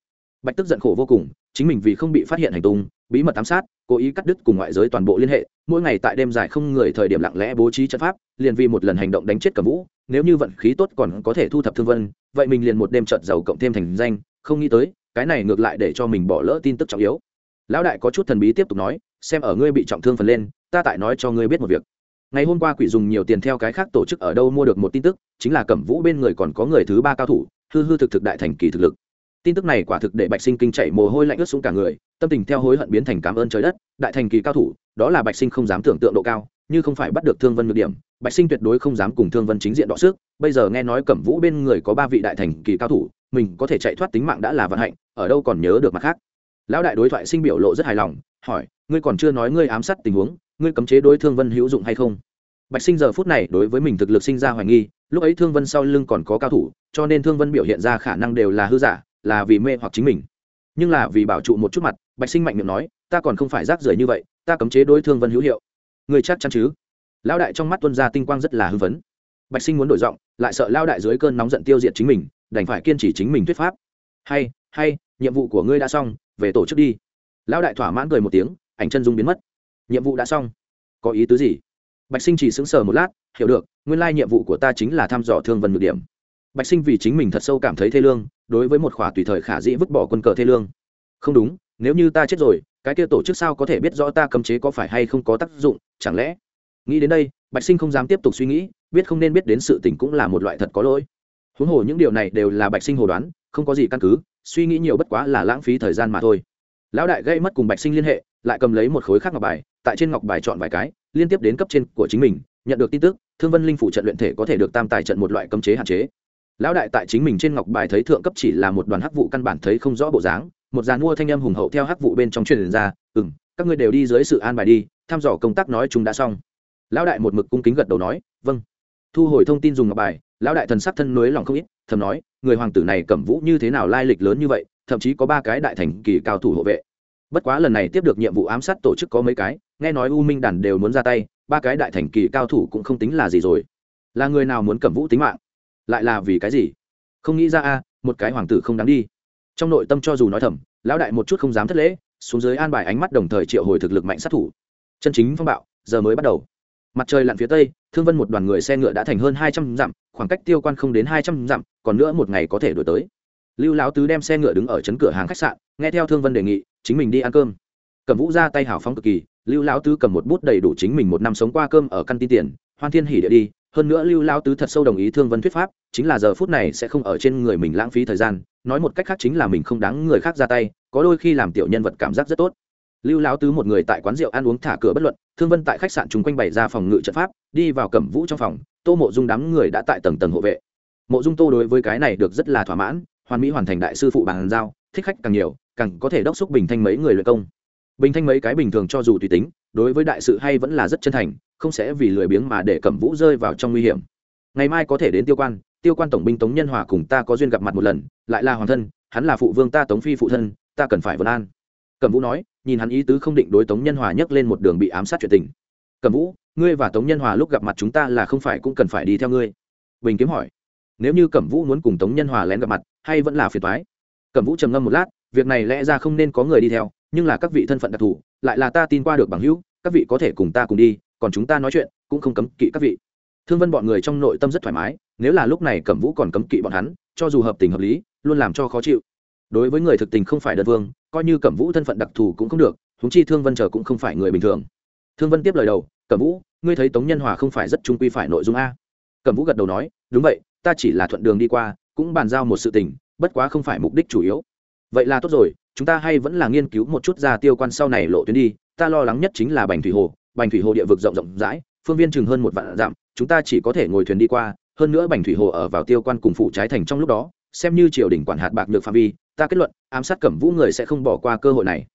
bạch tức giận khổ vô cùng, chính mình vì không bị phát hiện hành tung, bí mật ám sát, cố ý cắt đứt cùng ngoại giới toàn bộ liên hệ, mỗi ngày tại đêm dài không người thời điểm lặng lẽ bố trí trận pháp, liền vì một lần hành động đánh chết cẩm vũ, nếu như vận khí tốt còn có thể thu thập thương vân, vậy mình liền một đêm trợt giàu cộng thêm thành danh, không nghĩ tới, cái này ngược lại để cho mình bỏ lỡ tin tức trọng yếu. Lão đại có chút thần bí tiếp tục nói, xem ở ngươi bị trọng thương phần lên, ta tại nói cho ngươi biết một việc. Ngày hôm qua quỷ dùng nhiều tiền theo cái khác tổ chức ở đâu mua được một tin tức, chính là cẩm vũ bên người còn có người thứ ba cao thủ, hư hư thực thực đại thành kỳ thực lực tin tức này quả thực để bạch sinh kinh chạy mồ hôi lạnh ướt xuống cả người, tâm tình theo hối hận biến thành cảm ơn trời đất. Đại thành kỳ cao thủ, đó là bạch sinh không dám tưởng tượng độ cao, như không phải bắt được thương vân ngược điểm, bạch sinh tuyệt đối không dám cùng thương vân chính diện đọ sức. Bây giờ nghe nói cẩm vũ bên người có ba vị đại thành kỳ cao thủ, mình có thể chạy thoát tính mạng đã là vận hạnh, ở đâu còn nhớ được mặt khác? Lão đại đối thoại sinh biểu lộ rất hài lòng, hỏi, ngươi còn chưa nói ngươi ám sát tình huống, ngươi cấm chế đối thương vân hữu dụng hay không? Bạch sinh giờ phút này đối với mình thực lực sinh ra hoài nghi, lúc ấy thương vân sau lưng còn có cao thủ, cho nên thương vân biểu hiện ra khả năng đều là hư giả là vì mê hoặc chính mình. Nhưng là vì bảo trụ một chút mặt, bạch sinh mạnh miệng nói, ta còn không phải rác rưởi như vậy, ta cấm chế đối thương vân hữu hiệu. Người chắc chắn chứ? Lão đại trong mắt tuân ra tinh quang rất là hư vấn bạch sinh muốn đổi giọng, lại sợ lao đại dưới cơn nóng giận tiêu diệt chính mình, đành phải kiên trì chính mình thuyết pháp. Hay hay, nhiệm vụ của ngươi đã xong, về tổ chức đi. Lão đại thỏa mãn cười một tiếng, ảnh chân dung biến mất. Nhiệm vụ đã xong. Có ý tứ gì? Bạch sinh chỉ sững sờ một lát, hiểu được, nguyên lai nhiệm vụ của ta chính là thăm dò thương vân nhược điểm bạch sinh vì chính mình thật sâu cảm thấy thê lương, đối với một khỏa tùy thời khả dĩ vứt bỏ quân cờ thê lương. Không đúng, nếu như ta chết rồi, cái kia tổ chức sao có thể biết rõ ta cấm chế có phải hay không có tác dụng, chẳng lẽ? Nghĩ đến đây, bạch sinh không dám tiếp tục suy nghĩ, biết không nên biết đến sự tình cũng là một loại thật có lỗi. Huống hồ những điều này đều là bạch sinh hồ đoán, không có gì căn cứ, suy nghĩ nhiều bất quá là lãng phí thời gian mà thôi. Lão đại gây mất cùng bạch sinh liên hệ, lại cầm lấy một khối khác ngọc bài, tại trên ngọc bài chọn vài cái, liên tiếp đến cấp trên của chính mình, nhận được tin tức, thương vân linh phủ trận luyện thể có thể được tam tài trận một loại cấm chế hạn chế lão đại tại chính mình trên ngọc bài thấy thượng cấp chỉ là một đoàn hắc vụ căn bản thấy không rõ bộ dáng, một dàn mua thanh âm hùng hậu theo hắc vụ bên trong truyền ra ừ m các ngươi đều đi dưới sự an bài đi, thăm dò công tác nói chúng đã xong. Lão đại một mực cung kính gật đầu nói vâng. Thu hồi thông tin dùng ngọc bài, lão đại thần sắc thân nối lòng không ít, thầm nói, người hoàng tử này cẩm vũ như thế nào lai lịch lớn như vậy, thậm chí có ba cái đại thành kỳ cao thủ hộ vệ. Bất quá lần này tiếp được nhiệm vụ ám sát tổ chức có mấy cái, nghe nói u minh đàn đều muốn ra tay, ba cái đại thành kỳ cao thủ cũng không tính là gì rồi. Là người nào muốn cẩm vũ tính mạng? Lại là vì cái gì? Không nghĩ ra a, một cái hoàng tử không đáng đi. Trong nội tâm cho dù nói thầm, lão đại một chút không dám thất lễ, xuống dưới an bài ánh mắt đồng thời triệu hồi thực lực mạnh sát thủ. Chân chính phong bạo, giờ mới bắt đầu. Mặt trời lặn phía tây, thương vân một đoàn người xe ngựa đã thành hơn hai trăm dặm, khoảng cách tiêu quan không đến hai trăm dặm, còn nữa một ngày có thể đổi tới. Lưu lão tứ đem xe ngựa đứng ở chấn cửa hàng khách sạn, nghe theo thương vân đề nghị, chính mình đi ăn cơm. Cầm vũ ra tay hào phóng cực kỳ, lưu lão tứ cầm một bút đầy đủ chính mình một năm sống qua cơm ở căn tin tiền, hoan thiên hỉ địa đi hơn nữa lưu lão tứ thật sâu đồng ý thương vân thuyết pháp, chính là giờ phút này sẽ không ở trên người mình lãng phí thời gian, nói một cách khác chính là mình không đáng người khác ra tay, có đôi khi làm tiểu nhân vật cảm giác rất tốt. Lưu lão tứ một người tại quán rượu ăn uống thả cửa bất luận, thương vân tại khách sạn chung quanh bày ra phòng ngự trận pháp, đi vào cẩm vũ trong phòng, tô mộ dung đám người đã tại tầng tầng hộ vệ. Mộ dung tô đối với cái này được rất là thỏa mãn, hoàn mỹ hoàn thành đại sư phụ bàn giao, thích khách càng nhiều, càng có thể đốc xúc bình thanh mấy người luyện công. Bình thanh mấy cái bình thường cho dù tùy tính, đối với đại sự hay vẫn là rất chân thành không sẽ vì lười biếng mà để cẩm vũ rơi vào trong nguy hiểm. Ngày mai có thể đến tiêu quan tiêu quan tổng binh tống nhân hòa cùng ta có duyên gặp mặt một lần, lại là hoàng thân, hắn là phụ vương ta tống phi phụ thân, ta cần phải vân an. Cẩm vũ nói, nhìn hắn ý tứ không định đối tống nhân hòa nhấc lên một đường bị ám sát chuyện tình. Cẩm vũ, ngươi và tống nhân hòa lúc gặp mặt chúng ta là không phải cũng cần phải đi theo ngươi? Bình kiếm hỏi. Nếu như cẩm vũ muốn cùng tống nhân hòa lén gặp mặt, hay vẫn là phiền thoái cẩm vũ trầm ngâm một lát, việc này lẽ ra không nên có người đi theo, nhưng là các vị thân phận đặc thù, lại là ta tin qua được bằng hữu, các vị có thể cùng ta cùng đi còn chúng ta nói chuyện, cũng không cấm kỵ các vị. Thương vân bọn người trong nội tâm rất thoải mái, nếu là lúc này cẩm vũ còn cấm kỵ bọn hắn, cho dù hợp tình hợp lý, luôn làm cho khó chịu. Đối với người thực tình không phải đơn vương coi như cẩm vũ thân phận đặc thù cũng không được húng chi thương vân chờ cũng không phải người bình thường. Thương vân tiếp lời đầu, cẩm vũ, ngươi thấy tống nhân hòa không phải rất trung quy phải nội dung a? Cẩm vũ gật đầu nói, đúng vậy, ta chỉ là thuận đường đi qua, cũng bàn giao một sự tình, bất quá không phải mục đích chủ yếu. Vậy là tốt rồi, chúng ta hay vẫn là nghiên cứu một chút ra tiêu quan sau này lộ tuyến đi, ta lo lắng nhất chính là bành thủy hồ bành thủy hồ địa vực rộng rộng rãi phương viên chừng hơn một vạn dặm chúng ta chỉ có thể ngồi thuyền đi qua hơn nữa bành thủy hồ ở vào tiêu quan cùng phụ trái thành trong lúc đó xem như triều đình quản hạt bạc được phạm vi ta kết luận ám sát cẩm vũ người sẽ không bỏ qua cơ hội này.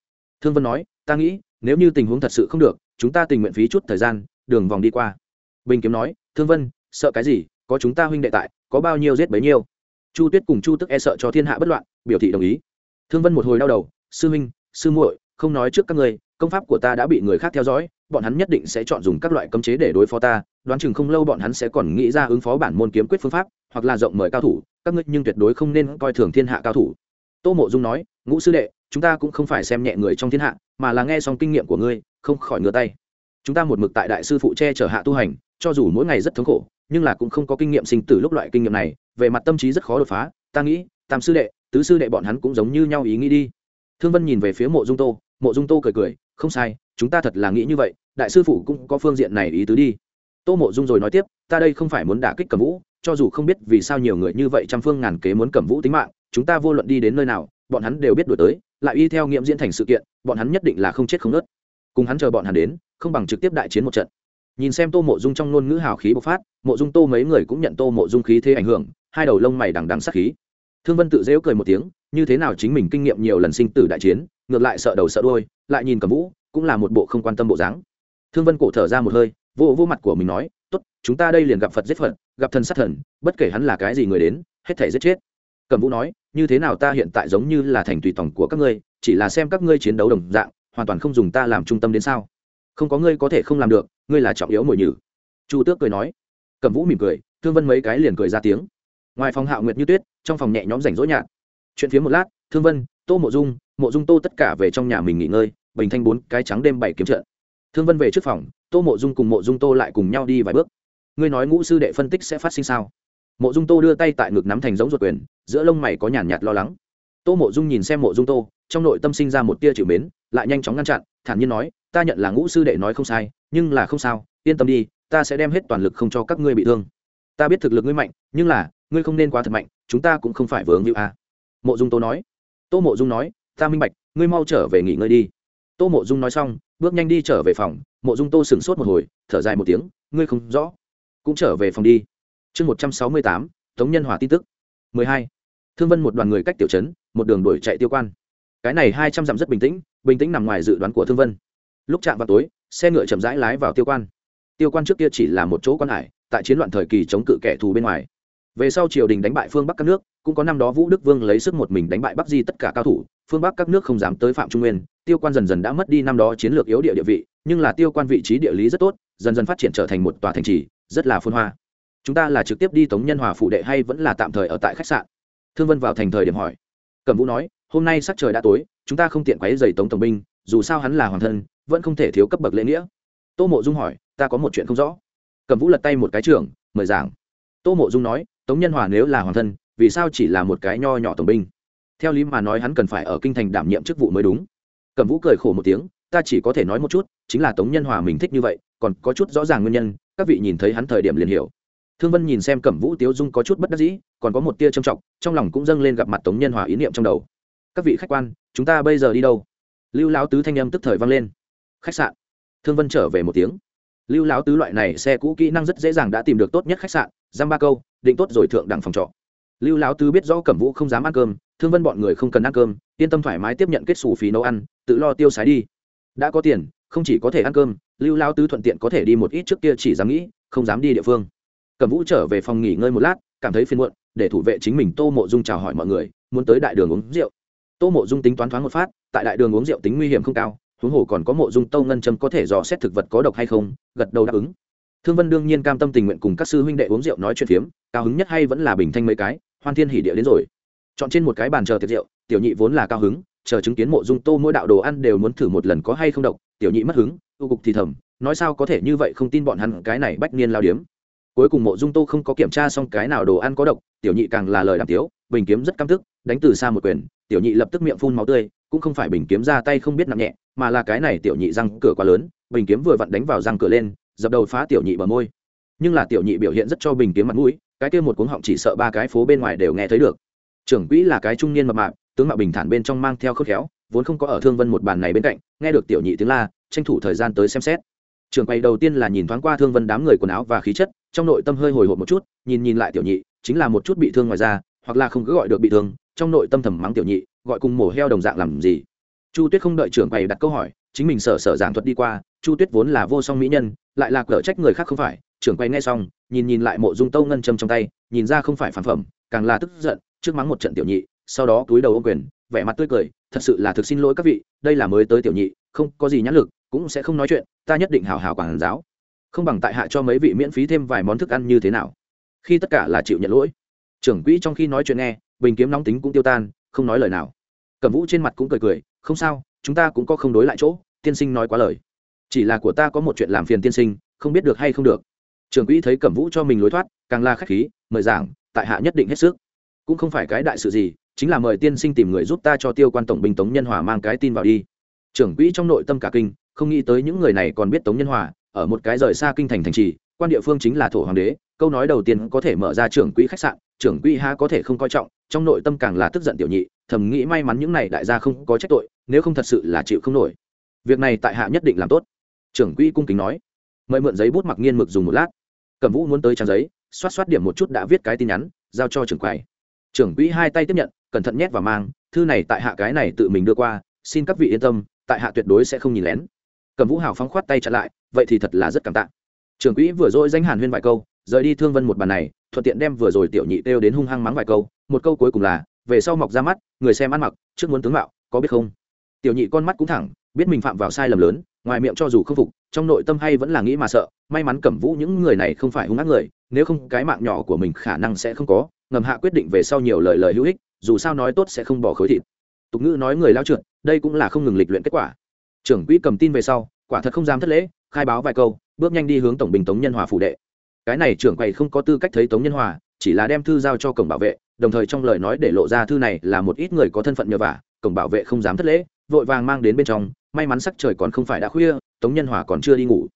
Thương vân nói ta nghĩ nếu như tình huống thật sự không được chúng ta tình nguyện phí chút thời gian đường vòng đi qua. Bình kiếm nói thương vân sợ cái gì có chúng ta huynh đệ tại có bao nhiêu giết bấy nhiêu? Chu tuyết cùng chu tức e sợ cho thiên hạ bất loạn biểu thị đồng ý. Thương vân một hồi đau đầu sư huynh sư muội không nói trước các người, công pháp của ta đã bị người khác theo dõi bọn hắn nhất định sẽ chọn dùng các loại cấm chế để đối phó ta, đoán chừng không lâu bọn hắn sẽ còn nghĩ ra ứng phó bản môn kiếm quyết phương pháp, hoặc là rộng mời cao thủ, các ngươi nhưng tuyệt đối không nên coi thường thiên hạ cao thủ. Tô mộ dung nói, ngũ sư đệ, chúng ta cũng không phải xem nhẹ người trong thiên hạ, mà là nghe xong kinh nghiệm của ngươi, không khỏi ngửa tay. Chúng ta một mực tại đại sư phụ che chở hạ tu hành, cho dù mỗi ngày rất thống khổ, nhưng là cũng không có kinh nghiệm sinh tử lúc loại kinh nghiệm này, về mặt tâm trí rất khó đột phá, ta nghĩ, tam sư đệ, tứ sư đệ bọn hắn cũng giống như nhau ý nghĩ đi. Thương vân nhìn về phía mộ dung tô, mộ dung tô cười cười không sai, chúng ta thật là nghĩ như vậy, đại sư phụ cũng có phương diện này ý tứ đi. Tô mộ dung rồi nói tiếp, ta đây không phải muốn đả kích cẩm vũ, cho dù không biết vì sao nhiều người như vậy trăm phương ngàn kế muốn cẩm vũ tính mạng, chúng ta vô luận đi đến nơi nào, bọn hắn đều biết đổi tới, lại y theo nghiệm diễn thành sự kiện, bọn hắn nhất định là không chết không nớt. Cùng hắn chờ bọn hắn đến, không bằng trực tiếp đại chiến một trận. Nhìn xem tô mộ dung trong ngôn ngữ hào khí bộc phát, mộ dung tô mấy người cũng nhận tô mộ dung khí thế ảnh hưởng, hai đầu lông mày đằng đằng sắc khí. Thương vân tự dễu cười một tiếng, như thế nào chính mình kinh nghiệm nhiều lần sinh tử đại chiến, ngược lại sợ đầu sợ đôi lại nhìn cầm vũ, cũng là một bộ không quan tâm bộ dáng. Thương vân cổ thở ra một hơi, vô vô mặt của mình nói, tốt, chúng ta đây liền gặp phật giết phật, gặp thần sát thần, bất kể hắn là cái gì người đến, hết thể giết chết. Cầm vũ nói, như thế nào ta hiện tại giống như là thành tùy tổng của các ngươi, chỉ là xem các ngươi chiến đấu đồng dạng, hoàn toàn không dùng ta làm trung tâm đến sao? Không có ngươi có thể không làm được, ngươi là trọng yếu mồi nhử. Chu tước cười nói. Cầm vũ mỉm cười, thương vân mấy cái liền cười ra tiếng. Ngoài phòng hạo nguyệt như tuyết, trong phòng nhẹ nhõm rảnh rỗi nhạt. Chuyện phía một lát, thương vân, tô mộ dung mộ dung tô tất cả về trong nhà mình nghỉ ngơi, bình thanh bốn cái trắng đêm bảy kiếm trận. Thương vân về trước phòng, tô mộ dung cùng mộ dung tô lại cùng nhau đi vài bước. Ngươi nói ngũ sư đệ phân tích sẽ phát sinh sao? Mộ dung tô đưa tay tại ngực nắm thành giống ruột quyền, giữa lông mày có nhàn nhạt lo lắng. Tô mộ dung nhìn xem mộ dung tô, trong nội tâm sinh ra một tia chịu mến, lại nhanh chóng ngăn chặn, thản nhiên nói, ta nhận là ngũ sư đệ nói không sai, nhưng là không sao, yên tâm đi, ta sẽ đem hết toàn lực không cho các ngươi bị thương. Ta biết thực lực ngươi mạnh, nhưng là, ngươi không nên quá thật mạnh, chúng ta cũng không phải vướng như a à. mộ dung tô nói. Tô mộ dung nói ta minh bạch, ngươi mau trở về nghỉ ngơi đi. Tô mộ dung nói xong, bước nhanh đi trở về phòng. Mộ dung tô sửng sốt một hồi, thở dài một tiếng, ngươi không rõ, cũng trở về phòng đi. Chương một trăm sáu mươi tám, tống nhân hòa tin tức. mười hai. Thương vân một đoàn người cách tiểu trấn, một đường đuổi chạy tiêu quan. Cái này hai trăm dặm rất bình tĩnh bình tĩnh nằm ngoài dự đoán của thương vân. Lúc chạm vào tối, xe ngựa chậm rãi lái vào tiêu quan. Tiêu quan trước kia chỉ là một chỗ quan hải, tại chiến loạn thời kỳ chống cự kẻ thù bên ngoài về sau triều đình đánh bại phương bắc các nước, cũng có năm đó vũ đức vương lấy sức một mình đánh bại bắc di tất cả cao thủ, phương bắc các nước không dám tới phạm trung nguyên, tiêu quan dần dần đã mất đi năm đó chiến lược yếu địa địa vị, nhưng là tiêu quan vị trí địa lý rất tốt, dần dần phát triển trở thành một tòa thành trì, rất là phôn hoa. Chúng ta là trực tiếp đi tống nhân hòa phụ đệ hay vẫn là tạm thời ở tại khách sạn? Thương vân vào thành thời điểm hỏi. Cẩm vũ nói, hôm nay sắc trời đã tối, chúng ta không tiện quấy dày tống tổng binh, dù sao hắn là hoàng thân, vẫn không thể thiếu cấp bậc lễ nghĩa. Tô mộ dung hỏi, ta có một chuyện không rõ. Cẩm vũ lật tay một cái trưởng, mời giảng. Tô mộ dung nói tống nhân hòa nếu là hoàng thân, vì sao chỉ là một cái nho nhỏ tổng binh? Theo lý mà nói hắn cần phải ở kinh thành đảm nhiệm chức vụ mới đúng. Cẩm vũ cười khổ một tiếng, ta chỉ có thể nói một chút, chính là tống nhân hòa mình thích như vậy, còn có chút rõ ràng nguyên nhân, các vị nhìn thấy hắn thời điểm liền hiểu. Thương vân nhìn xem cẩm vũ tiếu dung có chút bất đắc dĩ, còn có một tia trầm trọng, trong lòng cũng dâng lên gặp mặt tống nhân hòa ý niệm trong đầu. Các vị khách quan, chúng ta bây giờ đi đâu? Lưu lão tứ thanh âm tức thời vang lên. Khách sạn. Thương vân trở về một tiếng. Lưu lão tứ loại này xe cũ kỹ năng rất dễ dàng đã tìm được tốt nhất khách sạn giam ba câu định tốt rồi thượng đẳng phòng trọ. Lưu lão tứ biết rõ cẩm vũ không dám ăn cơm, thương vân bọn người không cần ăn cơm, yên tâm thoải mái tiếp nhận kết xù phí nấu ăn, tự lo tiêu xài đi. Đã có tiền, không chỉ có thể ăn cơm, lưu lão tứ thuận tiện có thể đi một ít trước kia chỉ dám nghĩ, không dám đi địa phương. Cẩm vũ trở về phòng nghỉ ngơi một lát, cảm thấy phiền muộn, để thủ vệ chính mình tô mộ dung chào hỏi mọi người, muốn tới đại đường uống rượu. Tô mộ dung tính toán thoáng một phát, tại đại đường uống rượu tính nguy hiểm không cao, huống hồ còn có mộ dung tâu ngân châm có thể dò xét thực vật có độc hay không, gật đầu đáp ứng thương vân đương nhiên cam tâm tình nguyện cùng các sư huynh đệ uống rượu nói chuyện phiếm, cao hứng nhất hay vẫn là bình thanh mấy cái, hoan thiên hỉ địa đến rồi. Chọn trên một cái bàn chờ tiệc rượu, tiểu nhị vốn là cao hứng, chờ chứng kiến mộ dung tô mỗi đạo đồ ăn đều muốn thử một lần có hay không độc, tiểu nhị mất hứng tu cục thì thầm, nói sao có thể như vậy không tin bọn hắn cái này bách niên lao điếm. Cuối cùng mộ dung tô không có kiểm tra xong cái nào đồ ăn có độc, tiểu nhị càng là lời đàm tiếu, bình kiếm rất căm thức, đánh từ xa một quyền, tiểu nhị lập tức miệng phun máu tươi, cũng không phải bình kiếm ra tay không biết nặng nhẹ, mà là cái này tiểu nhị răng cửa quá lớn, bình kiếm vừa vặn đánh vào răng cửa lên dập đầu phá tiểu nhị bờ môi. Nhưng là tiểu nhị biểu hiện rất cho bình kiếm mặt mũi, cái kia một cuống họng chỉ sợ ba cái phố bên ngoài đều nghe thấy được. Trưởng quỹ là cái trung niên mập mạp, tướng mạo bình thản bên trong mang theo khớp khéo, vốn không có ở thương vân một bàn này bên cạnh, nghe được tiểu nhị tiếng la, tranh thủ thời gian tới xem xét. Trưởng quay đầu tiên là nhìn thoáng qua thương vân đám người quần áo và khí chất, trong nội tâm hơi hồi hộp một chút, nhìn nhìn lại tiểu nhị, chính là một chút bị thương ngoài ra hoặc là không cứ gọi được bị thương, trong nội tâm thầm mắng tiểu nhị, gọi cùng mổ heo đồng dạng làm gì. Chu tuyết không đợi trưởng quầy đặt câu hỏi chính mình sở sở giảng thuật đi qua, chu tuyết vốn là vô song mỹ nhân, lại là cở trách người khác không phải, trưởng quay nghe xong, nhìn nhìn lại mộ dung tâu ngân châm trong tay, nhìn ra không phải phản phẩm, càng là tức giận, trước mắng một trận tiểu nhị, sau đó túi đầu ô quyền, vẻ mặt tươi cười, thật sự là thực xin lỗi các vị, đây là mới tới tiểu nhị, không có gì nhãn lực, cũng sẽ không nói chuyện, ta nhất định hào hào quản giáo. Không bằng tại hạ cho mấy vị miễn phí thêm vài món thức ăn như thế nào. Khi tất cả là chịu nhận lỗi. Trưởng quỹ trong khi nói chuyện nghe, bình kiếm nóng tính cũng tiêu tan, không nói lời nào. Cẩm vũ trên mặt cũng cười cười, không sao, chúng ta cũng có không đối lại chỗ tiên sinh nói quá lời. Chỉ là của ta có một chuyện làm phiền tiên sinh, không biết được hay không được. Trường quỹ thấy cẩm vũ cho mình lối thoát, càng la khách khí, mời giảng, tại hạ nhất định hết sức. Cũng không phải cái đại sự gì, chính là mời tiên sinh tìm người giúp ta cho tiêu quan tổng binh tống nhân hòa mang cái tin vào đi. Trưởng quỹ trong nội tâm cả kinh, không nghĩ tới những người này còn biết tống nhân hòa, ở một cái rời xa kinh thành thành trì, quan địa phương chính là thổ hoàng đế, câu nói đầu tiên có thể mở ra trưởng quỹ khách sạn, trưởng quỹ ha có thể không coi trọng, trong nội tâm càng là tức giận tiểu nhị, thầm nghĩ may mắn những này đại gia không có trách tội, nếu không thật sự là chịu không nổi việc này tại hạ nhất định làm tốt. Trưởng quỹ cung kính nói. Mời mượn giấy bút mặc nghiên mực dùng một lát. Cẩm vũ muốn tới trang giấy, xoát xoát điểm một chút đã viết cái tin nhắn, giao cho trưởng quầy. Trưởng quỹ hai tay tiếp nhận, cẩn thận nhét và mang, thư này tại hạ cái này tự mình đưa qua, xin các vị yên tâm, tại hạ tuyệt đối sẽ không nhìn lén. Cẩm vũ hào phóng khoát tay chặn lại, vậy thì thật là rất cảm tạ. Trưởng quỹ vừa dỗi danh hàn huyên vài câu, rời đi thương vân một bàn này, thuận tiện đem vừa rồi tiểu nhị kêu đến hung hăng mắng vài câu, một câu cuối cùng là, về sau mọc ra mắt, người xem ăn mặc, trước muốn tướng mạo, có biết không? Tiểu nhị con mắt cũng thẳng biết mình phạm vào sai lầm lớn, ngoài miệng cho dù không phục, trong nội tâm hay vẫn là nghĩ mà sợ, may mắn cẩm vũ những người này không phải hung ác người, nếu không cái mạng nhỏ của mình khả năng sẽ không có, ngầm hạ quyết định về sau nhiều lời lời hữu ích, dù sao nói tốt sẽ không bỏ khối thịt. Tục ngữ nói người lao trượt, đây cũng là không ngừng lịch luyện kết quả. Trưởng quỹ cầm tin về sau, quả thật không dám thất lễ, khai báo vài câu, bước nhanh đi hướng tổng bình tống nhân hòa phủ đệ. Cái này trưởng quầy không có tư cách thấy tống nhân hòa, chỉ là đem thư giao cho cổng bảo vệ, đồng thời trong lời nói để lộ ra thư này là một ít người có thân phận nhờ vả, cổng bảo vệ không dám thất lễ, vội vàng mang đến bên trong may mắn sắc trời còn không phải đã khuya, tống nhân hòa còn chưa đi ngủ.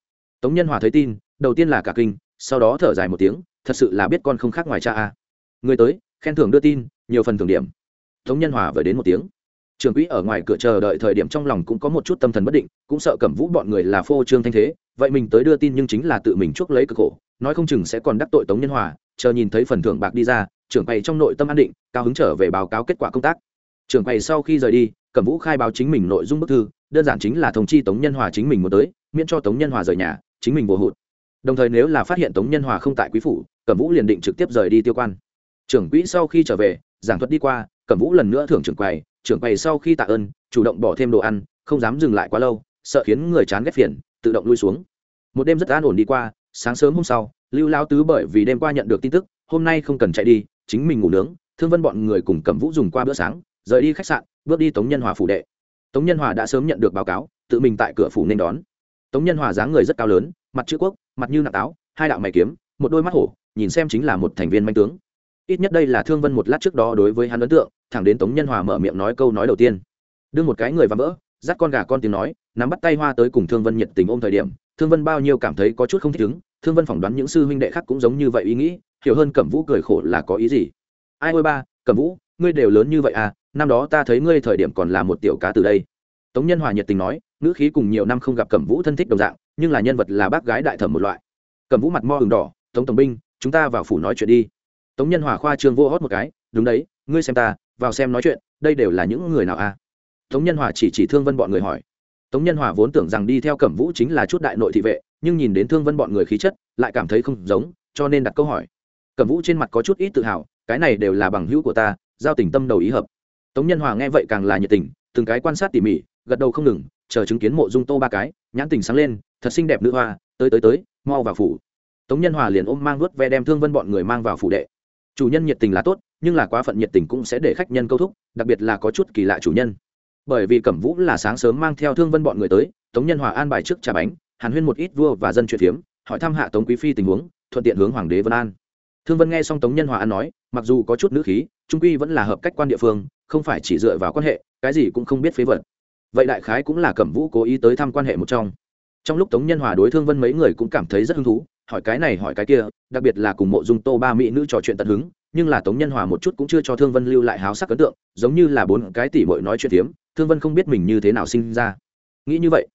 Tống nhân hòa thấy tin, đầu tiên là cả kinh, sau đó thở dài một tiếng, thật sự là biết con không khác ngoài cha a. Người tới, khen thưởng đưa tin, nhiều phần thưởng điểm. Tống nhân hòa vừa đến một tiếng. Trường quỹ ở ngoài cửa chờ đợi thời điểm trong lòng cũng có một chút tâm thần bất định, cũng sợ cẩm vũ bọn người là phô trương thanh thế, vậy mình tới đưa tin nhưng chính là tự mình chuốc lấy cực khổ, nói không chừng sẽ còn đắc tội tống nhân hòa, chờ nhìn thấy phần thưởng bạc đi ra, trưởng quầy trong nội tâm an định, cao hứng trở về báo cáo kết quả công tác. Trưởng quầy sau khi rời đi cẩm vũ khai báo chính mình nội dung bức thư, đơn giản chính là thông chi tống nhân hòa chính mình muốn tới, miễn cho tống nhân hòa rời nhà, chính mình bồ hụt. Đồng thời nếu là phát hiện tống nhân hòa không tại quý phủ, cẩm vũ liền định trực tiếp rời đi tiêu quan. Trưởng quỹ sau khi trở về, giảng thuật đi qua, cẩm vũ lần nữa thưởng trưởng quầy trưởng quầy sau khi tạ ơn, chủ động bỏ thêm đồ ăn, không dám dừng lại quá lâu, sợ khiến người chán ghét phiền, tự động lui xuống. Một đêm rất an ổn đi qua, sáng sớm hôm sau, lưu lao tứ bởi vì đêm qua nhận được tin tức, hôm nay không cần chạy đi, chính mình ngủ nướng, thương vân bọn người cùng cẩm vũ dùng qua bữa sáng, rời đi khách sạn bước đi tống nhân hòa phủ đệ. Tống nhân hòa đã sớm nhận được báo cáo, tự mình tại cửa phủ nên đón. Tống nhân hòa dáng người rất cao lớn, mặt chữ quốc, mặt như nạc táo, hai đạo mày kiếm, một đôi mắt hổ, nhìn xem chính là một thành viên manh tướng. Ít nhất đây là thương vân một lát trước đó đối với hắn ấn tượng, thẳng đến tống nhân hòa mở miệng nói câu nói đầu tiên. Đưa một cái người và vỡ, dắt con gà con tiếng nói, nắm bắt tay hoa tới cùng thương vân nhiệt tình ôm thời điểm, thương vân bao nhiêu cảm thấy có chút không thích ứng, thương vân phỏng đoán những sư huynh đệ khác cũng giống như vậy ý nghĩ, hiểu hơn cẩm vũ cười khổ là có ý gì. Ai ôi ba, cẩm vũ, ngươi đều lớn như vậy à năm đó ta thấy ngươi thời điểm còn là một tiểu cá từ đây. Tống nhân hòa nhiệt tình nói, ngữ khí cùng nhiều năm không gặp cẩm vũ thân thích đồng dạng, nhưng là nhân vật là bác gái đại thẩm một loại. Cẩm vũ mặt mo hừng đỏ, tống tổng binh, chúng ta vào phủ nói chuyện đi. Tống nhân hòa khoa trương vô hót một cái, đúng đấy, ngươi xem ta, vào xem nói chuyện, đây đều là những người nào à? Tống nhân hòa chỉ chỉ thương vân bọn người hỏi. Tống nhân hòa vốn tưởng rằng đi theo cẩm vũ chính là chút đại nội thị vệ, nhưng nhìn đến thương vân bọn người khí chất, lại cảm thấy không giống, cho nên đặt câu hỏi. Cẩm vũ trên mặt có chút ít tự hào, cái này đều là bằng hữu của ta, giao tình tâm đầu ý hợp tống nhân hòa nghe vậy càng là nhiệt tình, từng cái quan sát tỉ mỉ, gật đầu không ngừng, chờ chứng kiến mộ dung tô ba cái, nhãn tình sáng lên, thật xinh đẹp nữ hoa, tới tới tới, mau vào phủ. Tống nhân hòa liền ôm mang vớt ve đem thương vân bọn người mang vào phủ đệ. Chủ nhân nhiệt tình là tốt, nhưng là quá phận nhiệt tình cũng sẽ để khách nhân câu thúc, đặc biệt là có chút kỳ lạ chủ nhân. Bởi vì cẩm vũ là sáng sớm mang theo thương vân bọn người tới, tống nhân hòa an bài trước trà bánh, hàn huyên một ít vua và dân chuyện phiếm, hỏi thăm hạ tống quý phi tình huống, thuận tiện hướng hoàng đế vân an thương vân nghe xong tống nhân hòa an nói, mặc dù có chút nữ khí, trung quy vẫn là hợp cách quan địa phương, không phải chỉ dựa vào quan hệ, cái gì cũng không biết phế vật. Vậy đại khái cũng là cẩm vũ cố ý tới thăm quan hệ một trong. Trong lúc tống nhân hòa đối thương vân mấy người cũng cảm thấy rất hứng thú, hỏi cái này hỏi cái kia, đặc biệt là cùng mộ dung tô ba mỹ nữ trò chuyện tận hứng, nhưng là tống nhân hòa một chút cũng chưa cho thương vân lưu lại háo sắc ấn tượng, giống như là bốn cái tỷ bội nói chuyện phiếm, thương vân không biết mình như thế nào sinh ra. Nghĩ như vậy,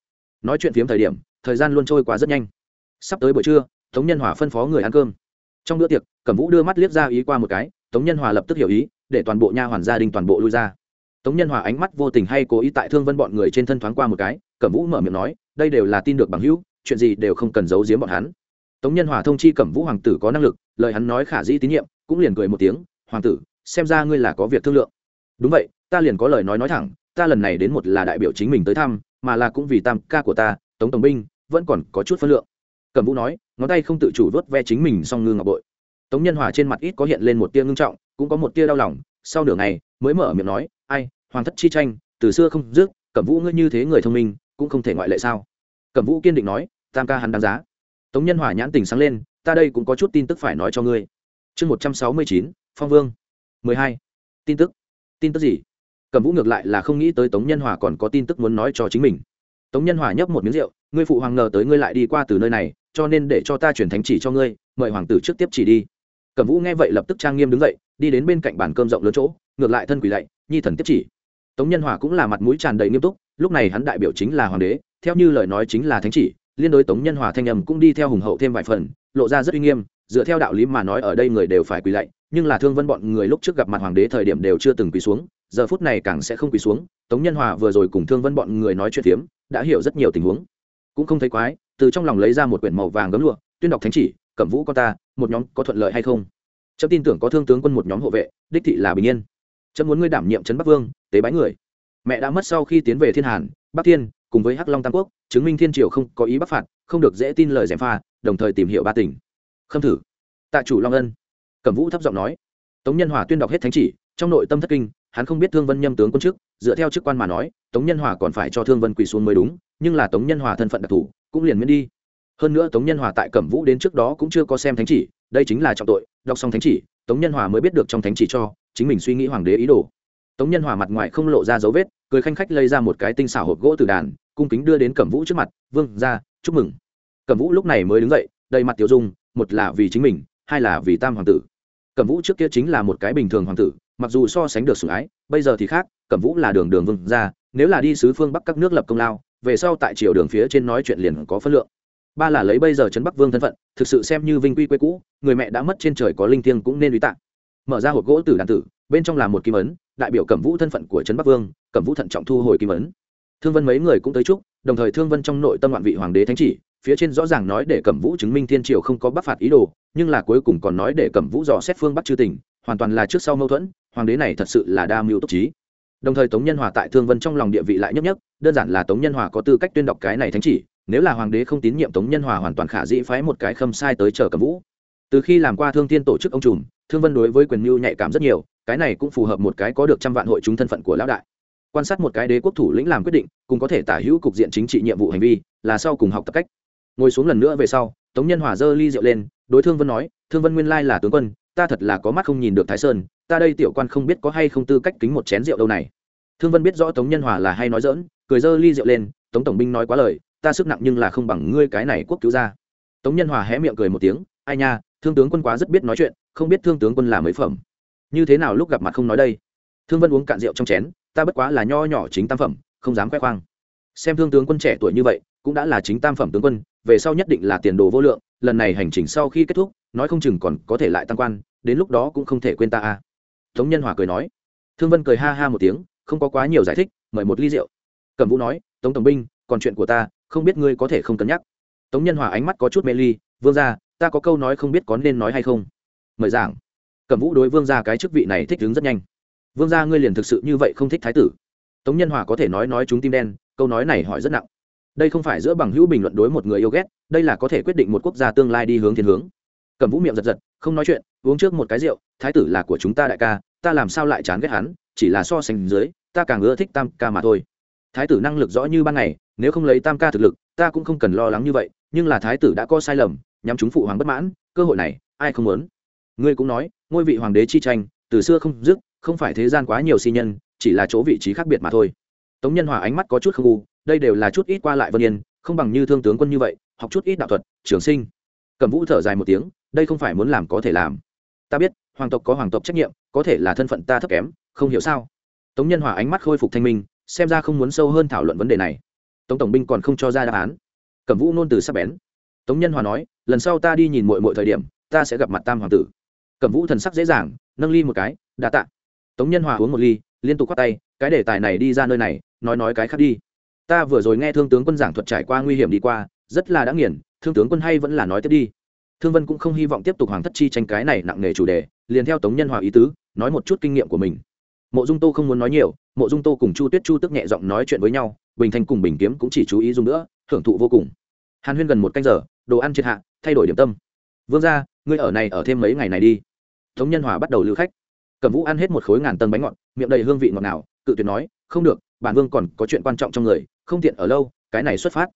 nói chuyện phiếm thời điểm, thời gian luôn trôi qua rất nhanh. Sắp tới buổi trưa, tống nhân hòa phân phó người ăn cơm trong bữa tiệc, cẩm vũ đưa mắt liếc ra ý qua một cái, tống nhân hòa lập tức hiểu ý, để toàn bộ nha hoàn gia đình toàn bộ lui ra. Tống nhân hòa ánh mắt vô tình hay cố ý tại thương vân bọn người trên thân thoáng qua một cái, cẩm vũ mở miệng nói, đây đều là tin được bằng hữu, chuyện gì đều không cần giấu giếm bọn hắn. Tống nhân hòa thông chi cẩm vũ hoàng tử có năng lực, lời hắn nói khả dĩ tín nhiệm, cũng liền cười một tiếng, hoàng tử, xem ra ngươi là có việc thương lượng. Đúng vậy, ta liền có lời nói nói thẳng, ta lần này đến một là đại biểu chính mình tới thăm, mà là cũng vì tam ca của ta, tống tổng binh, vẫn còn có chút phân lượng. Cẩm vũ nói ngón tay không tự chủ vớt ve chính mình song ngư ngọc bội. Tống nhân hòa trên mặt ít có hiện lên một tia ngưng trọng, cũng có một tia đau lòng, sau nửa ngày mới mở miệng nói, ai, hoàng thất chi tranh, từ xưa không dứt, cẩm vũ ngươi như thế người thông minh, cũng không thể ngoại lệ sao? Cẩm vũ kiên định nói, tam ca hắn đáng giá. Tống nhân hòa nhãn tình sáng lên, ta đây cũng có chút tin tức phải nói cho ngươi. Chương một trăm sáu mươi chín, phong vương. mười hai. Tin tức. Tin tức gì? Cẩm vũ ngược lại là không nghĩ tới tống nhân hòa còn có tin tức muốn nói cho chính mình. Tống nhân hòa nhấp một miếng rượu, ngươi phụ hoàng ngờ tới ngươi lại đi qua từ nơi này cho nên để cho ta chuyển thánh chỉ cho ngươi, mời hoàng tử trước tiếp chỉ đi. Cẩm vũ nghe vậy lập tức trang nghiêm đứng dậy, đi đến bên cạnh bàn cơm rộng lớn chỗ, ngược lại thân quỳ lạy, nhi thần tiếp chỉ. Tống nhân hòa cũng là mặt mũi tràn đầy nghiêm túc, lúc này hắn đại biểu chính là hoàng đế, theo như lời nói chính là thánh chỉ, liên đối tống nhân hòa thanh âm cũng đi theo hùng hậu thêm vài phần, lộ ra rất uy nghiêm, dựa theo đạo lý mà nói ở đây người đều phải quỳ lạy, nhưng là thương vân bọn người lúc trước gặp mặt hoàng đế thời điểm đều chưa từng quỳ xuống, giờ phút này càng sẽ không quỳ xuống. Tống nhân hòa vừa rồi cùng thương vân bọn người nói chuyện phiếm, đã hiểu rất nhiều tình huống cũng không thấy quái, từ trong lòng lấy ra một quyển màu vàng gấm lụa, tuyên đọc thánh chỉ, cẩm vũ con ta, một nhóm có thuận lợi hay không? Trâm tin tưởng có thương tướng quân một nhóm hộ vệ, đích thị là bình yên. Trâm muốn ngươi đảm nhiệm trấn bắc vương, tế bái người. Mẹ đã mất sau khi tiến về thiên hàn, bắc thiên, cùng với hắc long tam quốc, chứng minh thiên triều không có ý bắc phạt, không được dễ tin lời gièm pha, đồng thời tìm hiểu ba tỉnh khâm thử. Tạ chủ long ân. Cẩm vũ thấp giọng nói. Tống nhân hòa tuyên đọc hết thánh chỉ, trong nội tâm thất kinh, hắn không biết thương vân nhâm tướng quân chức dựa theo chức quan mà nói, tống nhân hòa còn phải cho thương vân quỳ xuống mới đúng nhưng là tống nhân hòa thân phận đặc thù cũng liền miễn đi. Hơn nữa tống nhân hòa tại cẩm vũ đến trước đó cũng chưa có xem thánh chỉ, đây chính là trọng tội, đọc xong thánh chỉ, tống nhân hòa mới biết được trong thánh chỉ cho, chính mình suy nghĩ hoàng đế ý đồ. Tống nhân hòa mặt ngoài không lộ ra dấu vết, cười khanh khách lấy ra một cái tinh xảo hộp gỗ từ đàn, cung kính đưa đến cẩm vũ trước mặt, vương ra chúc mừng. Cẩm vũ lúc này mới đứng dậy, đầy mặt tiểu dung, một là vì chính mình, hai là vì tam hoàng tử. Cẩm vũ trước kia chính là một cái bình thường hoàng tử, mặc dù so sánh được sủng ái, bây giờ thì khác, cẩm vũ là đường đường vương ra nếu là đi sứ phương bắc các nước lập công lao về sau tại triều đường phía trên nói chuyện liền có phân lượng. Ba là lấy bây giờ trấn bắc vương thân phận, thực sự xem như vinh quy quê cũ, người mẹ đã mất trên trời có linh thiêng cũng nên uy tạng mở ra hộp gỗ tử đàn tử, bên trong là một kim ấn, đại biểu cẩm vũ thân phận của trấn bắc vương, cẩm vũ thận trọng thu hồi kim ấn. Thương vân mấy người cũng tới chúc, đồng thời thương vân trong nội tâm loạn vị hoàng đế thánh chỉ, phía trên rõ ràng nói để cẩm vũ chứng minh thiên triều không có bắc phạt ý đồ, nhưng là cuối cùng còn nói để cẩm vũ dò xét phương bắc chư tỉnh hoàn toàn là trước sau mâu thuẫn, hoàng đế này thật sự là đa mưu túc trí đồng thời tống nhân hòa tại thương vân trong lòng địa vị lại nhấp nhất đơn giản là tống nhân hòa có tư cách tuyên đọc cái này thánh chỉ, nếu là hoàng đế không tín nhiệm tống nhân hòa hoàn toàn khả dĩ phái một cái khâm sai tới chờ cầm vũ. Từ khi làm qua thương tiên tổ chức ông trùm, thương vân đối với quyền mưu nhạy cảm rất nhiều, cái này cũng phù hợp một cái có được trăm vạn hội chúng thân phận của lão đại. Quan sát một cái đế quốc thủ lĩnh làm quyết định, cùng có thể tả hữu cục diện chính trị nhiệm vụ hành vi, là sau cùng học tập cách. Ngồi xuống lần nữa về sau, tống nhân hòa dơ ly rượu lên, đối thương vân nói, thương vân nguyên lai là tướng quân, ta thật là có mắt không nhìn được thái sơn, ta đây tiểu quan không biết có hay không tư cách kính một chén rượu đâu này thương vân biết rõ tống nhân hòa là hay nói dỡn cười dơ ly rượu lên, tống tổng binh nói quá lời, ta sức nặng nhưng là không bằng ngươi cái này quốc cứu ra. Tống nhân hòa hé miệng cười một tiếng, ai nha, thương tướng quân quá rất biết nói chuyện, không biết thương tướng quân là mấy phẩm. Như thế nào lúc gặp mặt không nói đây? Thương vân uống cạn rượu trong chén, ta bất quá là nho nhỏ chính tam phẩm, không dám khoe khoang. Xem thương tướng quân trẻ tuổi như vậy, cũng đã là chính tam phẩm tướng quân, về sau nhất định là tiền đồ vô lượng, lần này hành trình sau khi kết thúc, nói không chừng còn có thể lại tăng quan, đến lúc đó cũng không thể quên ta a tống nhân hòa cười nói. Thương vân cười ha ha một tiếng không có quá nhiều giải thích, mời một ly rượu. Cẩm vũ nói, tống tổng binh, còn chuyện của ta, không biết ngươi có thể không cân nhắc. Tống nhân hòa ánh mắt có chút mê ly, vương gia, ta có câu nói không biết có nên nói hay không. Mời giảng. Cẩm vũ đối vương gia cái chức vị này thích ứng rất nhanh. Vương gia, ngươi liền thực sự như vậy không thích thái tử? Tống nhân hòa có thể nói nói chúng tim đen, câu nói này hỏi rất nặng. Đây không phải giữa bằng hữu bình luận đối một người yêu ghét, đây là có thể quyết định một quốc gia tương lai đi hướng thiên hướng. Cẩm vũ miệng giật giật, không nói chuyện, uống trước một cái rượu, thái tử là của chúng ta đại ca ta làm sao lại chán ghét hắn, chỉ là so sánh dưới, ta càng ưa thích tam ca mà thôi. Thái tử năng lực rõ như ban ngày, nếu không lấy tam ca thực lực, ta cũng không cần lo lắng như vậy, nhưng là thái tử đã có sai lầm, nhắm chúng phụ hoàng bất mãn, cơ hội này, ai không muốn? Ngươi cũng nói, ngôi vị hoàng đế chi tranh, từ xưa không dứt, không phải thế gian quá nhiều si nhân, chỉ là chỗ vị trí khác biệt mà thôi. Tống nhân hòa ánh mắt có chút không u, đây đều là chút ít qua lại vân yên, không bằng như thương tướng quân như vậy, học chút ít đạo thuật, trường sinh. Cẩm vũ thở dài một tiếng, đây không phải muốn làm có thể làm. Ta biết, hoàng tộc có hoàng tộc trách nhiệm có thể là thân phận ta thấp kém, không hiểu sao? Tống nhân hòa ánh mắt khôi phục thanh minh, xem ra không muốn sâu hơn thảo luận vấn đề này. Tống tổng binh còn không cho ra đáp án. Cẩm vũ nôn từ sắp bén. Tống nhân hòa nói, lần sau ta đi nhìn mọi mọi thời điểm, ta sẽ gặp mặt tam hoàng tử. Cẩm vũ thần sắc dễ dàng, nâng ly một cái, đa tạ. Tống nhân hòa uống một ly, liên tục k tay, cái đề tài này đi ra nơi này, nói nói cái khác đi. Ta vừa rồi nghe thương tướng quân giảng thuật trải qua nguy hiểm đi qua, rất là đã nghiền, thương tướng quân hay vẫn là nói tiếp đi. Thương vân cũng không hy vọng tiếp tục hoàng thất chi tranh cái này nặng nề chủ đề, liền theo tống nhân hòa ý tứ nói một chút kinh nghiệm của mình. Mộ dung tô không muốn nói nhiều, mộ dung tô cùng chu tuyết chu tức nhẹ giọng nói chuyện với nhau, bình thanh cùng bình kiếm cũng chỉ chú ý dùng nữa, hưởng thụ vô cùng. Hàn huyên gần một canh giờ, đồ ăn triệt hạ, thay đổi điểm tâm. Vương ra ngươi ở này ở thêm mấy ngày này đi. Tống nhân hòa bắt đầu lưu khách. Cẩm vũ ăn hết một khối ngàn tầng bánh ngọt, miệng đầy hương vị ngọt nào cự tuyệt nói, không được, bản vương còn có chuyện quan trọng trong người, không tiện ở lâu, cái này xuất phát.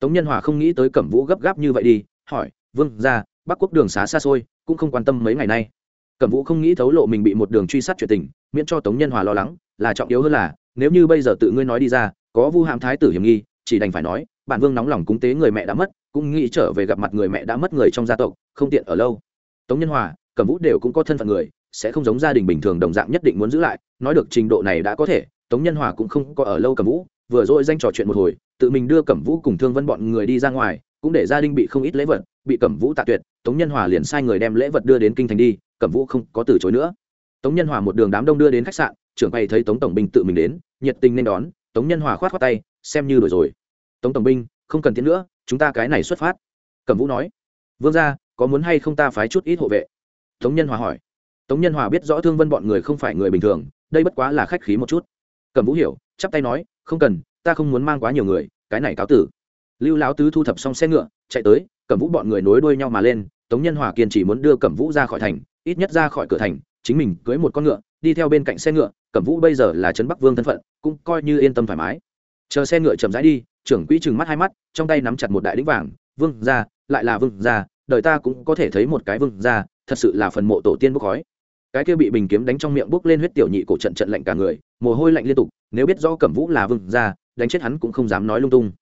Tống nhân hòa không nghĩ tới cẩm vũ gấp gáp như vậy đi, hỏi, vương ra bắc quốc đường xá xa xôi, cũng không quan tâm mấy ngày nay cẩm vũ không nghĩ thấu lộ mình bị một đường truy sát chuyện tình, miễn cho tống nhân hòa lo lắng, là trọng yếu hơn là, nếu như bây giờ tự ngươi nói đi ra, có vu hãm thái tử hiểm nghi, chỉ đành phải nói, bản vương nóng lòng cúng tế người mẹ đã mất, cũng nghĩ trở về gặp mặt người mẹ đã mất người trong gia tộc, không tiện ở lâu. Tống nhân hòa, cẩm vũ đều cũng có thân phận người, sẽ không giống gia đình bình thường đồng dạng nhất định muốn giữ lại, nói được trình độ này đã có thể, tống nhân hòa cũng không có ở lâu cẩm vũ, vừa rồi danh trò chuyện một hồi, tự mình đưa cẩm vũ cùng thương vân bọn người đi ra ngoài, cũng để gia đình bị không ít lễ vật, bị cẩm vũ tạ tuyệt, tống nhân hòa liền sai người đem lễ vật đưa đến kinh thành đi cẩm vũ không có từ chối nữa. Tống nhân hòa một đường đám đông đưa đến khách sạn, trưởng quay thấy tống tổng binh tự mình đến, nhiệt tình nên đón. Tống nhân hòa khoát khoát tay, xem như đổi rồi. Tống tổng binh không cần tiến nữa, chúng ta cái này xuất phát. Cẩm vũ nói. Vương ra có muốn hay không ta phái chút ít hộ vệ? Tống nhân hòa hỏi. Tống nhân hòa biết rõ thương vân bọn người không phải người bình thường, đây bất quá là khách khí một chút. Cẩm vũ hiểu, chắp tay nói, không cần, ta không muốn mang quá nhiều người, cái này cáo tử. Lưu Láo tứ thu thập xong xe ngựa, chạy tới, cẩm vũ bọn người nối đuôi nhau mà lên tống nhân hòa kiên chỉ muốn đưa cẩm vũ ra khỏi thành, ít nhất ra khỏi cửa thành, chính mình cưới một con ngựa, đi theo bên cạnh xe ngựa, cẩm vũ bây giờ là trấn bắc vương thân phận, cũng coi như yên tâm thoải mái. Chờ xe ngựa chậm rãi đi, trưởng quỹ chừng mắt hai mắt, trong tay nắm chặt một đại đĩnh vàng, vương ra lại là vương ra đời ta cũng có thể thấy một cái vương ra thật sự là phần mộ tổ tiên bốc khói. Cái kia bị bình kiếm đánh trong miệng bốc lên huyết tiểu nhị cổ trận trận lạnh cả người, mồ hôi lạnh liên tục, nếu biết rõ cẩm vũ là vương ra đánh chết hắn cũng không dám nói lung tung.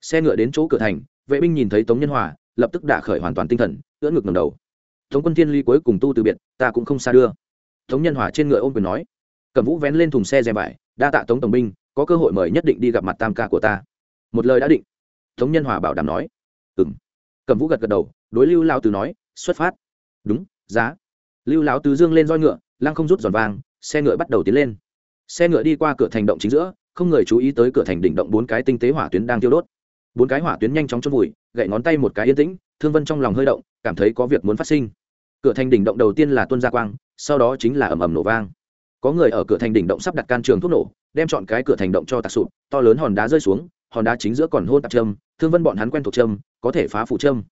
Xe ngựa đến chỗ cửa thành, vệ binh nhìn thấy tống nhân hòa lập tức đả khởi hoàn toàn tinh thần, ưỡn ngực ngầm đầu. Tống quân thiên ly cuối cùng tu từ biệt, ta cũng không xa đưa. Tống nhân hòa trên ngựa ôm quyền nói. Cẩm vũ vén lên thùng xe rèm vải, đa tạ tống tổng binh, có cơ hội mời nhất định đi gặp mặt tam ca của ta. Một lời đã định. Tống nhân hòa bảo đảm nói. Ừ m cẩm vũ gật gật đầu, đối lưu lao tứ nói, xuất phát. Đúng, giá. Lưu lão tứ dương lên roi ngựa, lăng không rút giòn vàng, xe ngựa bắt đầu tiến lên. Xe ngựa đi qua cửa thành động chính giữa, không người chú ý tới cửa thành đỉnh động bốn cái tinh tế hỏa tuyến đang tiêu đốt bốn cái hỏa tuyến nhanh chóng chôn vùi gậy ngón tay một cái yên tĩnh, thương vân trong lòng hơi động, cảm thấy có việc muốn phát sinh. Cửa thành đỉnh động đầu tiên là tuân gia quang, sau đó chính là ầm ầm nổ vang. Có người ở cửa thành đỉnh động sắp đặt can trường thuốc nổ, đem chọn cái cửa thành động cho tạc sụp, to lớn hòn đá rơi xuống, hòn đá chính giữa còn hôn tạc trâm thương vân bọn hắn quen thuộc trâm có thể phá phụ trâm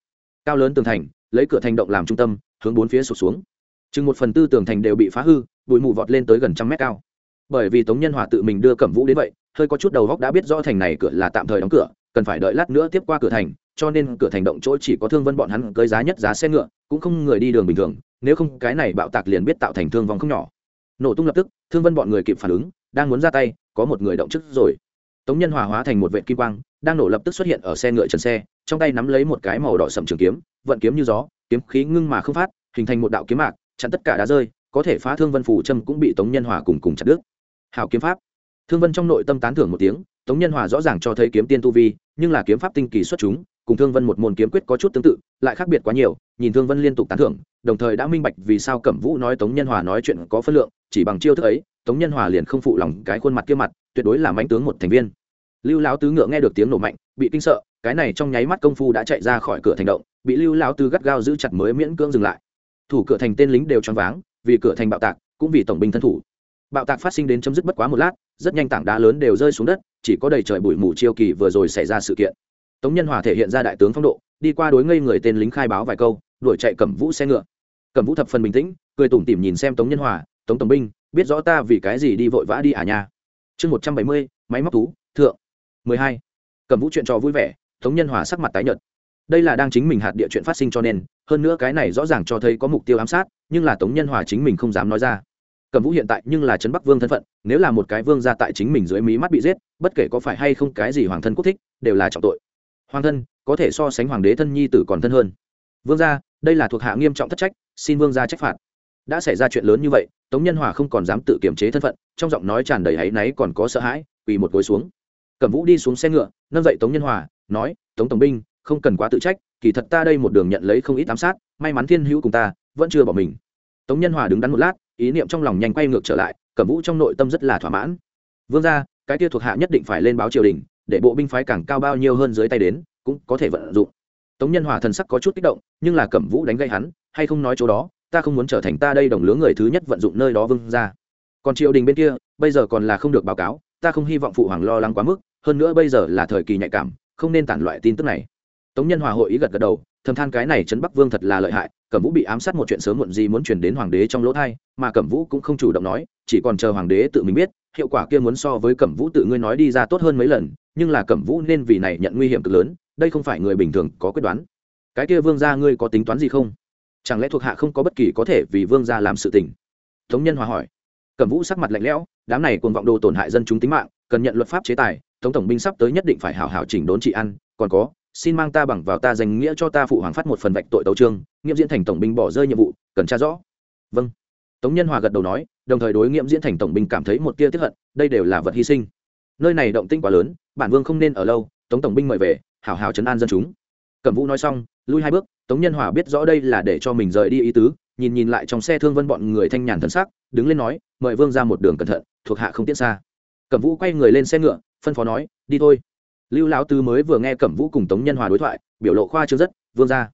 cao lớn tường thành, lấy cửa thành động làm trung tâm, hướng bốn phía sụp xuống. Chừng một phần tư tường thành đều bị phá hư, bụi mù vọt lên tới gần trăm mét cao. Bởi vì tống nhân hòa tự mình đưa cẩm vũ đến vậy, hơi có chút đầu góc đã biết rõ thành này cửa là tạm thời đóng cửa cần phải đợi lát nữa tiếp qua cửa thành, cho nên cửa thành động chỗ chỉ có thương vân bọn hắn cơi giá nhất giá xe ngựa, cũng không người đi đường bình thường, nếu không cái này bạo tạc liền biết tạo thành thương vong không nhỏ. Nổ tung lập tức, thương vân bọn người kịp phản ứng, đang muốn ra tay, có một người động chức rồi. Tống nhân hòa hóa thành một vệ kim quang, đang nổ lập tức xuất hiện ở xe ngựa trần xe, trong tay nắm lấy một cái màu đỏ sậm trường kiếm, vận kiếm như gió, kiếm khí ngưng mà không phát, hình thành một đạo kiếm mạc, chặn tất cả đá rơi, có thể phá thương vân phủ trâm cũng bị tống nhân hòa cùng cùng chặt đứt. Hào kiếm pháp thương vân trong nội tâm tán thưởng một tiếng, tống nhân hòa rõ ràng cho thấy kiếm tiên tu vi, nhưng là kiếm pháp tinh kỳ xuất chúng, cùng thương vân một môn kiếm quyết có chút tương tự, lại khác biệt quá nhiều, nhìn thương vân liên tục tán thưởng, đồng thời đã minh bạch vì sao cẩm vũ nói tống nhân hòa nói chuyện có phân lượng, chỉ bằng chiêu thức ấy, tống nhân hòa liền không phụ lòng cái khuôn mặt kia mặt, tuyệt đối là mãnh tướng một thành viên. Lưu lão tứ ngựa nghe được tiếng nổ mạnh, bị kinh sợ, cái này trong nháy mắt công phu đã chạy ra khỏi cửa thành động, bị lưu lão tứ gắt gao giữ chặt mới miễn cưỡng dừng lại. Thủ cửa thành tên lính đều choáng váng, vì cửa thành bạo tạc, cũng vì tổng binh thân thủ bạo tạc phát sinh đến chấm dứt bất quá một lát, rất nhanh tảng đá lớn đều rơi xuống đất, chỉ có đầy trời bụi mù chiêu kỳ vừa rồi xảy ra sự kiện. Tống nhân hòa thể hiện ra đại tướng phong độ, đi qua đối ngây người tên lính khai báo vài câu, đuổi chạy cẩm vũ xe ngựa. Cẩm vũ thập phần bình tĩnh, cười tủm tỉm nhìn xem tống nhân hòa, tống tổng binh, biết rõ ta vì cái gì đi vội vã đi à nha? Chương một trăm bảy mươi, máy móc thú, thượng. mười hai. Cẩm vũ chuyện trò vui vẻ, tống nhân hòa sắc mặt tái nhợt. Đây là đang chính mình hạt địa chuyện phát sinh cho nên, hơn nữa cái này rõ ràng cho thấy có mục tiêu ám sát, nhưng là tống nhân hòa chính mình không dám nói ra cẩm vũ hiện tại nhưng là trấn bắc vương thân phận, nếu là một cái vương ra tại chính mình dưới mí mắt bị giết, bất kể có phải hay không cái gì hoàng thân quốc thích, đều là trọng tội. Hoàng thân, có thể so sánh hoàng đế thân nhi tử còn thân hơn. Vương gia, đây là thuộc hạ nghiêm trọng thất trách, xin vương gia trách phạt. Đã xảy ra chuyện lớn như vậy, tống nhân hòa không còn dám tự kiềm chế thân phận, trong giọng nói tràn đầy áy náy còn có sợ hãi, quỳ một gối xuống. Cẩm vũ đi xuống xe ngựa, nâng dậy tống nhân hòa, nói, tống tổng binh, không cần quá tự trách, kỳ thật ta đây một đường nhận lấy không ít ám sát, may mắn thiên hữu cùng ta, vẫn chưa bỏ mình. Tống nhân hòa đứng đắn một lát ý niệm trong lòng nhanh quay ngược trở lại, cẩm vũ trong nội tâm rất là thỏa mãn. Vương ra cái kia thuộc hạ nhất định phải lên báo triều đình, để bộ binh phái càng cao bao nhiêu hơn dưới tay đến, cũng có thể vận dụng. Tống nhân hòa thần sắc có chút kích động, nhưng là cẩm vũ đánh gây hắn, hay không nói chỗ đó, ta không muốn trở thành ta đây đồng lứa người thứ nhất vận dụng nơi đó vương ra còn triều đình bên kia, bây giờ còn là không được báo cáo, ta không hy vọng phụ hoàng lo lắng quá mức, hơn nữa bây giờ là thời kỳ nhạy cảm, không nên tản loại tin tức này. Tống nhân hòa hội ý gật gật đầu, thầm than cái này trấn bắc vương thật là lợi hại cẩm vũ bị ám sát một chuyện sớm muộn gì muốn chuyển đến hoàng đế trong lỗ thai, mà cẩm vũ cũng không chủ động nói, chỉ còn chờ hoàng đế tự mình biết, hiệu quả kia muốn so với cẩm vũ tự ngươi nói đi ra tốt hơn mấy lần, nhưng là cẩm vũ nên vì này nhận nguy hiểm cực lớn, đây không phải người bình thường có quyết đoán. Cái kia vương gia ngươi có tính toán gì không? Chẳng lẽ thuộc hạ không có bất kỳ có thể vì vương gia làm sự tình? Tống nhân hòa hỏi. Cẩm vũ sắc mặt lạnh lẽo, đám này cuồng vọng đồ tổn hại dân chúng tính mạng, cần nhận luật pháp chế tài, tống tổng binh sắp tới nhất định phải hảo hảo chỉnh đốn trị ăn, còn có xin mang ta bằng vào ta danh nghĩa cho ta phụ hoàng phát một phần vạch tội tấu trương nghiệm diễn thành tổng binh bỏ rơi nhiệm vụ, cần tra rõ. Vâng. Tống nhân hòa gật đầu nói, đồng thời đối nghiệm diễn thành tổng binh cảm thấy một tia tiếp hận, đây đều là vật hy sinh. Nơi này động tinh quá lớn, bản vương không nên ở lâu, tống tổng binh mời về, hảo hảo chấn an dân chúng. Cẩm vũ nói xong, lui hai bước, tống nhân hòa biết rõ đây là để cho mình rời đi ý tứ, nhìn nhìn lại trong xe thương vân bọn người thanh nhàn thân sắc, đứng lên nói, mời vương ra một đường cẩn thận, thuộc hạ không tiết xa. Cẩm vũ quay người lên xe ngựa, phân phó nói, đi thôi lưu lão tứ mới vừa nghe cẩm vũ cùng tống nhân hòa đối thoại biểu lộ khoa trương rất vương gia,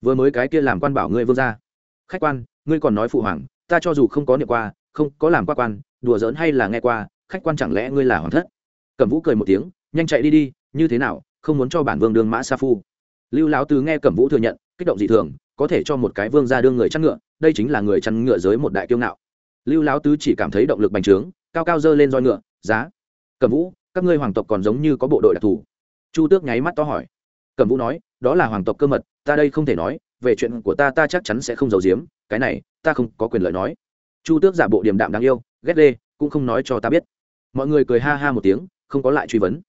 vừa mới cái kia làm quan bảo ngươi vương gia, khách quan ngươi còn nói phụ hoàng ta cho dù không có niệm qua không có làm qua quan đùa giỡn hay là nghe qua khách quan chẳng lẽ ngươi là hoàng thất? Cẩm vũ cười một tiếng nhanh chạy đi đi như thế nào không muốn cho bản vương đương mã sa phu. Lưu lão tứ nghe cẩm vũ thừa nhận kích động dị thường có thể cho một cái vương ra đương người chăn ngựa đây chính là người chăn ngựa giới một đại kiêu ngạo. Lưu lão tứ chỉ cảm thấy động lực bành trướng cao cao dơ lên roi ngựa giá. Cẩm vũ các ngươi hoàng tộc còn giống như có bộ đội đặc thù. Chu tước nháy mắt to hỏi. Cẩm vũ nói, đó là hoàng tộc cơ mật, ta đây không thể nói, về chuyện của ta ta chắc chắn sẽ không giấu giếm, cái này, ta không có quyền lợi nói. Chu tước giả bộ điềm đạm đáng yêu, ghét đê cũng không nói cho ta biết. Mọi người cười ha ha một tiếng, không có lại truy vấn.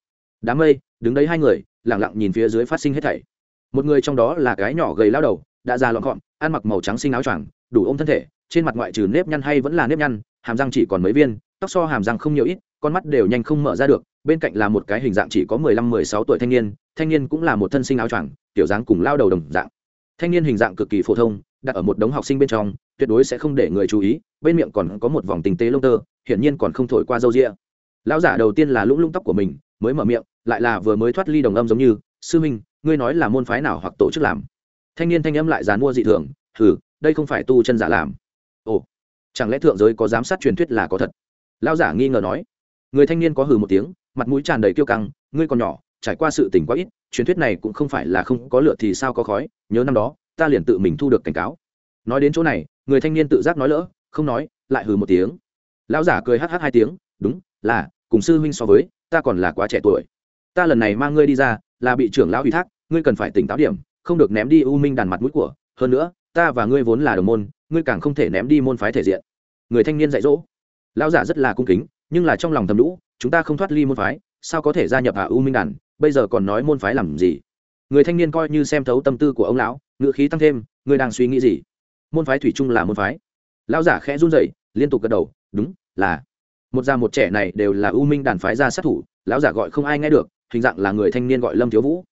Đám mây, đứng đấy hai người lẳng lặng nhìn phía dưới phát sinh hết thảy. Một người trong đó là cái nhỏ gầy lao đầu, đã già lọn gọn ăn mặc màu trắng sinh áo choàng, đủ ôm thân thể, trên mặt ngoại trừ nếp nhăn hay vẫn là nếp nhăn, hàm răng chỉ còn mấy viên, tóc so hàm răng không nhiều ít, con mắt đều nhanh không mở ra được bên cạnh là một cái hình dạng chỉ có mười lăm, mười sáu tuổi thanh niên thanh niên cũng là một thân sinh áo choàng tiểu dáng cùng lao đầu đồng dạng. Thanh niên hình dạng cực kỳ phổ thông, đặt ở một đống học sinh bên trong, tuyệt đối sẽ không để người chú ý, bên miệng còn có một vòng tình tế lông tơ, hiển nhiên còn không thổi qua râu ria. Lão giả đầu tiên là lũng lũng tóc của mình, mới mở miệng, lại là vừa mới thoát ly đồng âm giống như, sư minh, ngươi nói là môn phái nào hoặc tổ chức làm? Thanh niên thanh âm lại dán mua dị thường thử đây không phải tu chân giả làm. Ồ, chẳng lẽ thượng giới có giám sát truyền thuyết là có thật? Lão giả nghi ngờ nói. Người thanh niên có hừ một tiếng mặt mũi tràn đầy kiêu căng, ngươi còn nhỏ, trải qua sự tình quá ít, truyền thuyết này cũng không phải là không có lựa thì sao có khói, nhớ năm đó, ta liền tự mình thu được cảnh cáo. Nói đến chỗ này, người thanh niên tự giác nói lỡ, không nói, lại hừ một tiếng. Lão giả cười hh hai tiếng, đúng, là, cùng sư huynh so với, ta còn là quá trẻ tuổi. Ta lần này mang ngươi đi ra, là bị trưởng lão ủy thác, ngươi cần phải tỉnh táo điểm, không được ném đi u minh đàn mặt mũi của. Hơn nữa, ta và ngươi vốn là đồng môn, ngươi càng không thể ném đi môn phái thể diện. Người thanh niên dạy dỗ. Lão giả rất là cung kính, nhưng là trong lòng thầm lũ chúng ta không thoát ly môn phái, sao có thể gia nhập hạ u minh đàn? Bây giờ còn nói môn phái làm gì? Người thanh niên coi như xem thấu tâm tư của ông lão ngự khí tăng thêm, người đang suy nghĩ gì? Môn phái thủy chung là môn phái. Lão giả khẽ run rẩy, liên tục gật đầu, đúng, là. Một già một trẻ này đều là u minh đàn phái ra sát thủ, lão giả gọi không ai nghe được, hình dạng là người thanh niên gọi lâm thiếu vũ.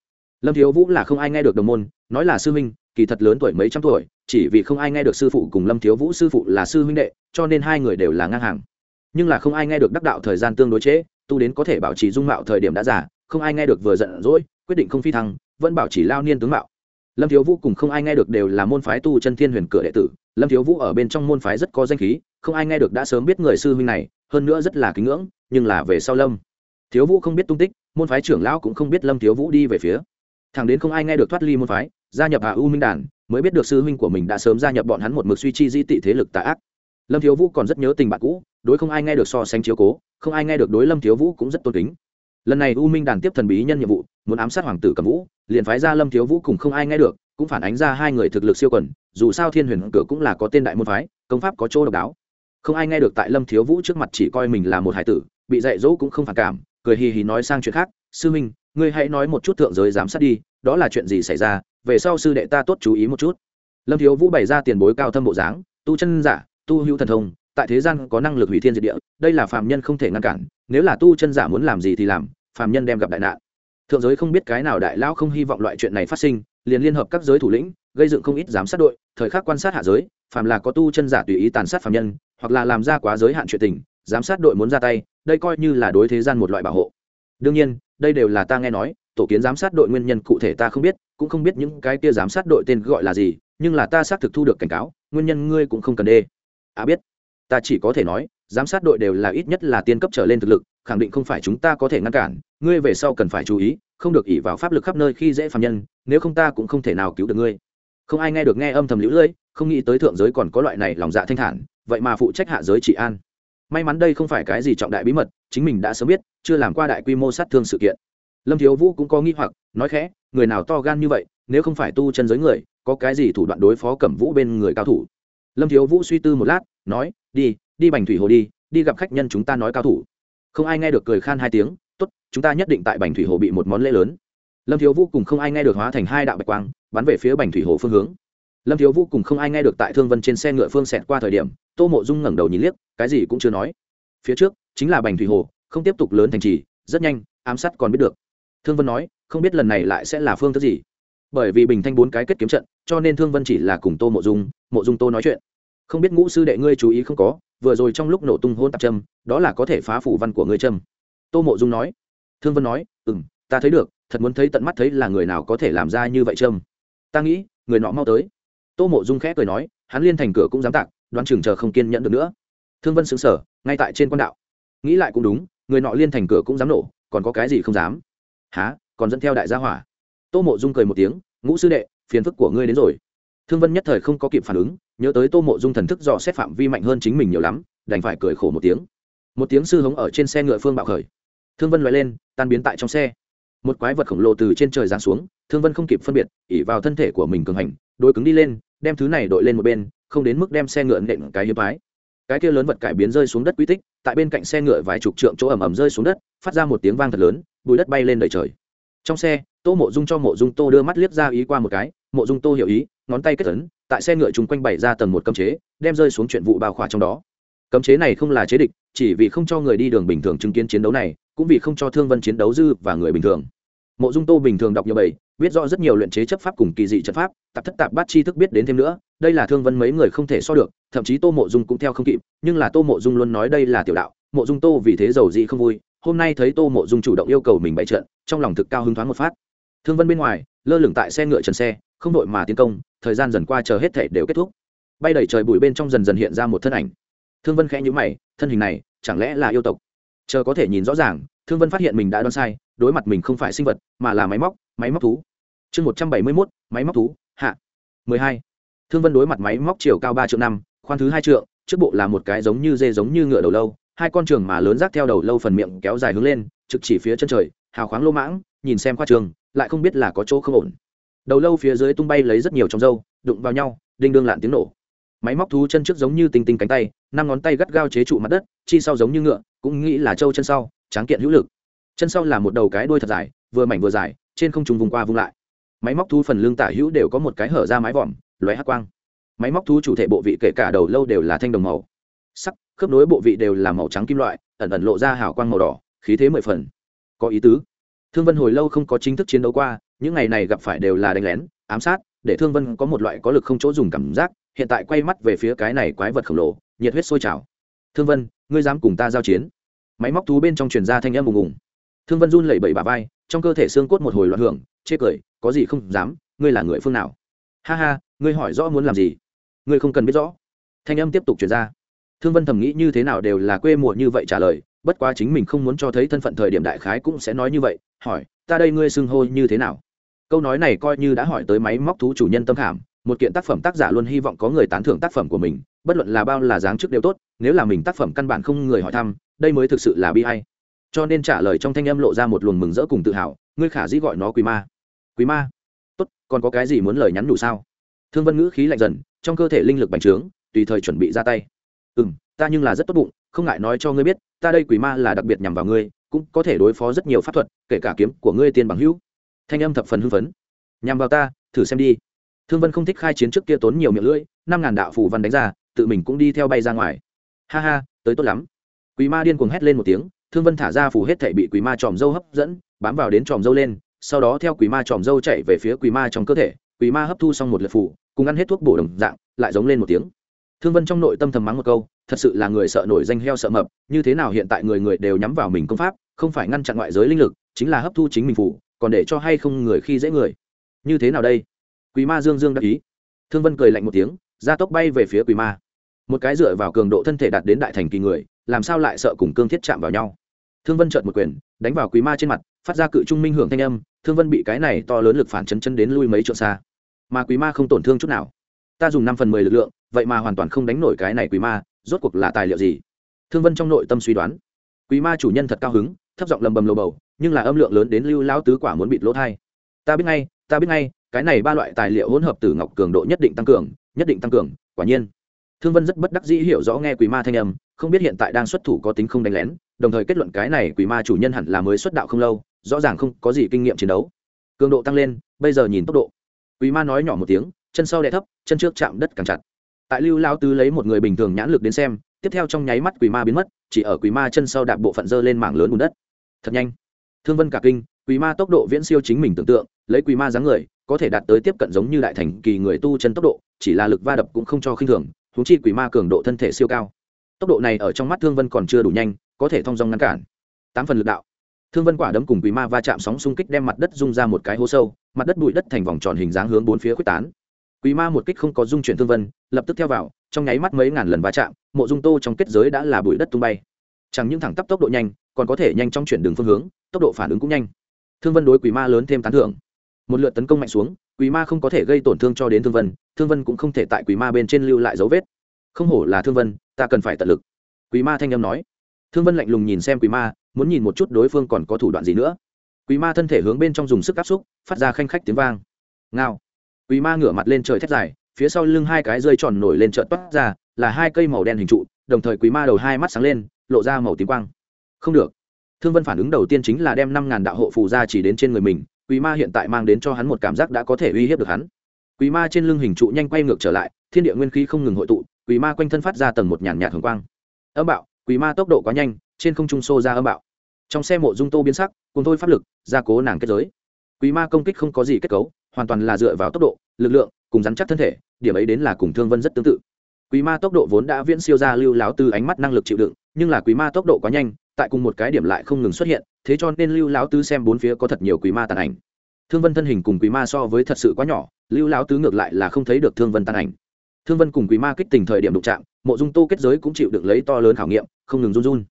Lâm thiếu vũ là không ai nghe được đồng môn, nói là sư huynh, kỳ thật lớn tuổi mấy trăm tuổi, chỉ vì không ai nghe được sư phụ cùng lâm thiếu vũ sư phụ là sư huynh đệ, cho nên hai người đều là ngang hàng nhưng là không ai nghe được đắc đạo thời gian tương đối chế, tu đến có thể bảo trì dung mạo thời điểm đã già không ai nghe được vừa giận dỗi quyết định không phi thăng vẫn bảo trì lao niên tướng mạo. Lâm thiếu vũ cùng không ai nghe được đều là môn phái tu chân thiên huyền cửa đệ tử lâm thiếu vũ ở bên trong môn phái rất có danh khí không ai nghe được đã sớm biết người sư huynh này hơn nữa rất là kính ngưỡng nhưng là về sau lâm thiếu vũ không biết tung tích môn phái trưởng lão cũng không biết lâm thiếu vũ đi về phía. Thằng đến không ai nghe được thoát ly môn phái gia nhập hạ u minh đàn mới biết được sư huynh của mình đã sớm gia nhập bọn hắn một mực suy chi di tị thế lực tà ác. Lâm thiếu vũ còn rất nhớ tình bạn cũ đối không ai nghe được so sánh chiếu cố, không ai nghe được đối lâm thiếu vũ cũng rất tôn kính. Lần này u minh đàn tiếp thần bí nhân nhiệm vụ, muốn ám sát hoàng tử cầm vũ, liền phái ra lâm thiếu vũ cùng không ai nghe được, cũng phản ánh ra hai người thực lực siêu quần, dù sao thiên huyền cửa cũng là có tên đại môn phái, công pháp có chỗ độc đáo. Không ai nghe được tại lâm thiếu vũ trước mặt chỉ coi mình là một hải tử, bị dạy dỗ cũng không phản cảm, cười hì hì nói sang chuyện khác, sư minh, ngươi hãy nói một chút thượng giới giám sát đi, đó là chuyện gì xảy ra, về sau sư đệ ta tốt chú ý một chút. Lâm thiếu vũ bày ra tiền bối cao thâm bộ dáng, tu chân giả, tu hữu thần thông tại thế gian có năng lực hủy thiên diệt địa, đây là phàm nhân không thể ngăn cản, nếu là tu chân giả muốn làm gì thì làm, phàm nhân đem gặp đại nạn. Thượng giới không biết cái nào đại lão không hy vọng loại chuyện này phát sinh, liền liên hợp các giới thủ lĩnh, gây dựng không ít giám sát đội, thời khắc quan sát hạ giới, phàm là có tu chân giả tùy ý tàn sát phàm nhân, hoặc là làm ra quá giới hạn chuyện tình, giám sát đội muốn ra tay, đây coi như là đối thế gian một loại bảo hộ. Đương nhiên, đây đều là ta nghe nói, tổ kiến giám sát đội nguyên nhân cụ thể ta không biết, cũng không biết những cái kia giám sát đội tên gọi là gì, nhưng là ta xác thực thu được cảnh cáo, nguyên nhân ngươi cũng không cần đê. À biết ta chỉ có thể nói, giám sát đội đều là ít nhất là tiên cấp trở lên thực lực, khẳng định không phải chúng ta có thể ngăn cản, ngươi về sau cần phải chú ý, không được ỉ vào pháp lực khắp nơi khi dễ phạm nhân, nếu không ta cũng không thể nào cứu được ngươi. Không ai nghe được nghe âm thầm lũ lưỡi, không nghĩ tới thượng giới còn có loại này lòng dạ thanh thản, vậy mà phụ trách hạ giới trị an. May mắn đây không phải cái gì trọng đại bí mật, chính mình đã sớm biết, chưa làm qua đại quy mô sát thương sự kiện. Lâm thiếu vũ cũng có nghi hoặc, nói khẽ, người nào to gan như vậy, nếu không phải tu chân giới người, có cái gì thủ đoạn đối phó cẩm vũ bên người cao thủ? Lâm thiếu vũ suy tư một lát, nói đi đi bành thủy hồ đi đi gặp khách nhân chúng ta nói cao thủ. Không ai nghe được cười khan hai tiếng, tốt, chúng ta nhất định tại bành thủy hồ bị một món lễ lớn. Lâm thiếu vũ cùng không ai nghe được hóa thành hai đạo bạch quang, bắn về phía bành thủy hồ phương hướng. Lâm thiếu vũ cùng không ai nghe được tại thương vân trên xe ngựa phương xẹt qua thời điểm, tô mộ dung ngẩng đầu nhìn liếc, cái gì cũng chưa nói. Phía trước, chính là bành thủy hồ, không tiếp tục lớn thành trì, rất nhanh, ám sát còn biết được. Thương vân nói, không biết lần này lại sẽ là phương thức gì. Bởi vì bình thanh bốn cái kết kiếm trận, cho nên thương vân chỉ là cùng tô mộ dung mộ dung tô nói chuyện không biết ngũ sư đệ ngươi chú ý không có, vừa rồi trong lúc nổ tung hôn tạp trâm đó là có thể phá phủ văn của ngươi trâm tô mộ dung nói. Thương vân nói ừ m ta thấy được, thật muốn thấy tận mắt thấy là người nào có thể làm ra như vậy trâm ta nghĩ, người nọ mau tới. Tô mộ dung khẽ cười nói, hắn liên thành cửa cũng dám tạc, đoán chừng chờ không kiên nhẫn được nữa. Thương vân xứng sở ngay tại trên quan đạo. Nghĩ lại cũng đúng, người nọ liên thành cửa cũng dám nổ, còn có cái gì không dám? Há còn dẫn theo đại gia hỏa? Tô mộ dung cười một tiếng, ngũ sư đệ, phiền phức của ngươi đến rồi. Thương vân nhất thời không có kịp phản ứng nhớ tới tô mộ dung thần thức dò xét phạm vi mạnh hơn chính mình nhiều lắm, đành phải cười khổ một tiếng. Một tiếng sư hống ở trên xe ngựa phương bạo khởi. Thương vân loại lên, tan biến tại trong xe. Một quái vật khổng lồ từ trên trời giáng xuống, thương vân không kịp phân biệt ỉ vào thân thể của mình cường hành, đôi cứng đi lên, đem thứ này đội lên một bên, không đến mức đem xe ngựa nện cái hiếm ái cái kia lớn vật cải biến rơi xuống đất quy tích, tại bên cạnh xe ngựa vài chục trượng chỗ ẩm ẩm rơi xuống đất, phát ra một tiếng vang thật lớn bùi đất bay lên đầy trời. Trong xe, tô mộ dung cho mộ dung tô đưa mắt liếc ra ý qua một cái, mộ dung tô hiểu ý, ngón tay kết tấn tại xe ngựa chung quanh bày ra tầng một cấm chế, đem rơi xuống chuyện vụ bao khỏa trong đó. Cấm chế này không là chế địch, chỉ vì không cho người đi đường bình thường chứng kiến chiến đấu này, cũng vì không cho thương vân chiến đấu dư và người bình thường. Mộ dung tô bình thường đọc nhiều bảy biết rõ rất nhiều luyện chế chấp pháp cùng kỳ dị trận pháp, tạp thất tạp bát chi thức biết đến thêm nữa, đây là thương vân mấy người không thể so được, thậm chí tô mộ dung cũng theo không kịp, nhưng là tô mộ dung luôn nói đây là tiểu đạo, mộ dung tô vì thế giàu dị không vui, hôm nay thấy tô mộ dung chủ động yêu cầu mình bày trận, trong lòng thực cao hứng thoáng một phát. Thương vân bên ngoài, lơ lửng tại xe ngựa trần xe không đội mà tiến công, thời gian dần qua chờ hết thể đều kết thúc. Bay đẩy trời bụi bên trong dần dần hiện ra một thân ảnh. Thương vân khẽ nhữ mày, thân hình này, chẳng lẽ là yêu tộc? Chờ có thể nhìn rõ ràng, thương vân phát hiện mình đã đoán sai, đối mặt mình không phải sinh vật, mà là máy móc máy móc thú. Chương một trăm bảy mươi mốt, máy móc thú, hạ. mười hai. Thương vân đối mặt máy móc chiều cao ba triệu năm, khoan thứ hai triệu trước bộ là một cái giống như dê giống như ngựa đầu lâu, hai con trường mà lớn rác theo đầu lâu phần miệng kéo dài hướng lên, trực chỉ phía chân trời, hào khoáng lô mãng, nhìn xem khoa trường, lại không biết là có chỗ không ổn đầu lâu phía dưới tung bay lấy rất nhiều trong dâu, đụng vào nhau, đinh đương lạn tiếng nổ. Máy móc thú chân trước giống như tinh tinh cánh tay, năm ngón tay gắt gao chế trụ mặt đất, chi sau giống như ngựa, cũng nghĩ là trâu chân sau, tráng kiện hữu lực. Chân sau là một đầu cái đuôi thật dài, vừa mảnh vừa dài, trên không trùng vùng qua vùng lại. Máy móc thú phần lưng tả hữu đều có một cái hở ra mái vòm, lóe hắc quang. Máy móc thú chủ thể bộ vị kể cả đầu lâu đều là thanh đồng màu. Sắc, khớp nối bộ vị đều là màu trắng kim loại, ẩn ẩn lộ ra hào quang màu đỏ, khí thế mười phần. Có ý tứ. Thương vân hồi lâu không có chính thức chiến đấu qua những ngày này gặp phải đều là đánh lén, ám sát, để thương vân có một loại có lực không chỗ dùng cảm giác, hiện tại quay mắt về phía cái này quái vật khổng lồ, nhiệt huyết sôi trào. Thương vân, ngươi dám cùng ta giao chiến? Máy móc thú bên trong truyền ra thanh âm ùng ùng. Thương vân run lẩy bẩy bà vai, trong cơ thể xương cốt một hồi loạn hưởng, chê cười, có gì không dám, ngươi là người phương nào? Ha ha, ngươi hỏi rõ muốn làm gì? Ngươi không cần biết rõ. Thanh âm tiếp tục truyền ra. Thương vân thầm nghĩ như thế nào đều là quê mùa như vậy trả lời, bất quá chính mình không muốn cho thấy thân phận thời điểm đại khái cũng sẽ nói như vậy, hỏi, ta đây ngươi xưng hô như thế nào? Câu nói này coi như đã hỏi tới máy móc thú chủ nhân tâm khảm, một kiện tác phẩm tác giả luôn hy vọng có người tán thưởng tác phẩm của mình, bất luận là bao là dáng trước đều tốt, nếu là mình tác phẩm căn bản không người hỏi thăm, đây mới thực sự là bi hay cho nên trả lời trong thanh âm lộ ra một luồng mừng rỡ cùng tự hào, ngươi khả dĩ gọi nó quý ma. Quý ma? Tốt, còn có cái gì muốn lời nhắn đủ sao? Thương vân ngữ khí lạnh dần, trong cơ thể linh lực bành trướng, tùy thời chuẩn bị ra tay. Ừ m ta nhưng là rất tốt bụng, không ngại nói cho ngươi biết, ta đây quỷ ma là đặc biệt nhằm vào ngươi, cũng có thể đối phó rất nhiều pháp thuật, kể cả kiếm của ngươi tiên bằng hữu thanh âm thập phần hưng phấn. Nhằm vào ta, thử xem đi. Thương vân không thích khai chiến trước kia tốn nhiều miệng lưỡi, năm ngàn đạo phù văn đánh ra, tự mình cũng đi theo bay ra ngoài. Ha ha, tới tốt lắm. Quỷ ma điên cuồng hét lên một tiếng, thương vân thả ra phù hết thể bị quỷ ma tròm dâu hấp dẫn, bám vào đến tròm dâu lên, sau đó theo quỷ ma tròm dâu chạy về phía quỷ ma trong cơ thể, quỷ ma hấp thu xong một lượt phù, cùng ăn hết thuốc bổ đồng dạng, lại giống lên một tiếng. Thương vân trong nội tâm thầm mắng một câu, thật sự là người sợ nổi danh heo sợ mập, như thế nào hiện tại người người đều nhắm vào mình công pháp, không phải ngăn chặn ngoại giới linh lực, chính là hấp thu chính mình phủ còn để cho hay không người khi dễ người? Như thế nào đây? Quỷ ma dương dương đắc ý. Thương vân cười lạnh một tiếng, gia tốc bay về phía quỷ ma. Một cái dựa vào cường độ thân thể đạt đến đại thành kỳ người, làm sao lại sợ cùng cương thiết chạm vào nhau? Thương vân trợt một quyền, đánh vào quý ma trên mặt, phát ra cự trung minh hưởng thanh âm, thương vân bị cái này to lớn lực phản chấn chân đến lui mấy trượng xa. Mà quý ma không tổn thương chút nào. Ta dùng năm phần mười lực lượng, vậy mà hoàn toàn không đánh nổi cái này quý ma, rốt cuộc là tài liệu gì? Thương vân trong nội tâm suy đoán. Quý ma chủ nhân thật cao hứng thấp giọng lầm bầm lầu bầu, nhưng là âm lượng lớn đến lưu lao tứ quả muốn bịt lỗ thai. Ta biết ngay, ta biết ngay, cái này ba loại tài liệu hỗn hợp từ ngọc cường độ nhất định tăng cường, nhất định tăng cường, quả nhiên. Thương vân rất bất đắc dĩ hiểu rõ nghe quỷ ma thanh âm, không biết hiện tại đang xuất thủ có tính không đánh lén, đồng thời kết luận cái này quỷ ma chủ nhân hẳn là mới xuất đạo không lâu, rõ ràng không có gì kinh nghiệm chiến đấu. Cường độ tăng lên, bây giờ nhìn tốc độ. Quỷ ma nói nhỏ một tiếng, chân sau đè thấp, chân trước chạm đất càng chặt. Tại lưu lao tứ lấy một người bình thường nhãn lực đến xem, tiếp theo trong nháy mắt quỷ ma biến mất, chỉ ở quỷ ma chân sau đạp bộ phận dơ lên mảng lớn bùn đất thật nhanh. Thương vân cả kinh, quỷ ma tốc độ viễn siêu chính mình tưởng tượng, lấy quỷ ma dáng người, có thể đạt tới tiếp cận giống như đại thành kỳ người tu chân tốc độ, chỉ là lực va đập cũng không cho khinh thường thú chi quỷ ma cường độ thân thể siêu cao. Tốc độ này ở trong mắt thương vân còn chưa đủ nhanh, có thể thông dong ngăn cản. Tám phần lực đạo. Thương vân quả đấm cùng quỷ ma va chạm sóng xung kích đem mặt đất rung ra một cái hố sâu, mặt đất bụi đất thành vòng tròn hình dáng hướng bốn phía quyết tán. Quỷ ma một kích không có dung chuyển thương vân, lập tức theo vào, trong nháy mắt mấy ngàn lần va chạm, mộ dung tô trong kết giới đã là bụi đất tung bay chẳng những thẳng tắp tốc độ nhanh, còn có thể nhanh trong chuyển đường phương hướng, tốc độ phản ứng cũng nhanh. Thương vân đối quỷ ma lớn thêm tán thưởng. Một lượt tấn công mạnh xuống, quỷ ma không có thể gây tổn thương cho đến thương vân thương vân cũng không thể tại quỷ ma bên trên lưu lại dấu vết. Không hổ là thương vân, ta cần phải tận lực. Quỷ ma thanh âm nói. Thương vân lạnh lùng nhìn xem quỷ ma, muốn nhìn một chút đối phương còn có thủ đoạn gì nữa. Quỷ ma thân thể hướng bên trong dùng sức áp xúc, phát ra khanh khách tiếng vang. Ngao. Quỷ ma ngửa mặt lên trời thét dài, phía sau lưng hai cái rơi tròn nổi lên trợn toát ra, là hai cây màu đen hình trụ, đồng thời quỷ ma đầu hai mắt sáng lên lộ ra màu tím quang. Không được. Thương vân phản ứng đầu tiên chính là đem năm ngàn đạo hộ phù ra chỉ đến trên người mình, quý ma hiện tại mang đến cho hắn một cảm giác đã có thể uy hiếp được hắn. Quý ma trên lưng hình trụ nhanh quay ngược trở lại, thiên địa nguyên khí không ngừng hội tụ, quý ma quanh thân phát ra tầng một nhàn nhạt hồng quang. Âm bạo, quý ma tốc độ quá nhanh, trên không trung xô ra âm bạo. Trong xe mộ dung tô biến sắc cùng thôi pháp lực, gia cố nàng kết giới. Quý ma công kích không có gì kết cấu, hoàn toàn là dựa vào tốc độ, lực lượng, cùng rắn chắc thân thể, điểm ấy đến là cùng thương vân rất tương tự quý ma tốc độ vốn đã viễn siêu ra lưu láo tư ánh mắt năng lực chịu đựng, nhưng là quý ma tốc độ quá nhanh, tại cùng một cái điểm lại không ngừng xuất hiện, thế cho nên lưu láo tư xem bốn phía có thật nhiều quý ma tàn ảnh. Thương vân thân hình cùng quý ma so với thật sự quá nhỏ, lưu láo tứ ngược lại là không thấy được thương vân tàn ảnh. Thương vân cùng quý ma kích tình thời điểm đụng chạm, mộ dung tô kết giới cũng chịu được lấy to lớn khảo nghiệm, không ngừng run run.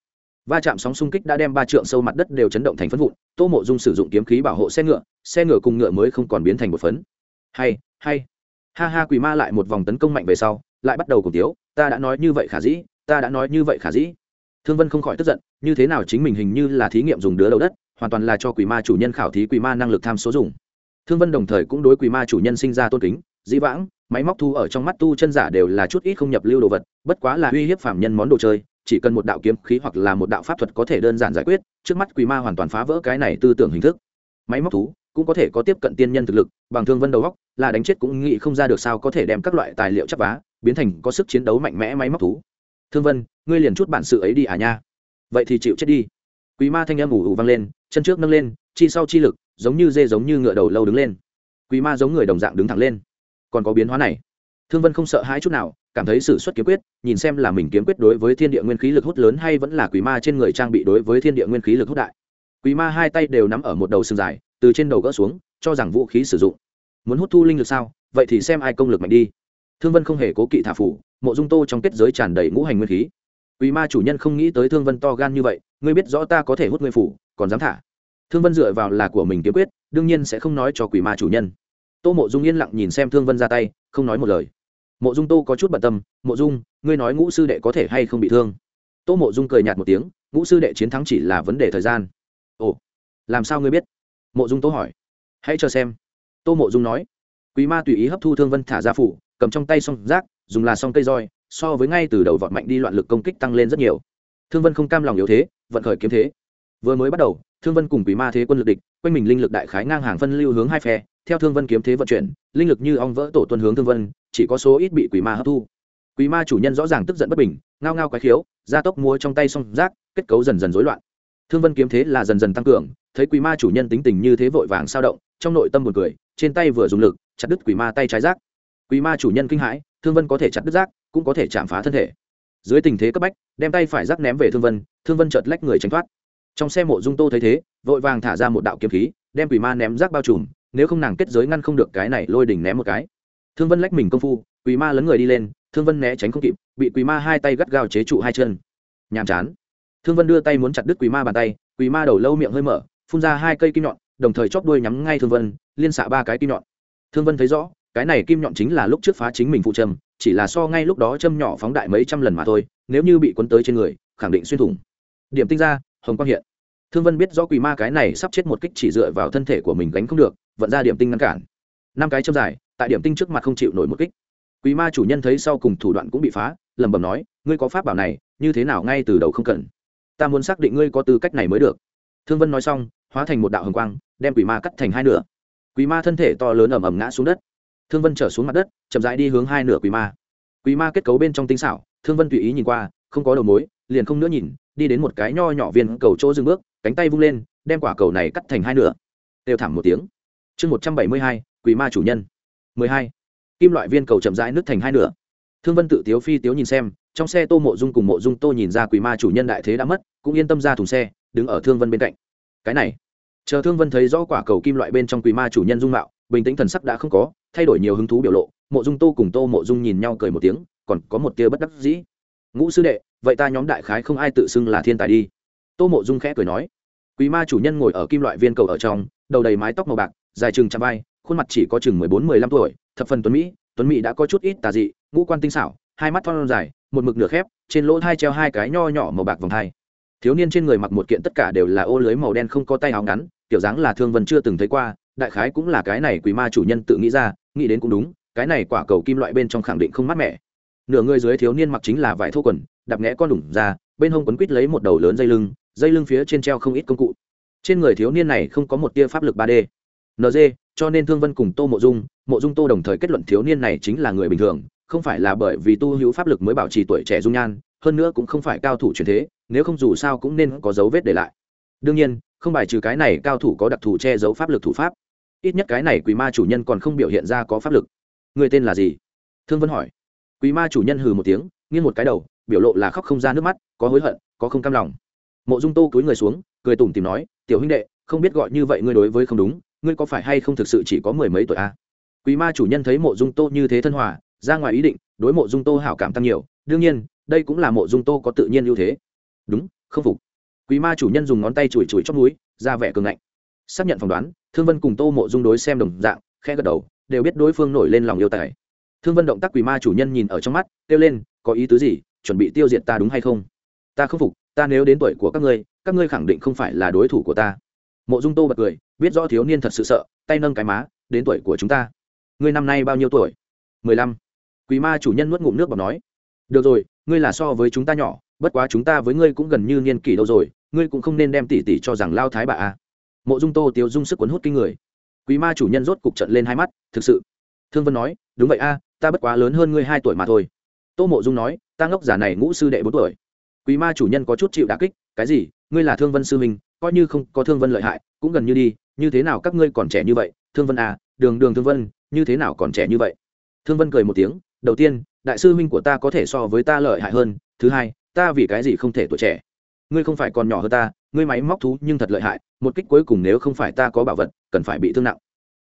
Va chạm sóng xung kích đã đem ba trượng sâu mặt đất đều chấn động thành phân vụn, tô mộ dung sử dụng kiếm khí bảo hộ xe ngựa xe ngựa cùng ngựa mới không còn biến thành một phấn. Hay hay. Ha ha quỷ ma lại một vòng tấn công mạnh về sau lại bắt đầu cùng tiếu, ta đã nói như vậy khả dĩ, ta đã nói như vậy khả dĩ. Thương vân không khỏi tức giận, như thế nào chính mình hình như là thí nghiệm dùng đứa đầu đất, hoàn toàn là cho quỷ ma chủ nhân khảo thí quỷ ma năng lực tham số dùng. Thương vân đồng thời cũng đối quỷ ma chủ nhân sinh ra tôn kính, dĩ vãng, máy móc thu ở trong mắt tu chân giả đều là chút ít không nhập lưu đồ vật, bất quá là uy hiếp phạm nhân món đồ chơi, chỉ cần một đạo kiếm khí hoặc là một đạo pháp thuật có thể đơn giản giải quyết, trước mắt quỷ ma hoàn toàn phá vỡ cái này tư tưởng hình thức. Máy móc thú cũng có thể có tiếp cận tiên nhân thực lực, bằng thương vân đầu góc là đánh chết cũng nghĩ không ra được sao có thể đem các loại tài liệu chắp vá biến thành có sức chiến đấu mạnh mẽ máy móc thú. Thương vân, ngươi liền chút bản sự ấy đi à nha. Vậy thì chịu chết đi. Quý ma thanh âm ủ ủ vang lên, chân trước nâng lên, chi sau chi lực, giống như dê giống như ngựa đầu lâu đứng lên. Quý ma giống người đồng dạng đứng thẳng lên. Còn có biến hóa này. Thương vân không sợ hãi chút nào, cảm thấy sự xuất kiếm quyết, nhìn xem là mình kiếm quyết đối với thiên địa nguyên khí lực hút lớn hay vẫn là quý ma trên người trang bị đối với thiên địa nguyên khí lực hút đại. Quý ma hai tay đều nắm ở một đầu sừng dài, từ trên đầu gỡ xuống, cho rằng vũ khí sử dụng. Muốn hút thu linh lực sao? Vậy thì xem ai công lực mạnh đi thương vân không hề cố kỵ thả phủ, mộ dung tô trong kết giới tràn đầy ngũ hành nguyên khí. Quỷ ma chủ nhân không nghĩ tới thương vân to gan như vậy, ngươi biết rõ ta có thể hút ngươi phủ, còn dám thả. Thương vân dựa vào là của mình kiếm quyết, đương nhiên sẽ không nói cho quỷ ma chủ nhân. Tô mộ dung yên lặng nhìn xem thương vân ra tay, không nói một lời. Mộ dung tô có chút bận tâm, mộ dung, ngươi nói ngũ sư đệ có thể hay không bị thương? Tô mộ dung cười nhạt một tiếng, ngũ sư đệ chiến thắng chỉ là vấn đề thời gian. Ồ, làm sao ngươi biết? Mộ dung tô hỏi. Hãy cho xem. Tô mộ dung nói. Quý ma tùy ý hấp thu thương vân thả ra phủ cầm trong tay song rác, dùng là song cây roi, so với ngay từ đầu vọt mạnh đi loạn lực công kích tăng lên rất nhiều. Thương vân không cam lòng yếu thế, vận khởi kiếm thế. Vừa mới bắt đầu, thương vân cùng quỷ ma thế quân lực địch, quanh mình linh lực đại khái ngang hàng phân lưu hướng hai phe, theo thương vân kiếm thế vận chuyển, linh lực như ong vỡ tổ tuân hướng thương vân, chỉ có số ít bị quỷ ma hấp thu. Quỷ ma chủ nhân rõ ràng tức giận bất bình, ngao ngao quái khiếu gia tốc mua trong tay song rác, kết cấu dần dần rối loạn. Thương vân kiếm thế là dần dần tăng cường, thấy quỷ ma chủ nhân tính tình như thế vội vàng sao động, trong nội tâm buồn cười, trên tay vừa dùng lực, chặt đứt quỷ ma tay trái rác quỷ ma chủ nhân kinh hãi, thương vân có thể chặt đứt rác, cũng có thể chạm phá thân thể. Dưới tình thế cấp bách, đem tay phải rác ném về thương vân thương vân chợt lách người tránh thoát. Trong xe mộ dung tô thấy thế, vội vàng thả ra một đạo kiếm khí, đem quỷ ma ném rác bao trùm, nếu không nàng kết giới ngăn không được cái này lôi đỉnh ném một cái. Thương vân lách mình công phu, quỷ ma lấn người đi lên, thương vân né tránh không kịp, bị quỷ ma hai tay gắt gao chế trụ hai chân. Nhàm chán. Thương vân đưa tay muốn chặt đứt quỷ ma bàn tay, quỷ ma đầu lâu miệng hơi mở, phun ra hai cây kim nhọn, đồng thời chóp đuôi nhắm ngay thương vân, liên xạ ba cái kim nhọn. Thương vân thấy rõ cái này kim nhọn chính là lúc trước phá chính mình phụ châm chỉ là so ngay lúc đó châm nhỏ phóng đại mấy trăm lần mà thôi, nếu như bị quấn tới trên người, khẳng định xuyên thủng. Điểm tinh ra, hồng quang hiện. Thương vân biết rõ quỷ ma cái này sắp chết một kích chỉ dựa vào thân thể của mình gánh không được, vận ra điểm tinh ngăn cản. Năm cái châm dài, tại điểm tinh trước mặt không chịu nổi một kích. Quỷ ma chủ nhân thấy sau cùng thủ đoạn cũng bị phá, lẩm bẩm nói, ngươi có pháp bảo này, như thế nào ngay từ đầu không cần? Ta muốn xác định ngươi có tư cách này mới được. Thương vân nói xong, hóa thành một đạo hồng quang, đem quỷ ma cắt thành hai nửa. Quỷ ma thân thể to lớn ầm ầm ngã xuống đất thương vân trở xuống mặt đất, chậm rãi đi hướng hai nửa quỷ ma. Quỷ ma kết cấu bên trong tinh xảo, thương vân tùy ý nhìn qua, không có đầu mối, liền không nữa nhìn, đi đến một cái nho nhỏ viên cầu chỗ dừng bước, cánh tay vung lên, đem quả cầu này cắt thành hai nửa. Đều thảm một tiếng. Chương một trăm bảy mươi hai, quỷ ma chủ nhân. mười hai. Kim loại viên cầu chậm rãi nứt thành hai nửa. Thương vân tự tiếu phi tiếu nhìn xem, trong xe tô mộ dung cùng mộ dung tô nhìn ra quỷ ma chủ nhân đại thế đã mất, cũng yên tâm ra thùng xe, đứng ở thương vân bên cạnh. Cái này. Chờ thương vân thấy rõ quả cầu kim loại bên trong quỷ ma chủ nhân dung mạo, bình tĩnh thần sắc đã không có thay đổi nhiều hứng thú biểu lộ, mộ dung tô cùng tô mộ dung nhìn nhau cười một tiếng, còn có một tia bất đắc dĩ. Ngũ sư đệ, vậy ta nhóm đại khái không ai tự xưng là thiên tài đi. Tô mộ dung khẽ cười nói. Quý ma chủ nhân ngồi ở kim loại viên cầu ở trong, đầu đầy mái tóc màu bạc, dài chừng trăm vai, khuôn mặt chỉ có chừng mười bốn, mười lăm tuổi, thập phần tuấn mỹ tuấn mỹ đã có chút ít tà dị, ngũ quan tinh xảo, hai mắt thon dài, một mực nửa khép, trên lỗ thai treo hai cái nho nhỏ màu bạc vòng thai. Thiếu niên trên người mặc một kiện tất cả đều là ô lưới màu đen không có tay áo ngắn, kiểu dáng là thương vân chưa từng thấy qua, đại khái cũng là cái này quý ma chủ nhân tự nghĩ ra nghĩ đến cũng đúng, cái này quả cầu kim loại bên trong khẳng định không mát mẻ. Nửa người dưới thiếu niên mặc chính là vải thô quần, đạp ngẽ con đủng ra, bên hông quấn quít lấy một đầu lớn dây lưng dây lưng phía trên treo không ít công cụ. Trên người thiếu niên này không có một tia pháp lực ba d. Nd cho nên thương vân cùng tô mộ dung mộ dung tô đồng thời kết luận thiếu niên này chính là người bình thường, không phải là bởi vì tu hữu pháp lực mới bảo trì tuổi trẻ dung nhan, hơn nữa cũng không phải cao thủ truyền thế, nếu không dù sao cũng nên có dấu vết để lại. Đương nhiên, không bài trừ cái này cao thủ có đặc thù che giấu pháp lực thủ pháp ít nhất cái này quỷ ma chủ nhân còn không biểu hiện ra có pháp lực. Người tên là gì? Thương vân hỏi. Quỷ ma chủ nhân hừ một tiếng, nghiêng một cái đầu, biểu lộ là khóc không ra nước mắt, có hối hận, có không cam lòng. Mộ dung tô cúi người xuống, cười tủm tìm nói, tiểu huynh đệ, không biết gọi như vậy ngươi đối với không đúng, ngươi có phải hay không thực sự chỉ có mười mấy tuổi a à? quý ma chủ nhân thấy mộ dung tô như thế thân hòa, ra ngoài ý định, đối mộ dung tô hảo cảm tăng nhiều, đương nhiên, đây cũng là mộ dung tô có tự nhiên ưu thế. Đúng, không phục. Quý ma chủ nhân dùng ngón tay chùi chùi chót núi ra vẻ cường ngạnh xác nhận phỏng đoán, thương vân cùng tô mộ dung đối xem đồng dạng khe gật đầu, đều biết đối phương nổi lên lòng yêu tài. Thương vân động tác quỷ ma chủ nhân nhìn ở trong mắt, kêu lên, có ý tứ gì? Chuẩn bị tiêu diệt ta đúng hay không? Ta không phục, ta nếu đến tuổi của các ngươi các ngươi khẳng định không phải là đối thủ của ta. Mộ dung tô bật cười, biết rõ thiếu niên thật sự sợ, tay nâng cái má, đến tuổi của chúng ta, ngươi năm nay bao nhiêu tuổi? Mười lăm. Quỷ ma chủ nhân nuốt ngụm nước bọc nói, được rồi, ngươi là so với chúng ta nhỏ, bất quá chúng ta với ngươi cũng gần như niên kỷ đâu rồi, ngươi cũng không nên đem tỷ tỷ cho rằng lao thái bà a mộ dung tô tiêu dung sức cuốn hút kinh người. Quý ma chủ nhân rốt cục trận lên hai mắt, thực sự? Thương vân nói, đúng vậy a, ta bất quá lớn hơn ngươi hai tuổi mà thôi. Tô mộ dung nói, ta ngốc giả này ngũ sư đệ bốn tuổi. Quý ma chủ nhân có chút chịu đà kích, cái gì? Ngươi là thương vân sư minh coi như không có thương vân lợi hại, cũng gần như đi, như thế nào các ngươi còn trẻ như vậy? Thương vân à đường đường thương vân, như thế nào còn trẻ như vậy? Thương vân cười một tiếng, đầu tiên, đại sư huynh của ta có thể so với ta lợi hại hơn, thứ hai, ta vì cái gì không thể tuổi trẻ? Ngươi không phải còn nhỏ hơn ta ngươi máy móc thú nhưng thật lợi hại, một kích cuối cùng nếu không phải ta có bảo vật, cần phải bị thương nặng.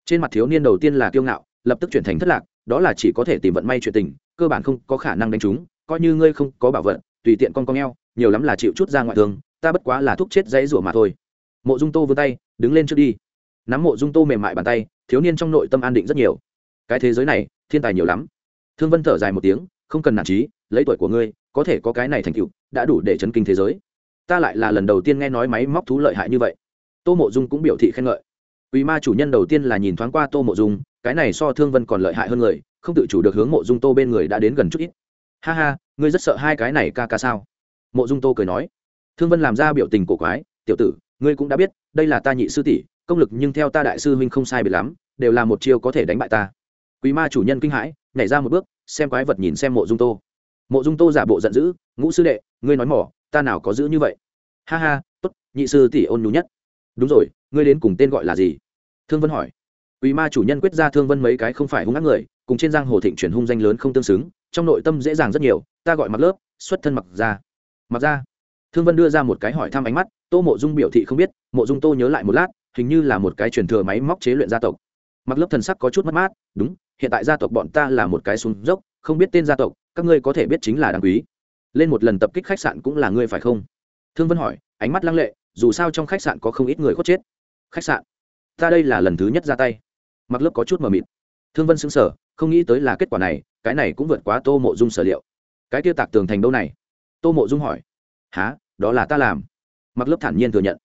Trên mặt thiếu niên đầu tiên là kiêu ngạo, lập tức chuyển thành thất lạc, đó là chỉ có thể tìm vận may chuyện tình, cơ bản không có khả năng đánh chúng coi như ngươi không có bảo vật, tùy tiện con con eo, nhiều lắm là chịu chút ra ngoại thương, ta bất quá là thuốc chết dãy rủa mà thôi. Mộ dung tô vươn tay, đứng lên trước đi. Nắm mộ dung tô mềm mại bàn tay, thiếu niên trong nội tâm an định rất nhiều. Cái thế giới này, thiên tài nhiều lắm. Thương vân thở dài một tiếng, không cần nản trí, lấy tuổi của ngươi, có thể có cái này thành tựu, đã đủ để chấn kinh thế giới ta lại là lần đầu tiên nghe nói máy móc thú lợi hại như vậy tô mộ dung cũng biểu thị khen ngợi Quỷ ma chủ nhân đầu tiên là nhìn thoáng qua Tô Mộ Dung, cái này so Thương Vân còn lợi hại hơn người, không tự chủ được hướng Mộ Dung Tô bên người đã đến gần chút ít. Ha ha, ngươi rất sợ hai cái này ca ca sao? Mộ Dung Tô cười nói. Thương Vân làm ra biểu tình cổ quái, tiểu tử, ngươi cũng đã biết, đây là ta nhị sư tỷ, công lực nhưng theo ta đại sư huynh không sai biệt lắm, đều là một chiêu có thể đánh bại ta. Quỷ ma chủ nhân kinh hãi, nhảy ra một bước, xem quái vật nhìn xem Mộ Dung Tô. Mộ Dung Tô giả bộ giận dữ, ngũ sư đệ, ngươi nói mỏ, ta nào có giữ như vậy? Ha ha, tốt, nhị sư tỷ ôn nhu nhất. Đúng rồi, ngươi đến cùng tên gọi là gì? thương vân hỏi Quỷ ma chủ nhân quyết ra thương vân mấy cái không phải hung ác người, cùng trên giang hồ thịnh chuyển hung danh lớn không tương xứng, trong nội tâm dễ dàng rất nhiều, ta gọi mặc lớp, xuất thân mặc ra. Mặc ra. Thương Vân đưa ra một cái hỏi thăm ánh mắt, Tô Mộ Dung biểu thị không biết, Mộ Dung Tô nhớ lại một lát, hình như là một cái truyền thừa máy móc chế luyện gia tộc. Mặc lớp thần sắc có chút mất mát, đúng, hiện tại gia tộc bọn ta là một cái xuống dốc, không biết tên gia tộc, các ngươi có thể biết chính là đáng quý. Lên một lần tập kích khách sạn cũng là ngươi phải không? Thương Vân hỏi, ánh mắt lăng lệ, dù sao trong khách sạn có không ít người khuất chết. Khách sạn? ta đây là lần thứ nhất ra tay. Mặc lớp có chút mờ mịt. Thương vân xứng sở không nghĩ tới là kết quả này cái này cũng vượt quá tô mộ dung sở liệu. Cái tiêu tạc tường thành đâu này? Tô mộ dung hỏi. Há đó là ta làm. Mặc lớp thản nhiên thừa nhận.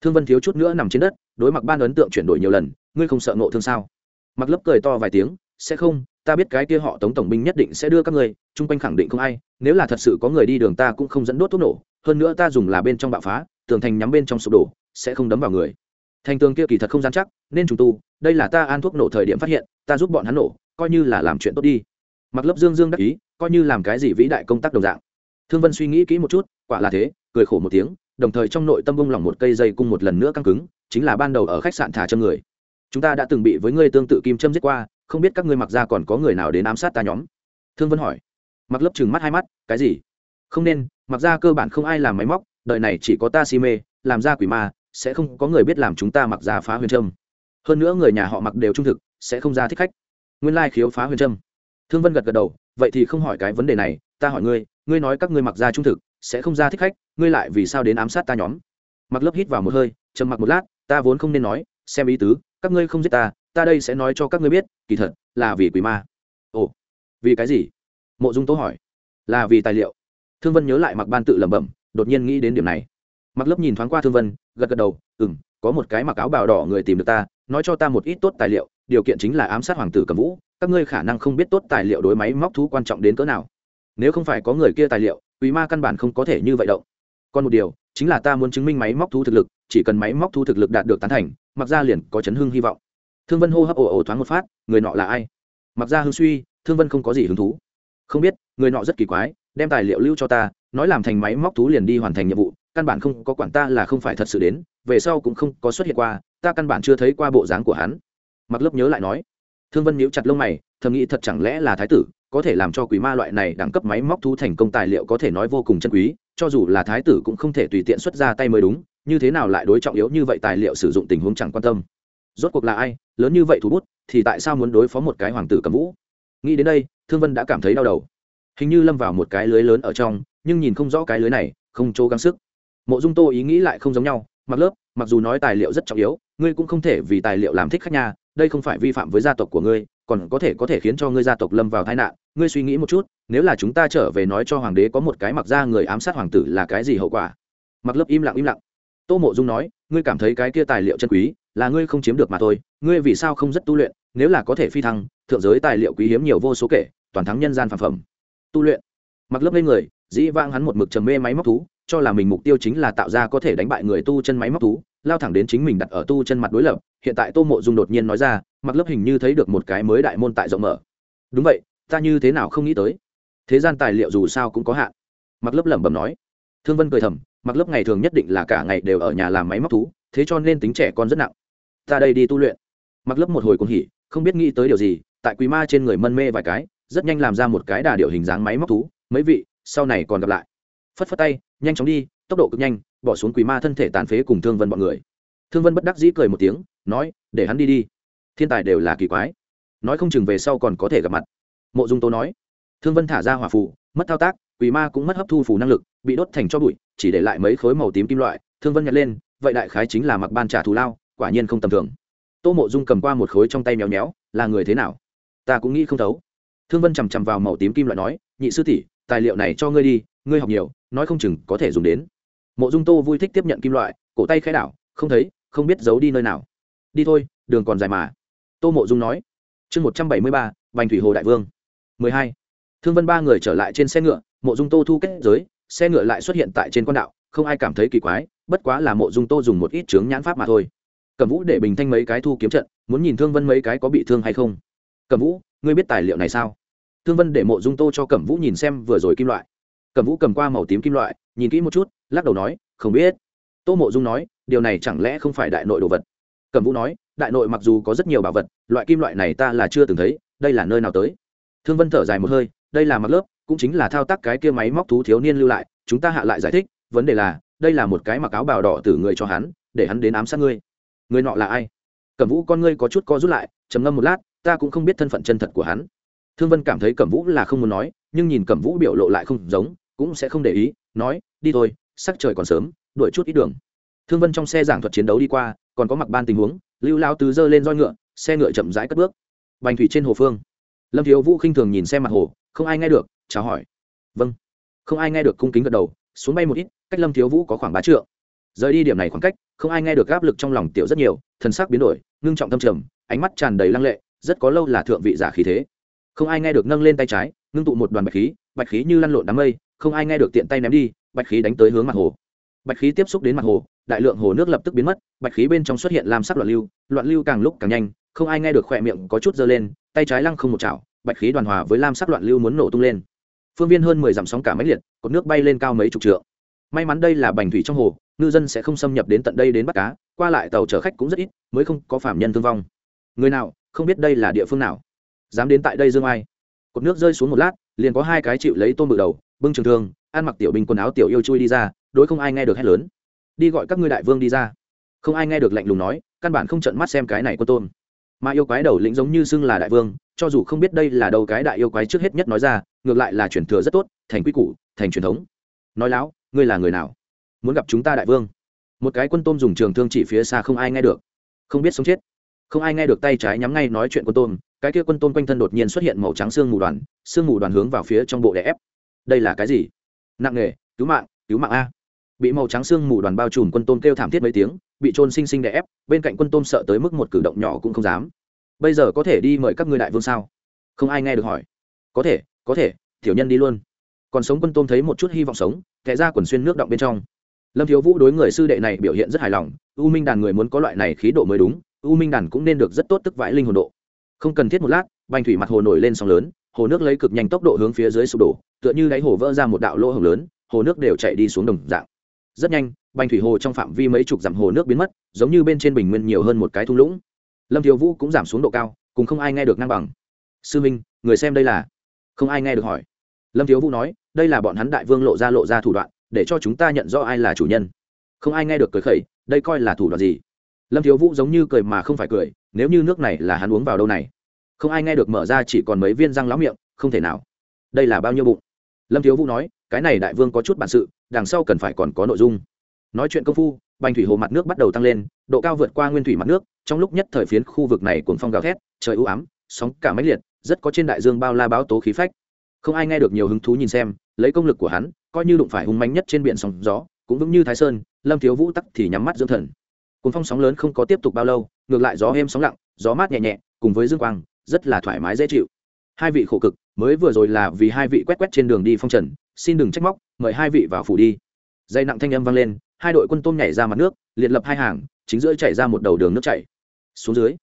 Thương vân thiếu chút nữa nằm trên đất đối mặt ban ấn tượng chuyển đổi nhiều lần ngươi không sợ nộ thương sao? Mặc lớp cười to vài tiếng sẽ không ta biết cái kia họ tống tổng binh nhất định sẽ đưa các ngươi chung quanh khẳng định không ai nếu là thật sự có người đi đường ta cũng không dẫn đốt thuốc nổ, hơn nữa ta dùng là bên trong bạo phá, tường thành nhắm bên trong sụp đổ, sẽ không đấm vào người. Thành tường kia kỳ thật không gian chắc, nên trùng tu, đây là ta ăn thuốc nổ thời điểm phát hiện, ta giúp bọn hắn nổ, coi như là làm chuyện tốt đi. Mặc lớp dương dương đắc ý, coi như làm cái gì vĩ đại công tác đồng dạng. Thương vân suy nghĩ kỹ một chút, quả là thế, cười khổ một tiếng, đồng thời trong nội tâm bông lỏng một cây dây cung một lần nữa căng cứng, chính là ban đầu ở khách sạn thả châm người. Chúng ta đã từng bị với ngươi tương tự kim châm giết qua, không biết các ngươi mặc ra còn có người nào đến ám sát ta nhóm? Thương vân hỏi mặc lớp chừng mắt hai mắt, cái gì? Không nên, mặc ra cơ bản không ai làm máy móc đợi này chỉ có ta si mê, làm ra quỷ ma, sẽ không có người biết làm chúng ta mặc ra phá huyền trâm. Hơn nữa người nhà họ mặc đều trung thực, sẽ không ra thích khách. Nguyên lai khiếu phá huyền trâm. Thương vân gật gật đầu, vậy thì không hỏi cái vấn đề này, ta hỏi ngươi ngươi nói các ngươi mặc ra trung thực, sẽ không ra thích khách, ngươi lại vì sao đến ám sát ta nhóm? Mặc lớp hít vào một hơi, trầm mặc một lát, ta vốn không nên nói, xem ý tứ, các ngươi không giết ta ta đây sẽ nói cho các ngươi biết, kỳ thật là vì quỷ ma. Ồ, vì cái gì? Mộ dung tố hỏi. Là vì tài liệu. Thương vân nhớ lại mặc ban tự lẩm bẩm, đột nhiên nghĩ đến điểm này. Mặc lớp nhìn thoáng qua thương vân, gật gật đầu ừ m có một cái mặc áo bào đỏ người tìm được ta, nói cho ta một ít tốt tài liệu, điều kiện chính là ám sát hoàng tử cầm vũ, các ngươi khả năng không biết tốt tài liệu đối máy móc thú quan trọng đến cỡ nào. Nếu không phải có người kia tài liệu quý ma căn bản không có thể như vậy động. Còn một điều, chính là ta muốn chứng minh máy móc thú thực lực, chỉ cần máy móc thú thực lực đạt được tán thành mặc ra liền có chấn hưng hy vọng. Thương vân hô hấp ồ ồ thoáng một phát, người nọ là ai? Mặc ra hưng suy, thương vân không có gì hứng thú không biết, người nọ rất kỳ quái, đem tài liệu lưu cho ta, nói làm thành máy móc thú liền đi hoàn thành nhiệm vụ, căn bản không có quản ta là không phải thật sự đến, về sau cũng không có xuất hiện qua, ta căn bản chưa thấy qua bộ dáng của hắn. Mặc lớp nhớ lại nói. Thương vân nhíu chặt lông mày, thầm nghĩ thật chẳng lẽ là thái tử, có thể làm cho quý ma loại này đẳng cấp máy móc thú thành công tài liệu có thể nói vô cùng chân quý, cho dù là thái tử cũng không thể tùy tiện xuất ra tay mới đúng, như thế nào lại đối trọng yếu như vậy tài liệu sử dụng tình huống chẳng quan tâm. Rốt cuộc là ai, lớn như vậy thú bút, thì tại sao muốn đối phó một cái hoàng tử cầm vũ? Nghĩ đến đây, thương vân đã cảm thấy đau đầu. Hình như lâm vào một cái lưới lớn ở trong, nhưng nhìn không rõ cái lưới này, không chỗ gắng sức. Mộ dung tô ý nghĩ lại không giống nhau, mặc lớp, mặc dù nói tài liệu rất trọng yếu, ngươi cũng không thể vì tài liệu làm thích khách nhà đây không phải vi phạm với gia tộc của ngươi, còn có thể có thể khiến cho ngươi gia tộc lâm vào tai nạn. Ngươi suy nghĩ một chút, nếu là chúng ta trở về nói cho hoàng đế có một cái mặc ra người ám sát hoàng tử là cái gì hậu quả? Mặc lớp im lặng im lặng. Tô mộ dung nói, ngươi cảm thấy cái kia tài liệu chân quý, là ngươi không chiếm được mà thôi, ngươi vì sao không rất tu luyện? Nếu là có thể phi thăng, thượng giới tài liệu quý hiếm nhiều vô số kể, toàn thắng nhân gian phản phẩm. Tu luyện. Mặc lớp lên người, dĩ vang hắn một mực trầm mê máy móc thú, cho là mình mục tiêu chính là tạo ra có thể đánh bại người tu chân máy móc thú, lao thẳng đến chính mình đặt ở tu chân mặt đối lập, hiện tại tô mộ dung đột nhiên nói ra, mặc lớp hình như thấy được một cái mới đại môn tại rộng mở. Đúng vậy, ta như thế nào không nghĩ tới? Thế gian tài liệu dù sao cũng có hạn. Mặc lớp lẩm bẩm nói. Thương vân cười thầm, mặc lớp ngày thường nhất định là cả ngày đều ở nhà làm máy móc thú, thế cho nên tính trẻ con rất nặng. Ta đây đi tu luyện. Mặc lớp một hồi cũng hỉ không biết nghĩ tới điều gì, tại quý ma trên người mân mê vài cái, rất nhanh làm ra một cái đà điệu hình dáng máy móc thú, mấy vị, sau này còn gặp lại. Phất phất tay, nhanh chóng đi, tốc độ cực nhanh, bỏ xuống quỷ ma thân thể tàn phế cùng thương vân bọn người. Thương vân bất đắc dĩ cười một tiếng, nói, để hắn đi đi, thiên tài đều là kỳ quái, nói không chừng về sau còn có thể gặp mặt. Mộ dung tố nói. Thương vân thả ra hỏa phù, mất thao tác, quỷ ma cũng mất hấp thu phù năng lực, bị đốt thành cho bụi, chỉ để lại mấy khối màu tím kim loại. Thương vân nhặt lên, vậy đại khái chính là mặc ban trả thù lao, quả nhiên không tầm thường tô mộ dung cầm qua một khối trong tay méo méo, là người thế nào? Ta cũng nghĩ không thấu. Thương vân chằm chằm vào màu tím kim loại nói, nhị sư tỷ, tài liệu này cho ngươi đi, ngươi học nhiều, nói không chừng có thể dùng đến. Mộ dung tô vui thích tiếp nhận kim loại, cổ tay khai đảo, không thấy, không biết giấu đi nơi nào. Đi thôi, đường còn dài mà. Tô mộ dung nói. Chương một trăm bảy mươi ba vành thủy hồ đại vương. mười hai. Thương vân ba người trở lại trên xe ngựa, mộ dung tô thu kết giới, xe ngựa lại xuất hiện tại trên con đạo, không ai cảm thấy kỳ quái, bất quá là mộ dung tô dùng một ít chướng nhãn pháp mà thôi cẩm vũ để bình thanh mấy cái thu kiếm trận, muốn nhìn thương vân mấy cái có bị thương hay không. Cẩm vũ, ngươi biết tài liệu này sao? Thương vân để mộ dung tô cho cẩm vũ nhìn xem vừa rồi kim loại. Cẩm vũ cầm qua màu tím kim loại, nhìn kỹ một chút, lắc đầu nói, không biết. Tô mộ dung nói, điều này chẳng lẽ không phải đại nội đồ vật? Cẩm vũ nói, đại nội mặc dù có rất nhiều bảo vật, loại kim loại này ta là chưa từng thấy, đây là nơi nào tới? Thương vân thở dài một hơi, đây là mặt lớp, cũng chính là thao tác cái kia máy móc thú thiếu niên lưu lại, chúng ta hạ lại giải thích, vấn đề là, đây là một cái mặc áo bào đỏ từ người cho hắn, để hắn đến ám sát ngươi người nọ là ai? Cẩm vũ con ngươi có chút co rút lại, trầm ngâm một lát, ta cũng không biết thân phận chân thật của hắn. Thương vân cảm thấy cẩm vũ là không muốn nói, nhưng nhìn cẩm vũ biểu lộ lại không giống, cũng sẽ không để ý, nói, đi thôi, sắc trời còn sớm, đuổi chút ít đường. Thương vân trong xe giảng thuật chiến đấu đi qua, còn có mặc ban tình huống, lưu lao tứ giơ lên roi ngựa, xe ngựa chậm rãi cất bước. Bành thủy trên hồ phương. Lâm thiếu vũ khinh thường nhìn xem mặt hồ, không ai nghe được, chào hỏi. Vâng. Không ai nghe được cung kính gật đầu, xuống bay một ít, cách lâm thiếu vũ có khoảng ba trượng. Rời đi điểm này khoảng cách không ai nghe được áp lực trong lòng tiểu rất nhiều, thần sắc biến đổi, ngưng trọng tâm trầm, ánh mắt tràn đầy lăng lệ, rất có lâu là thượng vị giả khí thế. Không ai nghe được nâng lên tay trái, ngưng tụ một đoàn bạch khí bạch khí như lăn lộn đám mây, không ai nghe được tiện tay ném đi, bạch khí đánh tới hướng mặt hồ. Bạch khí tiếp xúc đến mặt hồ, đại lượng hồ nước lập tức biến mất, bạch khí bên trong xuất hiện làm sắc loạn lưu loạn lưu càng lúc càng nhanh, không ai nghe được khỏe miệng có chút dơ lên, tay trái lăng không một chảo, bạch khí đoàn hòa với lam sắc loạn lưu muốn nổ tung lên. Phương viên hơn mười dặm sóng cả máy liệt, cột nước bay lên cao mấy chục trượng may mắn đây là bành thủy trong hồ, ngư dân sẽ không xâm nhập đến tận đây đến bắt cá, qua lại tàu chở khách cũng rất ít, mới không có phạm nhân thương vong. Người nào, không biết đây là địa phương nào. Dám đến tại đây dương ai? Cột nước rơi xuống một lát, liền có hai cái chịu lấy tôm bự đầu, bưng trường thương, ăn mặc tiểu bình quần áo tiểu yêu chui đi ra, đối không ai nghe được hét lớn. Đi gọi các ngươi đại vương đi ra. Không ai nghe được lạnh lùng nói, căn bản không trận mắt xem cái này quân tôn mà yêu quái đầu lĩnh giống như xưng là đại vương, cho dù không biết đây là đâu cái đại yêu quái trước hết nhất nói ra, ngược lại là truyền thừa rất tốt, thành quy củ, thành truyền thống. Nói láo ngươi là người nào? Muốn gặp chúng ta đại vương? Một cái quân tôm dùng trường thương chỉ phía xa không ai nghe được. Không biết sống chết. Không ai nghe được tay trái nhắm ngay nói chuyện quân tôm, cái kia quân tôm quanh thân đột nhiên xuất hiện màu trắng xương mù đoàn, xương mù đoàn hướng vào phía trong bộ đè ép. Đây là cái gì? Nặng nghề, cứu mạng cứu mạng a. Bị màu trắng xương mù đoàn bao trùm quân tôm kêu thảm thiết mấy tiếng, bị trôn xinh xinh đè ép, bên cạnh quân tôm sợ tới mức một cử động nhỏ cũng không dám. Bây giờ có thể đi mời các ngươi đại vương sao? Không ai nghe được hỏi. Có thể có thể, tiểu nhân đi luôn còn sống quân tôm thấy một chút hy vọng sống, kẻ ra quần xuyên nước động bên trong. Lâm thiếu vũ đối người sư đệ này biểu hiện rất hài lòng, u minh đàn người muốn có loại này khí độ mới đúng, u minh đàn cũng nên được rất tốt tức vãi linh hồn độ. Không cần thiết một lát, bành thủy mặt hồ nổi lên sóng lớn, hồ nước lấy cực nhanh tốc độ hướng phía dưới sụp đổ, tựa như đáy hồ vỡ ra một đạo lỗ hồng lớn, hồ nước đều chạy đi xuống đồng dạng. Rất nhanh, bành thủy hồ trong phạm vi mấy chục dặm hồ nước biến mất, giống như bên trên bình nguyên nhiều hơn một cái thung lũng. Lâm thiếu vũ cũng giảm xuống độ cao, cùng không ai nghe được ngang bằng. Sư minh, người xem đây là? Không ai nghe được hỏi. Lâm thiếu vũ nói đây là bọn hắn đại vương lộ ra lộ ra thủ đoạn, để cho chúng ta nhận rõ ai là chủ nhân. Không ai nghe được cười khẩy, đây coi là thủ đoạn gì? Lâm thiếu vũ giống như cười mà không phải cười, nếu như nước này là hắn uống vào đâu này? Không ai nghe được mở ra chỉ còn mấy viên răng láo miệng, không thể nào. Đây là bao nhiêu bụng? Lâm thiếu vũ nói, cái này đại vương có chút bản sự, đằng sau cần phải còn có nội dung. Nói chuyện công phu, bành thủy hồ mặt nước bắt đầu tăng lên, độ cao vượt qua nguyên thủy mặt nước, trong lúc nhất thời phiến khu vực này cuồng phong gào thét, trời ưu ám, sóng cả máy liệt, rất có trên đại dương bao la báo tố khí phách. Không ai nghe được nhiều hứng thú nhìn xem lấy công lực của hắn, coi như đụng phải hung mạnh nhất trên biển sóng gió, cũng vững như thái sơn, lâm thiếu vũ tắc thì nhắm mắt dưỡng thần. Cuốn phong sóng lớn không có tiếp tục bao lâu, ngược lại gió êm sóng lặng, gió mát nhẹ nhẹ, cùng với dương quang, rất là thoải mái dễ chịu. Hai vị khổ cực, mới vừa rồi là vì hai vị quét quét trên đường đi phong trần, xin đừng trách móc, mời hai vị vào phủ đi. Dây nặng thanh âm vang lên, hai đội quân tôm nhảy ra mặt nước, liệt lập hai hàng, chính giữa chảy ra một đầu đường nước chảy. Xuống dưới,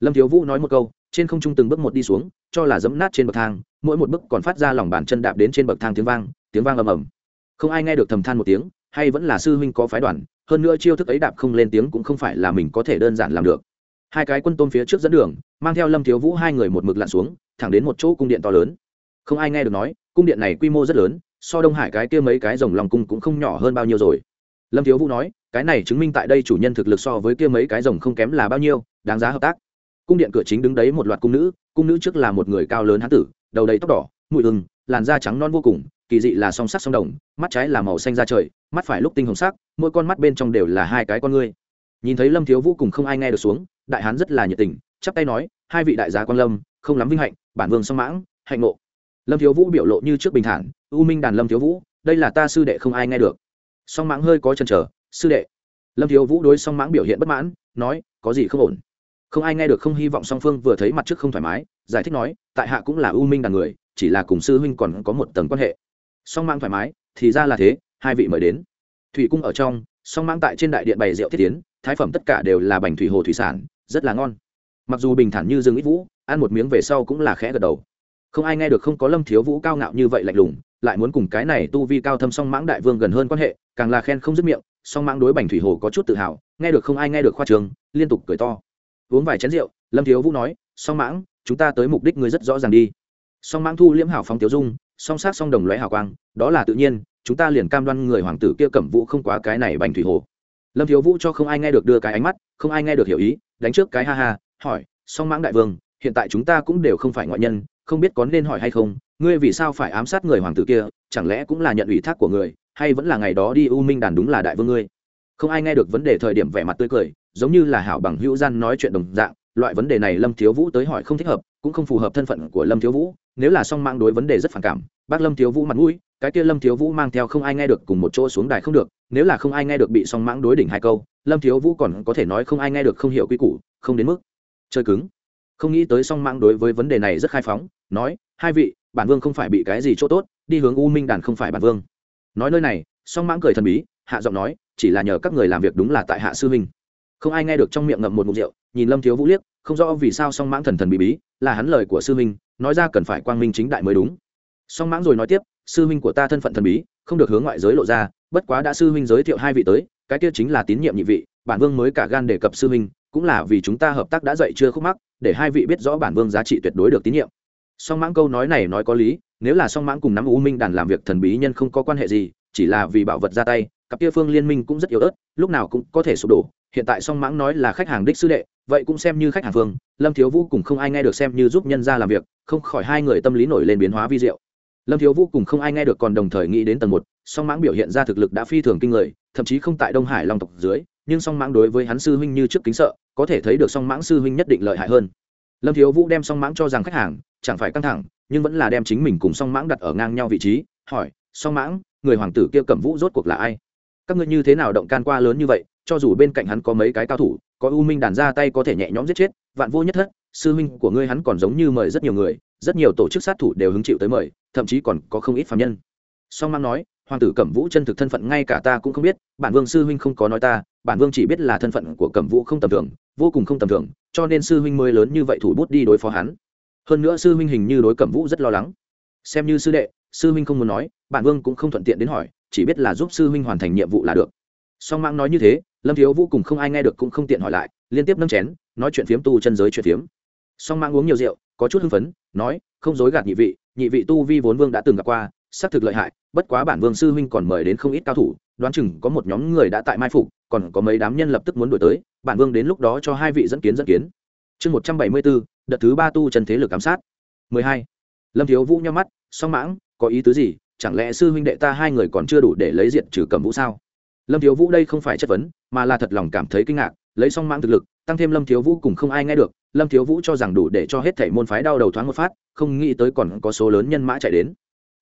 lâm thiếu vũ nói một câu, trên không trung từng bước một đi xuống, cho là dẫm nát trên bậc thang mỗi một bước còn phát ra lòng bàn chân đạp đến trên bậc thang tiếng vang tiếng vang ầm ầm. Không ai nghe được thầm than một tiếng, hay vẫn là sư huynh có phái đoàn, hơn nữa chiêu thức ấy đạp không lên tiếng cũng không phải là mình có thể đơn giản làm được. Hai cái quân tôm phía trước dẫn đường, mang theo lâm thiếu vũ hai người một mực lặn xuống, thẳng đến một chỗ cung điện to lớn. Không ai nghe được nói, cung điện này quy mô rất lớn, so đông hải cái kia mấy cái rồng lòng cung cũng không nhỏ hơn bao nhiêu rồi. Lâm thiếu vũ nói, cái này chứng minh tại đây chủ nhân thực lực so với kia mấy cái rồng không kém là bao nhiêu, đáng giá hợp tác. Cung điện cửa chính đứng đấy một loạt cung nữ cung nữ trước là một người cao lớn hán tử đầu đầy tóc đỏ, mùi hừng làn da trắng non vô cùng, kỳ dị là song sắc song đồng, mắt trái là màu xanh da trời, mắt phải lúc tinh hồng sắc, mỗi con mắt bên trong đều là hai cái con ngươi. Nhìn thấy lâm thiếu vũ cùng không ai nghe được xuống, đại hán rất là nhiệt tình, chắp tay nói, hai vị đại gia quan lâm, không lắm vinh hạnh, bản vương song mãng, hạnh ngộ. Lâm thiếu vũ biểu lộ như trước bình thản, u minh đàn lâm thiếu vũ, đây là ta sư đệ không ai nghe được. Song mãng hơi có chần chờ, sư đệ. Lâm thiếu vũ đối song mãng biểu hiện bất mãn, nói, có gì không ổn? Không ai nghe được không hy vọng song phương vừa thấy mặt trước không thoải mái giải thích nói, tại hạ cũng là ưu minh đàn người, chỉ là cùng sư huynh còn có một tầng quan hệ. Song mãng thoải mái, thì ra là thế, hai vị mời đến. Thủy cung ở trong, song mãng tại trên đại điện bày rượu thiết tiến, thái phẩm tất cả đều là bành thủy hồ thủy sản, rất là ngon. Mặc dù bình thản như dương ít vũ, ăn một miếng về sau cũng là khẽ gật đầu. Không ai nghe được không có lâm thiếu vũ cao ngạo như vậy lạnh lùng, lại muốn cùng cái này tu vi cao thâm song mãng đại vương gần hơn quan hệ, càng là khen không dứt miệng, song mãng đối bành thủy hồ có chút tự hào, nghe được không ai nghe được khoa trường, liên tục cười to. Uống vài chén rượu, lâm thiếu vũ nói song mãng, chúng ta tới mục đích ngươi rất rõ ràng đi. Song mãng thu liễm hảo phóng tiểu dung, song sát song đồng lóe hào quang, đó là tự nhiên, chúng ta liền cam đoan người hoàng tử kia cẩm vũ không quá cái này bành thủy hồ. Lâm thiếu vũ cho không ai nghe được đưa cái ánh mắt, không ai nghe được hiểu ý, đánh trước cái ha ha, hỏi, song mãng đại vương, hiện tại chúng ta cũng đều không phải ngoại nhân, không biết có nên hỏi hay không, ngươi vì sao phải ám sát người hoàng tử kia, chẳng lẽ cũng là nhận ủy thác của người, hay vẫn là ngày đó đi u minh đàn đúng là đại vương ngươi? Không ai nghe được vấn đề thời điểm vẻ mặt tươi cười, giống như là hảo bằng hữu gian nói chuyện đồng dạng loại vấn đề này lâm thiếu vũ tới hỏi không thích hợp, cũng không phù hợp thân phận của lâm thiếu vũ, nếu là song mang đối vấn đề rất phản cảm, bác lâm thiếu vũ mặt mũi, cái kia lâm thiếu vũ mang theo không ai nghe được cùng một chỗ xuống đài không được, nếu là không ai nghe được bị song mãng đối đỉnh hai câu, lâm thiếu vũ còn có thể nói không ai nghe được không hiểu quy củ, không đến mức chơi cứng. Không nghĩ tới song mãng đối với vấn đề này rất khai phóng, nói, hai vị, bản vương không phải bị cái gì chỗ tốt, đi hướng u minh đàn không phải bản vương. Nói nơi này, song mãng cười thần bí, hạ giọng nói, chỉ là nhờ các người làm việc đúng là tại hạ sư minh không ai nghe được trong miệng ngậm một mục rượu, nhìn lâm thiếu vũ liếc, không rõ vì sao song mãng thần thần bí bí, là hắn lời của sư huynh, nói ra cần phải quang minh chính đại mới đúng. Song mãng rồi nói tiếp, sư huynh của ta thân phận thần bí, không được hướng ngoại giới lộ ra, bất quá đã sư huynh giới thiệu hai vị tới, cái kia chính là tín nhiệm nhị vị, bản vương mới cả gan đề cập sư huynh, cũng là vì chúng ta hợp tác đã dậy chưa khúc mắc, để hai vị biết rõ bản vương giá trị tuyệt đối được tín nhiệm. Song mãng câu nói này nói có lý, nếu là song mãng cùng nắm u minh đàn làm việc thần bí nhân không có quan hệ gì, chỉ là vì bảo vật ra tay, cặp kia phương liên minh cũng rất yếu ớt, lúc nào cũng có thể sụp đổ hiện tại song mãng nói là khách hàng đích sư đệ, vậy cũng xem như khách hàng phương lâm thiếu vũ cùng không ai nghe được xem như giúp nhân ra làm việc, không khỏi hai người tâm lý nổi lên biến hóa vi diệu. Lâm thiếu vũ cùng không ai nghe được còn đồng thời nghĩ đến tầng một, song mãng biểu hiện ra thực lực đã phi thường kinh người, thậm chí không tại đông hải long tộc dưới, nhưng song mãng đối với hắn sư huynh như trước kính sợ, có thể thấy được song mãng sư huynh nhất định lợi hại hơn. Lâm thiếu vũ đem song mãng cho rằng khách hàng, chẳng phải căng thẳng, nhưng vẫn là đem chính mình cùng song mãng đặt ở ngang nhau vị trí, hỏi, song mãng, người hoàng tử kia cẩm vũ rốt cuộc là ai? Các ngươi như thế nào động can qua lớn như vậy cho dù bên cạnh hắn có mấy cái cao thủ, có u minh đàn ra tay có thể nhẹ nhõm giết chết, vạn vô nhất thất, sư huynh của ngươi hắn còn giống như mời rất nhiều người, rất nhiều tổ chức sát thủ đều hứng chịu tới mời, thậm chí còn có không ít phạm nhân. Song mang nói, hoàng tử cẩm vũ chân thực thân phận ngay cả ta cũng không biết, bản vương sư huynh không có nói ta, bản vương chỉ biết là thân phận của cẩm vũ không tầm thường, vô cùng không tầm thường, cho nên sư huynh mới lớn như vậy thủ bút đi đối phó hắn. Hơn nữa sư huynh hình như đối cẩm vũ rất lo lắng. Xem như sư đệ, sư huynh không muốn nói, bản vương cũng không thuận tiện đến hỏi, chỉ biết là giúp sư huynh hoàn thành nhiệm vụ là được. Song mãng nói như thế lâm thiếu vũ cùng không ai nghe được cũng không tiện hỏi lại, liên tiếp nâng chén, nói chuyện phiếm tu chân giới chuyện phiếm. Song mang uống nhiều rượu, có chút hưng phấn, nói, không dối gạt nhị vị nhị vị tu vi vốn vương đã từng gặp qua, xác thực lợi hại, bất quá bản vương sư huynh còn mời đến không ít cao thủ, đoán chừng có một nhóm người đã tại mai phục, còn có mấy đám nhân lập tức muốn đổi tới, bản vương đến lúc đó cho hai vị dẫn kiến dẫn kiến. Chương một trăm bảy mươi bốn, đợt thứ ba tu chân thế lực ám sát. mười hai. Lâm thiếu vũ nhau mắt, song mãng, có ý tứ gì? Chẳng lẽ sư huynh đệ ta hai người còn chưa đủ để lấy diện trừ cầm vũ sao? Lâm thiếu vũ đây không phải chất vấn, mà là thật lòng cảm thấy kinh ngạc, lấy song mãng thực lực, tăng thêm lâm thiếu vũ cùng không ai nghe được, lâm thiếu vũ cho rằng đủ để cho hết thảy môn phái đau đầu thoáng một phát, không nghĩ tới còn có số lớn nhân mã chạy đến.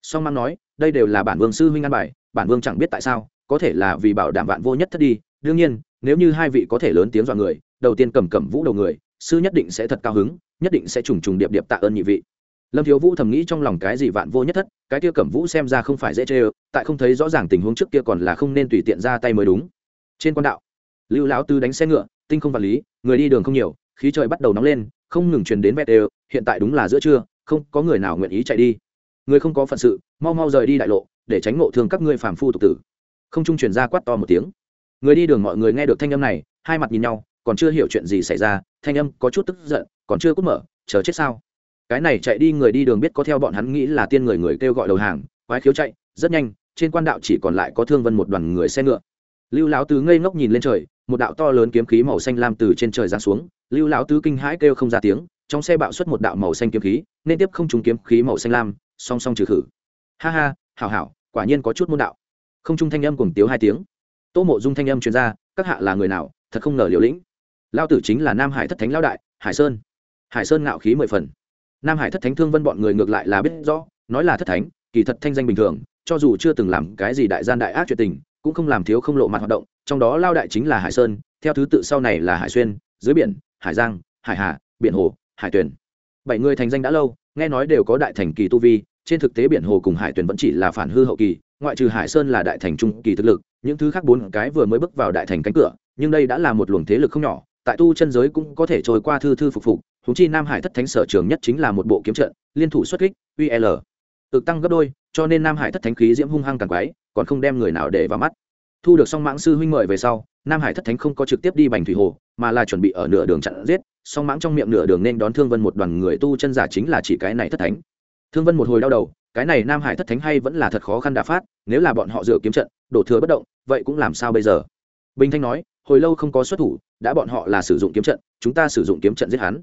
Song mãng nói, đây đều là bản vương sư huynh an bài, bản vương chẳng biết tại sao, có thể là vì bảo đảm vạn vô nhất thất đi, đương nhiên, nếu như hai vị có thể lớn tiếng dọa người, đầu tiên cầm cẩm vũ đầu người, sư nhất định sẽ thật cao hứng, nhất định sẽ trùng trùng điệp điệp tạ ơn nhị vị lâm thiếu vũ thầm nghĩ trong lòng cái gì vạn vô nhất thất, cái kia cẩm vũ xem ra không phải dễ chê ơ, tại không thấy rõ ràng tình huống trước kia còn là không nên tùy tiện ra tay mới đúng. Trên quan đạo, lưu lão tư đánh xe ngựa, tinh không vật lý, người đi đường không nhiều, khí trời bắt đầu nóng lên, không ngừng truyền đến vẹt đều, hiện tại đúng là giữa trưa, không có người nào nguyện ý chạy đi. Người không có phận sự, mau mau rời đi đại lộ, để tránh ngộ thương các ngươi phàm phu tục tử. Không trung truyền ra quát to một tiếng. Người đi đường mọi người nghe được thanh âm này, hai mặt nhìn nhau, còn chưa hiểu chuyện gì xảy ra, thanh âm có chút tức giận, còn chưa cút mở, chờ chết sao? Cái này chạy đi người đi đường biết có theo bọn hắn nghĩ là tiên người người kêu gọi đầu hàng, quái khiếu chạy, rất nhanh, trên quan đạo chỉ còn lại có thương vân một đoàn người xe ngựa. Lưu lão tứ ngây ngốc nhìn lên trời, một đạo to lớn kiếm khí màu xanh lam từ trên trời giáng xuống, lưu lão tứ kinh hãi kêu không ra tiếng, trong xe bạo xuất một đạo màu xanh kiếm khí, nên tiếp không trúng kiếm khí màu xanh lam, song song trừ khử. Ha ha, hảo hảo, quả nhiên có chút môn đạo. Không trung thanh âm cùng tiếu hai tiếng. Tô mộ dung thanh âm truyền ra, các hạ là người nào, thật không ngờ liều lĩnh. Lao tử chính là nam hải thất thánh lao đại, hải sơn. Hải sơn ngạo khí mười phần nam hải thất thánh thương vân bọn người ngược lại là biết rõ, nói là thất thánh, kỳ thật thanh danh bình thường, cho dù chưa từng làm cái gì đại gian đại ác chuyện tình, cũng không làm thiếu không lộ mặt hoạt động, trong đó lao đại chính là hải sơn, theo thứ tự sau này là hải xuyên, dưới biển, hải giang, hải hà, biển hồ, hải tuyền. Bảy người thành danh đã lâu, nghe nói đều có đại thành kỳ tu vi, trên thực tế biển hồ cùng hải tuyền vẫn chỉ là phản hư hậu kỳ, ngoại trừ hải sơn là đại thành trung kỳ thực lực, những thứ khác bốn cái vừa mới bước vào đại thành cánh cửa, nhưng đây đã là một luồng thế lực không nhỏ, tại tu chân giới cũng có thể trôi qua thư thư phục phục húng chi nam hải thất thánh sở trường nhất chính là một bộ kiếm trận, liên thủ xuất kích ul tự tăng gấp đôi, cho nên nam hải thất thánh khí diễm hung hăng càng quái, còn không đem người nào để vào mắt. Thu được song mãng sư huynh mời về sau, nam hải thất thánh không có trực tiếp đi bành thủy hồ, mà là chuẩn bị ở nửa đường chặn giết, song mãng trong miệng nửa đường nên đón thương vân một đoàn người tu chân giả chính là chỉ cái này thất thánh. Thương vân một hồi đau đầu, cái này nam hải thất thánh hay vẫn là thật khó khăn đà phát, nếu là bọn họ dựa kiếm trận, đổ thừa bất động, vậy cũng làm sao bây giờ? Bình thanh nói, hồi lâu không có xuất thủ, đã bọn họ là sử dụng kiếm trận, chúng ta sử dụng kiếm trận giết hắn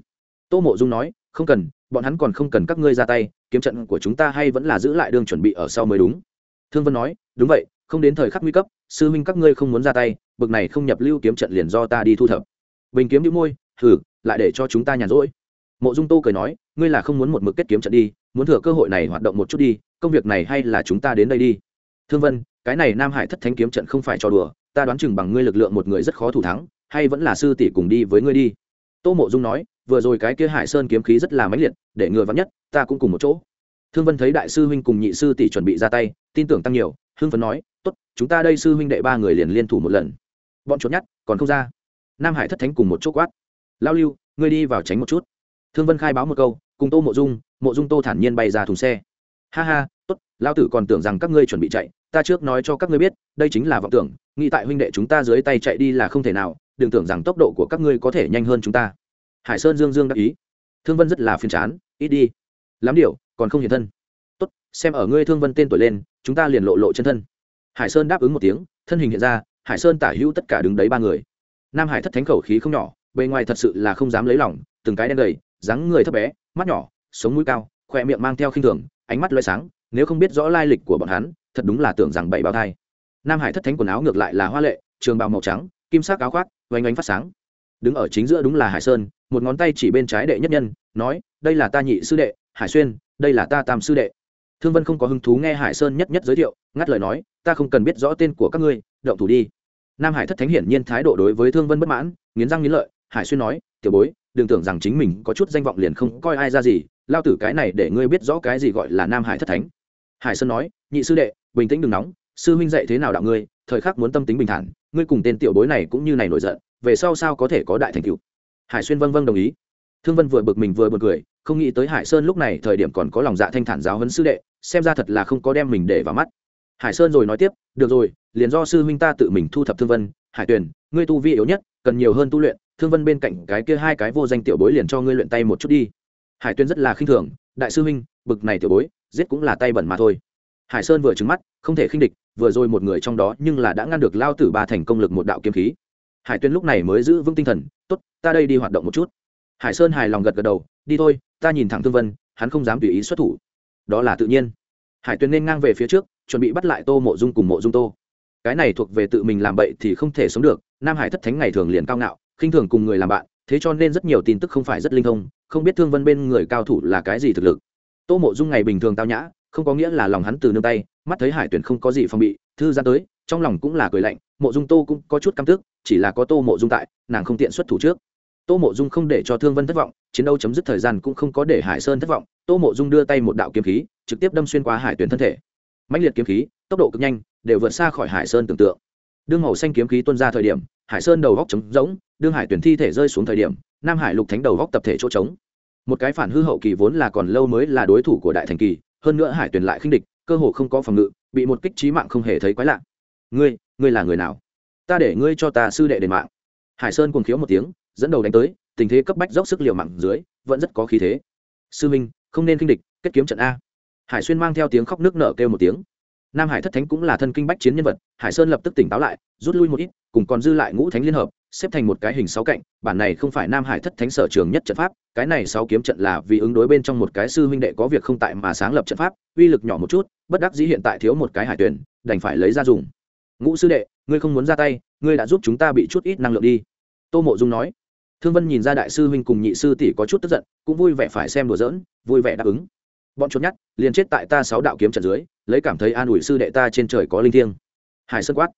tô mộ dung nói, không cần, bọn hắn còn không cần các ngươi ra tay, kiếm trận của chúng ta hay vẫn là giữ lại đường chuẩn bị ở sau mới đúng. Thương vân nói, đúng vậy, không đến thời khắc nguy cấp, sư huynh các ngươi không muốn ra tay, bực này không nhập lưu kiếm trận liền do ta đi thu thập. Bình kiếm đĩu môi thử lại để cho chúng ta nhàn rỗi. Mộ dung tô cười nói, ngươi là không muốn một mực kết kiếm trận đi, muốn thừa cơ hội này hoạt động một chút đi, công việc này hay là chúng ta đến đây đi. Thương vân, cái này nam hải thất thánh kiếm trận không phải cho đùa, ta đoán chừng bằng ngươi lực lượng một người rất khó thủ thắng, hay vẫn là sư tỷ cùng đi với ngươi đi. Tô mộ dung nói vừa rồi cái kia hải sơn kiếm khí rất là mãnh liệt, để ngừa vắng nhất, ta cũng cùng một chỗ. Thương vân thấy đại sư huynh cùng nhị sư tỷ chuẩn bị ra tay, tin tưởng tăng nhiều, hưng phấn nói, tốt, chúng ta đây sư huynh đệ ba người liền liên thủ một lần. Bọn trốn nhát còn không ra. Nam hải thất thánh cùng một chỗ quát, lao lưu, ngươi đi vào tránh một chút. Thương vân khai báo một câu, cùng tô mộ dung mộ dung tô thản nhiên bay ra thùng xe. Ha ha, tốt lao tử còn tưởng rằng các ngươi chuẩn bị chạy, ta trước nói cho các ngươi biết, đây chính là vọng tưởng, nghĩ tại huynh đệ chúng ta dưới tay chạy đi là không thể nào, đừng tưởng rằng tốc độ của các ngươi có thể nhanh hơn chúng ta hải sơn dương dương đắc ý. Thương vân rất là phiền chán, ít đi, lắm điều, còn không hiện thân. Tốt, xem ở ngươi thương vân tên tuổi lên, chúng ta liền lộ lộ chân thân. Hải sơn đáp ứng một tiếng, thân hình hiện ra, hải sơn tả hữu tất cả đứng đấy ba người. Nam hải thất thánh khẩu khí không nhỏ, bề ngoài thật sự là không dám lấy lòng, từng cái đen gầy dáng người thấp bé, mắt nhỏ, sống mũi cao khoe miệng mang theo khinh thường, ánh mắt loay sáng, nếu không biết rõ lai lịch của bọn hắn, thật đúng là tưởng rằng bảy bào thai. Nam hải thất thánh quần áo ngược lại là hoa lệ, trường bào màu trắng, kim sắc áo khoác, oanh oanh phát sáng đứng ở chính giữa đúng là hải sơn, một ngón tay chỉ bên trái đệ nhất nhân, nói, đây là ta nhị sư đệ, hải xuyên, đây là ta tam sư đệ. Thương vân không có hứng thú nghe hải sơn nhất nhất giới thiệu, ngắt lời nói, ta không cần biết rõ tên của các ngươi, động thủ đi. Nam hải thất thánh hiển nhiên thái độ đối với thương vân bất mãn, nghiến răng nghiến lợi, hải xuyên nói, tiểu bối, đừng tưởng rằng chính mình có chút danh vọng liền không coi ai ra gì, lao tử cái này để ngươi biết rõ cái gì gọi là nam hải thất thánh. Hải sơn nói, nhị sư đệ, bình tĩnh đừng nóng, sư huynh dạy thế nào đạo ngươi, thời khắc muốn tâm tính bình thản, ngươi cùng tên tiểu bối này cũng như này nổi giận về sau sao có thể có đại thành tựu? Hải xuyên vâng vâng đồng ý. Thương vân vừa bực mình vừa b u ồ n cười, không nghĩ tới hải sơn lúc này thời điểm còn có lòng dạ thanh thản giáo huấn sư đệ, xem ra thật là không có đem mình để vào mắt. Hải sơn rồi nói tiếp, được rồi, liền do sư huynh ta tự mình thu thập thương vân, hải tuyền, ngươi tu vi yếu nhất, cần nhiều hơn tu luyện, thương vân bên cạnh cái kia hai cái vô danh tiểu bối liền cho ngươi luyện tay một chút đi. Hải tuyền rất là khinh thường, đại sư huynh, bực này tiểu bối, giết cũng là tay bẩn mà thôi. Hải sơn vừa trứng mắt, không thể khinh địch, vừa rồi một người trong đó nhưng là đã ngăn được lao tử ba thành công lực một đạo kiếm khí hải tuyên lúc này mới giữ vững tinh thần, tốt, ta đây đi hoạt động một chút. Hải sơn hài lòng gật gật đầu, đi thôi, ta nhìn thẳng thương vân, hắn không dám tùy ý xuất thủ. Đó là tự nhiên. Hải tuyên nên ngang về phía trước, chuẩn bị bắt lại tô mộ dung cùng mộ dung tô. Cái này thuộc về tự mình làm bậy thì không thể sống được, nam hải thất thánh ngày thường liền cao ngạo, khinh thường cùng người làm bạn, thế cho nên rất nhiều tin tức không phải rất linh thông, không biết thương vân bên người cao thủ là cái gì thực lực. Tô mộ dung ngày bình thường tao nhã, không có nghĩa là lòng hắn từ nương tay, mắt thấy hải tuyển không có gì phòng bị, thư ra tới trong lòng cũng là cười lạnh, mộ dung tô cũng có chút căm tức, chỉ là có tô mộ dung tại, nàng không tiện xuất thủ trước. Tô mộ dung không để cho thương vân thất vọng, chiến đấu chấm dứt thời gian cũng không có để hải sơn thất vọng, tô mộ dung đưa tay một đạo kiếm khí, trực tiếp đâm xuyên qua hải tuyển thân thể. Mạnh liệt kiếm khí, tốc độ cực nhanh, đều vượt xa khỏi hải sơn tưởng tượng. Đương màu xanh kiếm khí tuân ra thời điểm, hải sơn đầu góc trống rỗng, đương hải tuyển thi thể rơi xuống thời điểm, nam hải lục thánh đầu góc tập thể chỗ trống. Một cái phản hư hậu kỳ vốn là còn lâu mới là đối thủ của đại thành kỳ, hơn nữa hải tuyển lại khinh địch, cơ hồ không có phòng ngự, bị một kích trí mạng không hề thấy quái lạ ngươi ngươi là người nào? Ta để ngươi cho ta sư đệ đền mạng. Hải sơn cuồng khiếu một tiếng, dẫn đầu đánh tới, tình thế cấp bách dốc sức liều mạng dưới, vẫn rất có khí thế. Sư minh, không nên kinh địch, kết kiếm trận a. Hải xuyên mang theo tiếng khóc nước nở kêu một tiếng. Nam hải thất thánh cũng là thân kinh bách chiến nhân vật, hải sơn lập tức tỉnh táo lại, rút lui một ít, cùng còn dư lại ngũ thánh liên hợp, xếp thành một cái hình sáu cạnh, bản này không phải nam hải thất thánh sở trường nhất trận pháp, cái này sáu kiếm trận là vì ứng đối bên trong một cái sư huynh đệ có việc không tại mà sáng lập trận pháp, uy lực nhỏ một chút, bất đắc dĩ hiện tại thiếu một cái hải tuyển, đành phải lấy ra dùng ngũ sư đệ, ngươi không muốn ra tay, ngươi đã giúp chúng ta bị chút ít năng lượng đi. Tô mộ dung nói. Thương vân nhìn ra đại sư huynh cùng nhị sư tỷ có chút tức giận, cũng vui vẻ phải xem đùa giỡn, vui vẻ đáp ứng. Bọn chốt nhát liền chết tại ta sáu đạo kiếm trận dưới, lấy cảm thấy an ủi sư đệ ta trên trời có linh thiêng. Hải sơn quát.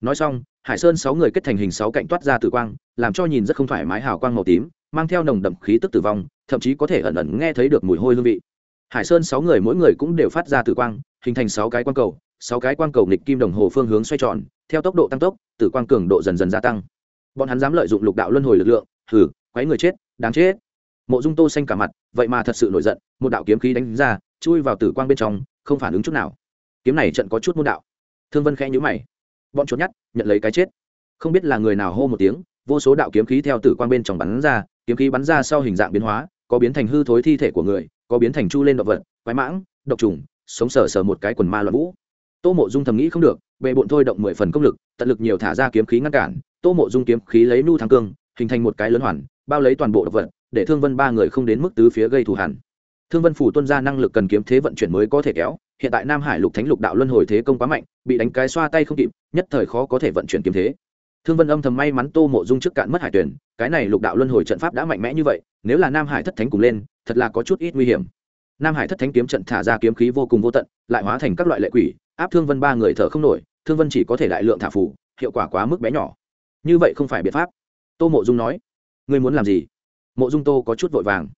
Nói xong, hải sơn sáu người kết thành hình sáu cạnh toát ra tử quang, làm cho nhìn rất không thoải mái hào quang màu tím, mang theo nồng đậm khí tức tử vong, thậm chí có thể ẩn ẩn nghe thấy được mùi hôi hương vị. Hải sơn sáu người mỗi người cũng đều phát ra tử quang, hình thành sáu cái quang cầu sáu cái quang cầu nghịch kim đồng hồ phương hướng xoay tròn, theo tốc độ tăng tốc, tử quang cường độ dần dần gia tăng. Bọn hắn dám lợi dụng lục đạo luân hồi lực lượng thử quấy người chết, đáng chết. Mộ dung tô xanh cả mặt, vậy mà thật sự nổi giận, một đạo kiếm khí đánh ra, chui vào tử quang bên trong, không phản ứng chút nào. Kiếm này trận có chút môn đạo. Thương vân khẽ nhíu mày. Bọn trốn nhát nhận lấy cái chết. Không biết là người nào hô một tiếng, vô số đạo kiếm khí theo tử quang bên trong bắn ra, kiếm khí bắn ra sau hình dạng biến hóa, có biến thành hư thối thi thể của người, có biến thành chu lên động vật, quái mãng, độc trùng, sống sờ sờ một cái quần ma loạn vũ tô mộ dung thầm nghĩ không được bệ bộn thôi động mười phần công lực, tận lực nhiều thả ra kiếm khí ngăn cản. Tô mộ dung kiếm khí lấy nu thắng cương, hình thành một cái lớn hoàn, bao lấy toàn bộ độc vật, để thương vân ba người không đến mức tứ phía gây thù hẳn thương vân phủ tuân ra năng lực cần kiếm thế vận chuyển mới có thể kéo, hiện tại nam hải lục thánh lục đạo luân hồi thế công quá mạnh, bị đánh cái xoa tay không kịp, nhất thời khó có thể vận chuyển kiếm thế. Thương vân âm thầm may mắn tô mộ dung trước cạn mất hải tuyển, cái này lục đạo luân hồi trận pháp đã mạnh mẽ như vậy, nếu là nam hải thất thánh cùng lên, thật là có chút ít nguy hiểm. Nam hải thất thánh kiếm trận thả ra kiếm khí vô cùng vô tận, lại hóa thành các loại lệ quỷ áp thương vân ba người thở không nổi, thương vân chỉ có thể đại lượng thả phủ hiệu quả quá mức bé nhỏ. Như vậy không phải biện pháp. Tô mộ dung nói, ngươi muốn làm gì? Mộ dung tô có chút vội vàng.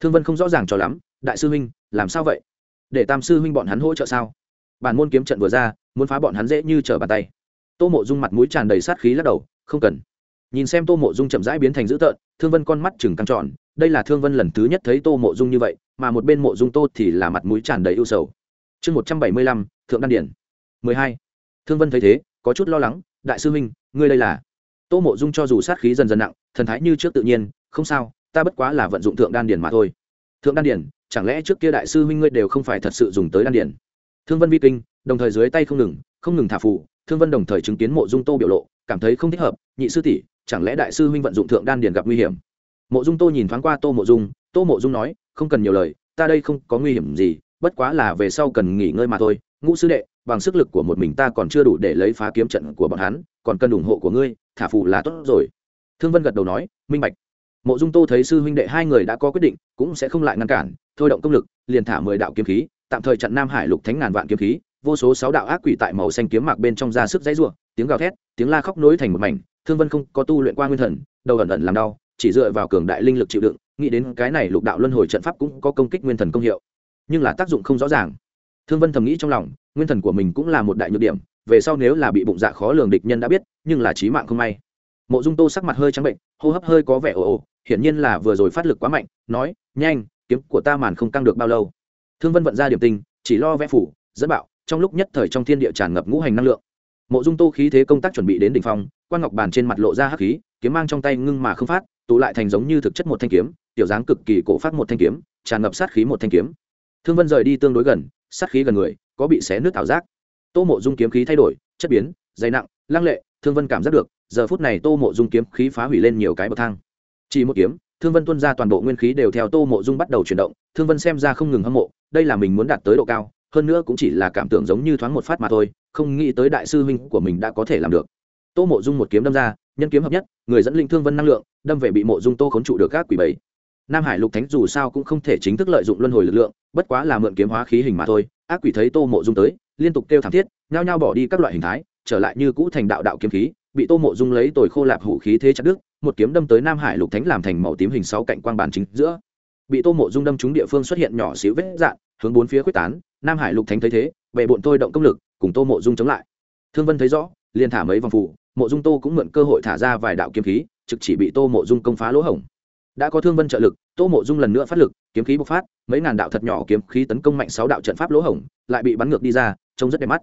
Thương vân không rõ ràng cho lắm, đại sư huynh, làm sao vậy? Để tam sư huynh bọn hắn hỗ trợ sao? Bản môn kiếm trận vừa ra, muốn phá bọn hắn dễ như trở bàn tay. Tô mộ dung mặt mũi tràn đầy sát khí lắc đầu, không cần. Nhìn xem tô mộ dung chậm rãi biến thành dữ tợn, thương vân con mắt chừng căng tròn, đây là thương vân lần thứ nhất thấy tô mộ dung như vậy, mà một bên mộ dung tô thì là mặt mũi tràn đầy ưu sầu. Chương một trăm bảy mươi lăm thượng đan điển. Mười hai. Thương vân thấy thế, có chút lo lắng, đại sư huynh, ngươi đây là? Tô mộ dung cho dù sát khí dần dần nặng, thần thái như trước tự nhiên, không sao, ta bất quá là vận dụng thượng đan điển mà thôi. Thượng đan điển? Chẳng lẽ trước kia đại sư huynh ngươi đều không phải thật sự dùng tới đan điển? Thương vân vi kinh, đồng thời dưới tay không ngừng không ngừng thả phụ thương vân đồng thời chứng kiến mộ dung tô biểu lộ, cảm thấy không thích hợp, nhị sư tỷ, chẳng lẽ đại sư huynh vận dụng thượng đan điển gặp nguy hiểm? Mộ dung tô nhìn thoáng qua tô mộ dung, tô mộ dung nói, không cần nhiều lời, ta đây không có nguy hiểm gì, bất quá là về sau cần nghỉ ngơi mà thôi ngũ sư đệ, bằng sức lực của một mình ta còn chưa đủ để lấy phá kiếm trận của bọn hắn, còn cần ủng hộ của ngươi, thả phụ là tốt rồi. Thương vân gật đầu nói, minh bạch. Mộ dung tô thấy sư huynh đệ hai người đã có quyết định, cũng sẽ không lại ngăn cản, thôi động công lực, liền thả mười đạo kiếm khí, tạm thời chặn nam hải lục thánh ngàn vạn kiếm khí, vô số sáu đạo ác quỷ tại màu xanh kiếm mạc bên trong ra sức dãy ruộng tiếng gào thét, tiếng la khóc nối thành một mảnh, thương vân không có tu luyện qua nguyên thần, đầu ẩn ẩn làm đau, chỉ dựa vào cường đại linh lực chịu đựng, nghĩ đến cái này lục đạo luân hồi trận pháp cũng có công kích nguyên thần công hiệu. Nhưng là tác dụng không rõ ràng thương vân thầm nghĩ trong lòng nguyên thần của mình cũng là một đại nhược điểm về sau nếu là bị bụng dạ khó lường địch nhân đã biết nhưng là trí mạng không may. Mộ dung tô sắc mặt hơi trắng bệnh hô hấp hơi có vẻ ồ ồ hiển nhiên là vừa rồi phát lực quá mạnh nói nhanh kiếm của ta màn không căng được bao lâu? Thương vân vận ra điểm tình, chỉ lo vẽ phủ dẫn bạo trong lúc nhất thời trong thiên địa tràn ngập ngũ hành năng lượng. Mộ dung tô khí thế công tác chuẩn bị đến đỉnh phong quan ngọc bàn trên mặt lộ ra hắc khí kiếm mang trong tay ngưng mà không phát tụ lại thành giống như thực chất một thanh kiếm tiểu dáng cực kỳ cổ phát một thanh kiếm tràn ngập sát khí một thanh kiếm thương vân rời đi tương đối gần, sát khí gần người, có bị xé nước ảo giác. Tô mộ dung kiếm khí thay đổi, chất biến, dày nặng, lăng lệ, thương vân cảm giác được, giờ phút này tô mộ dung kiếm khí phá hủy lên nhiều cái bậc thang. Chỉ một kiếm, thương vân tuân ra toàn bộ nguyên khí đều theo tô mộ dung bắt đầu chuyển động, thương vân xem ra không ngừng hâm mộ, đây là mình muốn đạt tới độ cao, hơn nữa cũng chỉ là cảm tưởng giống như thoáng một phát mà thôi, không nghĩ tới đại sư huynh của mình đã có thể làm được. Tô mộ dung một kiếm đâm ra, nhân kiếm hợp nhất, người dẫn linh thương vân năng lượng, đâm về bị mộ dung tô khốn trụ được các quỷ bảy nam hải lục thánh dù sao cũng không thể chính thức lợi dụng luân hồi lực lượng, bất quá là mượn kiếm hóa khí hình mà thôi. Ác quỷ thấy tô mộ dung tới, liên tục kêu thảm thiết, nhao nhao bỏ đi các loại hình thái, trở lại như cũ thành đạo đạo kiếm khí, bị tô mộ dung lấy tồi khô lạp hủ khí thế chặt đứt, một kiếm đâm tới nam hải lục thánh làm thành màu tím hình sáu cạnh quang bản chính giữa. Bị tô mộ dung đâm trúng địa phương xuất hiện nhỏ xíu vết dạn, hướng bốn phía quyết tán, nam hải lục thánh thấy thế, bệ bọn tôi động công lực, cùng tô mộ dung chống lại. Thương vân thấy rõ, liền thả mấy vòng phủ, mộ dung tô cũng mượn cơ hội thả ra vài đạo kiếm khí, trực chỉ bị tô mộ dung công phá lỗ hổng đã có thương vân trợ lực, tô mộ dung lần nữa phát lực, kiếm khí bộc phát, mấy ngàn đạo thật nhỏ kiếm khí tấn công mạnh sáu đạo trận pháp lỗ hổng, lại bị bắn ngược đi ra, trông rất đẹp mắt.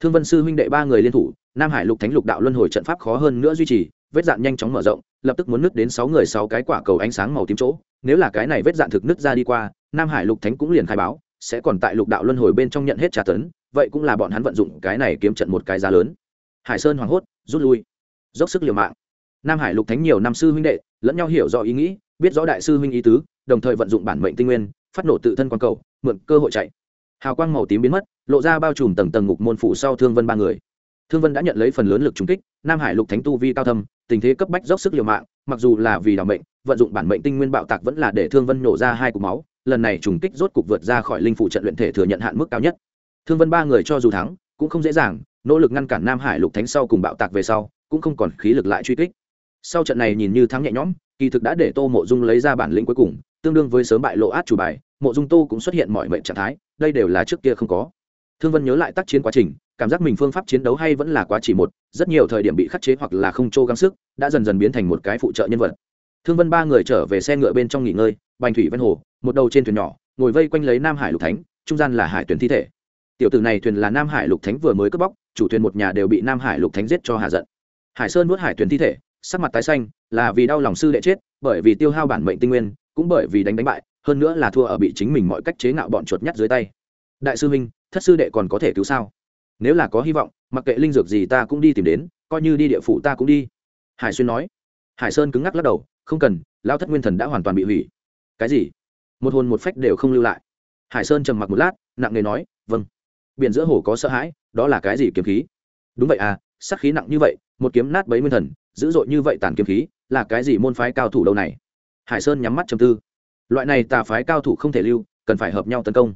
Thương vân sư huynh đệ ba người liên thủ, nam hải lục thánh lục đạo luân hồi trận pháp khó hơn nữa duy trì, vết dạn nhanh chóng mở rộng, lập tức muốn nứt đến sáu người sáu cái quả cầu ánh sáng màu tím chỗ. Nếu là cái này vết dạn thực nứt ra đi qua, nam hải lục thánh cũng liền khai báo, sẽ còn tại lục đạo luân hồi bên trong nhận hết trả tấn, vậy cũng là bọn hắn vận dụng cái này kiếm trận một cái giá lớn. Hải sơn hoảng hốt, rút lui. Dốc sức liều mạng. Nam hải lục thánh nhiều năm sư huynh đệ, lẫn nhau hiểu rõ ý nghĩ biết rõ đại sư huynh ý tứ, đồng thời vận dụng bản mệnh tinh nguyên, phát nổ tự thân quan cầu, mượn cơ hội chạy. Hào quang màu tím biến mất, lộ ra bao trùm tầng tầng ngục môn phủ sau thương vân ba người. Thương vân đã nhận lấy phần lớn lực trúng kích, nam hải lục thánh tu vi cao thâm, tình thế cấp bách dốc sức liều mạng, mặc dù là vì đ mệnh, vận dụng bản mệnh tinh nguyên bạo tạc vẫn là để thương vân nổ ra hai cục máu, lần này trùng kích rốt cục vượt ra khỏi linh phủ trận luyện thể thừa nhận hạn mức cao nhất. Thương vân ba người cho dù thắng, cũng không dễ dàng, nỗ lực ngăn cản nam hải lục thánh sau cùng bạo tạc về sau, cũng không còn khí lực lại truy kích. Sau trận này nhìn như thắng nhẹ nhõm kỳ thực đã để tô mộ dung lấy ra bản lĩnh cuối cùng, tương đương với sớm bại lộ át chủ bài, mộ dung tô cũng xuất hiện mọi mệnh trạng thái, đây đều là trước kia không có. Thương vân nhớ lại tác chiến quá trình, cảm giác mình phương pháp chiến đấu hay vẫn là quá chỉ một, rất nhiều thời điểm bị khắc chế hoặc là không trô gắng sức, đã dần dần biến thành một cái phụ trợ nhân vật. Thương vân ba người trở về xe ngựa bên trong nghỉ ngơi, bành thủy ven hồ, một đầu trên thuyền nhỏ, ngồi vây quanh lấy nam hải lục thánh, trung gian là hải tuyển thi thể. Tiểu tử này thuyền là nam hải lục thánh vừa mới cướp bóc, chủ thuyền một nhà đều bị nam hải lục thánh giết cho hạ giận. Hải sơn nuốt hải tuyển thi thể sắc mặt tái xanh, là vì đau lòng sư đệ chết, bởi vì tiêu hao bản mệnh tinh nguyên, cũng bởi vì đánh đánh bại, hơn nữa là thua ở bị chính mình mọi cách chế ngạo bọn chuột nhắt dưới tay. Đại sư minh thất sư đệ còn có thể cứu sao? Nếu là có hy vọng, mặc kệ linh dược gì ta cũng đi tìm đến, coi như đi địa phủ ta cũng đi. Hải xuyên nói. Hải sơn cứng ngắc lắc đầu, không cần lao thất nguyên thần đã hoàn toàn bị hủy. Cái gì? Một hồn một phách đều không lưu lại. Hải sơn trầm mặc một lát, nặng nề nói vâng. Biển giữa hồ có sợ hãi, đó là cái gì kiếm khí? Đúng vậy à sắc khí nặng như vậy, một kiếm nát bấy nguyên thần dữ dội như vậy tàn kiếm khí, là cái gì môn phái cao thủ đâu này? Hải sơn nhắm mắt chầm tư. Loại này tà phái cao thủ không thể lưu, cần phải hợp nhau tấn công.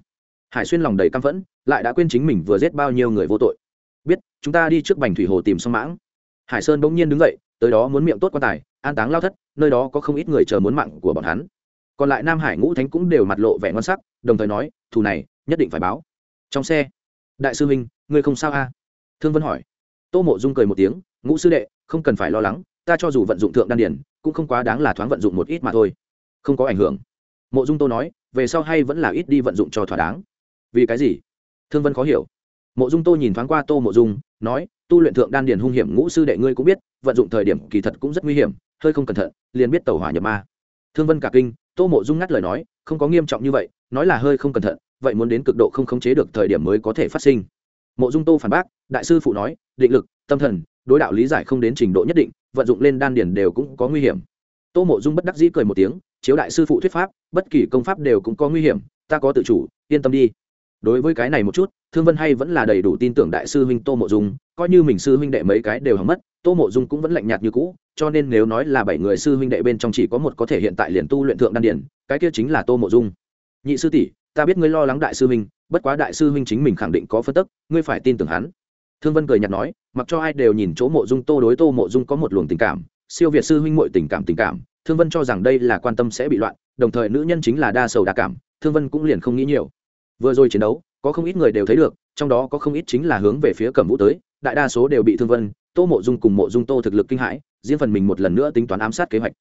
Hải xuyên lòng đầy căm phẫn, lại đã quên chính mình vừa giết bao nhiêu người vô tội. Biết, chúng ta đi trước bành thủy hồ tìm song mãng. Hải sơn bỗng nhiên đứng dậy, tới đó muốn miệng tốt quan tài, an táng lao thất, nơi đó có không ít người chờ muốn mạng của bọn hắn. Còn lại nam hải ngũ thánh cũng đều mặt lộ vẻ ngon sắc, đồng thời nói, thù này, nhất định phải báo. Trong xe, đại sư huynh, ngươi không sao a thương vân hỏi. Tô mộ dung cười một tiếng ngũ sư đệ, không cần phải lo lắng, ta cho dù vận dụng thượng đan điển cũng không quá đáng là thoáng vận dụng một ít mà thôi. Không có ảnh hưởng. Mộ dung tô nói, về sau hay vẫn là ít đi vận dụng cho thỏa đáng. Vì cái gì? Thương vân khó hiểu. Mộ dung tô nhìn thoáng qua tô mộ dung, nói, tu luyện thượng đan điền hung hiểm ngũ sư đệ ngươi cũng biết, vận dụng thời điểm kỳ thật cũng rất nguy hiểm, hơi không cẩn thận, liền biết tàu hỏa nhập ma. Thương vân cả kinh, tô mộ dung ngắt lời nói, không có nghiêm trọng như vậy, nói là hơi không cẩn thận, vậy muốn đến cực độ không khống chế được thời điểm mới có thể phát sinh. Mộ dung tô phản bác, đại sư phụ nói, định lực, tâm thần đối đạo lý giải không đến trình độ nhất định, vận dụng lên đan điền đều cũng có nguy hiểm. Tô mộ dung bất đắc dĩ cười một tiếng, chiếu đại sư phụ thuyết pháp, bất kỳ công pháp đều cũng có nguy hiểm, ta có tự chủ, yên tâm đi. Đối với cái này một chút, thương vân hay vẫn là đầy đủ tin tưởng đại sư huynh tô mộ dung, coi như mình sư huynh đệ mấy cái đều hỏng mất, tô mộ dung cũng vẫn lạnh nhạt như cũ, cho nên nếu nói là bảy người sư huynh đệ bên trong chỉ có một có thể hiện tại liền tu luyện thượng đan điển cái kia chính là tô mộ dung. Nhị sư tỷ, ta biết ngươi lo lắng đại sư huynh, bất quá đại sư huynh chính mình khẳng định có phân tức, ngươi phải tin tưởng hắn thương vân cười nhạt nói, mặc cho ai đều nhìn chỗ mộ dung tô đối tô mộ dung có một luồng tình cảm, siêu việt sư huynh muội tình cảm tình cảm, thương vân cho rằng đây là quan tâm sẽ bị loạn, đồng thời nữ nhân chính là đa sầu đa cảm, thương vân cũng liền không nghĩ nhiều. Vừa rồi chiến đấu, có không ít người đều thấy được, trong đó có không ít chính là hướng về phía cẩm vũ tới, đại đa số đều bị thương vân, tô mộ dung cùng mộ dung tô thực lực kinh hãi, riêng phần mình một lần nữa tính toán ám sát kế hoạch.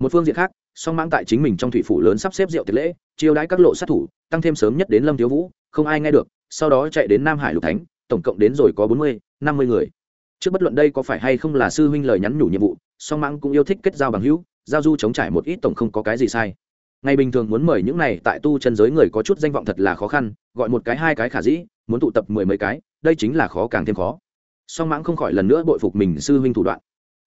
Một phương diện khác, song mãng tại chính mình trong thủy phủ lớn sắp xếp rượu tiệc lễ, chiêu đãi các lộ sát thủ, tăng thêm sớm nhất đến lâm thiếu vũ, không ai nghe được, sau đó chạy đến nam hải lục thánh tổng cộng đến rồi có bốn mươi, năm mươi người. Trước bất luận đây có phải hay không là sư huynh lời nhắn nhủ nhiệm vụ, song mãng cũng yêu thích kết giao bằng hữu, giao du chống trải một ít tổng không có cái gì sai. Ngày bình thường muốn mời những này tại tu chân giới người có chút danh vọng thật là khó khăn, gọi một cái hai cái khả dĩ, muốn tụ tập mười mấy cái, đây chính là khó càng thêm khó. Song mãng không khỏi lần nữa bội phục mình sư huynh thủ đoạn.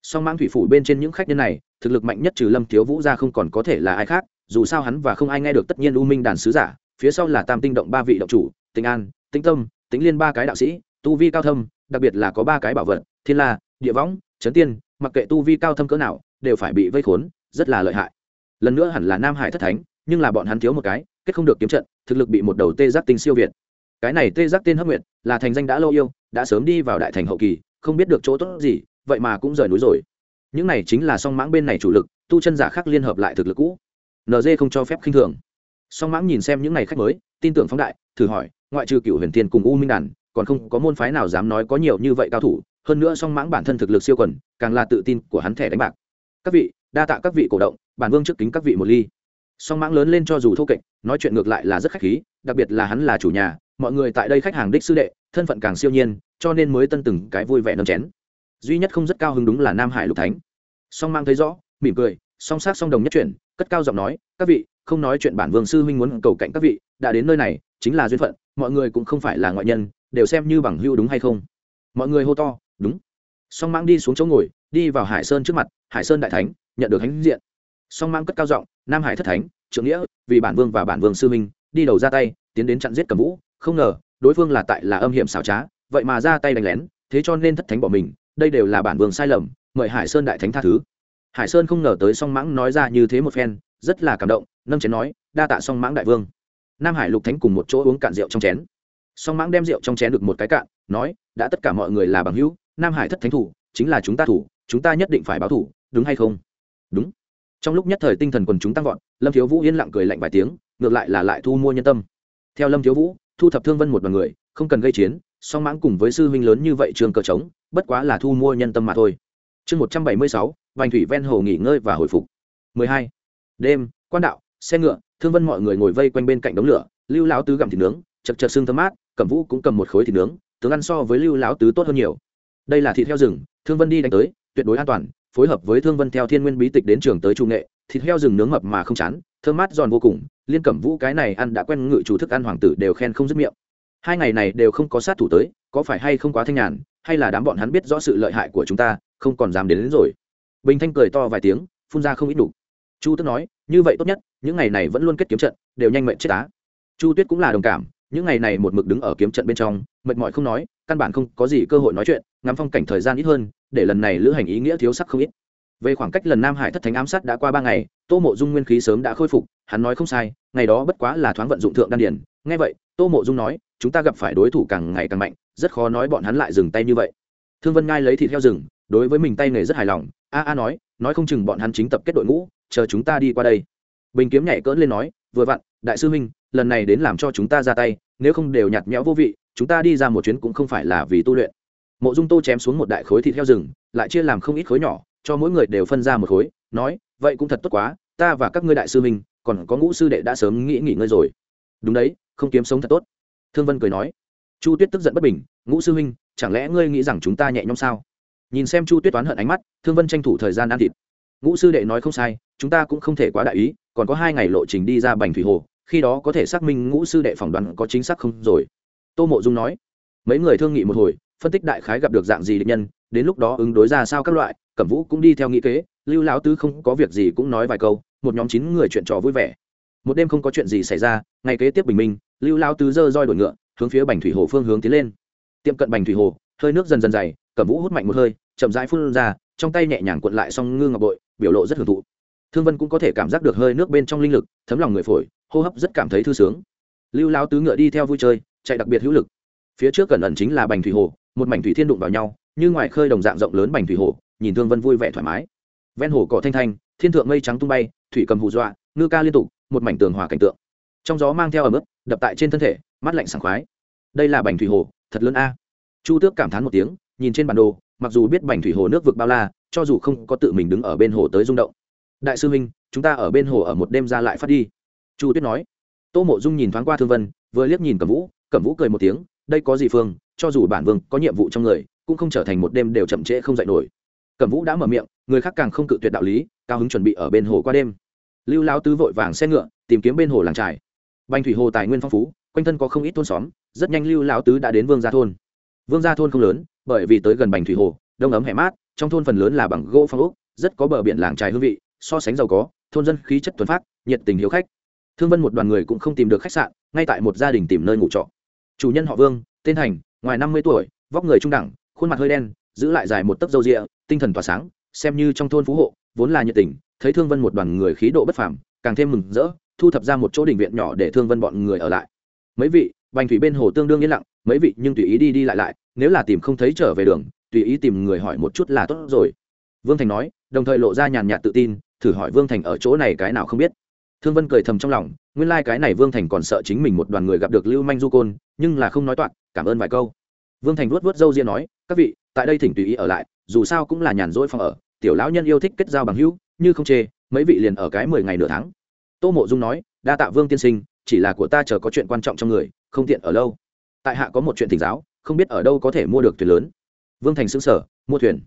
Song mãng thủy phủ bên trên những khách nhân này, thực lực mạnh nhất trừ lâm thiếu vũ ra không còn có thể là ai khác, dù sao hắn và không ai nghe được tất nhiên u minh đàn sứ giả, phía sau là tam tinh động ba vị động chủ tinh an tinh tâm tính liên ba cái đạo sĩ, tu vi cao thâm, đặc biệt là có ba cái bảo vật, thiên la, địa võng trấn tiên, mặc kệ tu vi cao thâm cỡ nào, đều phải bị vây khốn, rất là lợi hại. Lần nữa hẳn là nam hải thất thánh, nhưng là bọn hắn thiếu một cái, kết không được kiếm trận, thực lực bị một đầu tê giác tinh siêu việt. Cái này tê giác tên hấp nguyện là thành danh đã lâu yêu, đã sớm đi vào đại thành hậu kỳ, không biết được chỗ tốt gì, vậy mà cũng rời núi rồi. Những này chính là song mãng bên này chủ lực, tu chân giả khác liên hợp lại thực lực cũ. Nd không cho phép khinh thường. Song mãng nhìn xem những này khách mới tin tưởng phóng đại, thử hỏi, ngoại trừ cựu huyền tiên cùng u minh đàn, còn không có môn phái nào dám nói có nhiều như vậy cao thủ, hơn nữa song mãng bản thân thực lực siêu quần, càng là tự tin của hắn thẻ đánh bạc. Các vị, đa tạ các vị cổ động, bản vương trước kính các vị một ly. Song mãng lớn lên cho dù thô kệch, nói chuyện ngược lại là rất khách khí, đặc biệt là hắn là chủ nhà, mọi người tại đây khách hàng đích sư đệ, thân phận càng siêu nhiên, cho nên mới tân từng cái vui vẻ nâng chén. Duy nhất không rất cao hứng đúng là nam hải lục thánh. Song mang thấy rõ, mỉm cười, song sát song đồng nhất chuyển, cất cao giọng nói, các vị không nói chuyện bản vương sư huynh muốn cầu cạnh các vị, đã đến nơi này, chính là duyên phận, mọi người cũng không phải là ngoại nhân, đều xem như bằng hưu đúng hay không? Mọi người hô to, đúng. Song mãng đi xuống chỗ ngồi, đi vào hải sơn trước mặt, hải sơn đại thánh, nhận được hãnh diện. Song mãng cất cao giọng, nam hải thất thánh, trưởng nghĩa, vì bản vương và bản vương sư minh đi đầu ra tay, tiến đến chặn giết cầm vũ, không ngờ, đối phương là tại là âm hiểm xảo trá, vậy mà ra tay đánh lén, thế cho nên thất thánh bỏ mình, đây đều là bản vương sai lầm, mời hải sơn đại thánh tha thứ. Hải sơn không ngờ tới song mãng nói ra như thế một phen, rất là cảm động nâng chén nói, đa tạ song mãng đại vương. Nam hải lục thánh cùng một chỗ uống cạn rượu trong chén. Song mãng đem rượu trong chén được một cái cạn, nói, đã tất cả mọi người là bằng hữu, nam hải thất thánh thủ, chính là chúng ta thủ, chúng ta nhất định phải báo thủ, đúng hay không? Đúng. Trong lúc nhất thời tinh thần quần chúng tăng vọt, lâm thiếu vũ yên lặng cười lạnh vài tiếng, ngược lại là lại thu mua nhân tâm. Theo lâm thiếu vũ, thu thập thương vân một đoàn người, không cần gây chiến, song mãng cùng với sư huynh lớn như vậy trường cờ trống, bất quá là thu mua nhân tâm mà thôi. Chương một trăm bảy mươi sáu, vành thủy ven hồ nghỉ ngơi và hồi phục. mười hai. Đêm, quan đạo xe ngựa thương vân mọi người ngồi vây quanh bên cạnh đống lửa lưu lão tứ gặm thịt nướng chật chật xương thơm mát cẩm vũ cũng cầm một khối thịt nướng tướng ăn so với lưu lão tứ tốt hơn nhiều. Đây là thịt heo rừng thương vân đi đánh tới tuyệt đối an toàn phối hợp với thương vân theo thiên nguyên bí tịch đến trường tới trung nghệ thịt heo rừng nướng mập mà không chán thơm mát giòn vô cùng liên cẩm vũ cái này ăn đã quen ngự chủ thức ăn hoàng tử đều khen không dứt miệng. Hai ngày này đều không có sát thủ tới có phải hay không quá thanh nhàn hay là đám bọn hắn biết rõ sự lợi hại của chúng ta không còn dám đến, đến rồi. Bình thanh cười to vài tiếng phun ra không ít đủ chu tức nói, như vậy tốt nhất, những ngày này vẫn luôn kết kiếm trận, đều nhanh mệnh chết á. Chu tuyết cũng là đồng cảm, những ngày này một mực đứng ở kiếm trận bên trong, mệt mỏi không nói, căn bản không có gì cơ hội nói chuyện, ngắm phong cảnh thời gian ít hơn, để lần này lữ hành ý nghĩa thiếu sắc không ít. Về khoảng cách lần nam hải thất thánh ám sát đã qua ba ngày, tô mộ dung nguyên khí sớm đã khôi phục, hắn nói không sai, ngày đó bất quá là thoáng vận dụng thượng đan điển. Nghe vậy, tô mộ dung nói, chúng ta gặp phải đối thủ càng ngày càng mạnh, rất khó nói bọn hắn lại dừng tay như vậy. Thương vân ngai lấy thịt heo rừng, đối với mình tay nghề rất hài lòng, a a nói nói không chừng bọn hắn chính tập kết đội ngũ chờ chúng ta đi qua đây. Bình kiếm nhảy cỡn lên nói, vừa vặn, đại sư huynh, lần này đến làm cho chúng ta ra tay, nếu không đều nhạt nhẽo vô vị, chúng ta đi ra một chuyến cũng không phải là vì tu luyện. Mộ dung tô chém xuống một đại khối thịt heo rừng, lại chia làm không ít khối nhỏ, cho mỗi người đều phân ra một khối, nói, vậy cũng thật tốt quá, ta và các ngươi đại sư minh còn có ngũ sư đệ đã sớm nghĩ nghỉ ngơi rồi. Đúng đấy, không kiếm sống thật tốt. Thương vân cười nói. Chu tuyết tức giận bất bình, ngũ sư huynh, chẳng lẽ ngươi nghĩ rằng chúng ta nhẹ nhõm sao? Nhìn xem chu tuyết toán hận ánh mắt, thương vân tranh thủ thời gian ăn thịt ngũ sư đệ nói không sai, chúng ta cũng không thể quá đại ý, còn có hai ngày lộ trình đi ra bành thủy hồ, khi đó có thể xác minh ngũ sư đệ phỏng đoán có chính xác không rồi. Tô mộ dung nói, mấy người thương nghị một hồi, phân tích đại khái gặp được dạng gì định nhân, đến lúc đó ứng đối ra sao các loại, cẩm vũ cũng đi theo nghĩ kế, lưu lão tứ không có việc gì cũng nói vài câu, một nhóm chín người chuyện trò vui vẻ. Một đêm không có chuyện gì xảy ra, ngày kế tiếp bình minh, lưu lão tứ dơ roi đổi ngựa, hướng phía bành thủy hồ phương hướng tiến lên. Tiệm cận bành thủy hồ, hơi nước dần dần dày, cẩm vũ hút mạnh một hơi, chậm rãi phun ra, trong tay nhẹ nhàng cuộn lại xong ngư ngọc bội biểu lộ rất hưởng thụ. Thương vân cũng có thể cảm giác được hơi nước bên trong linh lực, thấm lòng người phổi, hô hấp rất cảm thấy thư sướng. Lưu lao tứ ngựa đi theo vui chơi, chạy đặc biệt hữu lực. Phía trước cẩn ẩn chính là bành thủy hồ, một mảnh thủy thiên đụng vào nhau, như ngoài khơi đồng dạng rộng lớn bành thủy hồ, nhìn thương vân vui vẻ thoải mái. Ven hồ cỏ thanh thanh, thiên thượng mây trắng tung bay, thủy cầm hù dọa, ngư ca liên tục, một mảnh tường hòa cảnh tượng. Trong gió mang theo ở mức đập tại trên thân thể, mắt lạnh sảng khoái. Đây là bành thủy hồ, thật lớn a. Chu tước cảm thán một tiếng, nhìn trên bản đồ mặc dù biết bành thủy hồ nước vực bao la, cho dù không có tự mình đứng ở bên hồ tới rung động. Đại sư huynh, chúng ta ở bên hồ ở một đêm ra lại phát đi. Chu tuyết nói. Tô mộ dung nhìn thoáng qua thương vân, vừa liếc nhìn cẩm vũ cẩm vũ cười một tiếng, đây có gì phương, cho dù bản vương có nhiệm vụ trong người, cũng không trở thành một đêm đều chậm trễ không dạy nổi. Cẩm vũ đã mở miệng, người khác càng không cự tuyệt đạo lý, cao hứng chuẩn bị ở bên hồ qua đêm. Lưu lao tứ vội vàng xe ngựa, tìm kiếm bên hồ làng trài bành thủy hồ tài nguyên phong phú, quanh thân có không ít thôn xóm, rất nhanh lưu lao tứ đã đến vương gia thôn. Vương gia thôn không lớn bởi vì tới gần bành thủy hồ, đông ấm hẻ mát, trong thôn phần lớn là bằng gỗ phong ốc, rất có bờ biển làng trài hương vị, so sánh giàu có, thôn dân khí chất thuần phát nhiệt tình hiếu khách. Thương vân một đoàn người cũng không tìm được khách sạn, ngay tại một gia đình tìm nơi ngủ trọ. Chủ nhân họ vương, tên thành, ngoài năm mươi tuổi, vóc người trung đẳng, khuôn mặt hơi đen, giữ lại dài một tấc râu rịa, tinh thần tỏa sáng, xem như trong thôn phú hộ, vốn là nhiệt tình, thấy thương vân một đoàn người khí độ bất phàm, càng thêm mừng rỡ, thu thập ra một chỗ đình viện nhỏ để thương vân bọn người ở lại. Mấy vị, bành thủy bên hồ tương đương yên lặng, mấy vị nhưng tùy ý đi đi lại lại nếu là tìm không thấy trở về đường, tùy ý tìm người hỏi một chút là tốt rồi. Vương thành nói, đồng thời lộ ra nhàn nhạt tự tin, thử hỏi vương thành ở chỗ này cái nào không biết. Thương vân cười thầm trong lòng, nguyên lai、like、cái này vương thành còn sợ chính mình một đoàn người gặp được lưu manh du côn, nhưng là không nói toạc, cảm ơn vài câu. Vương thành vuốt vuốt râu ria nói, các vị, tại đây thỉnh tùy ý ở lại, dù sao cũng là nhàn rỗi phòng ở, tiểu lão nhân yêu thích kết giao bằng hữu, như không chê, mấy vị liền ở cái mười ngày nửa tháng. Tô mộ dung nói, đa tạ vương tiên sinh, chỉ là của ta chờ có chuyện quan trọng trong người, không tiện ở lâu. Tại hạ có một chuyện thỉnh giáo không biết ở đâu có thể mua được thuyền lớn. Vương thành xứng sở mua thuyền?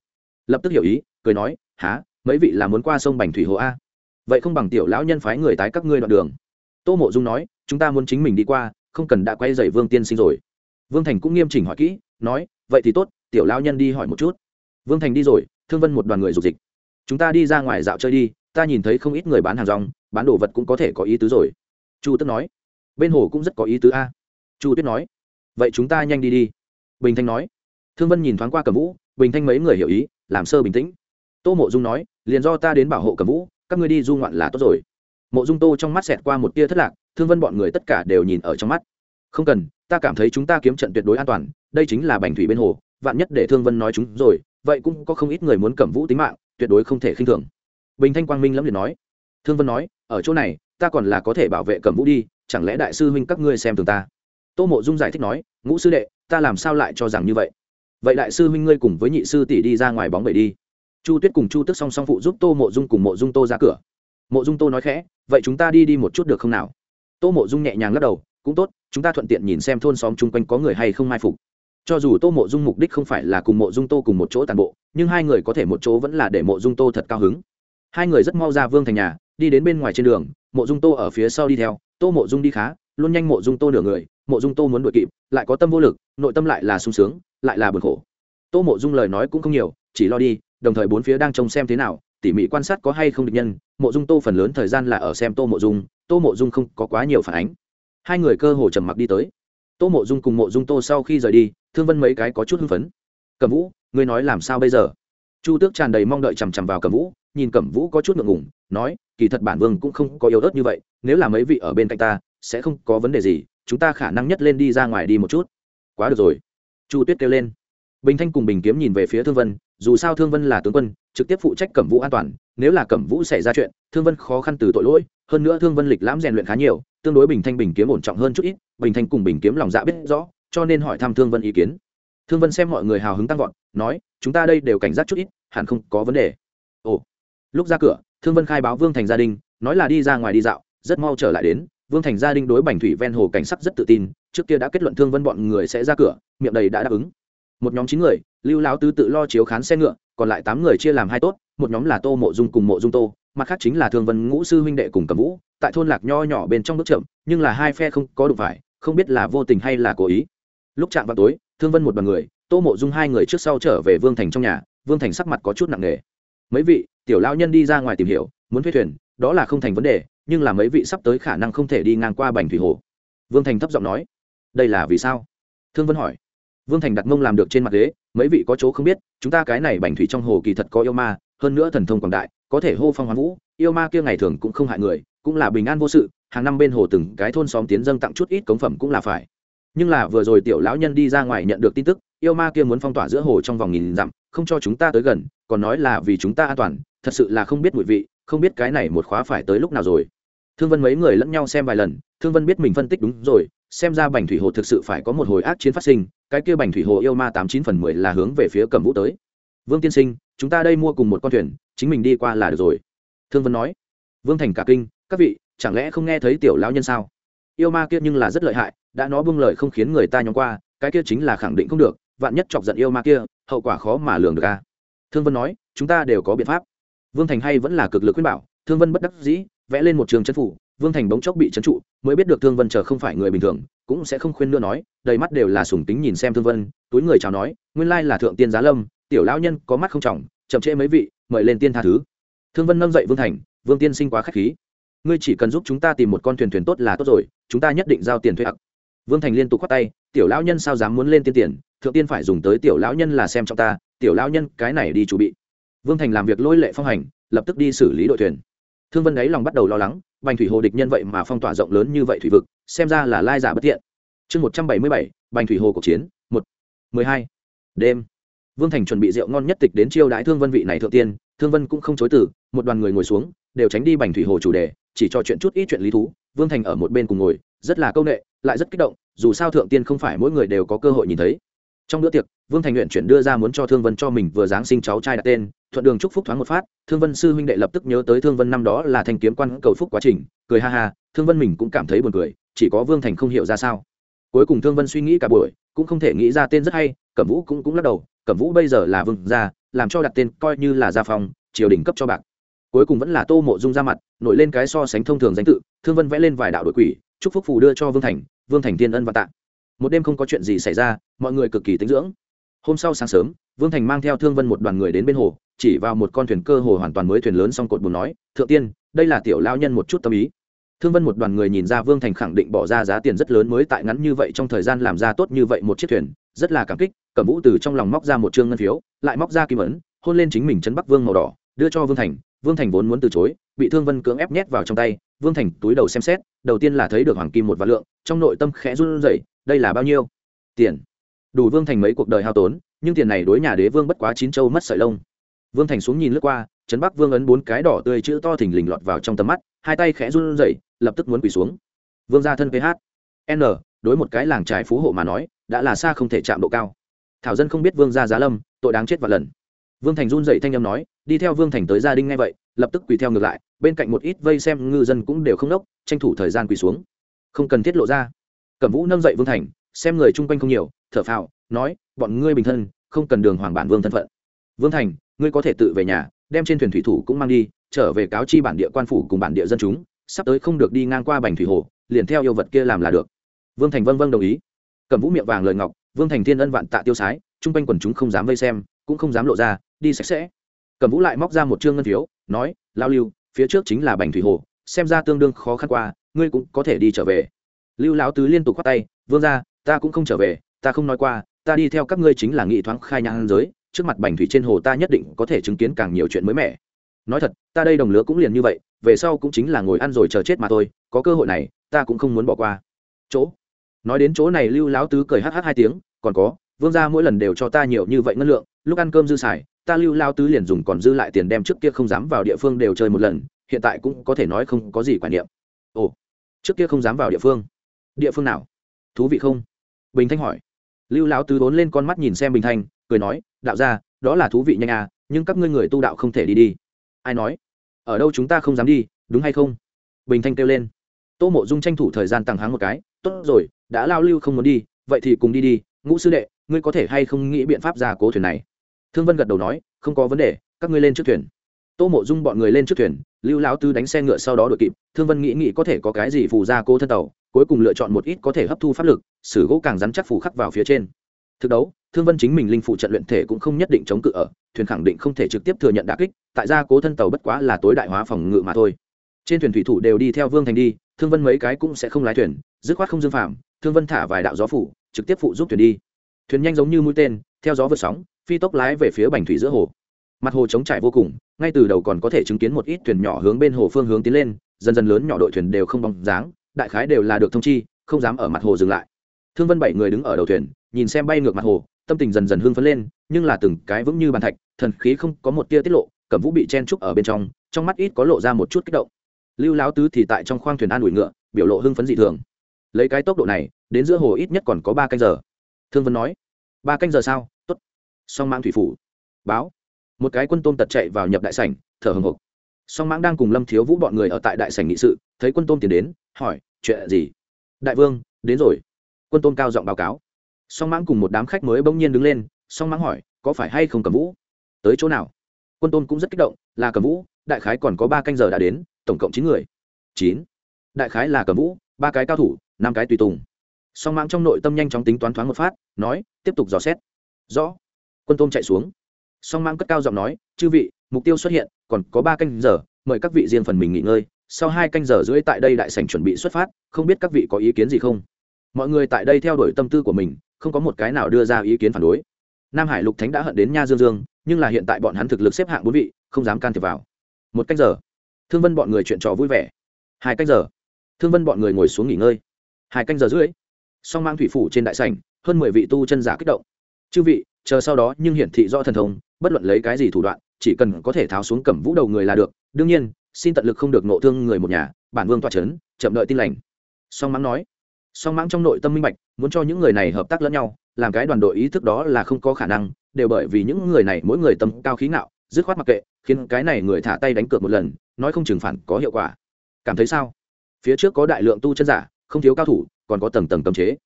Lập tức hiểu ý, cười nói há mấy vị là muốn qua sông bành thủy hồ a? Vậy không bằng tiểu lão nhân phái người tái các ngươi đoạn đường. Tô mộ dung nói, chúng ta muốn chính mình đi qua, không cần đã quay dậy vương tiên sinh rồi. Vương thành cũng nghiêm chỉnh hỏi kỹ, nói, vậy thì tốt, tiểu lão nhân đi hỏi một chút. Vương thành đi rồi, thương vân một đoàn người dục dịch. Chúng ta đi ra ngoài dạo chơi đi, ta nhìn thấy không ít người bán hàng rong, bán đồ vật cũng có thể có ý tứ rồi. Chu tức nói. Bên hồ cũng rất có ý tứ a. Chu tuyết nói. Vậy chúng ta nhanh đi đi bình thanh nói. Thương vân nhìn thoáng qua cầm vũ, bình thanh mấy người hiểu ý, làm sơ bình tĩnh. Tô mộ dung nói, liền do ta đến bảo hộ cầm vũ, các ngươi đi du ngoạn là tốt rồi. Mộ dung tô trong mắt xẹt qua một tia thất lạc, thương vân bọn người tất cả đều nhìn ở trong mắt. Không cần, ta cảm thấy chúng ta kiếm trận tuyệt đối an toàn, đây chính là bành thủy bên hồ, vạn nhất để thương vân nói chúng rồi, vậy cũng có không ít người muốn cầm vũ tính mạng, tuyệt đối không thể khinh thường. Bình thanh quang minh lẫm liệt nói. Thương vân nói, ở chỗ này, ta còn là có thể bảo vệ cầm vũ đi, chẳng lẽ đại sư huynh các ngươi xem thường ta? Tô mộ dung giải thích nói, ngũ sư đệ ta làm sao lại cho rằng như vậy vậy đại sư huynh ngươi cùng với nhị sư tỷ đi ra ngoài bóng bể đi chu tuyết cùng chu tức song song phụ giúp tô mộ dung cùng mộ dung tô ra cửa mộ dung tô nói khẽ vậy chúng ta đi đi một chút được không nào tô mộ dung nhẹ nhàng lắc đầu cũng tốt chúng ta thuận tiện nhìn xem thôn xóm chung quanh có người hay không mai phục cho dù tô mộ dung mục đích không phải là cùng mộ dung tô cùng một chỗ tàn bộ nhưng hai người có thể một chỗ vẫn là để mộ dung tô thật cao hứng hai người rất mau ra vương thành nhà đi đến bên ngoài trên đường mộ dung tô ở phía sau đi theo tô mộ dung đi khá luôn nhanh mộ dung tô nửa người mộ dung tô muốn đuổi kịp lại có tâm vô lực nội tâm lại là sung sướng, lại là bực khổ. Tô mộ dung lời nói cũng không nhiều, chỉ lo đi, đồng thời bốn phía đang trông xem thế nào, tỉ mỉ quan sát có hay không địch nhân. Mộ dung tô phần lớn thời gian là ở xem tô mộ dung, tô mộ dung không có quá nhiều phản ánh. Hai người cơ hồ trầm mặc đi tới. Tô mộ dung cùng mộ dung tô sau khi rời đi, thương vân mấy cái có chút hưng phấn. Cẩm vũ, ngươi nói làm sao bây giờ? Chu tước tràn đầy mong đợi chằm chằm vào cẩm vũ, nhìn cẩm vũ có chút ngượng ngủng nói, kỳ thật bản vương cũng không có yếu ớt như vậy, nếu là mấy vị ở bên cạnh ta, sẽ không có vấn đề gì, chúng ta khả năng nhất lên đi ra ngoài đi một chút quá được rồi. Chu tuyết kêu lên. Bình thanh cùng bình kiếm nhìn về phía thương vân, dù sao thương vân là tướng quân, trực tiếp phụ trách cẩm vũ an toàn, nếu là cẩm vũ xảy ra chuyện, thương vân khó khăn từ tội lỗi, hơn nữa thương vân lịch lãm rèn luyện khá nhiều, tương đối bình thanh bình kiếm ổn trọng hơn chút ít, bình thanh cùng bình kiếm lòng dạ biết rõ, cho nên hỏi thăm thương vân ý kiến. Thương vân xem mọi người hào hứng tăng vọt, nói, chúng ta đây đều cảnh giác chút ít, hẳn không có vấn đề. Ồ. Lúc ra cửa, thương vân khai báo vương thành gia đình, nói là đi ra ngoài đi dạo, rất mau trở lại đến vương thành gia đình đối bành thủy ven hồ cảnh sắc rất tự tin, trước kia đã kết luận thương vân bọn người sẽ ra cửa, miệng đầy đã đáp ứng. Một nhóm chín người, lưu lão tứ tự lo chiếu khán xe ngựa, còn lại tám người chia làm hai tốt, một nhóm là tô mộ dung cùng mộ dung tô, mặt khác chính là thương vân ngũ sư huynh đệ cùng cầm vũ, tại thôn lạc nho nhỏ bên trong bước chậm, nhưng là hai phe không có đụng phải, không biết là vô tình hay là cố ý. Lúc chạm vào tối, thương vân một đoàn người, tô mộ dung hai người trước sau trở về vương thành trong nhà, vương thành sắc mặt có chút nặng nề. Mấy vị, tiểu lao nhân đi ra ngoài tìm hiểu, muốn thuê thuyền, đó là không thành vấn đề nhưng là mấy vị sắp tới khả năng không thể đi ngang qua bành thủy hồ. Vương thành thấp giọng nói, đây là vì sao? Thương vân hỏi. Vương thành đặt mông làm được trên mặt ghế, mấy vị có chỗ không biết, chúng ta cái này bành thủy trong hồ kỳ thật có yêu ma, hơn nữa thần thông quảng đại, có thể hô phong hoán vũ, yêu ma kia ngày thường cũng không hại người, cũng là bình an vô sự, hàng năm bên hồ từng cái thôn xóm tiến dâng tặng chút ít cống phẩm cũng là phải. Nhưng là vừa rồi tiểu lão nhân đi ra ngoài nhận được tin tức, yêu ma kia muốn phong tỏa giữa hồ trong vòng nghìn dặm, không cho chúng ta tới gần, còn nói là vì chúng ta an toàn, thật sự là không biết mùi vị, không biết cái này một khóa phải tới lúc nào rồi thương vân mấy người lẫn nhau xem vài lần, thương vân biết mình phân tích đúng rồi, xem ra bành thủy hồ thực sự phải có một hồi ác chiến phát sinh, cái kia bành thủy hồ yêu ma tám chín phần mười là hướng về phía cẩm vũ tới. Vương tiên sinh, chúng ta đây mua cùng một con thuyền, chính mình đi qua là được rồi. Thương vân nói. Vương thành cả kinh, các vị, chẳng lẽ không nghe thấy tiểu lão nhân sao? Yêu ma kia nhưng là rất lợi hại, đã nó buông lời không khiến người ta nhóm qua, cái kia chính là khẳng định không được, vạn nhất chọc giận yêu ma kia, hậu quả khó mà lường được ca thương vân nói, chúng ta đều có biện pháp. Vương thành hay vẫn là cực lực khuyên bảo, thương vân bất đắc dĩ vẽ lên một trường chân phủ, vương thành bỗng chốc bị trấn trụ, mới biết được thương vân chờ không phải người bình thường, cũng sẽ không khuyên nữa nói, đầy mắt đều là sùng tính nhìn xem thương vân, túi người chào nói, nguyên lai là thượng tiên giá lâm, tiểu lão nhân có mắt không trọng, chậm trễ mấy vị, mời lên tiên tha thứ. Thương vân nâng dậy vương thành, vương tiên sinh quá k h á c h khí. Ngươi chỉ cần giúp chúng ta tìm một con thuyền thuyền tốt là tốt rồi, chúng ta nhất định giao tiền thuê ặc. Vương thành liên tục khoát tay, tiểu lão nhân sao dám muốn lên tiên tiền, thượng tiên phải dùng tới tiểu lão nhân là xem trong ta, tiểu lão nhân cái này đi chuẩn bị. Vương thành làm việc lôi lệ phong hành, lập tức đi xử lý đội thuyền thương vân ấy lòng bắt đầu lo lắng, bành thủy hồ địch nhân vậy mà phong tỏa rộng lớn như vậy thủy vực, xem ra là lai giả bất tiện. Chương một trăm bảy mươi bảy, bành thủy hồ cuộc chiến, một, mười hai, đêm. Vương thành chuẩn bị rượu ngon nhất tịch đến chiêu đãi thương vân vị này thượng tiên, thương vân cũng không chối từ, một đoàn người ngồi xuống, đều tránh đi bành thủy hồ chủ đề, chỉ cho chuyện chút ít chuyện lý thú. Vương thành ở một bên cùng ngồi, rất là công nghệ lại rất kích động, dù sao thượng tiên không phải mỗi người đều có cơ hội nhìn thấy. Trong bữa tiệc vương thành nguyện chuyển đưa ra muốn cho thương vân cho mình vừa giáng sinh cháu trai đặt tên, thuận đường chúc phúc thoáng một phát, thương vân sư huynh đệ lập tức nhớ tới thương vân năm đó là thanh kiếm quan cầu phúc quá trình, cười ha ha, thương vân mình cũng cảm thấy buồn cười, chỉ có vương thành không hiểu ra sao. Cuối cùng thương vân suy nghĩ cả buổi, cũng không thể nghĩ ra tên rất hay, cẩm vũ cũng cũng lắc đầu, cẩm vũ bây giờ là vương gia, làm cho đặt tên coi như là gia phong, triều đình cấp cho bạc. Cuối cùng vẫn là tô mộ dung ra mặt, nổi lên cái so sánh thông thường danh tự, thương vân vẽ lên vài đạo đội quỷ, chúc phúc phù đưa cho vương thành vương thành tiên ân và tạ. Một đêm không có chuyện gì xảy ra, mọi người cực kỳ tính dưỡng hôm sau sáng sớm, vương thành mang theo thương vân một đoàn người đến bên hồ, chỉ vào một con thuyền cơ hồ hoàn toàn mới thuyền lớn xong cột bùn nói, thượng tiên, đây là tiểu lao nhân một chút tâm ý. Thương vân một đoàn người nhìn ra vương thành khẳng định bỏ ra giá tiền rất lớn mới tại ngắn như vậy trong thời gian làm ra tốt như vậy một chiếc thuyền, rất là cảm kích, cẩm vũ từ trong lòng móc ra một chương ngân phiếu, lại móc ra kim ấn, hôn lên chính mình chấn bắc vương màu đỏ, đưa cho vương thành vương thành vốn muốn từ chối, bị thương vân cưỡng ép nhét vào trong tay, vương thành túi đầu xem xét, đầu tiên là thấy được hoàng kim một vạn lượng, trong nội tâm khẽ run rẩy, đây là bao nhiêu? Tiền đủ vương thành mấy cuộc đời hao tốn, nhưng tiền này đối nhà đế vương bất quá chín châu mất sợi lông. Vương thành xuống nhìn lướt qua, trấn bắc vương ấn bốn cái đỏ tươi chữ to thình lình lọt vào trong tầm mắt, hai tay khẽ run rẩy, lập tức muốn quỳ xuống. Vương gia thân ph n, đối một cái làng trài phú hộ mà nói, đã là xa không thể chạm độ cao. Thảo dân không biết vương gia giá lâm, tội đáng chết vạn lần. Vương thành run dậy thanh â m nói, đi theo vương thành tới gia đình ngay vậy, lập tức quỳ theo ngược lại, bên cạnh một ít vây xem ngư dân cũng đều không đốc tranh thủ thời gian quỳ xuống. Không cần thiết lộ ra. Cẩm vũ nâng dậy vương thành, xem người chung quanh không nhiều thở phào, nói, bọn ngươi bình thân, không cần đường hoàng bản vương thân phận. Vương thành, ngươi có thể tự về nhà, đem trên thuyền thủy thủ cũng mang đi, trở về cáo chi bản địa quan phủ cùng bản địa dân chúng, sắp tới không được đi ngang qua bành thủy hồ, liền theo yêu vật kia làm là được. Vương thành vân vân đồng ý. Cầm vũ miệng vàng lời ngọc, vương thành thiên ân vạn tạ tiêu sái, chung quanh quần chúng không dám vây xem, cũng không dám lộ ra, đi sạch sẽ. Cầm vũ lại móc ra một chương ngân phiếu, nói, lao lưu, phía trước chính là bành thủy hồ, xem ra tương đương khó khăn qua, ngươi cũng có thể đi trở về. Lưu lão tứ liên tục khoát tay, vương ra ta cũng không trở về ta không nói qua, ta đi theo các ngươi chính là nghị thoáng khai nhang giới, trước mặt bành thủy trên hồ ta nhất định có thể chứng kiến càng nhiều chuyện mới mẻ. Nói thật, ta đây đồng lứa cũng liền như vậy, về sau cũng chính là ngồi ăn rồi chờ chết mà thôi, có cơ hội này, ta cũng không muốn bỏ qua. Chỗ. Nói đến chỗ này lưu lão tứ cười hh hai tiếng, còn có, vương gia mỗi lần đều cho ta nhiều như vậy ngân lượng, lúc ăn cơm dư xài, ta lưu lao tứ liền dùng còn dư lại tiền đem trước kia không dám vào địa phương đều chơi một lần, hiện tại cũng có thể nói không có gì quản niệm. Ồ, trước kia không dám vào địa phương. Địa phương nào? Thú vị không? Bình thanh hỏi lưu lão tứ vốn lên con mắt nhìn xem bình thanh, cười nói, đạo ra đó là thú vị nhanh à nhưng các ngươi người tu đạo không thể đi đi. Ai nói? Ở đâu chúng ta không dám đi, đúng hay không? Bình thanh kêu lên. Tô mộ dung tranh thủ thời gian tặng háng một cái, tốt rồi, đã lao lưu không muốn đi, vậy thì cùng đi đi, ngũ sư đệ, ngươi có thể hay không nghĩ biện pháp ra cố thuyền này? Thương vân gật đầu nói, không có vấn đề, các ngươi lên trước thuyền. Tô mộ dung bọn người lên trước thuyền, lưu lão tư đánh xe ngựa sau đó đội kịp, thương vân nghĩ nghĩ có thể có cái gì phù ra cố thân tàu cuối cùng lựa chọn một ít có thể hấp thu pháp lực, sử gỗ càng rắn chắc phủ khắc vào phía trên. Thực đấu, thương vân chính mình linh phụ trận luyện thể cũng không nhất định chống cự ở, thuyền khẳng định không thể trực tiếp thừa nhận đà kích, tại gia cố thân tàu bất quá là tối đại hóa phòng ngự mà thôi. Trên thuyền thủy thủ đều đi theo vương thành đi, thương vân mấy cái cũng sẽ không lái thuyền, dứt khoát không dương phạm, thương vân thả vài đạo gió phủ, trực tiếp phụ giúp thuyền đi. Thuyền nhanh giống như mũi tên, theo gió vượt sóng, phi tốc lái về phía bành thủy giữa hồ. Mặt hồ trống trải vô cùng, ngay từ đầu còn có thể chứng kiến một ít thuyền nhỏ hướng bên hồ phương hướng tiến lên, dần dần lớn nhỏ đội thuyền đều không bóng dáng đại khái đều là được thông chi, không dám ở mặt hồ dừng lại. Thương vân bảy người đứng ở đầu thuyền, nhìn xem bay ngược mặt hồ, tâm tình dần dần hưng phấn lên, nhưng là từng cái vững như bàn thạch, thần khí không có một tia tiết lộ, cẩm vũ bị chen trúc ở bên trong trong mắt ít có lộ ra một chút kích động. Lưu láo tứ thì tại trong khoang thuyền an ủi ngựa, biểu lộ hưng phấn dị thường. Lấy cái tốc độ này, đến giữa hồ ít nhất còn có ba canh giờ. Thương vân nói, ba canh giờ sao? T ố t song mang thủy phủ. Báo. Một cái quân tôm tật chạy vào nhập đại sảnh, thở hồng hộc song mãng đang cùng lâm thiếu vũ bọn người ở tại đại sảnh nghị sự, thấy quân tôm tiến đến hỏi, chuyện gì? Đại vương, đến rồi. Quân tôn cao giọng báo cáo. Song mãng cùng một đám khách mới bỗng nhiên đứng lên, song mãng hỏi, có phải hay không cầm vũ? Tới chỗ nào? Quân tôn cũng rất kích động, là cầm vũ, đại khái còn có ba canh giờ đã đến, tổng cộng chín người. Chín? Đại khái là cầm vũ, ba cái cao thủ, năm cái tùy tùng. Song mãng trong nội tâm nhanh chóng tính toán thoáng một phát, nói, tiếp tục dò xét. Rõ. Quân tôm chạy xuống. Song mãng cất cao giọng nói, chư vị, mục tiêu xuất hiện, còn có ba canh giờ, mời các vị riêng phần mình nghỉ ngơi sau hai canh giờ rưỡi tại đây đại sảnh chuẩn bị xuất phát, không biết các vị có ý kiến gì không? Mọi người tại đây theo đuổi tâm tư của mình, không có một cái nào đưa ra ý kiến phản đối. Nam hải lục thánh đã hận đến nha dương dương, nhưng là hiện tại bọn hắn thực lực xếp hạng bốn vị, không dám can thiệp vào. Một canh giờ. Thương vân bọn người chuyện trò vui vẻ. Hai canh giờ. Thương vân bọn người ngồi xuống nghỉ ngơi. Hai canh giờ rưỡi. Song mang thủy phủ trên đại sảnh, hơn mười vị tu chân giả kích động. Chư vị, chờ sau đó, nhưng hiển thị do thần thông, bất luận lấy cái gì thủ đoạn, chỉ cần có thể tháo xuống cẩm vũ đầu người là được. Đương nhiên xin tận lực không được nộ thương người một nhà, bản vương toa c h ấ n chậm đợi tin lành. Song mãng nói. Song mãng trong nội tâm minh bạch, muốn cho những người này hợp tác lẫn nhau, làm cái đoàn đội ý thức đó là không có khả năng, đều bởi vì những người này mỗi người tâm cao khí ngạo, dứt khoát mặc kệ, khiến cái này người thả tay đánh cược một lần, nói không trừng phản có hiệu quả. Cảm thấy sao? Phía trước có đại lượng tu chân giả, không thiếu cao thủ, còn có tầng tầng cấm chế.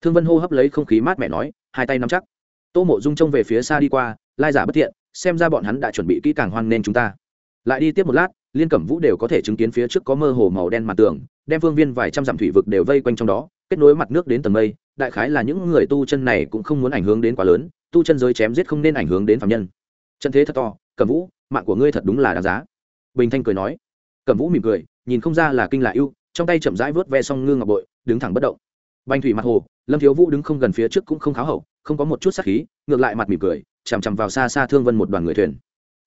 Thương vân hô hấp lấy không khí mát mẻ nói, hai tay nắm chắc. Tô mộ dung trông về phía xa đi qua, lai giả bất thiện, xem ra bọn hắn đã chuẩn bị kỹ càng hoan nên chúng ta. Lại đi tiếp một lát liên cẩm vũ đều có thể chứng kiến phía trước có mơ hồ màu đen mặt tường, đem phương viên vài trăm dặm thủy vực đều vây quanh trong đó, kết nối mặt nước đến tầng mây, đại khái là những người tu chân này cũng không muốn ảnh hưởng đến quá lớn, tu chân giới chém giết không nên ảnh hưởng đến phạm nhân. Chân thế thật to, cẩm vũ, mạng của ngươi thật đúng là đáng giá. Bình thanh cười nói. Cẩm vũ mỉm cười, nhìn không ra là kinh là ưu, trong tay chậm rãi vớt ve xong ngư ngọc bội, đứng thẳng bất động. Banh thủy mặt hồ, lâm thiếu vũ đứng không gần phía trước cũng không kháo hậu, không có một chút sắc khí, ngược lại mặt mỉm cười, chằm chằm vào xa xa thương vân một đoàn người thuyền.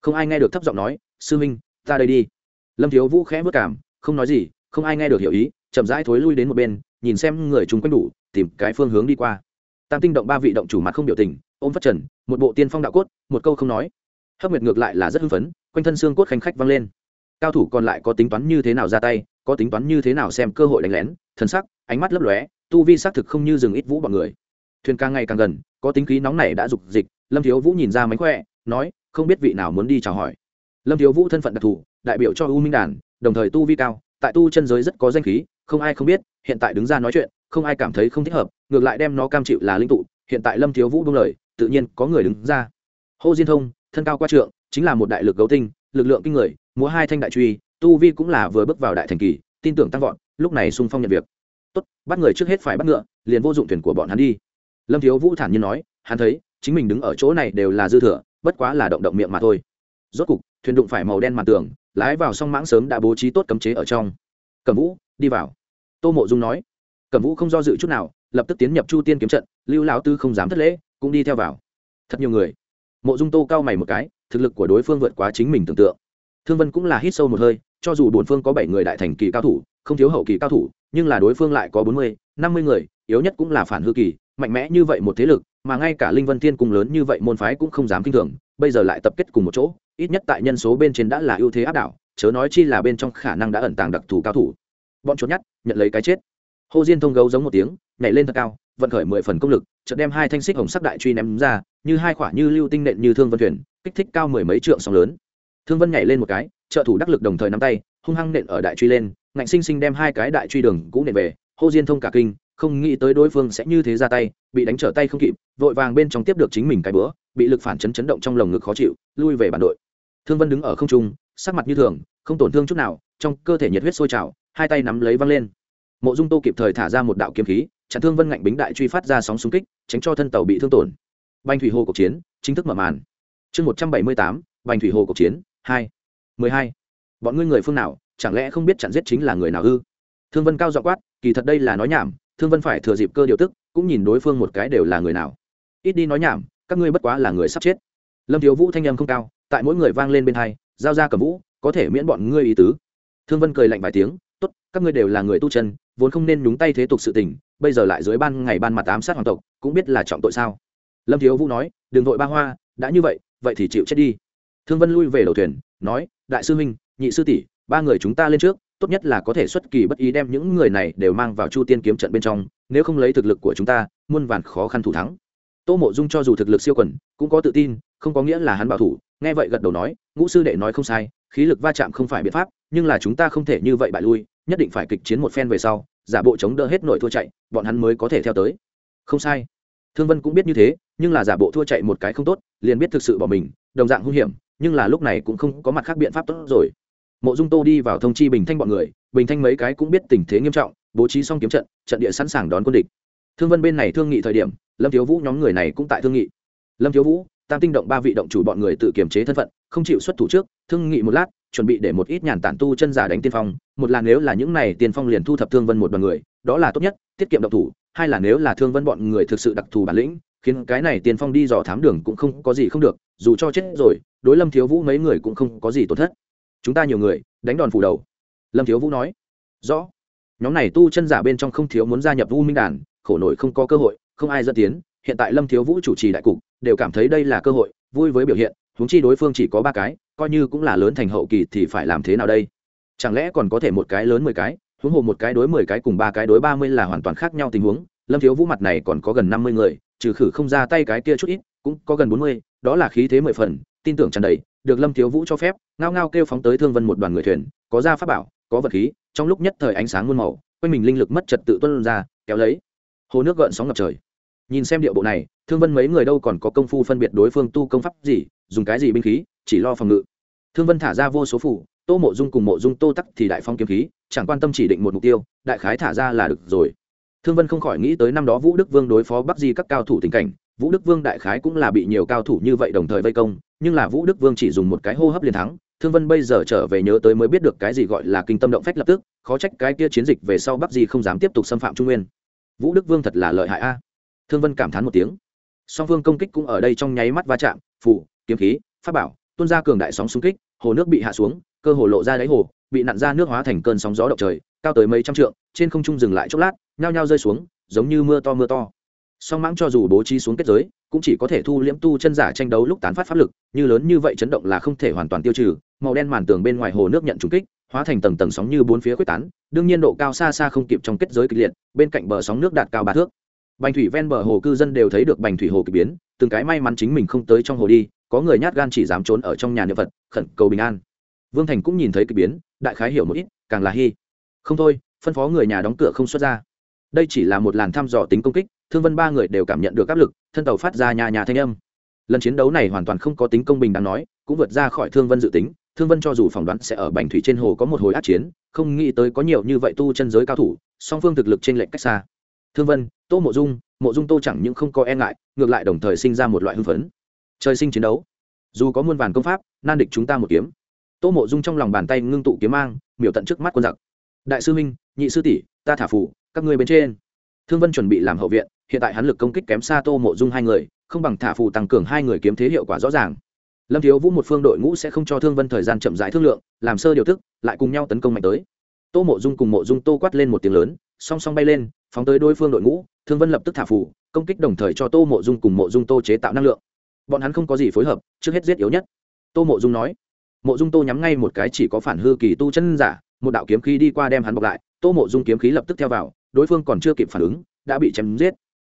Không ai nghe được thấp giọng nói, sư minh ta đây đi. Lâm thiếu vũ khẽ vất cảm, không nói gì, không ai nghe được hiểu ý, chậm rãi thối lui đến một bên, nhìn xem người chúng quanh đủ, tìm cái phương hướng đi qua. Tam tinh động ba vị động chủ mặt không biểu tình, ôm phát trần, một bộ tiên phong đạo cốt, một câu không nói. Hấp nguyệt ngược lại là rất hưng phấn, quanh thân xương cốt khanh khách vang lên. Cao thủ còn lại có tính toán như thế nào ra tay, có tính toán như thế nào xem cơ hội đánh lén thân sắc, ánh mắt lấp lóe, tu vi xác thực không như rừng ít vũ bọn người. Thuyền càng ngày càng gần, có tính khí nóng này đã dục dịch, lâm thiếu vũ nhìn ra mánh khỏe, nói, không biết vị nào muốn đi chào hỏi lâm thiếu vũ thân phận đặc thù, đại biểu cho u minh đàn, đồng thời tu vi cao, tại tu chân giới rất có danh khí, không ai không biết, hiện tại đứng ra nói chuyện, không ai cảm thấy không thích hợp, ngược lại đem nó cam chịu là linh tụ, hiện tại lâm thiếu vũ buông lời, tự nhiên có người đứng ra. Hô diên thông, thân cao qua trượng, chính là một đại lực gấu tinh, lực lượng kinh người, múa hai thanh đại truy, tu vi cũng là vừa bước vào đại thành kỳ, tin tưởng tăng vọt, lúc này sung phong nhận việc. Tốt, bắt người trước hết phải bắt ngựa, liền vô dụng thuyền của bọn hắn đi. Lâm thiếu vũ thản nhiên nói, hắn thấy, chính mình đứng ở chỗ này đều là dư thừa, bất quá là động động miệng mà thôi rốt cục, thuyền đụng phải màu đen mặt tường, lái vào song mãng sớm đã bố trí tốt cấm chế ở trong. Cẩm vũ, đi vào. Tô mộ dung nói. Cẩm vũ không do dự chút nào, lập tức tiến nhập chu tiên kiếm trận, lưu lão tư không dám thất lễ, cũng đi theo vào. Thật nhiều người. Mộ dung tô cao mày một cái, thực lực của đối phương vượt quá chính mình tưởng tượng. Thương vân cũng là hít sâu một hơi, cho dù bổn phương có bảy người đại thành kỳ cao thủ, không thiếu hậu kỳ cao thủ, nhưng là đối phương lại có bốn mươi, năm mươi người, yếu nhất cũng là phản hư kỳ, mạnh mẽ như vậy một thế lực, mà ngay cả linh vân thiên cung lớn như vậy môn phái cũng không dám kinh thường bây giờ lại tập kết cùng một chỗ, ít nhất tại nhân số bên trên đã là ưu thế áp đảo, chớ nói chi là bên trong khả năng đã ẩn tàng đặc thù cao thủ. Bọn trốn nhát nhận lấy cái chết. Hồ diên thông gấu giống một tiếng, nhảy lên thật cao, vận khởi mười phần công lực, chợt đem hai thanh xích hồng sắc đại truy ném ra, như hai khỏa như lưu tinh nện như thương vân thuyền, kích thích cao mười mấy trượng sóng lớn. Thương vân nhảy lên một cái, trợ thủ đắc lực đồng thời nắm tay, hung hăng nện ở đại truy lên, ngạnh sinh sinh đem hai cái đại truy đường cũ nện về Hồ diên thông cả kinh, không nghĩ tới đối phương sẽ như thế ra tay, bị đánh trở tay không kịp, vội vàng bên trong tiếp được chính mình cái bữa bị lực phản chấn chấn động trong lồng ngực khó chịu, lui về bản đội. Thương vân đứng ở không trung, sắc mặt như thường, không tổn thương chút nào, trong cơ thể nhiệt huyết sôi trào, hai tay nắm lấy văng lên. Mộ dung tô kịp thời thả ra một đạo kiếm khí, chặn thương vân ngạnh bính đại truy phát ra sóng xung kích, tránh cho thân tàu bị thương tổn. Bành thủy hồ cuộc chiến, chính thức mở màn. Chương một trăm bảy mươi tám, Bành thủy hồ cuộc chiến, hai, mười hai. Bọn ngươi người phương nào, chẳng lẽ không biết chặn giết chính là người nào ư? Thương vân cao dọ quát, kỳ thật đây là nói nhảm, thương vân phải thừa dịp cơ điều tức, cũng nhìn đối phương một cái đều là người nào. Ít đi nói nhảm các ngươi bất quá là người sắp chết. Lâm thiếu vũ thanh âm không cao, tại mỗi người vang lên bên hai, giao ra cầm vũ, có thể miễn bọn ngươi ý tứ. Thương vân cười lạnh vài tiếng, tốt, các ngươi đều là người tu chân, vốn không nên nhúng tay thế tục sự tình, bây giờ lại dưới ban ngày ban mặt ám sát hoàng tộc, cũng biết là trọng tội sao? Lâm thiếu vũ nói, đừng vội ba hoa, đã như vậy vậy thì chịu chết đi. Thương vân lui về đầu thuyền, nói, đại sư huynh, nhị sư tỷ, ba người chúng ta lên trước, tốt nhất là có thể xuất kỳ bất ý đem những người này đều mang vào chu tiên kiếm trận bên trong, nếu không lấy thực lực của chúng ta, muôn vàn khó khăn thủ thắng tô mộ dung cho dù thực lực siêu quẩn cũng có tự tin, không có nghĩa là hắn bảo thủ. Nghe vậy gật đầu nói, ngũ sư đệ nói không sai, khí lực va chạm không phải biện pháp, nhưng là chúng ta không thể như vậy bại lui, nhất định phải kịch chiến một phen về sau, giả bộ chống đỡ hết nội thua chạy, bọn hắn mới có thể theo tới. Không sai. Thương vân cũng biết như thế, nhưng là giả bộ thua chạy một cái không tốt, liền biết thực sự bỏ mình, đồng dạng hung hiểm, nhưng là lúc này cũng không có mặt khác biện pháp tốt rồi. Mộ dung tô đi vào thông chi bình thanh bọn người, bình thanh mấy cái cũng biết tình thế nghiêm trọng, bố trí xong kiếm trận trận địa sẵn sàng đón quân địch thương vân bên này thương nghị thời điểm, lâm thiếu vũ nhóm người này cũng tại thương nghị. Lâm thiếu vũ, tam tinh động ba vị động chủ bọn người tự kiềm chế thân phận, không chịu xuất thủ trước, thương nghị một lát, chuẩn bị để một ít nhàn tản tu chân giả đánh tiên phong. Một là nếu là những này tiên phong liền thu thập thương vân một đoàn người, đó là tốt nhất, tiết kiệm động thủ. Hai là nếu là thương vân bọn người thực sự đặc thù bản lĩnh, khiến cái này tiên phong đi dò thám đường cũng không có gì không được, dù cho chết rồi, đối lâm thiếu vũ mấy người cũng không có gì tổn thất. Chúng ta nhiều người, đánh đòn phủ đầu. Lâm thiếu vũ nói. Rõ. Nhóm này tu chân giả bên trong không thiếu muốn gia nhập u minh đàn khổ nổi không có cơ hội, không ai dẫn tiến, hiện tại lâm thiếu vũ chủ trì đại cục, đều cảm thấy đây là cơ hội, vui với biểu hiện, huống chi đối phương chỉ có ba cái, coi như cũng là lớn thành hậu kỳ thì phải làm thế nào đây? Chẳng lẽ còn có thể một cái lớn mười cái, huống hồ một cái đối mười cái cùng ba cái đối ba mươi là hoàn toàn khác nhau tình huống, lâm thiếu vũ mặt này còn có gần năm mươi người, trừ khử không ra tay cái kia chút ít, cũng có gần bốn mươi, đó là khí thế mười phần, tin tưởng tràn đầy, được lâm thiếu vũ cho phép, ngao ngao kêu phóng tới thương vân một đoàn người thuyền, có ra pháp bảo, có vật khí, trong lúc nhất thời ánh sáng muôn màu, quanh mình linh lực mất trật tự tuân ra, kéo lấy hồ nước gợn sóng ngập trời. Nhìn xem điệu bộ này, thương vân mấy người đâu còn có công phu phân biệt đối phương tu công pháp gì, dùng cái gì binh khí, chỉ lo phòng ngự. Thương vân thả ra vô số phủ, tô mộ dung cùng mộ dung tô tắc thì đại phong kiếm khí, chẳng quan tâm chỉ định một mục tiêu, đại khái thả ra là được rồi. Thương vân không khỏi nghĩ tới năm đó vũ đức vương đối phó bắc di các cao thủ tình cảnh, vũ đức vương đại khái cũng là bị nhiều cao thủ như vậy đồng thời vây công, nhưng là vũ đức vương chỉ dùng một cái hô hấp liền thắng, thương vân bây giờ trở về nhớ tới mới biết được cái gì gọi là kinh tâm động phách lập tức, khó trách cái kia chiến dịch về sau bắc di không dám tiếp tục xâm phạm trung nguyên vũ đức vương thật là lợi hại a. Thương vân cảm thán một tiếng. Song phương công kích cũng ở đây trong nháy mắt va chạm phủ kiếm khí, pháp bảo, tuôn ra cường đại sóng xung kích, hồ nước bị hạ xuống, cơ hồ lộ ra đáy hồ, bị nặn ra nước hóa thành cơn sóng gió động trời, cao tới mấy trăm trượng, trên không trung dừng lại chốc lát, nhao nhao rơi xuống, giống như mưa to mưa to. Song mãng cho dù bố trí xuống kết giới, cũng chỉ có thể thu liễm tu chân giả tranh đấu lúc tán phát pháp lực, như lớn như vậy chấn động là không thể hoàn toàn tiêu trừ, màu đen màn tường bên ngoài hồ nước nhận trúng kích hóa thành tầng tầng sóng như bốn phía quyết tán, đương nhiên độ cao xa xa không kịp trong kết giới kịch liệt, bên cạnh bờ sóng nước đạt cao ba thước. Bành thủy ven bờ hồ cư dân đều thấy được bành thủy hồ kỳ biến, từng cái may mắn chính mình không tới trong hồ đi, có người nhát gan chỉ dám trốn ở trong nhà niệm phật, khẩn cầu bình an. Vương thành cũng nhìn thấy kỳ biến, đại khái hiểu một ít, càng là hy không thôi, phân phó người nhà đóng cửa không xuất ra. Đây chỉ là một làn thăm dò tính công kích, thương vân ba người đều cảm nhận được áp lực, thân tàu phát ra nhà nhà thanh âm. Lần chiến đấu này hoàn toàn không có tính công bình đáng nói, cũng vượt ra khỏi thương vân dự tính thương vân cho dù phỏng đoán sẽ ở bành thủy trên hồ có một hồi át chiến không nghĩ tới có nhiều như vậy tu chân giới cao thủ song phương thực lực trên lệnh cách xa. Thương vân tô mộ dung mộ dung tô chẳng những không có e ngại ngược lại đồng thời sinh ra một loại hưng phấn. Trời sinh chiến đấu. Dù có muôn vàn công pháp nan địch chúng ta một kiếm. Tô mộ dung trong lòng bàn tay ngưng tụ kiếm mang miểu tận trước mắt quân giặc. Đại sư Minh, nhị sư tỷ ta thả phủ các ngươi bên trên. Thương vân chuẩn bị làm hậu viện hiện tại hắn lực công kích kém xa tô mộ dung hai người không bằng thả phù tăng cường hai người kiếm thế hiệu quả rõ ràng lâm thiếu vũ một phương đội ngũ sẽ không cho thương vân thời gian chậm rãi thương lượng, làm sơ điều thức lại cùng nhau tấn công mạnh tới. Tô mộ dung cùng mộ dung tô quát lên một tiếng lớn, song song bay lên, phóng tới đối phương đội ngũ, thương vân lập tức thả phù công kích đồng thời cho tô mộ dung cùng mộ dung tô chế tạo năng lượng. Bọn hắn không có gì phối hợp, trước hết giết yếu nhất. Tô mộ dung nói. Mộ dung tô nhắm ngay một cái chỉ có phản hư kỳ tu chân giả, một đạo kiếm khí đi qua đem hắn bọc lại, tô mộ dung kiếm khí lập tức theo vào, đối phương còn chưa kịp phản ứng, đã bị chém giết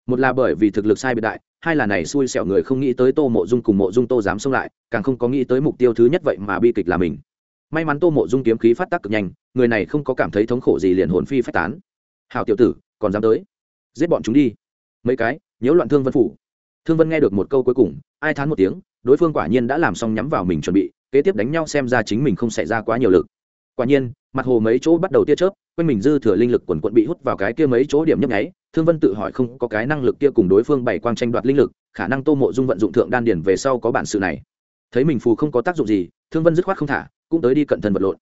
một là bởi vì thực lực sai biệt đại, hai là này xui xẻo người không nghĩ tới tô mộ dung cùng mộ dung tô dám xông lại, càng không có nghĩ tới mục tiêu thứ nhất vậy mà bi kịch là mình. May mắn tô mộ dung kiếm khí phát tác cực nhanh, người này không có cảm thấy thống khổ gì liền hồn phi phách tán. Hào tiểu tử, còn dám tới? Giết bọn chúng đi. Mấy cái nhớ loạn thương vân phủ. Thương vân nghe được một câu cuối cùng, ai thán một tiếng, đối phương quả nhiên đã làm xong nhắm vào mình chuẩn bị, kế tiếp đánh nhau xem ra chính mình không xảy ra quá nhiều lực. Quả nhiên, mặt hồ mấy chỗ bắt đầu tia chớp quanh mình dư thừa linh lực quần quận bị hút vào cái kia mấy chỗ điểm nhấp nháy, thương vân tự hỏi không có cái năng lực kia cùng đối phương bày quang tranh đoạt linh lực, khả năng tô mộ dung vận dụng thượng đan điển về sau có bản sự này. Thấy mình phù không có tác dụng gì, thương vân dứt khoát không thả, cũng tới đi cận thân vật lộn.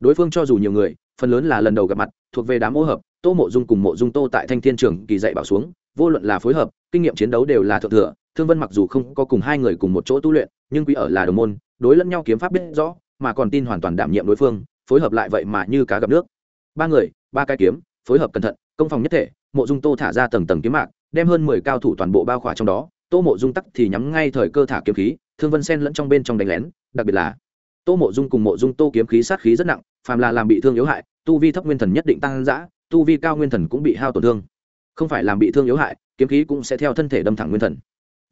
Đối phương cho dù nhiều người, phần lớn là lần đầu gặp mặt, thuộc về đám ô hợp, tô mộ dung cùng mộ dung tô tại thanh thiên trường kỳ dạy bảo xuống, vô luận là phối hợp, kinh nghiệm chiến đấu đều là thượng thừa, thương vân mặc dù không có cùng hai người cùng một chỗ tu luyện, nhưng quý ở là đồng môn, đối lẫn nhau kiếm pháp biết rõ, mà còn tin hoàn toàn đảm nhiệm đối phương, phối hợp lại vậy mà như cá gặp nước ba người, ba cái kiếm, phối hợp cẩn thận, công phòng nhất thể, mộ dung tô thả ra tầng tầng kiếm mạc, đem hơn mười cao thủ toàn bộ bao khỏa trong đó. Tô mộ dung tắc thì nhắm ngay thời cơ thả kiếm khí, thương vân sen lẫn trong bên trong đánh lén, đặc biệt là tô mộ dung cùng mộ dung tô kiếm khí sát khí rất nặng, phàm là làm bị thương yếu hại, tu vi thấp nguyên thần nhất định tăng giã tu vi cao nguyên thần cũng bị hao tổn thương. Không phải làm bị thương yếu hại, kiếm khí cũng sẽ theo thân thể đâm thẳng nguyên thần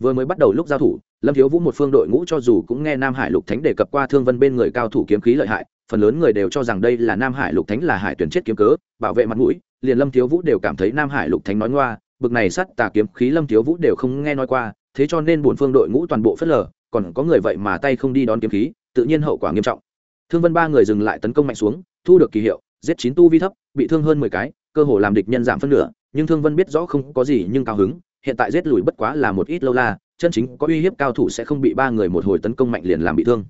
vừa mới bắt đầu lúc giao thủ, lâm thiếu vũ một phương đội ngũ cho dù cũng nghe nam hải lục thánh đề cập qua thương vân bên người cao thủ kiếm khí lợi hại, phần lớn người đều cho rằng đây là nam hải lục thánh là hải tuyển chết kiếm cớ, bảo vệ mặt mũi, liền lâm thiếu vũ đều cảm thấy nam hải lục thánh nói ngoa, bực này sắt tà kiếm khí lâm thiếu vũ đều không nghe nói qua, thế cho nên bốn phương đội ngũ toàn bộ phớt lờ, còn có người vậy mà tay không đi đón kiếm khí, tự nhiên hậu quả nghiêm trọng. Thương vân ba người dừng lại tấn công mạnh xuống, thu được kỳ hiệu, giết chín tu vi thấp, bị thương hơn mười cái, cơ hồ làm địch nhân giảm phân nửa, nhưng thương vân biết rõ không có gì nhưng cao hứng hiện tại giết lùi bất quá là một ít lâu la, chân chính có uy hiếp cao thủ sẽ không bị ba người một hồi tấn công mạnh liền làm bị thương.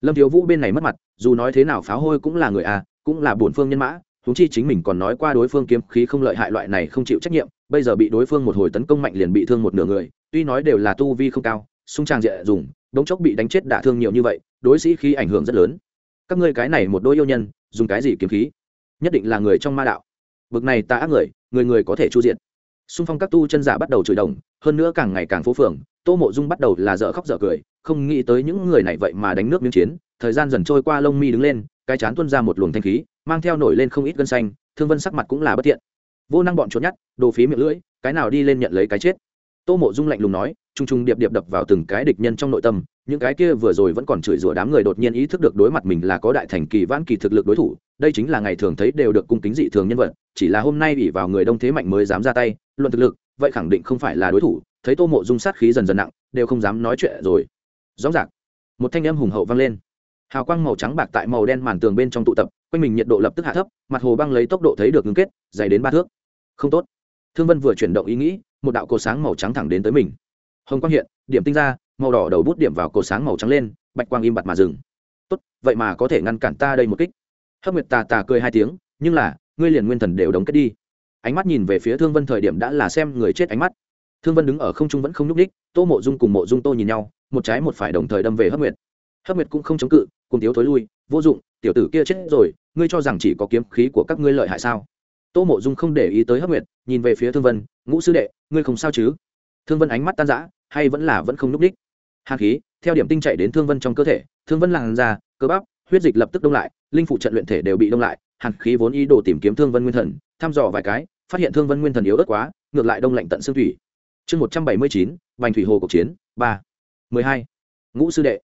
Lâm thiếu vũ bên này mất mặt, dù nói thế nào pháo hôi cũng là người à cũng là bổn phương nhân mã, huống chi chính mình còn nói qua đối phương kiếm khí không lợi hại loại này không chịu trách nhiệm, bây giờ bị đối phương một hồi tấn công mạnh liền bị thương một nửa người, tuy nói đều là tu vi không cao xung trang dễ dùng, đống chốc bị đánh chết đả thương nhiều như vậy, đối sĩ khí ảnh hưởng rất lớn. Các ngươi cái này một đôi yêu nhân, dùng cái gì kiếm khí? Nhất định là người trong ma đạo. Bực này ta ác người người người có thể chu diện xung phong các tu chân giả bắt đầu chửi đồng, hơn nữa càng ngày càng phố phường, tô mộ dung bắt đầu là dở khóc dở cười, không nghĩ tới những người này vậy mà đánh nước miếng chiến. Thời gian dần trôi qua, lông mi đứng lên, cái chán tuân ra một luồng thanh khí, mang theo nổi lên không ít gân xanh, thương vân sắc mặt cũng là bất thiện. Vô năng bọn trốn nhát đồ phí miệng lưỡi, cái nào đi lên nhận lấy cái chết tô mộ dung lạnh lùng nói t r u n g t r u n g điệp điệp đập vào từng cái địch nhân trong nội tâm, những cái kia vừa rồi vẫn còn chửi rủa đám người đột nhiên ý thức được đối mặt mình là có đại thành kỳ vãn kỳ thực lực đối thủ, đây chính là ngày thường thấy đều được cung kính dị thường nhân vật, chỉ là hôm nay ủy vào người đông thế mạnh mới dám ra tay, luận thực lực, vậy khẳng định không phải là đối thủ, thấy tô mộ dung sát khí dần dần nặng, đều không dám nói chuyện rồi. Rõ ràng, một thanh âm hùng hậu vang lên. Hào quang màu trắng bạc tại màu đen màn tường bên trong tụ tập, quanh mình nhiệt độ lập tức hạ thấp, mặt hồ băng lấy tốc độ thấy được ngưng kết, dày đến ba thước. Không tốt. Thương vân vừa chuyển động ý nghĩ một đạo cột sáng màu trắng thẳng đến tới mình. Hồng quang hiện, điểm tinh ra, màu đỏ đầu bút điểm vào cột sáng màu trắng lên, bạch quang im bặt mà dừng. Tốt, vậy mà có thể ngăn cản ta đây một kích. Hấp nguyệt tà tà cười hai tiếng, nhưng là, ngươi liền nguyên thần đều đóng kết đi. Ánh mắt nhìn về phía thương vân thời điểm đã là xem người chết ánh mắt. Thương vân đứng ở không trung vẫn không nhúc ních tô mộ dung cùng mộ dung tô nhìn nhau, một trái một phải đồng thời đâm về hấp nguyệt. Hấp nguyệt cũng không chống cự, cùng thiếu thối lui, vô dụng, tiểu tử kia chết rồi, ngươi cho rằng chỉ có kiếm khí của các ngươi lợi hại sao? Tô mộ dung không để ý tới hấp nguyệt, nhìn về phía thương vân ngũ sư đệ, ngươi không sao chứ? Thương vân ánh mắt tan rã, hay vẫn là vẫn không núp đích. Hàn khí, theo điểm tinh chạy đến thương vân trong cơ thể, thương vân làn ra cơ bắp, huyết dịch lập tức đông lại, linh phụ trận luyện thể đều bị đông lại. Hàn khí vốn ý đồ tìm kiếm thương vân nguyên thần, thăm dò vài cái, phát hiện thương vân nguyên thần yếu ớt quá, ngược lại đông lạnh tận xương thủy. Chương một trăm bảy mươi chín vành thủy hồ cuộc chiến, ba, mười hai. Ngũ sư đệ.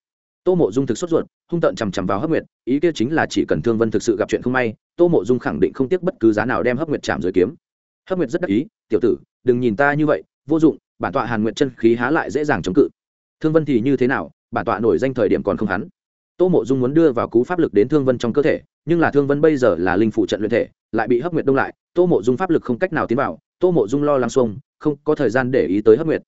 Tô mộ dung thực xuất ruột, hung tợn chằm chằm vào hấp nguyệt, ý kia chính là chỉ cần thương vân thực sự gặp chuyện không may, tô mộ dung khẳng định không tiếc bất cứ giá nào đem hấp nguyệt chạm dưới kiếm hấp nguyệt rất đắc ý, tiểu tử, đừng nhìn ta như vậy, vô dụng, bản tọa hàn nguyệt chân khí há lại dễ dàng chống cự. Thương vân thì như thế nào, bản tọa nổi danh thời điểm còn không hắn. Tô mộ dung muốn đưa vào cú pháp lực đến thương vân trong cơ thể, nhưng là thương vân bây giờ là linh phụ trận luyện thể, lại bị hấp nguyệt đông lại, tô mộ dung pháp lực không cách nào tiến vào, tô mộ dung lo lắng xuông, không có thời gian để ý tới hấp nguyệt.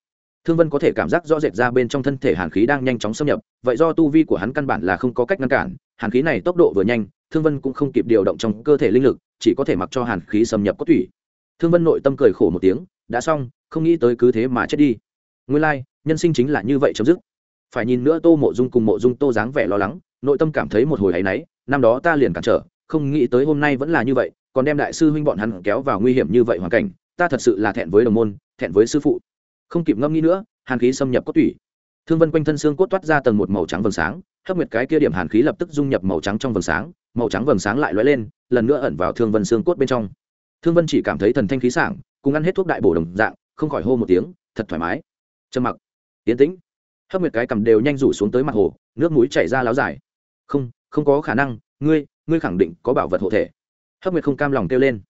Thương vân có thể cảm giác rõ rệt ra bên trong thân thể hàn khí đang nhanh chóng xâm nhập, vậy do tu vi của hắn căn bản là không có cách ngăn cản, hàn khí này tốc độ vừa nhanh, thương vân cũng không kịp điều động trong cơ thể linh lực, chỉ có thể mặc cho hàn khí xâm nhập cốt thủy thương vân nội tâm cười khổ một tiếng đã xong không nghĩ tới cứ thế mà chết đi. Nguyên lai、like, nhân sinh chính là như vậy chấm dứt. Phải nhìn nữa tô mộ dung cùng mộ dung tô dáng vẻ lo lắng nội tâm cảm thấy một hồi áy náy năm đó ta liền cản trở không nghĩ tới hôm nay vẫn là như vậy còn đem đại sư huynh bọn hắn kéo vào nguy hiểm như vậy hoàn cảnh ta thật sự là thẹn với đồng môn thẹn với sư phụ. Không kịp ngâm nghĩ nữa hàn khí xâm nhập cốt tủy. Thương vân quanh thân xương cốt toát ra tầng một màu trắng vầng sáng hấp nguyệt cái kia điểm hàn khí lập tức dung nhập màu trắng trong vầng sáng màu trắng vầng sáng lại lóe lên lần nữa ẩn vào thương vân xương cốt bên trong thương vân chỉ cảm thấy thần thanh khí sảng, cùng ăn hết thuốc đại bổ đồng dạng, không khỏi hô một tiếng, thật thoải mái. Trầm mặc. Yến tĩnh. Hấp nguyệt cái cầm đều nhanh rủ xuống tới mặt hồ, nước mũi chảy ra láo dài. Không không có khả năng, ngươi ngươi khẳng định có bảo vật hộ thể. Hấp nguyệt không cam lòng kêu lên.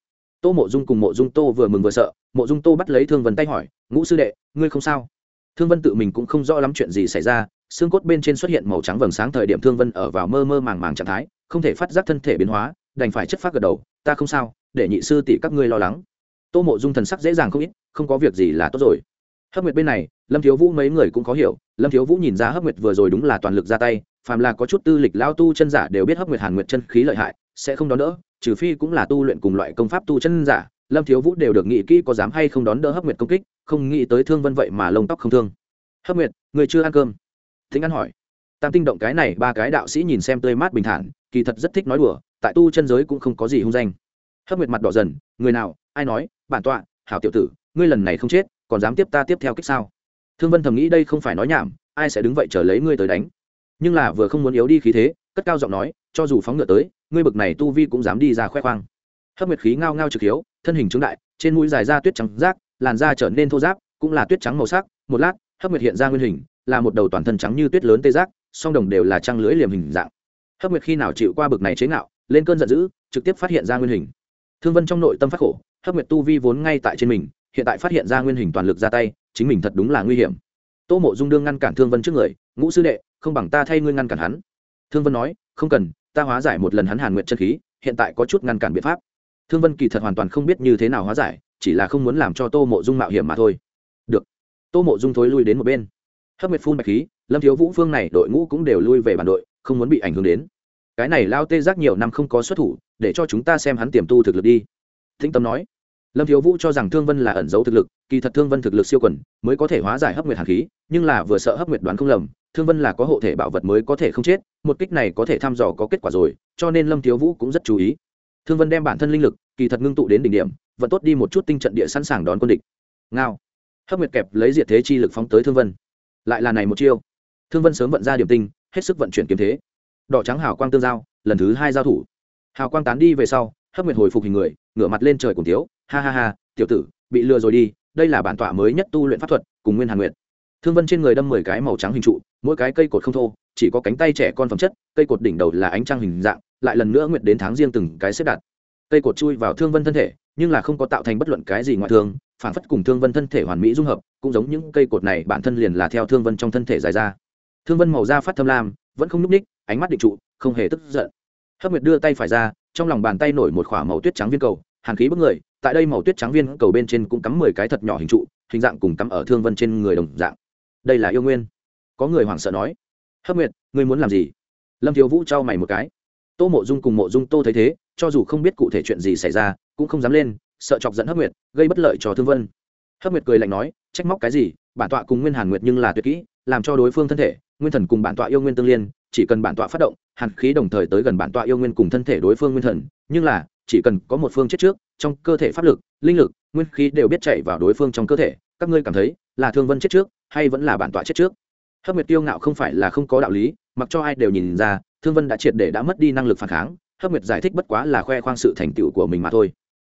Tô mộ dung cùng mộ dung tô vừa mừng vừa sợ, mộ dung tô bắt lấy thương vân tay hỏi, ngũ sư đệ, ngươi không sao? Thương vân tự mình cũng không rõ lắm chuyện gì xảy ra, xương cốt bên trên xuất hiện màu trắng vầng sáng thời điểm thương vân ở vào mơ mơ màng màng trạng thái, không thể phát giác thân thể biến hóa, đành phải chất phát gật đầu, ta không sao để nhị sư tỷ các ngươi lo lắng. Tô mộ dung thần sắc dễ dàng không ít, không có việc gì là tốt rồi. Hấp nguyệt bên này, lâm thiếu vũ mấy người cũng có hiểu. Lâm thiếu vũ nhìn ra hấp nguyệt vừa rồi đúng là toàn lực ra tay, phàm là có chút tư lịch lao tu chân giả đều biết hấp nguyệt hàn nguyệt chân khí lợi hại, sẽ không đón đỡ, trừ phi cũng là tu luyện cùng loại công pháp tu chân giả. Lâm thiếu vũ đều được nghĩ kỹ có dám hay không đón đỡ hấp nguyệt công kích, không nghĩ tới thương vân vậy mà lông tóc không thương. Hấp nguyệt, người chưa ăn cơm? Thính ăn hỏi. Tam tinh động cái này, ba cái đạo sĩ nhìn xem tươi mát bình thản, kỳ thật rất thích nói đùa, tại tu chân giới cũng không có gì hung danh hấp nguyệt mặt đỏ dần, người nào, ai nói, bản tọa, hảo tiểu tử, ngươi lần này không chết, còn dám tiếp ta tiếp theo kích sao? Thương vân thầm nghĩ đây không phải nói nhảm, ai sẽ đứng vậy chờ lấy ngươi tới đánh? Nhưng là vừa không muốn yếu đi khí thế, cất cao giọng nói, cho dù phóng ngựa tới, ngươi bực này tu vi cũng dám đi ra khoe khoang. Hấp nguyệt khí ngao ngao trực hiếu, thân hình trứng đại, trên mũi dài ra tuyết trắng rác, làn da trở nên thô giáp cũng là tuyết trắng màu sắc, một lát, hấp nguyệt hiện ra nguyên hình, là một đầu toàn thân trắng như tuyết lớn tê giác, song đồng đều là trăng lưỡi liềm hình dạng. Hấp nguyệt khi nào chịu qua bực này chế ngạo, lên cơn giận dữ, trực tiếp phát hiện ra nguyên hình thương vân trong nội tâm phát khổ hấp nguyệt tu vi vốn ngay tại trên mình, hiện tại phát hiện ra nguyên hình toàn lực ra tay, chính mình thật đúng là nguy hiểm. Tô mộ dung đương ngăn cản thương vân trước người, ngũ sư đệ, không bằng ta thay ngươi ngăn cản hắn. Thương vân nói, không cần, ta hóa giải một lần hắn hàn nguyện chân khí, hiện tại có chút ngăn cản biện pháp. Thương vân kỳ thật hoàn toàn không biết như thế nào hóa giải, chỉ là không muốn làm cho tô mộ dung mạo hiểm mà thôi. Được. Tô mộ dung thối lui đến một bên. Hấp nguyệt phun bạch khí, lâm thiếu vũ phương này đội ngũ cũng đều lui về bản đội, không muốn bị ảnh hưởng đến cái này lao tê giác nhiều năm không có xuất thủ, để cho chúng ta xem hắn tiềm tu thực lực đi. Thính tâm nói. Lâm thiếu vũ cho rằng thương vân là ẩn giấu thực lực, kỳ thật thương vân thực lực siêu quần, mới có thể hóa giải hấp nguyệt hàn khí, nhưng là vừa sợ hấp nguyệt đoán không lầm, thương vân là có hộ thể bảo vật mới có thể không chết, một kích này có thể thăm dò có kết quả rồi, cho nên lâm thiếu vũ cũng rất chú ý. Thương vân đem bản thân linh lực, kỳ thật ngưng tụ đến đỉnh điểm và tốt đi một chút tinh trận địa sẵn sàng đón quân địch. Ngao. Hấp nguyệt kẹp lấy diệt thế chi lực phóng tới thương vân. Lại là này một chiêu. Thương vân sớm vận ra điểm tinh, hết sức vận chuyển kiếm thế đỏ trắng hào quang tương giao, lần thứ hai giao thủ. Hào quang tán đi về sau hấp nguyệt hồi phục hình người, ngửa mặt lên trời cùng tiếu ha ha ha, tiểu tử, bị lừa rồi đi, đây là bản tọa mới nhất tu luyện pháp thuật, cùng nguyên hàn nguyệt. Thương vân trên người đâm mười cái màu trắng hình trụ, mỗi cái cây cột không thô, chỉ có cánh tay trẻ con phẩm chất, cây cột đỉnh đầu là ánh trăng hình dạng, lại lần nữa nguyệt đến tháng riêng từng cái xếp đặt. Cây cột chui vào thương vân thân thể, nhưng là không có tạo thành bất luận cái gì ngoại thương, phản phất cùng thương vân thân thể hoàn mỹ dung hợp, cũng giống những cây cột này bản thân liền là theo thương vân trong thân thể dài ra. Thương vân màu da phát thâm lam, vẫn không n ú c ních ánh mắt định trụ, không hề tức giận. Hấp nguyệt đưa tay phải ra, trong lòng bàn tay nổi một k h ỏ a màu tuyết trắng viên cầu, hàn khí bức người, tại đây màu tuyết trắng viên cầu bên trên cũng cắm mười cái thật nhỏ hình trụ, hình dạng cùng cắm ở thương vân trên người đồng dạng. Đây là yêu nguyên. Có người hoảng sợ nói hấp nguyệt, ngươi muốn làm gì? Lâm thiếu vũ trao mày một cái. Tô mộ dung cùng mộ dung tô thấy thế, cho dù không biết cụ thể chuyện gì xảy ra, cũng không dám lên, sợ chọc dẫn hấp nguyệt, gây bất lợi cho thương vân. Hấp nguyệt cười lạnh nói, trách móc cái gì? Bản tọa cùng nguyên hàn nguyệt nhưng là tuyệt kỹ, làm cho đối phương thân thể, nguyên thần cùng bản tọa yêu nguyên tương liên chỉ cần bản tọa phát động, hàn khí đồng thời tới gần bản tọa yêu nguyên cùng thân thể đối phương nguyên thần, nhưng là, chỉ cần có một phương chết trước, trong cơ thể pháp lực, linh lực, nguyên khí đều biết chạy vào đối phương trong cơ thể, các ngươi cảm thấy là thương vân chết trước, hay vẫn là bản tọa chết trước? Hấp nguyệt tiêu ngạo không phải là không có đạo lý, mặc cho ai đều nhìn ra, thương vân đã triệt để đã mất đi năng lực phản kháng hấp nguyệt giải thích bất quá là khoe khoang sự thành tựu của mình mà thôi.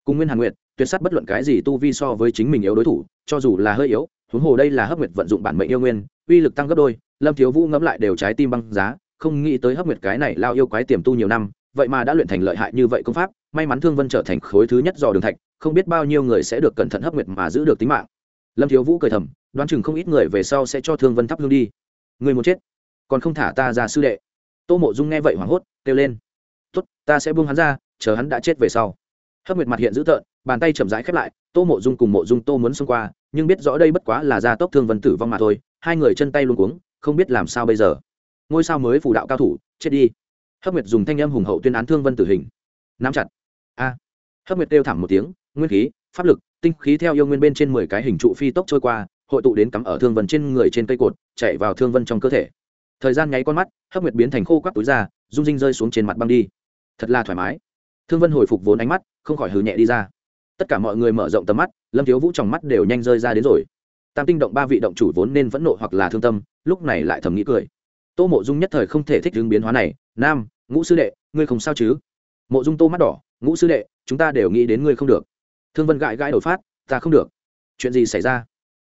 Cùng nguyên hàn nguyệt, tuyệt sát bất luận cái gì tu vi so với chính mình yếu đối thủ, cho dù là hơi yếu huống hồ đây là hấp nguyệt vận dụng bản mệnh yêu nguyên, uy lực tăng gấp đôi, lâm thiếu vũ ngẫm lại đều trái tim băng giá, không nghĩ tới hấp nguyệt cái này lao yêu quái tiềm tu nhiều năm, vậy mà đã luyện thành lợi hại như vậy công pháp, may mắn thương vân trở thành khối thứ nhất dò đường thạch, không biết bao nhiêu người sẽ được cẩn thận hấp nguyệt mà giữ được tính mạng. Lâm thiếu vũ cười thầm, đoán chừng không ít người về sau sẽ cho thương vân thắp hương đi. Người muốn chết, còn không thả ta ra sư đệ. Tô mộ dung nghe vậy hoảng hốt, kêu lên. Tốt, ta sẽ buông hắn ra, chờ hắn đã chết về sau. Hấp nguyệt mặt hiện dữ tợn, bàn tay chậm rãi khép lại, tô mộ dung cùng mộ dung tô muốn xông qua nhưng biết rõ đây bất quá là gia tốc thương vân tử vong mà thôi, hai người chân tay luôn cuống, không biết làm sao bây giờ. Ngôi sao mới phù đạo cao thủ, chết đi. Hấp nguyệt dùng thanh âm hùng hậu tuyên án thương vân tử hình. Nắm chặt. A. Hấp nguyệt kêu thảm một tiếng, nguyên khí, pháp lực, tinh khí theo yêu nguyên bên trên mười cái hình trụ phi tốc trôi qua, hội tụ đến cắm ở thương vân trên người trên cây cột, chạy vào thương vân trong cơ thể. Thời gian nháy con mắt hấp nguyệt biến thành khô quắc túi ra, rung rinh rơi xuống trên mặt băng đi. Thật là thoải mái. Thương vân hồi phục vốn ánh mắt, không khỏi hừ nhẹ đi ra tất cả mọi người mở rộng tầm mắt, lâm thiếu vũ trong mắt đều nhanh rơi ra đến rồi. Tam tinh động ba vị động chủ vốn nên phẫn nộ hoặc là thương tâm, lúc này lại thầm nghĩ cười. Tô mộ dung nhất thời không thể thích hướng biến hóa này, nam, ngũ sư đệ, ngươi không sao chứ? Mộ dung tô mắt đỏ, ngũ sư đệ, chúng ta đều nghĩ đến ngươi không được. Thương vân gãi gãi đột phát, ta không được. Chuyện gì xảy ra?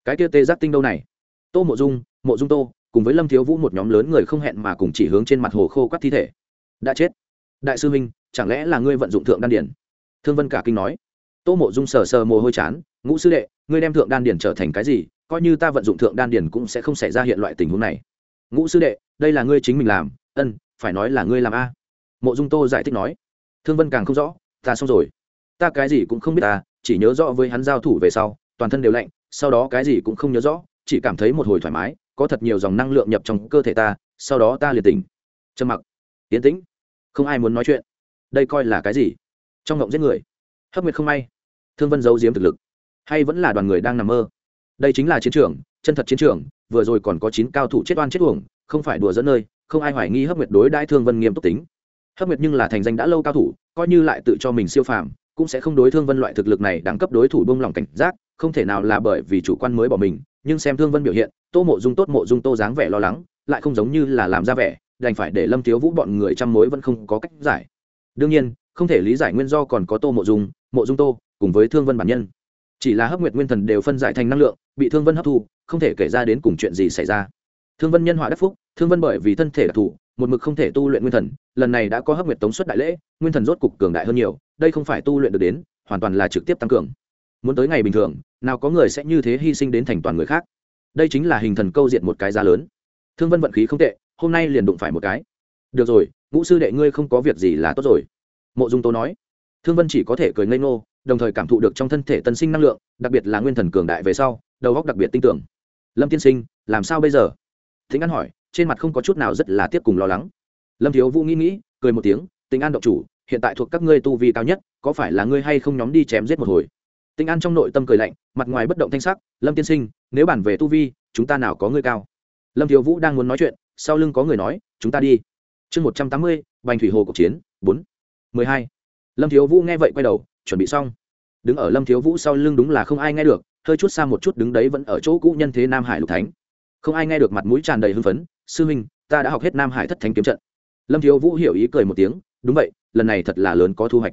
Cái kia tê giác tinh đâu này? Tô mộ dung mộ dung tô, cùng với lâm thiếu vũ một nhóm lớn người không hẹn mà cùng chỉ hướng trên mặt hồ khô quắt thi thể. Đã chết. Đại sư minh chẳng lẽ là ngươi vận dụng thượng đan điển? Thương vân cả kinh nói tô mộ dung sờ sờ mồ hôi chán, ngũ sư đệ, ngươi đem thượng đan điển trở thành cái gì? Coi như ta vận dụng thượng đan điển cũng sẽ không xảy ra hiện loại tình huống này. Ngũ sư đệ, đây là ngươi chính mình làm. Ân, phải nói là ngươi làm a. Mộ dung tô giải thích nói. Thương vân càng không rõ, ta xong rồi. Ta cái gì cũng không biết ta, chỉ nhớ rõ với hắn giao thủ về sau, toàn thân đều lạnh, sau đó cái gì cũng không nhớ rõ, chỉ cảm thấy một hồi thoải mái, có thật nhiều dòng năng lượng nhập trong cơ thể ta, sau đó ta liền tỉnh. Trầm mặc. Yến tĩnh, không ai muốn nói chuyện. Đây coi là cái gì? Trong ngộng giết người hấp nguyệt không may. Thương vân giấu giếm thực lực. Hay vẫn là đoàn người đang nằm mơ. Đây chính là chiến trường, chân thật chiến trường, vừa rồi còn có chín cao thủ chết oan chết uổng, không phải đùa dẫn nơi, không ai hoài nghi hấp nguyệt đối đãi thương vân nghiêm túc tính. Hấp nguyệt nhưng là thành danh đã lâu cao thủ, coi như lại tự cho mình siêu phàm, cũng sẽ không đối thương vân loại thực lực này đẳng cấp đối thủ bông lòng cảnh giác, không thể nào là bởi vì chủ quan mới bỏ mình, nhưng xem thương vân biểu hiện, tô mộ dung tốt mộ dung tô dáng vẻ lo lắng, lại không giống như là làm ra vẻ, đành phải để lâm thiếu vũ bọn người chăm mối vẫn không có cách giải. Đương nhiên không thể lý giải nguyên do còn có tô mộ dung mộ dung tô, cùng với thương vân bản nhân. Chỉ là hấp nguyệt nguyên thần đều phân giải thành năng lượng, bị thương vân hấp thu, không thể kể ra đến cùng chuyện gì xảy ra. Thương vân nhân họa đắc phúc, thương vân bởi vì thân thể đặc thù, một mực không thể tu luyện nguyên thần, lần này đã có hấp nguyệt tống suất đại lễ, nguyên thần rốt cục cường đại hơn nhiều, đây không phải tu luyện được đến, hoàn toàn là trực tiếp tăng cường. Muốn tới ngày bình thường, nào có người sẽ như thế hy sinh đến thành toàn người khác. Đây chính là hình thần câu diện một cái giá lớn. Thương vân vận khí không tệ, hôm nay liền đụng phải một cái. Được rồi, ngũ sư đệ ngươi không có việc gì là tốt rồi mộ dung tố nói. Thương vân chỉ có thể cười ngây ngô, đồng thời cảm thụ được trong thân thể tân sinh năng lượng, đặc biệt là nguyên thần cường đại về sau, đầu góc đặc biệt tin tưởng. Lâm tiên sinh, làm sao bây giờ? Thính an hỏi, trên mặt không có chút nào rất là tiếp cùng lo lắng. Lâm thiếu vũ nghĩ nghĩ, cười một tiếng tính an động chủ, hiện tại thuộc các ngươi tu vi cao nhất, có phải là ngươi hay không nhóm đi chém giết một hồi? Tinh an trong nội tâm cười lạnh, mặt ngoài bất động thanh sắc, lâm tiên sinh, nếu bản về tu vi, chúng ta nào có ngươi cao? Lâm thiếu vũ đang muốn nói chuyện, sau lưng có người nói, chúng ta đi. Chương một trăm tám mươi, bành thủy hồ cuộc chiến, bốn mười hai. Lâm thiếu vũ nghe vậy quay đầu, chuẩn bị xong. Đứng ở lâm thiếu vũ sau lưng đúng là không ai nghe được, hơi chút xa một chút đứng đấy vẫn ở chỗ cũ nhân thế nam hải lục thánh. Không ai nghe được mặt mũi tràn đầy hưng phấn, sư huynh, ta đã học hết nam hải thất thánh kiếm trận. Lâm thiếu vũ hiểu ý cười một tiếng, đúng vậy, lần này thật là lớn có thu hoạch.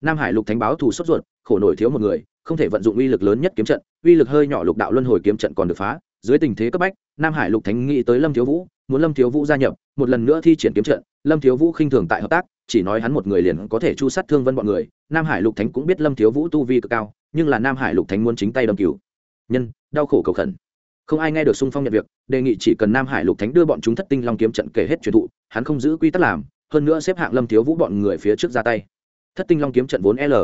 Nam hải lục thánh báo thù sốt ruột, khổ nổi thiếu một người, không thể vận dụng uy lực lớn nhất kiếm trận, uy lực hơi nhỏ lục đạo luân hồi kiếm trận còn được phá. Dưới tình thế cấp bách, nam hải lục thánh nghĩ tới lâm thiếu vũ, muốn lâm thiếu vũ gia nhập, một lần nữa thi triển kiếm trận, lâm thiếu vũ khinh thường tại hợp tác chỉ nói hắn một người liền có thể chu sát thương vân bọn người, nam hải lục thánh cũng biết lâm thiếu vũ tu vi cực cao, nhưng là nam hải lục thánh muốn chính tay đâm cứu nhân, đau khổ cầu khẩn. Không ai nghe được sung phong nhận việc, đề nghị chỉ cần nam hải lục thánh đưa bọn chúng thất tinh long kiếm trận kể hết truyền thụ, hắn không giữ quy tắc làm, hơn nữa xếp hạng lâm thiếu vũ bọn người phía trước ra tay. Thất tinh long kiếm trận vốn l.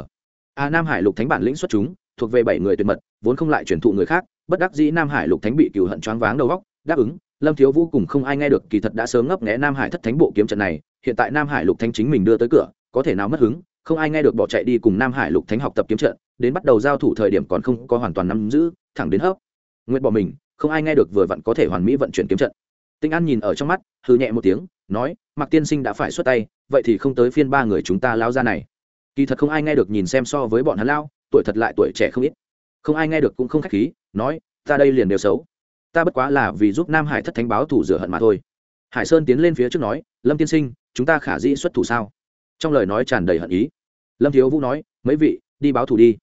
A nam hải lục thánh bản lĩnh xuất chúng, thuộc về bảy người tuyệt mật, vốn không lại truyền thụ người khác, bất đắc dĩ nam hải lục thánh bị cựu hận choáng váng đầu góc đáp ứng lâm thiếu vũ cùng không ai nghe được, kỳ thật đã sớm ngấp nghé nam hải thất thánh bộ kiếm trận này, hiện tại nam hải lục thánh chính mình đưa tới cửa, có thể nào mất hứng, không ai nghe được bỏ chạy đi cùng nam hải lục thánh học tập kiếm trận, đến bắt đầu giao thủ thời điểm còn không có hoàn toàn nắm giữ, thẳng đến hấp nguyện bỏ mình, không ai nghe được vừa vặn có thể hoàn mỹ vận chuyển kiếm trận. Tinh an nhìn ở trong mắt hư nhẹ một tiếng, nói mặc tiên sinh đã phải xuất tay, vậy thì không tới phiên ba người chúng ta lao ra này. Kỳ thật không ai nghe được nhìn xem so với bọn hắn lao, tuổi thật lại tuổi trẻ không ít. Không ai nghe được cũng không khách khí, nói, ta đây liền đều xấu ta bất quá là vì giúp nam hải thất thánh báo thủ rửa hận mà thôi. Hải sơn tiến lên phía trước nói, lâm tiên sinh, chúng ta khả dĩ xuất thủ sao? Trong lời nói tràn đầy hận ý. Lâm thiếu vũ nói, mấy vị, đi báo thủ đi.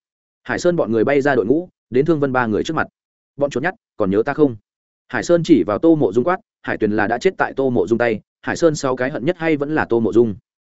Hải sơn bọn người bay ra đội ngũ, đến thương vân ba người trước mặt. Bọn trốn nhát còn nhớ ta không? Hải sơn chỉ vào tô mộ dung quát, hải tuyền là đã chết tại tô mộ dung tay, hải sơn sau cái hận nhất hay vẫn là tô mộ dung?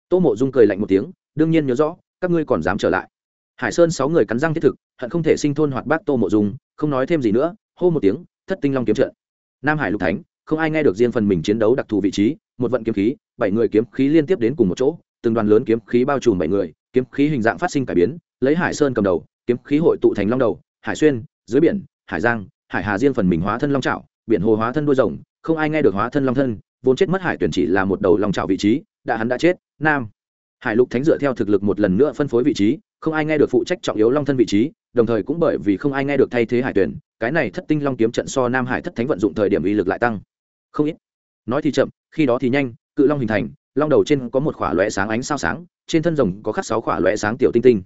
Tô mộ dung cười lạnh một tiếng, đương nhiên nhớ rõ, các ngươi còn dám trở lại. Hải sơn sáu người cắn răng thiết thực, hận không thể sinh thôn hoạt bác tô mộ dung, không nói thêm gì nữa, hô một tiếng thất tinh long kiếm trận. Nam hải lục thánh, không ai nghe được riêng phần mình chiến đấu đặc thù vị trí, một vận kiếm khí, bảy người kiếm khí liên tiếp đến cùng một chỗ, từng đoàn lớn kiếm khí bao trùm bảy người, kiếm khí hình dạng phát sinh cải biến, lấy hải sơn cầm đầu, kiếm khí hội tụ thành long đầu, hải xuyên, dưới biển, hải giang, hải hà riêng phần mình hóa thân long trào biển hồ hóa thân đuôi rồng, không ai nghe được hóa thân long thân, vốn chết mất hải tuyển chỉ là một đầu long trào vị trí, đã hắn đã chết, nam hải lục thánh dựa theo thực lực một lần nữa phân phối vị trí, không ai nghe được phụ trách trọng yếu long thân vị trí đồng thời cũng bởi vì không ai nghe được thay thế hải tuyển, cái này thất tinh long kiếm trận so nam hải thất thánh vận dụng thời điểm uy lực lại tăng. Không ít. Nói thì chậm, khi đó thì nhanh, cự long hình thành, long đầu trên có một khỏa lóe sáng ánh sao sáng, trên thân rồng có khắc sáu khỏa lóe sáng tiểu tinh tinh.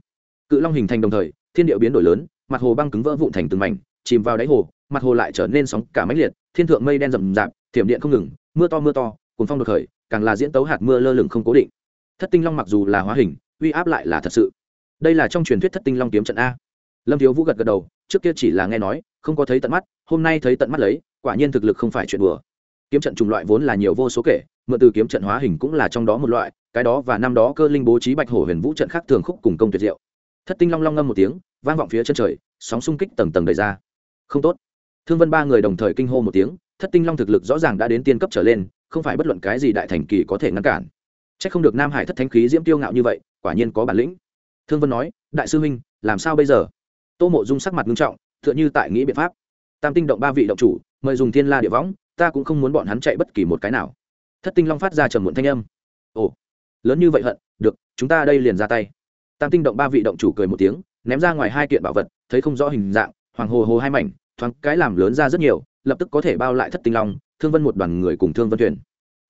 Cự long hình thành đồng thời, thiên địa biến đổi lớn, mặt hồ băng cứng vỡ vụn thành từng mảnh, chìm vào đáy hồ, mặt hồ lại trở nên sóng cả mãnh liệt, thiên thượng mây đen rậm rạp, thiểm điện không ngừng, mưa to mưa to cuốn phong đột khởi, càng là diễn tấu hạt mưa lơ lửng không cố định. Thất tinh long mặc dù là hóa hình, uy áp lại là thật sự. Đây là trong truyền thuyết thất tinh long kiếm trận a lâm thiếu vũ gật gật đầu, trước kia chỉ là nghe nói, không có thấy tận mắt, hôm nay thấy tận mắt lấy, quả nhiên thực lực không phải chuyện đùa. Kiếm trận chủng loại vốn là nhiều vô số kể, mượn từ kiếm trận hóa hình cũng là trong đó một loại, cái đó và năm đó cơ linh bố trí bạch hổ huyền vũ trận khác thường khúc cùng công tuyệt diệu. Thất tinh long long ngâm một tiếng, vang vọng phía chân trời, sóng xung kích tầng tầng đầy ra. Không tốt. Thương vân ba người đồng thời kinh hô một tiếng, thất tinh long thực lực rõ ràng đã đến tiên cấp trở lên, không phải bất luận cái gì đại thành kỳ có thể ngăn cản. C h ắ c không được nam hải thất thánh khí diễm tiêu ngạo như vậy, quả nhiên có bản lĩnh. Thương vân nói, đại sư huynh, làm sao bây giờ? Tô mộ dung sắc mặt nghiêm trọng t h ư ợ n h ư tại nghĩ biện pháp. Tam tinh động ba vị động chủ, mời dùng thiên la địa võng, ta cũng không muốn bọn hắn chạy bất kỳ một cái nào. Thất tinh long phát ra trầm muộn thanh âm. Ồ, lớn như vậy hận, được, chúng ta đây liền ra tay. Tam tinh động ba vị động chủ cười một tiếng, ném ra ngoài hai kiện bảo vật, thấy không rõ hình dạng, hoàng hồ hồ hai mảnh, thoáng cái làm lớn ra rất nhiều, lập tức có thể bao lại thất tinh long, thương vân một đoàn người cùng thương vân thuyền.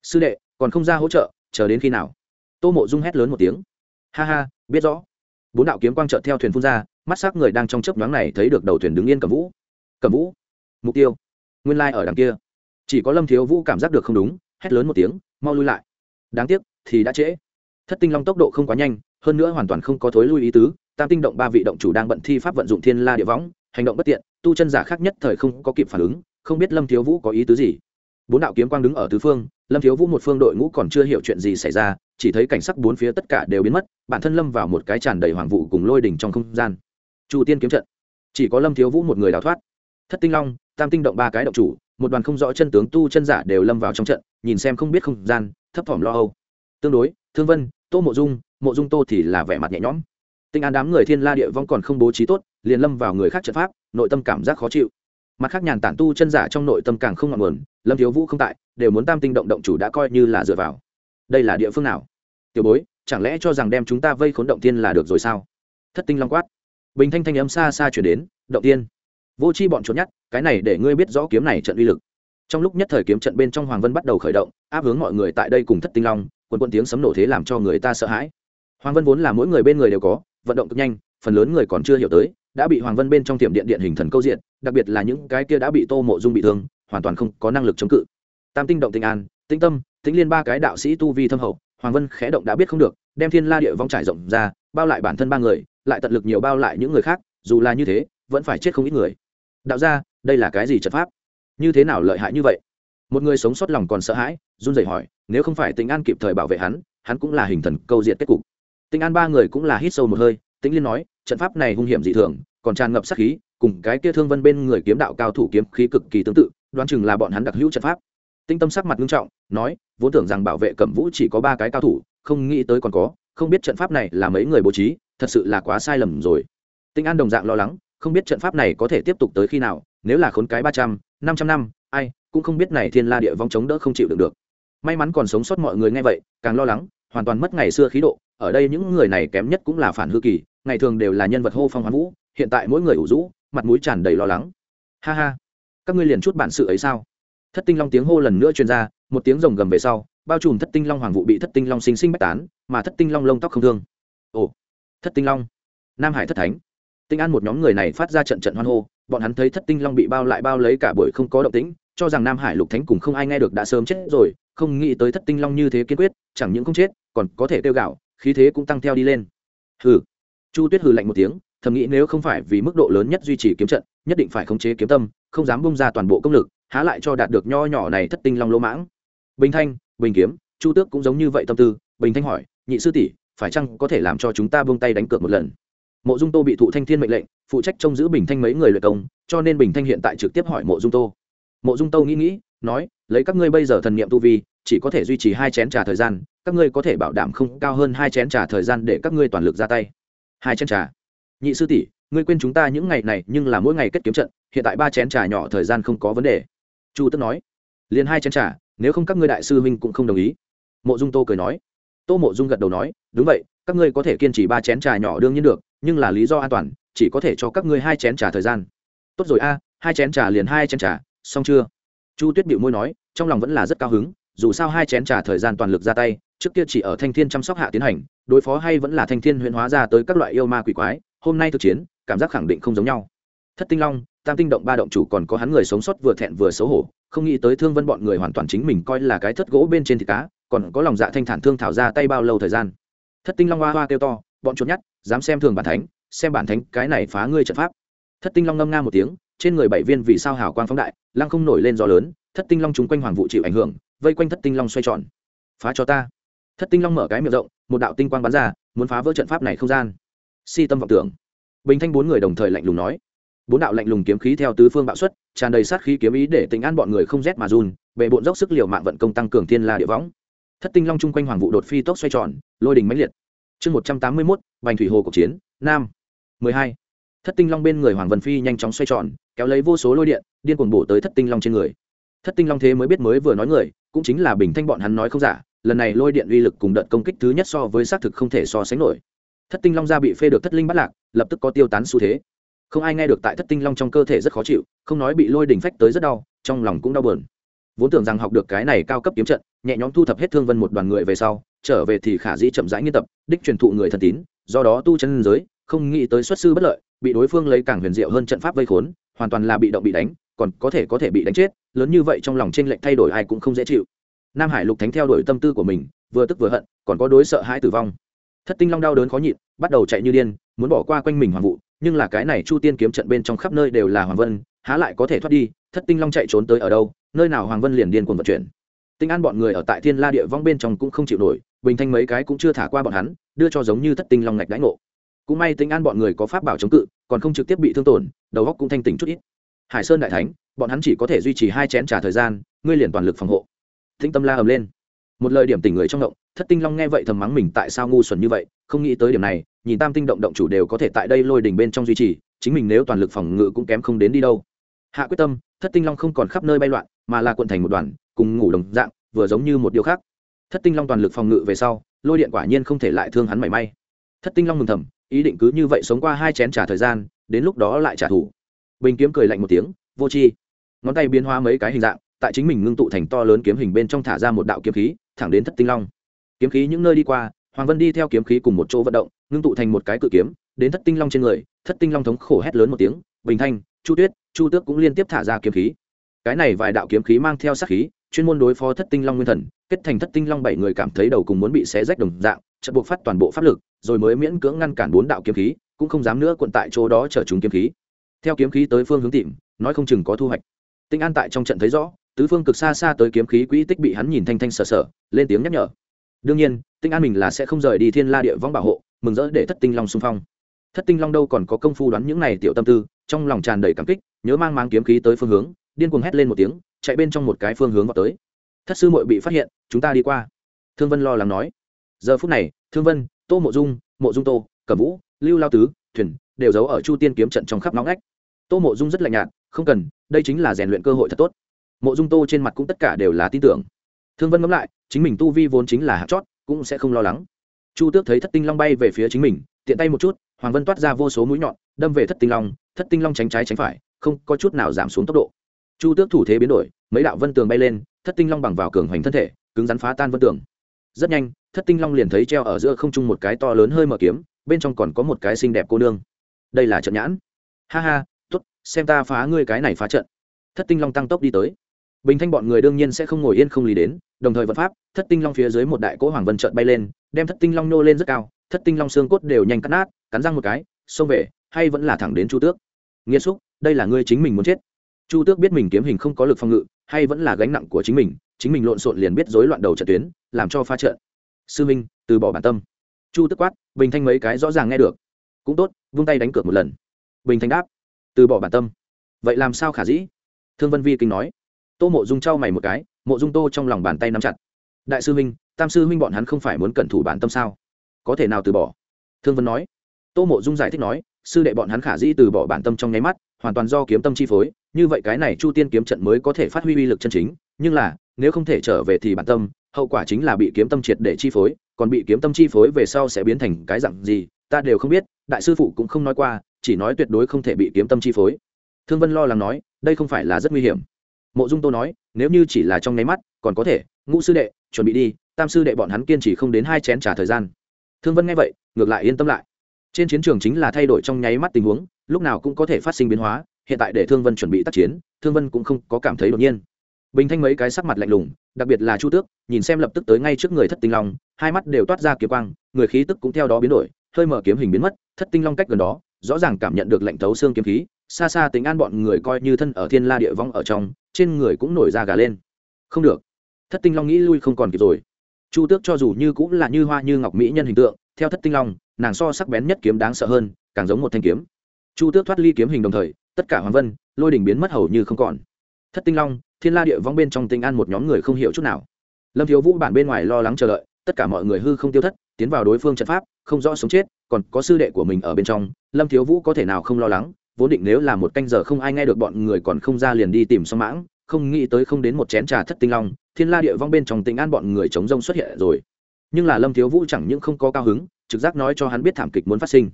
Sư đệ, còn không ra hỗ trợ, chờ đến khi nào? Tô mộ dung hét lớn một tiếng. Ha ha, biết rõ. Bốn đạo kiếm quang trợ theo thuyền phun ra mắt s ắ c người đang trong chớp nhoáng này thấy được đầu thuyền đứng yên cầm vũ. Cầm vũ, mục tiêu. Nguyên lai、like、ở đằng kia. Chỉ có lâm thiếu vũ cảm giác được không đúng, hét lớn một tiếng, mau lui lại. Đáng tiếc, thì đã trễ. Thất tinh long tốc độ không quá nhanh, hơn nữa hoàn toàn không có thối lui ý tứ, tam tinh động ba vị động chủ đang bận thi pháp vận dụng thiên la địa võng, hành động bất tiện, tu chân giả khác nhất thời không có kịp phản ứng, không biết lâm thiếu vũ có ý tứ gì. Bốn đạo kiếm quang đứng ở tứ phương, lâm thiếu vũ một phương đội ngũ còn chưa hiểu chuyện gì xảy ra, chỉ thấy cảnh sắc bốn phía tất cả đều biến mất, bản thân lâm vào một cái tràn đầy hoàng vụ cùng lôi đỉnh trong không gian chu tiên kiếm trận. Chỉ có lâm thiếu vũ một người đào thoát. Thất tinh long, tam tinh động ba cái động chủ, một đoàn không rõ chân tướng tu chân giả đều lâm vào trong trận, nhìn xem không biết không gian, thấp thỏm lo âu. Tương đối, thương vân, tô mộ dung mộ dung tô thì là vẻ mặt nhẹ nhõm. Tinh an đám người thiên la địa vong còn không bố trí tốt, liền lâm vào người khác trận pháp, nội tâm cảm giác khó chịu. Mặt khác nhàn tản tu chân giả trong nội tâm càng không ngọn nguồn, lâm thiếu vũ không tại, đều muốn tam tinh động động chủ đã coi như là dựa vào. Đây là địa phương nào? Tiểu bối, chẳng lẽ cho rằng đem chúng ta vây khốn động tiên là được rồi sao? Thất tinh long quát bình thanh thanh âm xa xa chuyển đến, động tiên, vô c h i bọn trốn nhát cái này để ngươi biết rõ kiếm này trận uy lực. Trong lúc nhất thời kiếm trận bên trong hoàng vân bắt đầu khởi động, áp hướng mọi người tại đây cùng thất tinh long, quần quân tiếng sấm nổ thế làm cho người ta sợ hãi. Hoàng vân vốn là mỗi người bên người đều có, vận động cực nhanh, phần lớn người còn chưa hiểu tới, đã bị hoàng vân bên trong tiệm điện điện hình thần câu diện, đặc biệt là những cái kia đã bị tô mộ dung bị thương, hoàn toàn không có năng lực chống cự. Tam tinh động tinh an tinh tâm, tĩnh liên ba cái đạo sĩ tu vi thâm hậu, hoàng vân khẽ động đã biết không được, đem thiên la địa vong trải rộng ra, bao lại bản thân ba người lại tận lực nhiều bao lại những người khác, dù là như thế, vẫn phải chết không ít người. Đạo ra đây là cái gì trận pháp? Như thế nào lợi hại như vậy? Một người sống sót lòng còn sợ hãi, run rẩy hỏi, nếu không phải tinh an kịp thời bảo vệ hắn hắn cũng là hình thần câu diện kết cục. Tinh an ba người cũng là hít sâu một hơi, tĩnh liên nói, trận pháp này hung hiểm dị thường, còn tràn ngập sát khí, cùng cái kia thương vân bên người kiếm đạo cao thủ kiếm khí cực kỳ tương tự, đoán chừng là bọn hắn đặc hữu trận pháp. Tinh tâm sắc mặt nghiêm trọng, nói, vốn tưởng rằng bảo vệ cẩm vũ chỉ có ba cái cao thủ, không nghĩ tới còn có, không biết trận pháp này là mấy người bố trí thật sự là quá sai lầm rồi. Tinh an đồng dạng lo lắng, không biết trận pháp này có thể tiếp tục tới khi nào, nếu là khốn cái ba trăm, năm trăm năm, ai, cũng không biết này thiên la địa vong chống đỡ không chịu được được. May mắn còn sống sót mọi người nghe vậy, càng lo lắng, hoàn toàn mất ngày xưa khí độ, ở đây những người này kém nhất cũng là phản hư kỳ, ngày thường đều là nhân vật hô phong hoán vũ, hiện tại mỗi người ủ rũ, mặt mũi tràn đầy lo lắng. Ha ha, các ngươi liền chút bản sự ấy sao? Thất tinh long tiếng hô lần nữa truyền ra, một tiếng rồng gầm về sau, bao trùm thất tinh long hoàng vụ bị thất tinh long sinh sinh bách tán, mà thất tinh long lông tóc không thương. Ồ thất tinh long. Nam hải thất thánh. Tinh an một nhóm người này phát ra trận trận hoan hô, bọn hắn thấy thất tinh long bị bao lại bao lấy cả buổi không có động tĩnh, cho rằng nam hải lục thánh cùng không ai nghe được đã sớm chết rồi, không nghĩ tới thất tinh long như thế kiên quyết, chẳng những không chết, còn có thể tiêu gạo, khí thế cũng tăng theo đi lên. Hừ. Chu tuyết hừ lạnh một tiếng, thầm nghĩ nếu không phải vì mức độ lớn nhất duy trì kiếm trận, nhất định phải khống chế kiếm tâm, không dám bung ra toàn bộ công lực, há lại cho đạt được nho nhỏ này thất tinh long lỗ mãng. Bình thanh, bình kiếm, chu tước cũng giống như vậy tâm tư, bình thanh hỏi, nhị sư tỷ phải chăng có thể làm cho chúng ta buông tay đánh cược một lần? Mộ dung tô bị thụ thanh thiên mệnh lệnh, phụ trách trông giữ bình thanh mấy người luyện công, cho nên bình thanh hiện tại trực tiếp hỏi mộ dung tô. Mộ dung tô nghĩ nghĩ, nói, lấy các ngươi bây giờ thần niệm tu vi, chỉ có thể duy trì hai chén trà thời gian, các ngươi có thể bảo đảm không cao hơn hai chén trà thời gian để các ngươi toàn lực ra tay. Hai chén trà. Nhị sư tỷ, ngươi quên chúng ta những ngày này, nhưng là mỗi ngày kết kiếm trận, hiện tại ba chén trà nhỏ thời gian không có vấn đề. Chu tức nói. Liền hai chén trà, nếu không các ngươi đại sư huynh cũng không đồng ý. Mộ dung tô cười nói tô mộ dung gật đầu nói, đúng vậy, các ngươi có thể kiên trì ba chén trà nhỏ đương nhiên được, nhưng là lý do an toàn, chỉ có thể cho các ngươi hai chén trà thời gian. Tốt rồi a, hai chén trà liền hai chén trà, xong chưa? Chu tuyết bịu môi nói, trong lòng vẫn là rất cao hứng, dù sao hai chén trà thời gian toàn lực ra tay, trước kia chỉ ở thanh thiên chăm sóc hạ tiến hành, đối phó hay vẫn là thanh thiên huyễn hóa ra tới các loại yêu ma quỷ quái, hôm nay thực chiến, cảm giác khẳng định không giống nhau. Thất tinh long, tam tinh động ba động chủ còn có hắn người sống sót vừa thẹn vừa xấu hổ, không nghĩ tới thương vân bọn người hoàn toàn chính mình coi là cái thất gỗ bên trên thịt cá còn có lòng dạ thanh thản thương thảo ra tay bao lâu thời gian? Thất tinh long hoa hoa kêu to, bọn trốn nhát dám xem thường bản thánh, xem bản thánh cái này phá ngươi trận pháp. Thất tinh long ngâm nga một tiếng, trên người bảy viên vì sao hào quang phóng đại, lăng không nổi lên gió lớn, thất tinh long chúng quanh hoàng vụ chịu ảnh hưởng, vây quanh thất tinh long xoay tròn. Phá cho ta. Thất tinh long mở cái miệng rộng, một đạo tinh quang bắn ra, muốn phá vỡ trận pháp này không gian. Si tâm vọng tưởng. Bình thanh bốn người đồng thời lạnh lùng nói. Bốn đạo lạnh lùng kiếm khí theo tứ phương bạo xuất, tràn đầy sát khí kiếm ý để tình an bọn người không rét mà run bệ bộn dốc sức liều mạng vận công tăng cường thiên la địa võng thất tinh long chung quanh hoàng vụ đột phi tốc xoay tròn, lôi đình mãnh liệt. Chương một trăm tám mươi mốt vành thủy hồ cuộc chiến, nam. mười hai. Thất tinh long bên người hoàng vân phi nhanh chóng xoay tròn, kéo lấy vô số lôi điện, điên cuồng bổ tới thất tinh long trên người. Thất tinh long thế mới biết mới vừa nói người, cũng chính là bình thanh bọn hắn nói không giả, lần này lôi điện uy lực cùng đợt công kích thứ nhất so với xác thực không thể so sánh nổi. Thất tinh long ra bị phê được thất linh bắt lạc, lập tức có tiêu tán xu thế. Không ai nghe được tại thất tinh long trong cơ thể rất khó chịu, không nói bị lôi đỉnh phách tới rất đau, trong lòng cũng đau buồn vốn tưởng rằng học được cái này cao cấp kiếm trận, nhẹ nhõm thu thập hết thương vân một đoàn người về sau, trở về thì khả dĩ chậm rãi nghiên tập, đích truyền thụ người thần tín, do đó tu chân giới, không nghĩ tới xuất sư bất lợi, bị đối phương lấy càng huyền diệu hơn trận pháp vây khốn, hoàn toàn là bị động bị đánh, còn có thể có thể bị đánh chết, lớn như vậy trong lòng trên lệnh thay đổi ai cũng không dễ chịu. Nam hải lục thánh theo đuổi tâm tư của mình, vừa tức vừa hận, còn có đối sợ hãi tử vong. Thất tinh long đau đớn khó nhịn, bắt đầu chạy như điên, muốn bỏ qua quanh mình hoàng vụ, nhưng là cái này chu tiên kiếm trận bên trong khắp nơi đều là hoàng vân há lại có thể thoát đi, thất tinh long chạy trốn tới ở đâu, nơi nào hoàng vân liền điên cuồng vận chuyển. Tinh an bọn người ở tại thiên la địa vong bên trong cũng không chịu nổi, bình thanh mấy cái cũng chưa thả qua bọn hắn, đưa cho giống như thất tinh long ngạch đãi ngộ. Cũng may tinh an bọn người có pháp bảo chống cự, còn không trực tiếp bị thương tổn, đầu góc cũng thanh tỉnh chút ít. Hải sơn đại thánh, bọn hắn chỉ có thể duy trì hai chén trả thời gian, ngươi liền toàn lực phòng hộ. Thinh tâm la ầm lên. Một lời điểm tỉnh người trong động, thất tinh long nghe vậy thầm mắng mình tại sao ngu xuẩn như vậy, không nghĩ tới điểm này, nhìn tam tinh động động chủ đều có thể tại đây lôi đỉnh bên trong duy trì, chính mình nếu toàn lực phòng ngự cũng kém không đến đi đâu hạ quyết tâm, thất tinh long không còn khắp nơi bay loạn, mà là quận thành một đoàn, cùng ngủ đồng dạng, vừa giống như một điều khác. Thất tinh long toàn lực phòng ngự về sau, lôi điện quả nhiên không thể lại thương hắn mảy may. Thất tinh long mừng thầm, ý định cứ như vậy sống qua hai chén trả thời gian, đến lúc đó lại trả thù. Bình kiếm cười lạnh một tiếng, vô chi ngón tay biến hóa mấy cái hình dạng, tại chính mình ngưng tụ thành to lớn kiếm hình bên trong thả ra một đạo kiếm khí, thẳng đến thất tinh long. Kiếm khí những nơi đi qua, hoàng vân đi theo kiếm khí cùng một chỗ vận động, ngưng tụ thành một cái cự kiếm, đến thất tinh long trên người, thất tinh long thống khổ hét lớn một tiếng bình thanh, chu tuyết, chu tước cũng liên tiếp thả ra kiếm khí. Cái này vài đạo kiếm khí mang theo sát khí, chuyên môn đối phó thất tinh long nguyên thần, kết thành thất tinh long bảy người cảm thấy đầu cùng muốn bị xé rách đồng dạng, chợt buộc phát toàn bộ pháp lực, rồi mới miễn cưỡng ngăn cản bốn đạo kiếm khí, cũng không dám nữa quận tại chỗ đó chở chúng kiếm khí. Theo kiếm khí tới phương hướng tìm, nói không chừng có thu hoạch. Tinh an tại trong trận thấy rõ, tứ phương cực xa xa tới kiếm khí quỹ tích bị hắn nhìn thanh thanh sờ sờ lên tiếng nhắc nhở. Đương nhiên, tinh an mình là sẽ không rời đi thiên la địa võng bảo hộ, mừng rỡ để thất tinh long xung phong. Thất tinh long đâu còn có công phu đoán những này tiểu tâm tư trong lòng tràn đầy cảm kích, nhớ mang mang kiếm khí tới phương hướng, điên cuồng hét lên một tiếng, chạy bên trong một cái phương hướng vào tới. Thất sư muội bị phát hiện, chúng ta đi qua. Thương vân lo lắng nói. Giờ phút này, thương vân, tô mộ dung mộ dung tô, cẩm vũ, lưu lao tứ, thuyền đều giấu ở chu tiên kiếm trận trong khắp nóng ngách. Tô mộ dung rất lạnh nhạt, không cần, đây chính là rèn luyện cơ hội thật tốt. Mộ dung tô trên mặt cũng tất cả đều là tin tưởng. Thương vân ngẫm lại, chính mình tu vi vốn chính là hạt chót, cũng sẽ không lo lắng. Chu tước thấy thất tinh long bay về phía chính mình, tiện tay một chút, hoàng vân toát ra vô số mũi nhọn, đâm về thất tinh long thất tinh long tránh trái tránh phải, không có chút nào giảm xuống tốc độ. Chu tước thủ thế biến đổi, mấy đạo vân tường bay lên, thất tinh long bằng vào cường hoành thân thể, cứng rắn phá tan vân tường. Rất nhanh, thất tinh long liền thấy treo ở giữa không trung một cái to lớn hơi mở kiếm, bên trong còn có một cái xinh đẹp cô nương. Đây là trận nhãn. Ha ha t ố t xem ta phá ngươi cái này phá trận. Thất tinh long tăng tốc đi tới. Bình thanh bọn người đương nhiên sẽ không ngồi yên không lý đến, đồng thời vận pháp, thất tinh long phía dưới một đại cỗ hoàng vân trận bay lên, đem thất tinh long nô lên rất cao, thất tinh long xương cốt đều nhanh cắt nát, cắn răng một cái, xông về, hay vẫn là thẳng đến chu tước nghiêm xúc, đây là ngươi chính mình muốn chết. Chu tước biết mình kiếm hình không có lực phòng ngự, hay vẫn là gánh nặng của chính mình chính mình lộn xộn liền biết rối loạn đầu trận tuyến, làm cho pha trận. Sư minh, từ bỏ bản tâm. Chu Tước quát, bình thanh mấy cái rõ ràng nghe được. Cũng tốt, vung tay đánh cược một lần. Bình thanh đáp, từ bỏ bản tâm. Vậy làm sao khả dĩ? Thương vân vi kinh nói. Tô mộ dung trao mày một cái, mộ dung tô trong lòng bàn tay nắm chặt. Đại sư minh, tam sư minh bọn hắn không phải muốn cẩn thủ bản tâm sao? Có thể nào từ bỏ? Thương vân nói. Tô mộ dung giải thích nói sư đệ bọn hắn khả dĩ từ bỏ bản tâm trong nháy mắt, hoàn toàn do kiếm tâm chi phối, như vậy cái này chu tiên kiếm trận mới có thể phát huy uy lực chân chính, nhưng là, nếu không thể trở về thì bản tâm, hậu quả chính là bị kiếm tâm triệt để chi phối, còn bị kiếm tâm chi phối về sau sẽ biến thành cái dặn gì, ta đều không biết, đại sư phụ cũng không nói qua, chỉ nói tuyệt đối không thể bị kiếm tâm chi phối. Thương vân lo lắng nói, đây không phải là rất nguy hiểm. Mộ dung tô nói, nếu như chỉ là trong nháy mắt, còn có thể, ngũ sư đệ, chuẩn bị đi, tam sư đệ bọn hắn kiên trì không đến hai chén trả thời gian. Thương vân nghe vậy, ngược lại yên tâm lại trên chiến trường chính là thay đổi trong nháy mắt tình huống, lúc nào cũng có thể phát sinh biến hóa, hiện tại để thương vân chuẩn bị tác chiến, thương vân cũng không có cảm thấy đột nhiên. Bình thanh mấy cái sắc mặt lạnh lùng, đặc biệt là chu tước, nhìn xem lập tức tới ngay trước người thất tinh long, hai mắt đều toát ra kiếm quang, người khí tức cũng theo đó biến đổi, hơi mở kiếm hình biến mất, thất tinh long cách gần đó, rõ ràng cảm nhận được lệnh thấu xương kiếm khí, xa xa tính an bọn người coi như thân ở thiên la địa vong ở trong, trên người cũng nổi ra gà lên. Không được. Thất tinh long nghĩ lui không còn kịp rồi. Chu tước cho dù như cũng là như hoa như ngọc mỹ nhân hình tượng, theo thất tinh long nàng so sắc bén nhất kiếm đáng sợ hơn, càng giống một thanh kiếm. Chu tước thoát ly kiếm hình đồng thời, tất cả hoàng vân, lôi đỉnh biến mất hầu như không còn. Thất tinh long, thiên la địa vong bên trong tinh an một nhóm người không hiểu chút nào. Lâm thiếu vũ bản bên ngoài lo lắng chờ đợi, tất cả mọi người hư không tiêu thất, tiến vào đối phương trận pháp, không rõ sống chết, còn có sư đệ của mình ở bên trong, lâm thiếu vũ có thể nào không lo lắng, vốn định nếu là một canh giờ không ai nghe được bọn người còn không ra liền đi tìm song mãng, không nghĩ tới không đến một chén trà thất tinh long, thiên la địa vong bên trong tình an bọn người chống rông xuất hiện rồi. Nhưng là lâm thiếu vũ chẳng những không có cao hứng trực giác nói cho hắn biết thảm kịch muốn phát sinh.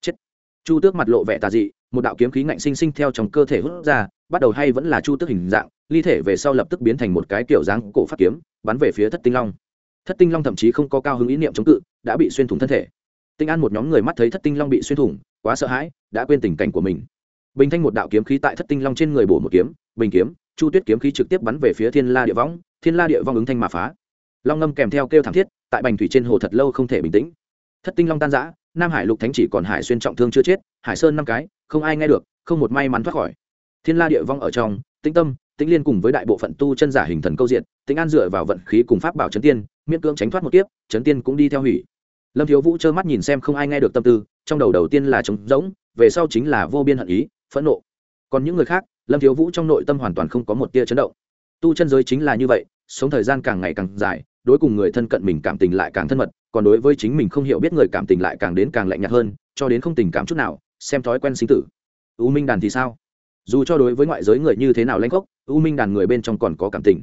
Chết. Chu tước mặt lộ vẻ tà dị, một đạo kiếm khí ngạnh sinh sinh theo trong cơ thể hút ra, bắt đầu hay vẫn là chu tước hình dạng, ly thể về sau lập tức biến thành một cái kiểu dáng cổ phát kiếm, bắn về phía thất tinh long. Thất tinh long thậm chí không có cao hứng ý niệm chống cự, đã bị xuyên thủng thân thể. Tinh an một nhóm người mắt thấy thất tinh long bị xuyên thủng, quá sợ hãi, đã quên tình cảnh của mình. Bình thanh một đạo kiếm khí tại thất tinh long trên người bổ một kiếm, bình kiếm, chu tuyết kiếm khí trực tiếp bắn về phía thiên la địa võng thiên la địa vong ứng thanh mà phá. Long ngâm kèm theo kêu thảm thiết, tại bành thủy trên hồ thật lâu không thể bình tĩnh thất tinh long tan giã, nam hải lục thánh chỉ còn hải xuyên trọng thương chưa chết, hải sơn năm cái, không ai nghe được, không một may mắn thoát khỏi. Thiên la địa vong ở trong, tĩnh tâm, tĩnh liên cùng với đại bộ phận tu chân giả hình thần câu diện, tĩnh an dựa vào vận khí cùng pháp bảo trấn tiên, miễn cưỡng tránh thoát một kiếp trấn tiên cũng đi theo hủy. Lâm thiếu vũ trơ mắt nhìn xem không ai nghe được tâm tư, trong đầu đầu tiên là trống rỗng, về sau chính là vô biên hận ý, phẫn nộ. Còn những người khác, lâm thiếu vũ trong nội tâm hoàn toàn không có một tia chấn động. Tu chân giới chính là như vậy, sống thời gian càng ngày càng dài đối cùng người thân cận mình cảm tình lại càng thân mật, còn đối với chính mình không hiểu biết người cảm tình lại càng đến càng lạnh nhạt hơn, cho đến không tình cảm chút nào, xem thói quen sinh tử. U minh đàn thì sao? Dù cho đối với ngoại giới người như thế nào lanh gốc, u minh đàn người bên trong còn có cảm tình.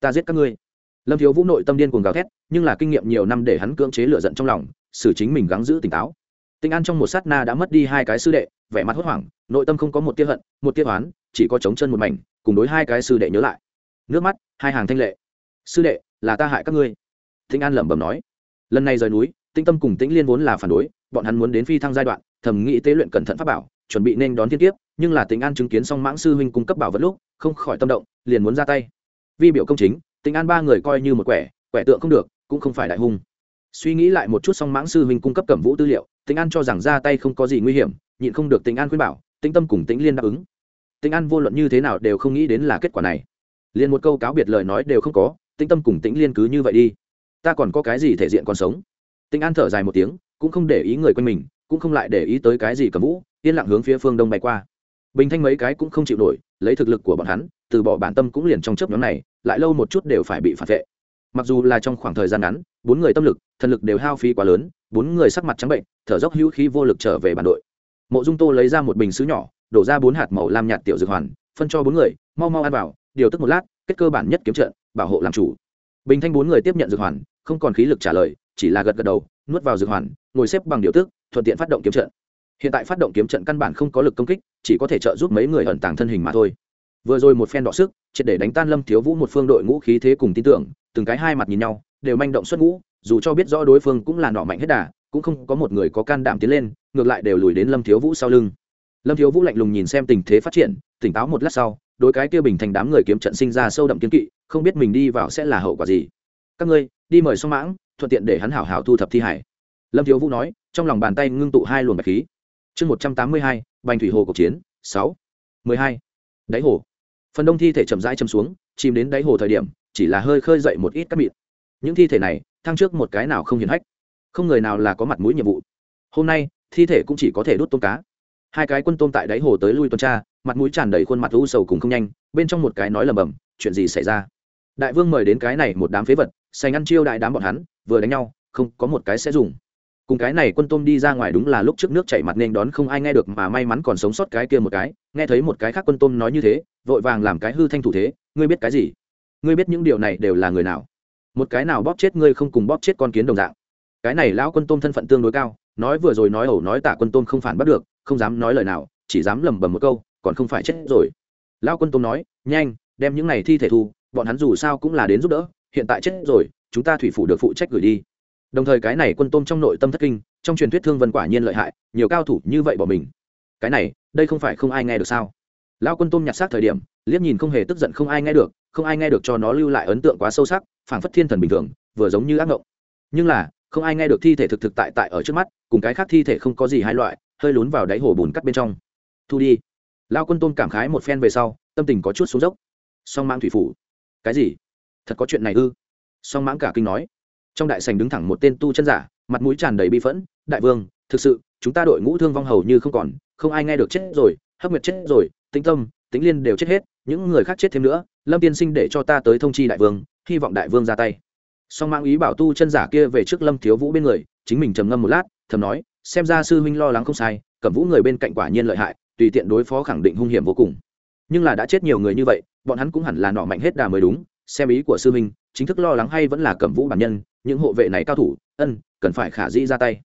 Ta giết các ngươi. Lâm thiếu vũ nội tâm điên cuồng gào thét, nhưng là kinh nghiệm nhiều năm để hắn cưỡng chế lựa giận trong lòng, xử chính mình gắng giữ tỉnh táo. Tinh an trong một sát na đã mất đi hai cái sư đệ, vẻ mặt hốt hoảng, nội tâm không có một tiết hận, một tiết oán, chỉ có trống chân một mảnh, cùng đối hai cái sư đệ nhớ lại. Nước mắt, hai hàng thanh lệ. Sư đệ là ta hại các ngươi. Tinh an lẩm bẩm nói. Lần này rời núi tinh tâm cùng tĩnh liên vốn là phản đối, bọn hắn muốn đến phi thăng giai đoạn, thầm nghĩ tế luyện cẩn thận pháp bảo, chuẩn bị nên đón thiên tiếp nhưng là tĩnh an chứng kiến xong mãng sư huynh cung cấp bảo vật lúc, không khỏi tâm động, liền muốn ra tay. Vi biểu công chính, tĩnh an ba người coi như một quẻ quẻ tượng không được, cũng không phải đại hung. Suy nghĩ lại một chút xong mãng sư huynh cung cấp cẩm vũ tư liệu, tĩnh an cho rằng ra tay không có gì nguy hiểm, nhịn không được tĩnh an khuyên bảo, tĩnh tâm cùng tĩnh liên đáp ứng. Tĩnh an vô luận như thế nào đều không nghĩ đến là kết quả này. Liền một câu cáo biệt lời nói đều không có tĩnh tâm cùng tĩnh liên cứ như vậy đi. Ta còn có cái gì thể diện còn sống? Tĩnh an thở dài một tiếng, cũng không để ý người quanh mình, cũng không lại để ý tới cái gì cầm vũ, yên lặng hướng phía phương đông bay qua. Bình thanh mấy cái cũng không chịu nổi, lấy thực lực của bọn hắn, từ bỏ bản tâm cũng liền trong chớp nhóm này, lại lâu một chút đều phải bị phản vệ. Mặc dù là trong khoảng thời gian ngắn, bốn người tâm lực, thần lực đều hao phí quá lớn, bốn người sắc mặt trắng bệnh, thở dốc hữu khí vô lực trở về bản đội. Mộ dung tô lấy ra một bình xứ nhỏ, đổ ra bốn hạt màu lam nhạt tiểu dược hoàn, phân cho bốn người, mau mau ăn vào, điều tức một lát, kết cơ bản nhất kiếm trận bảo hộ làm chủ. Bình thanh bốn người tiếp nhận dược hoàn, không còn khí lực trả lời, chỉ là gật gật đầu, nuốt vào dược hoàn, ngồi xếp bằng điều tức, thuận tiện phát động kiếm trận. Hiện tại phát động kiếm trận căn bản không có lực công kích, chỉ có thể trợ giúp mấy người ẩn tàng thân hình mà thôi. Vừa rồi một phen đọ sức, triệt để đánh tan lâm thiếu vũ một phương đội ngũ khí thế cùng tin tưởng, từng cái hai mặt nhìn nhau, đều manh động xuất ngũ, dù cho biết rõ đối phương cũng là nọ mạnh hết đà, cũng không có một người có can đảm tiến lên, ngược lại đều lùi đến lâm thiếu vũ sau lưng. Lâm thiếu vũ lạnh lùng nhìn xem tình thế phát triển, tỉnh táo một lát sau đôi cái kia bình thành đám người kiếm trận sinh ra sâu đậm kiếm kỵ không biết mình đi vào sẽ là hậu quả gì. Các ngươi, đi mời song mãng, thuận tiện để hắn hảo hảo thu thập thi hải. Lâm thiếu vũ nói, trong lòng bàn tay ngưng tụ hai luồng bạch khí. Chương một trăm tám mươi hai, bành thủy hồ cuộc chiến, sáu. mười hai. Đáy hồ. Phần đông thi thể chậm rãi châm xuống, chìm đến đáy hồ thời điểm, chỉ là hơi khơi dậy một ít các mịn. Những thi thể này, thăng trước một cái nào không hiển hách. Không người nào là có mặt mũi nhiệm vụ. Hôm nay, thi thể cũng chỉ có thể đốt tôm cá. Hai cái quân tôm tại đáy hồ tới lui tuần tra, mặt mũi tràn đầy khuôn mặt u sầu cùng không nhanh, bên trong một cái nói lầm bầm, chuyện gì xảy ra? Đại vương mời đến cái này một đám phế vật xanh ăn chiêu đại đám bọn hắn, vừa đánh nhau, không có một cái sẽ dùng. Cùng cái này quân tôm đi ra ngoài đúng là lúc trước nước chảy mặt nên đón không ai nghe được mà may mắn còn sống sót cái kia một cái, nghe thấy một cái khác quân tôm nói như thế, vội vàng làm cái hư thanh thủ thế, ngươi biết cái gì? Ngươi biết những điều này đều là người nào? Một cái nào bóp chết ngươi không cùng bóp chết con kiến đồng dạng? Cái này lão quân tôm thân phận tương đối cao, nói vừa rồi nói ẩu nói tả quân tôm không phản bắt được, không dám nói lời nào, chỉ dám lẩm bẩm một câu, còn không phải chết rồi. Lão quân tôm nói, nhanh đem những này thi thể thu, bọn hắn dù sao cũng là đến giúp đỡ, hiện tại chết rồi, chúng ta thủy phủ được phụ trách gửi đi. Đồng thời cái này quân tôm trong nội tâm thất kinh, trong truyền thuyết thương vân quả nhiên lợi hại, nhiều cao thủ như vậy bỏ mình. Cái này, đây không phải không ai nghe được sao? Lao quân tôm nhặt xác thời điểm, liếc nhìn không hề tức giận không ai nghe được, không ai nghe được cho nó lưu lại ấn tượng quá sâu sắc, phảng phất thiên thần bình thường, vừa giống như ác ngộng. Nhưng là, không ai nghe được thi thể thực thực tại tại ở trước mắt, cùng cái khác thi thể không có gì hai loại, hơi lún vào đáy hồ bùn cắt bên trong. Thu đi. Lao quân tôn cảm khái một phen về sau, tâm tình có chút xuống dốc song mãng thủy phủ. Cái gì? Thật có chuyện này ư? Song mãng cả kinh nói. Trong đại sành đứng thẳng một tên tu chân giả, mặt mũi tràn đầy bi phẫn, đại vương, thực sự, chúng ta đội ngũ thương vong hầu như không còn, không ai nghe được chết rồi hấp nguyệt chết rồi, tĩnh tâm, tĩnh liên đều chết hết, những người khác chết thêm nữa, lâm tiên sinh để cho ta tới thông chi đại vương, hy vọng đại vương ra tay. Song mang ý bảo tu chân giả kia về trước lâm thiếu vũ bên người, chính mình trầm ngâm một lát, thầm nói, xem ra sư huynh lo lắng không sai, cẩm vũ người bên cạnh quả nhiên lợi hại, tùy tiện đối phó khẳng định hung hiểm vô cùng nhưng là đã chết nhiều người như vậy, bọn hắn cũng hẳn là nọ mạnh hết đà mới đúng, xem ý của sư huynh, chính thức lo lắng hay vẫn là cẩm vũ bản nhân, những hộ vệ này cao thủ, ân, cần phải khả dĩ ra tay.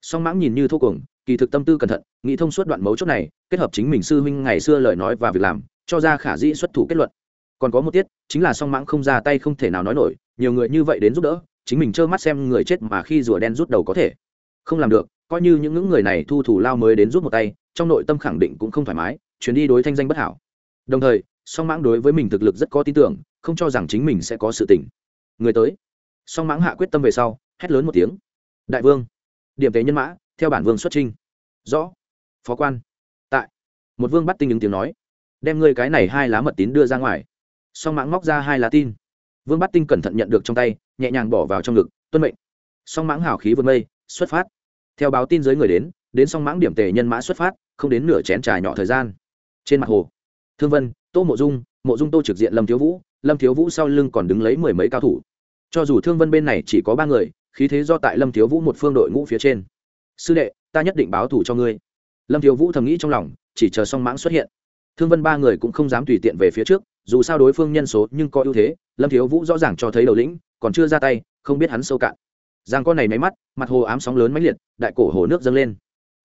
Song mãng nhìn như thô cùng kỳ thực tâm tư cẩn thận, nghĩ thông suốt đoạn mấu chốt này, kết hợp chính mình sư huynh ngày xưa lời nói và việc làm, cho ra khả dĩ xuất thủ kết luận. Còn có một tiết, chính là song mãng không ra tay không thể nào nói nổi, nhiều người như vậy đến giúp đỡ, chính mình trơ mắt xem người chết mà khi rùa đen rút đầu có thể. Không làm được, coi như những ngưỡng người này thu thủ lao mới đến rút một tay, trong nội tâm khẳng định cũng không thoải mái, chuyến đi đối thanh danh bất hảo đồng thời, song mãng đối với mình thực lực rất có tin tưởng, không cho rằng chính mình sẽ có sự tỉnh người tới. Song mãng hạ quyết tâm về sau, hét lớn một tiếng. Đại vương. Điểm tế nhân mã, theo bản vương xuất trinh rõ. Phó quan. Tại. Một vương bắt tinh ứng tiếng nói. Đem ngươi cái này hai lá mật tín đưa ra ngoài. Song mãng móc ra hai lá tin. Vương bắt tinh cẩn thận nhận được trong tay, nhẹ nhàng bỏ vào trong ngực, tuân mệnh. Song mãng hào khí vượt mây, xuất phát. Theo báo tin giới người đến đến song mãng điểm tề nhân mã xuất phát, không đến nửa chén trà nhỏ thời gian. Trên mặt hồ thương vân, tô mộ dung mộ dung tô trực diện lâm thiếu vũ, lâm thiếu vũ sau lưng còn đứng lấy mười mấy cao thủ. Cho dù thương vân bên này chỉ có ba người, khí thế do tại lâm thiếu vũ một phương đội ngũ phía trên. Sư đệ, ta nhất định báo thủ cho ngươi. Lâm thiếu vũ thầm nghĩ trong lòng, chỉ chờ song mãng xuất hiện. Thương vân ba người cũng không dám tùy tiện về phía trước, dù sao đối phương nhân số nhưng có ưu thế, lâm thiếu vũ rõ ràng cho thấy đầu lĩnh, còn chưa ra tay, không biết hắn sâu cạn. Giang con này máy mắt, mặt hồ ám sóng lớn mãnh liệt, đại cổ hồ nước dâng lên.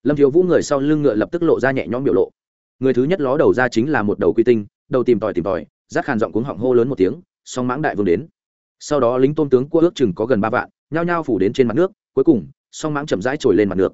Lâm thiếu vũ người sau lưng ngựa lập tức lộ ra nhẹ nhõm biểu lộ người thứ nhất ló đầu ra chính là một đầu quy tinh, đầu tìm tòi tìm tòi, rác khàn giọng cuống họng hô lớn một tiếng, song mãng đại vương đến. Sau đó lính tôm tướng cua ước chừng có gần ba vạn, nhao nhao phủ đến trên mặt nước, cuối cùng, song mãng chậm rãi trồi lên mặt nước.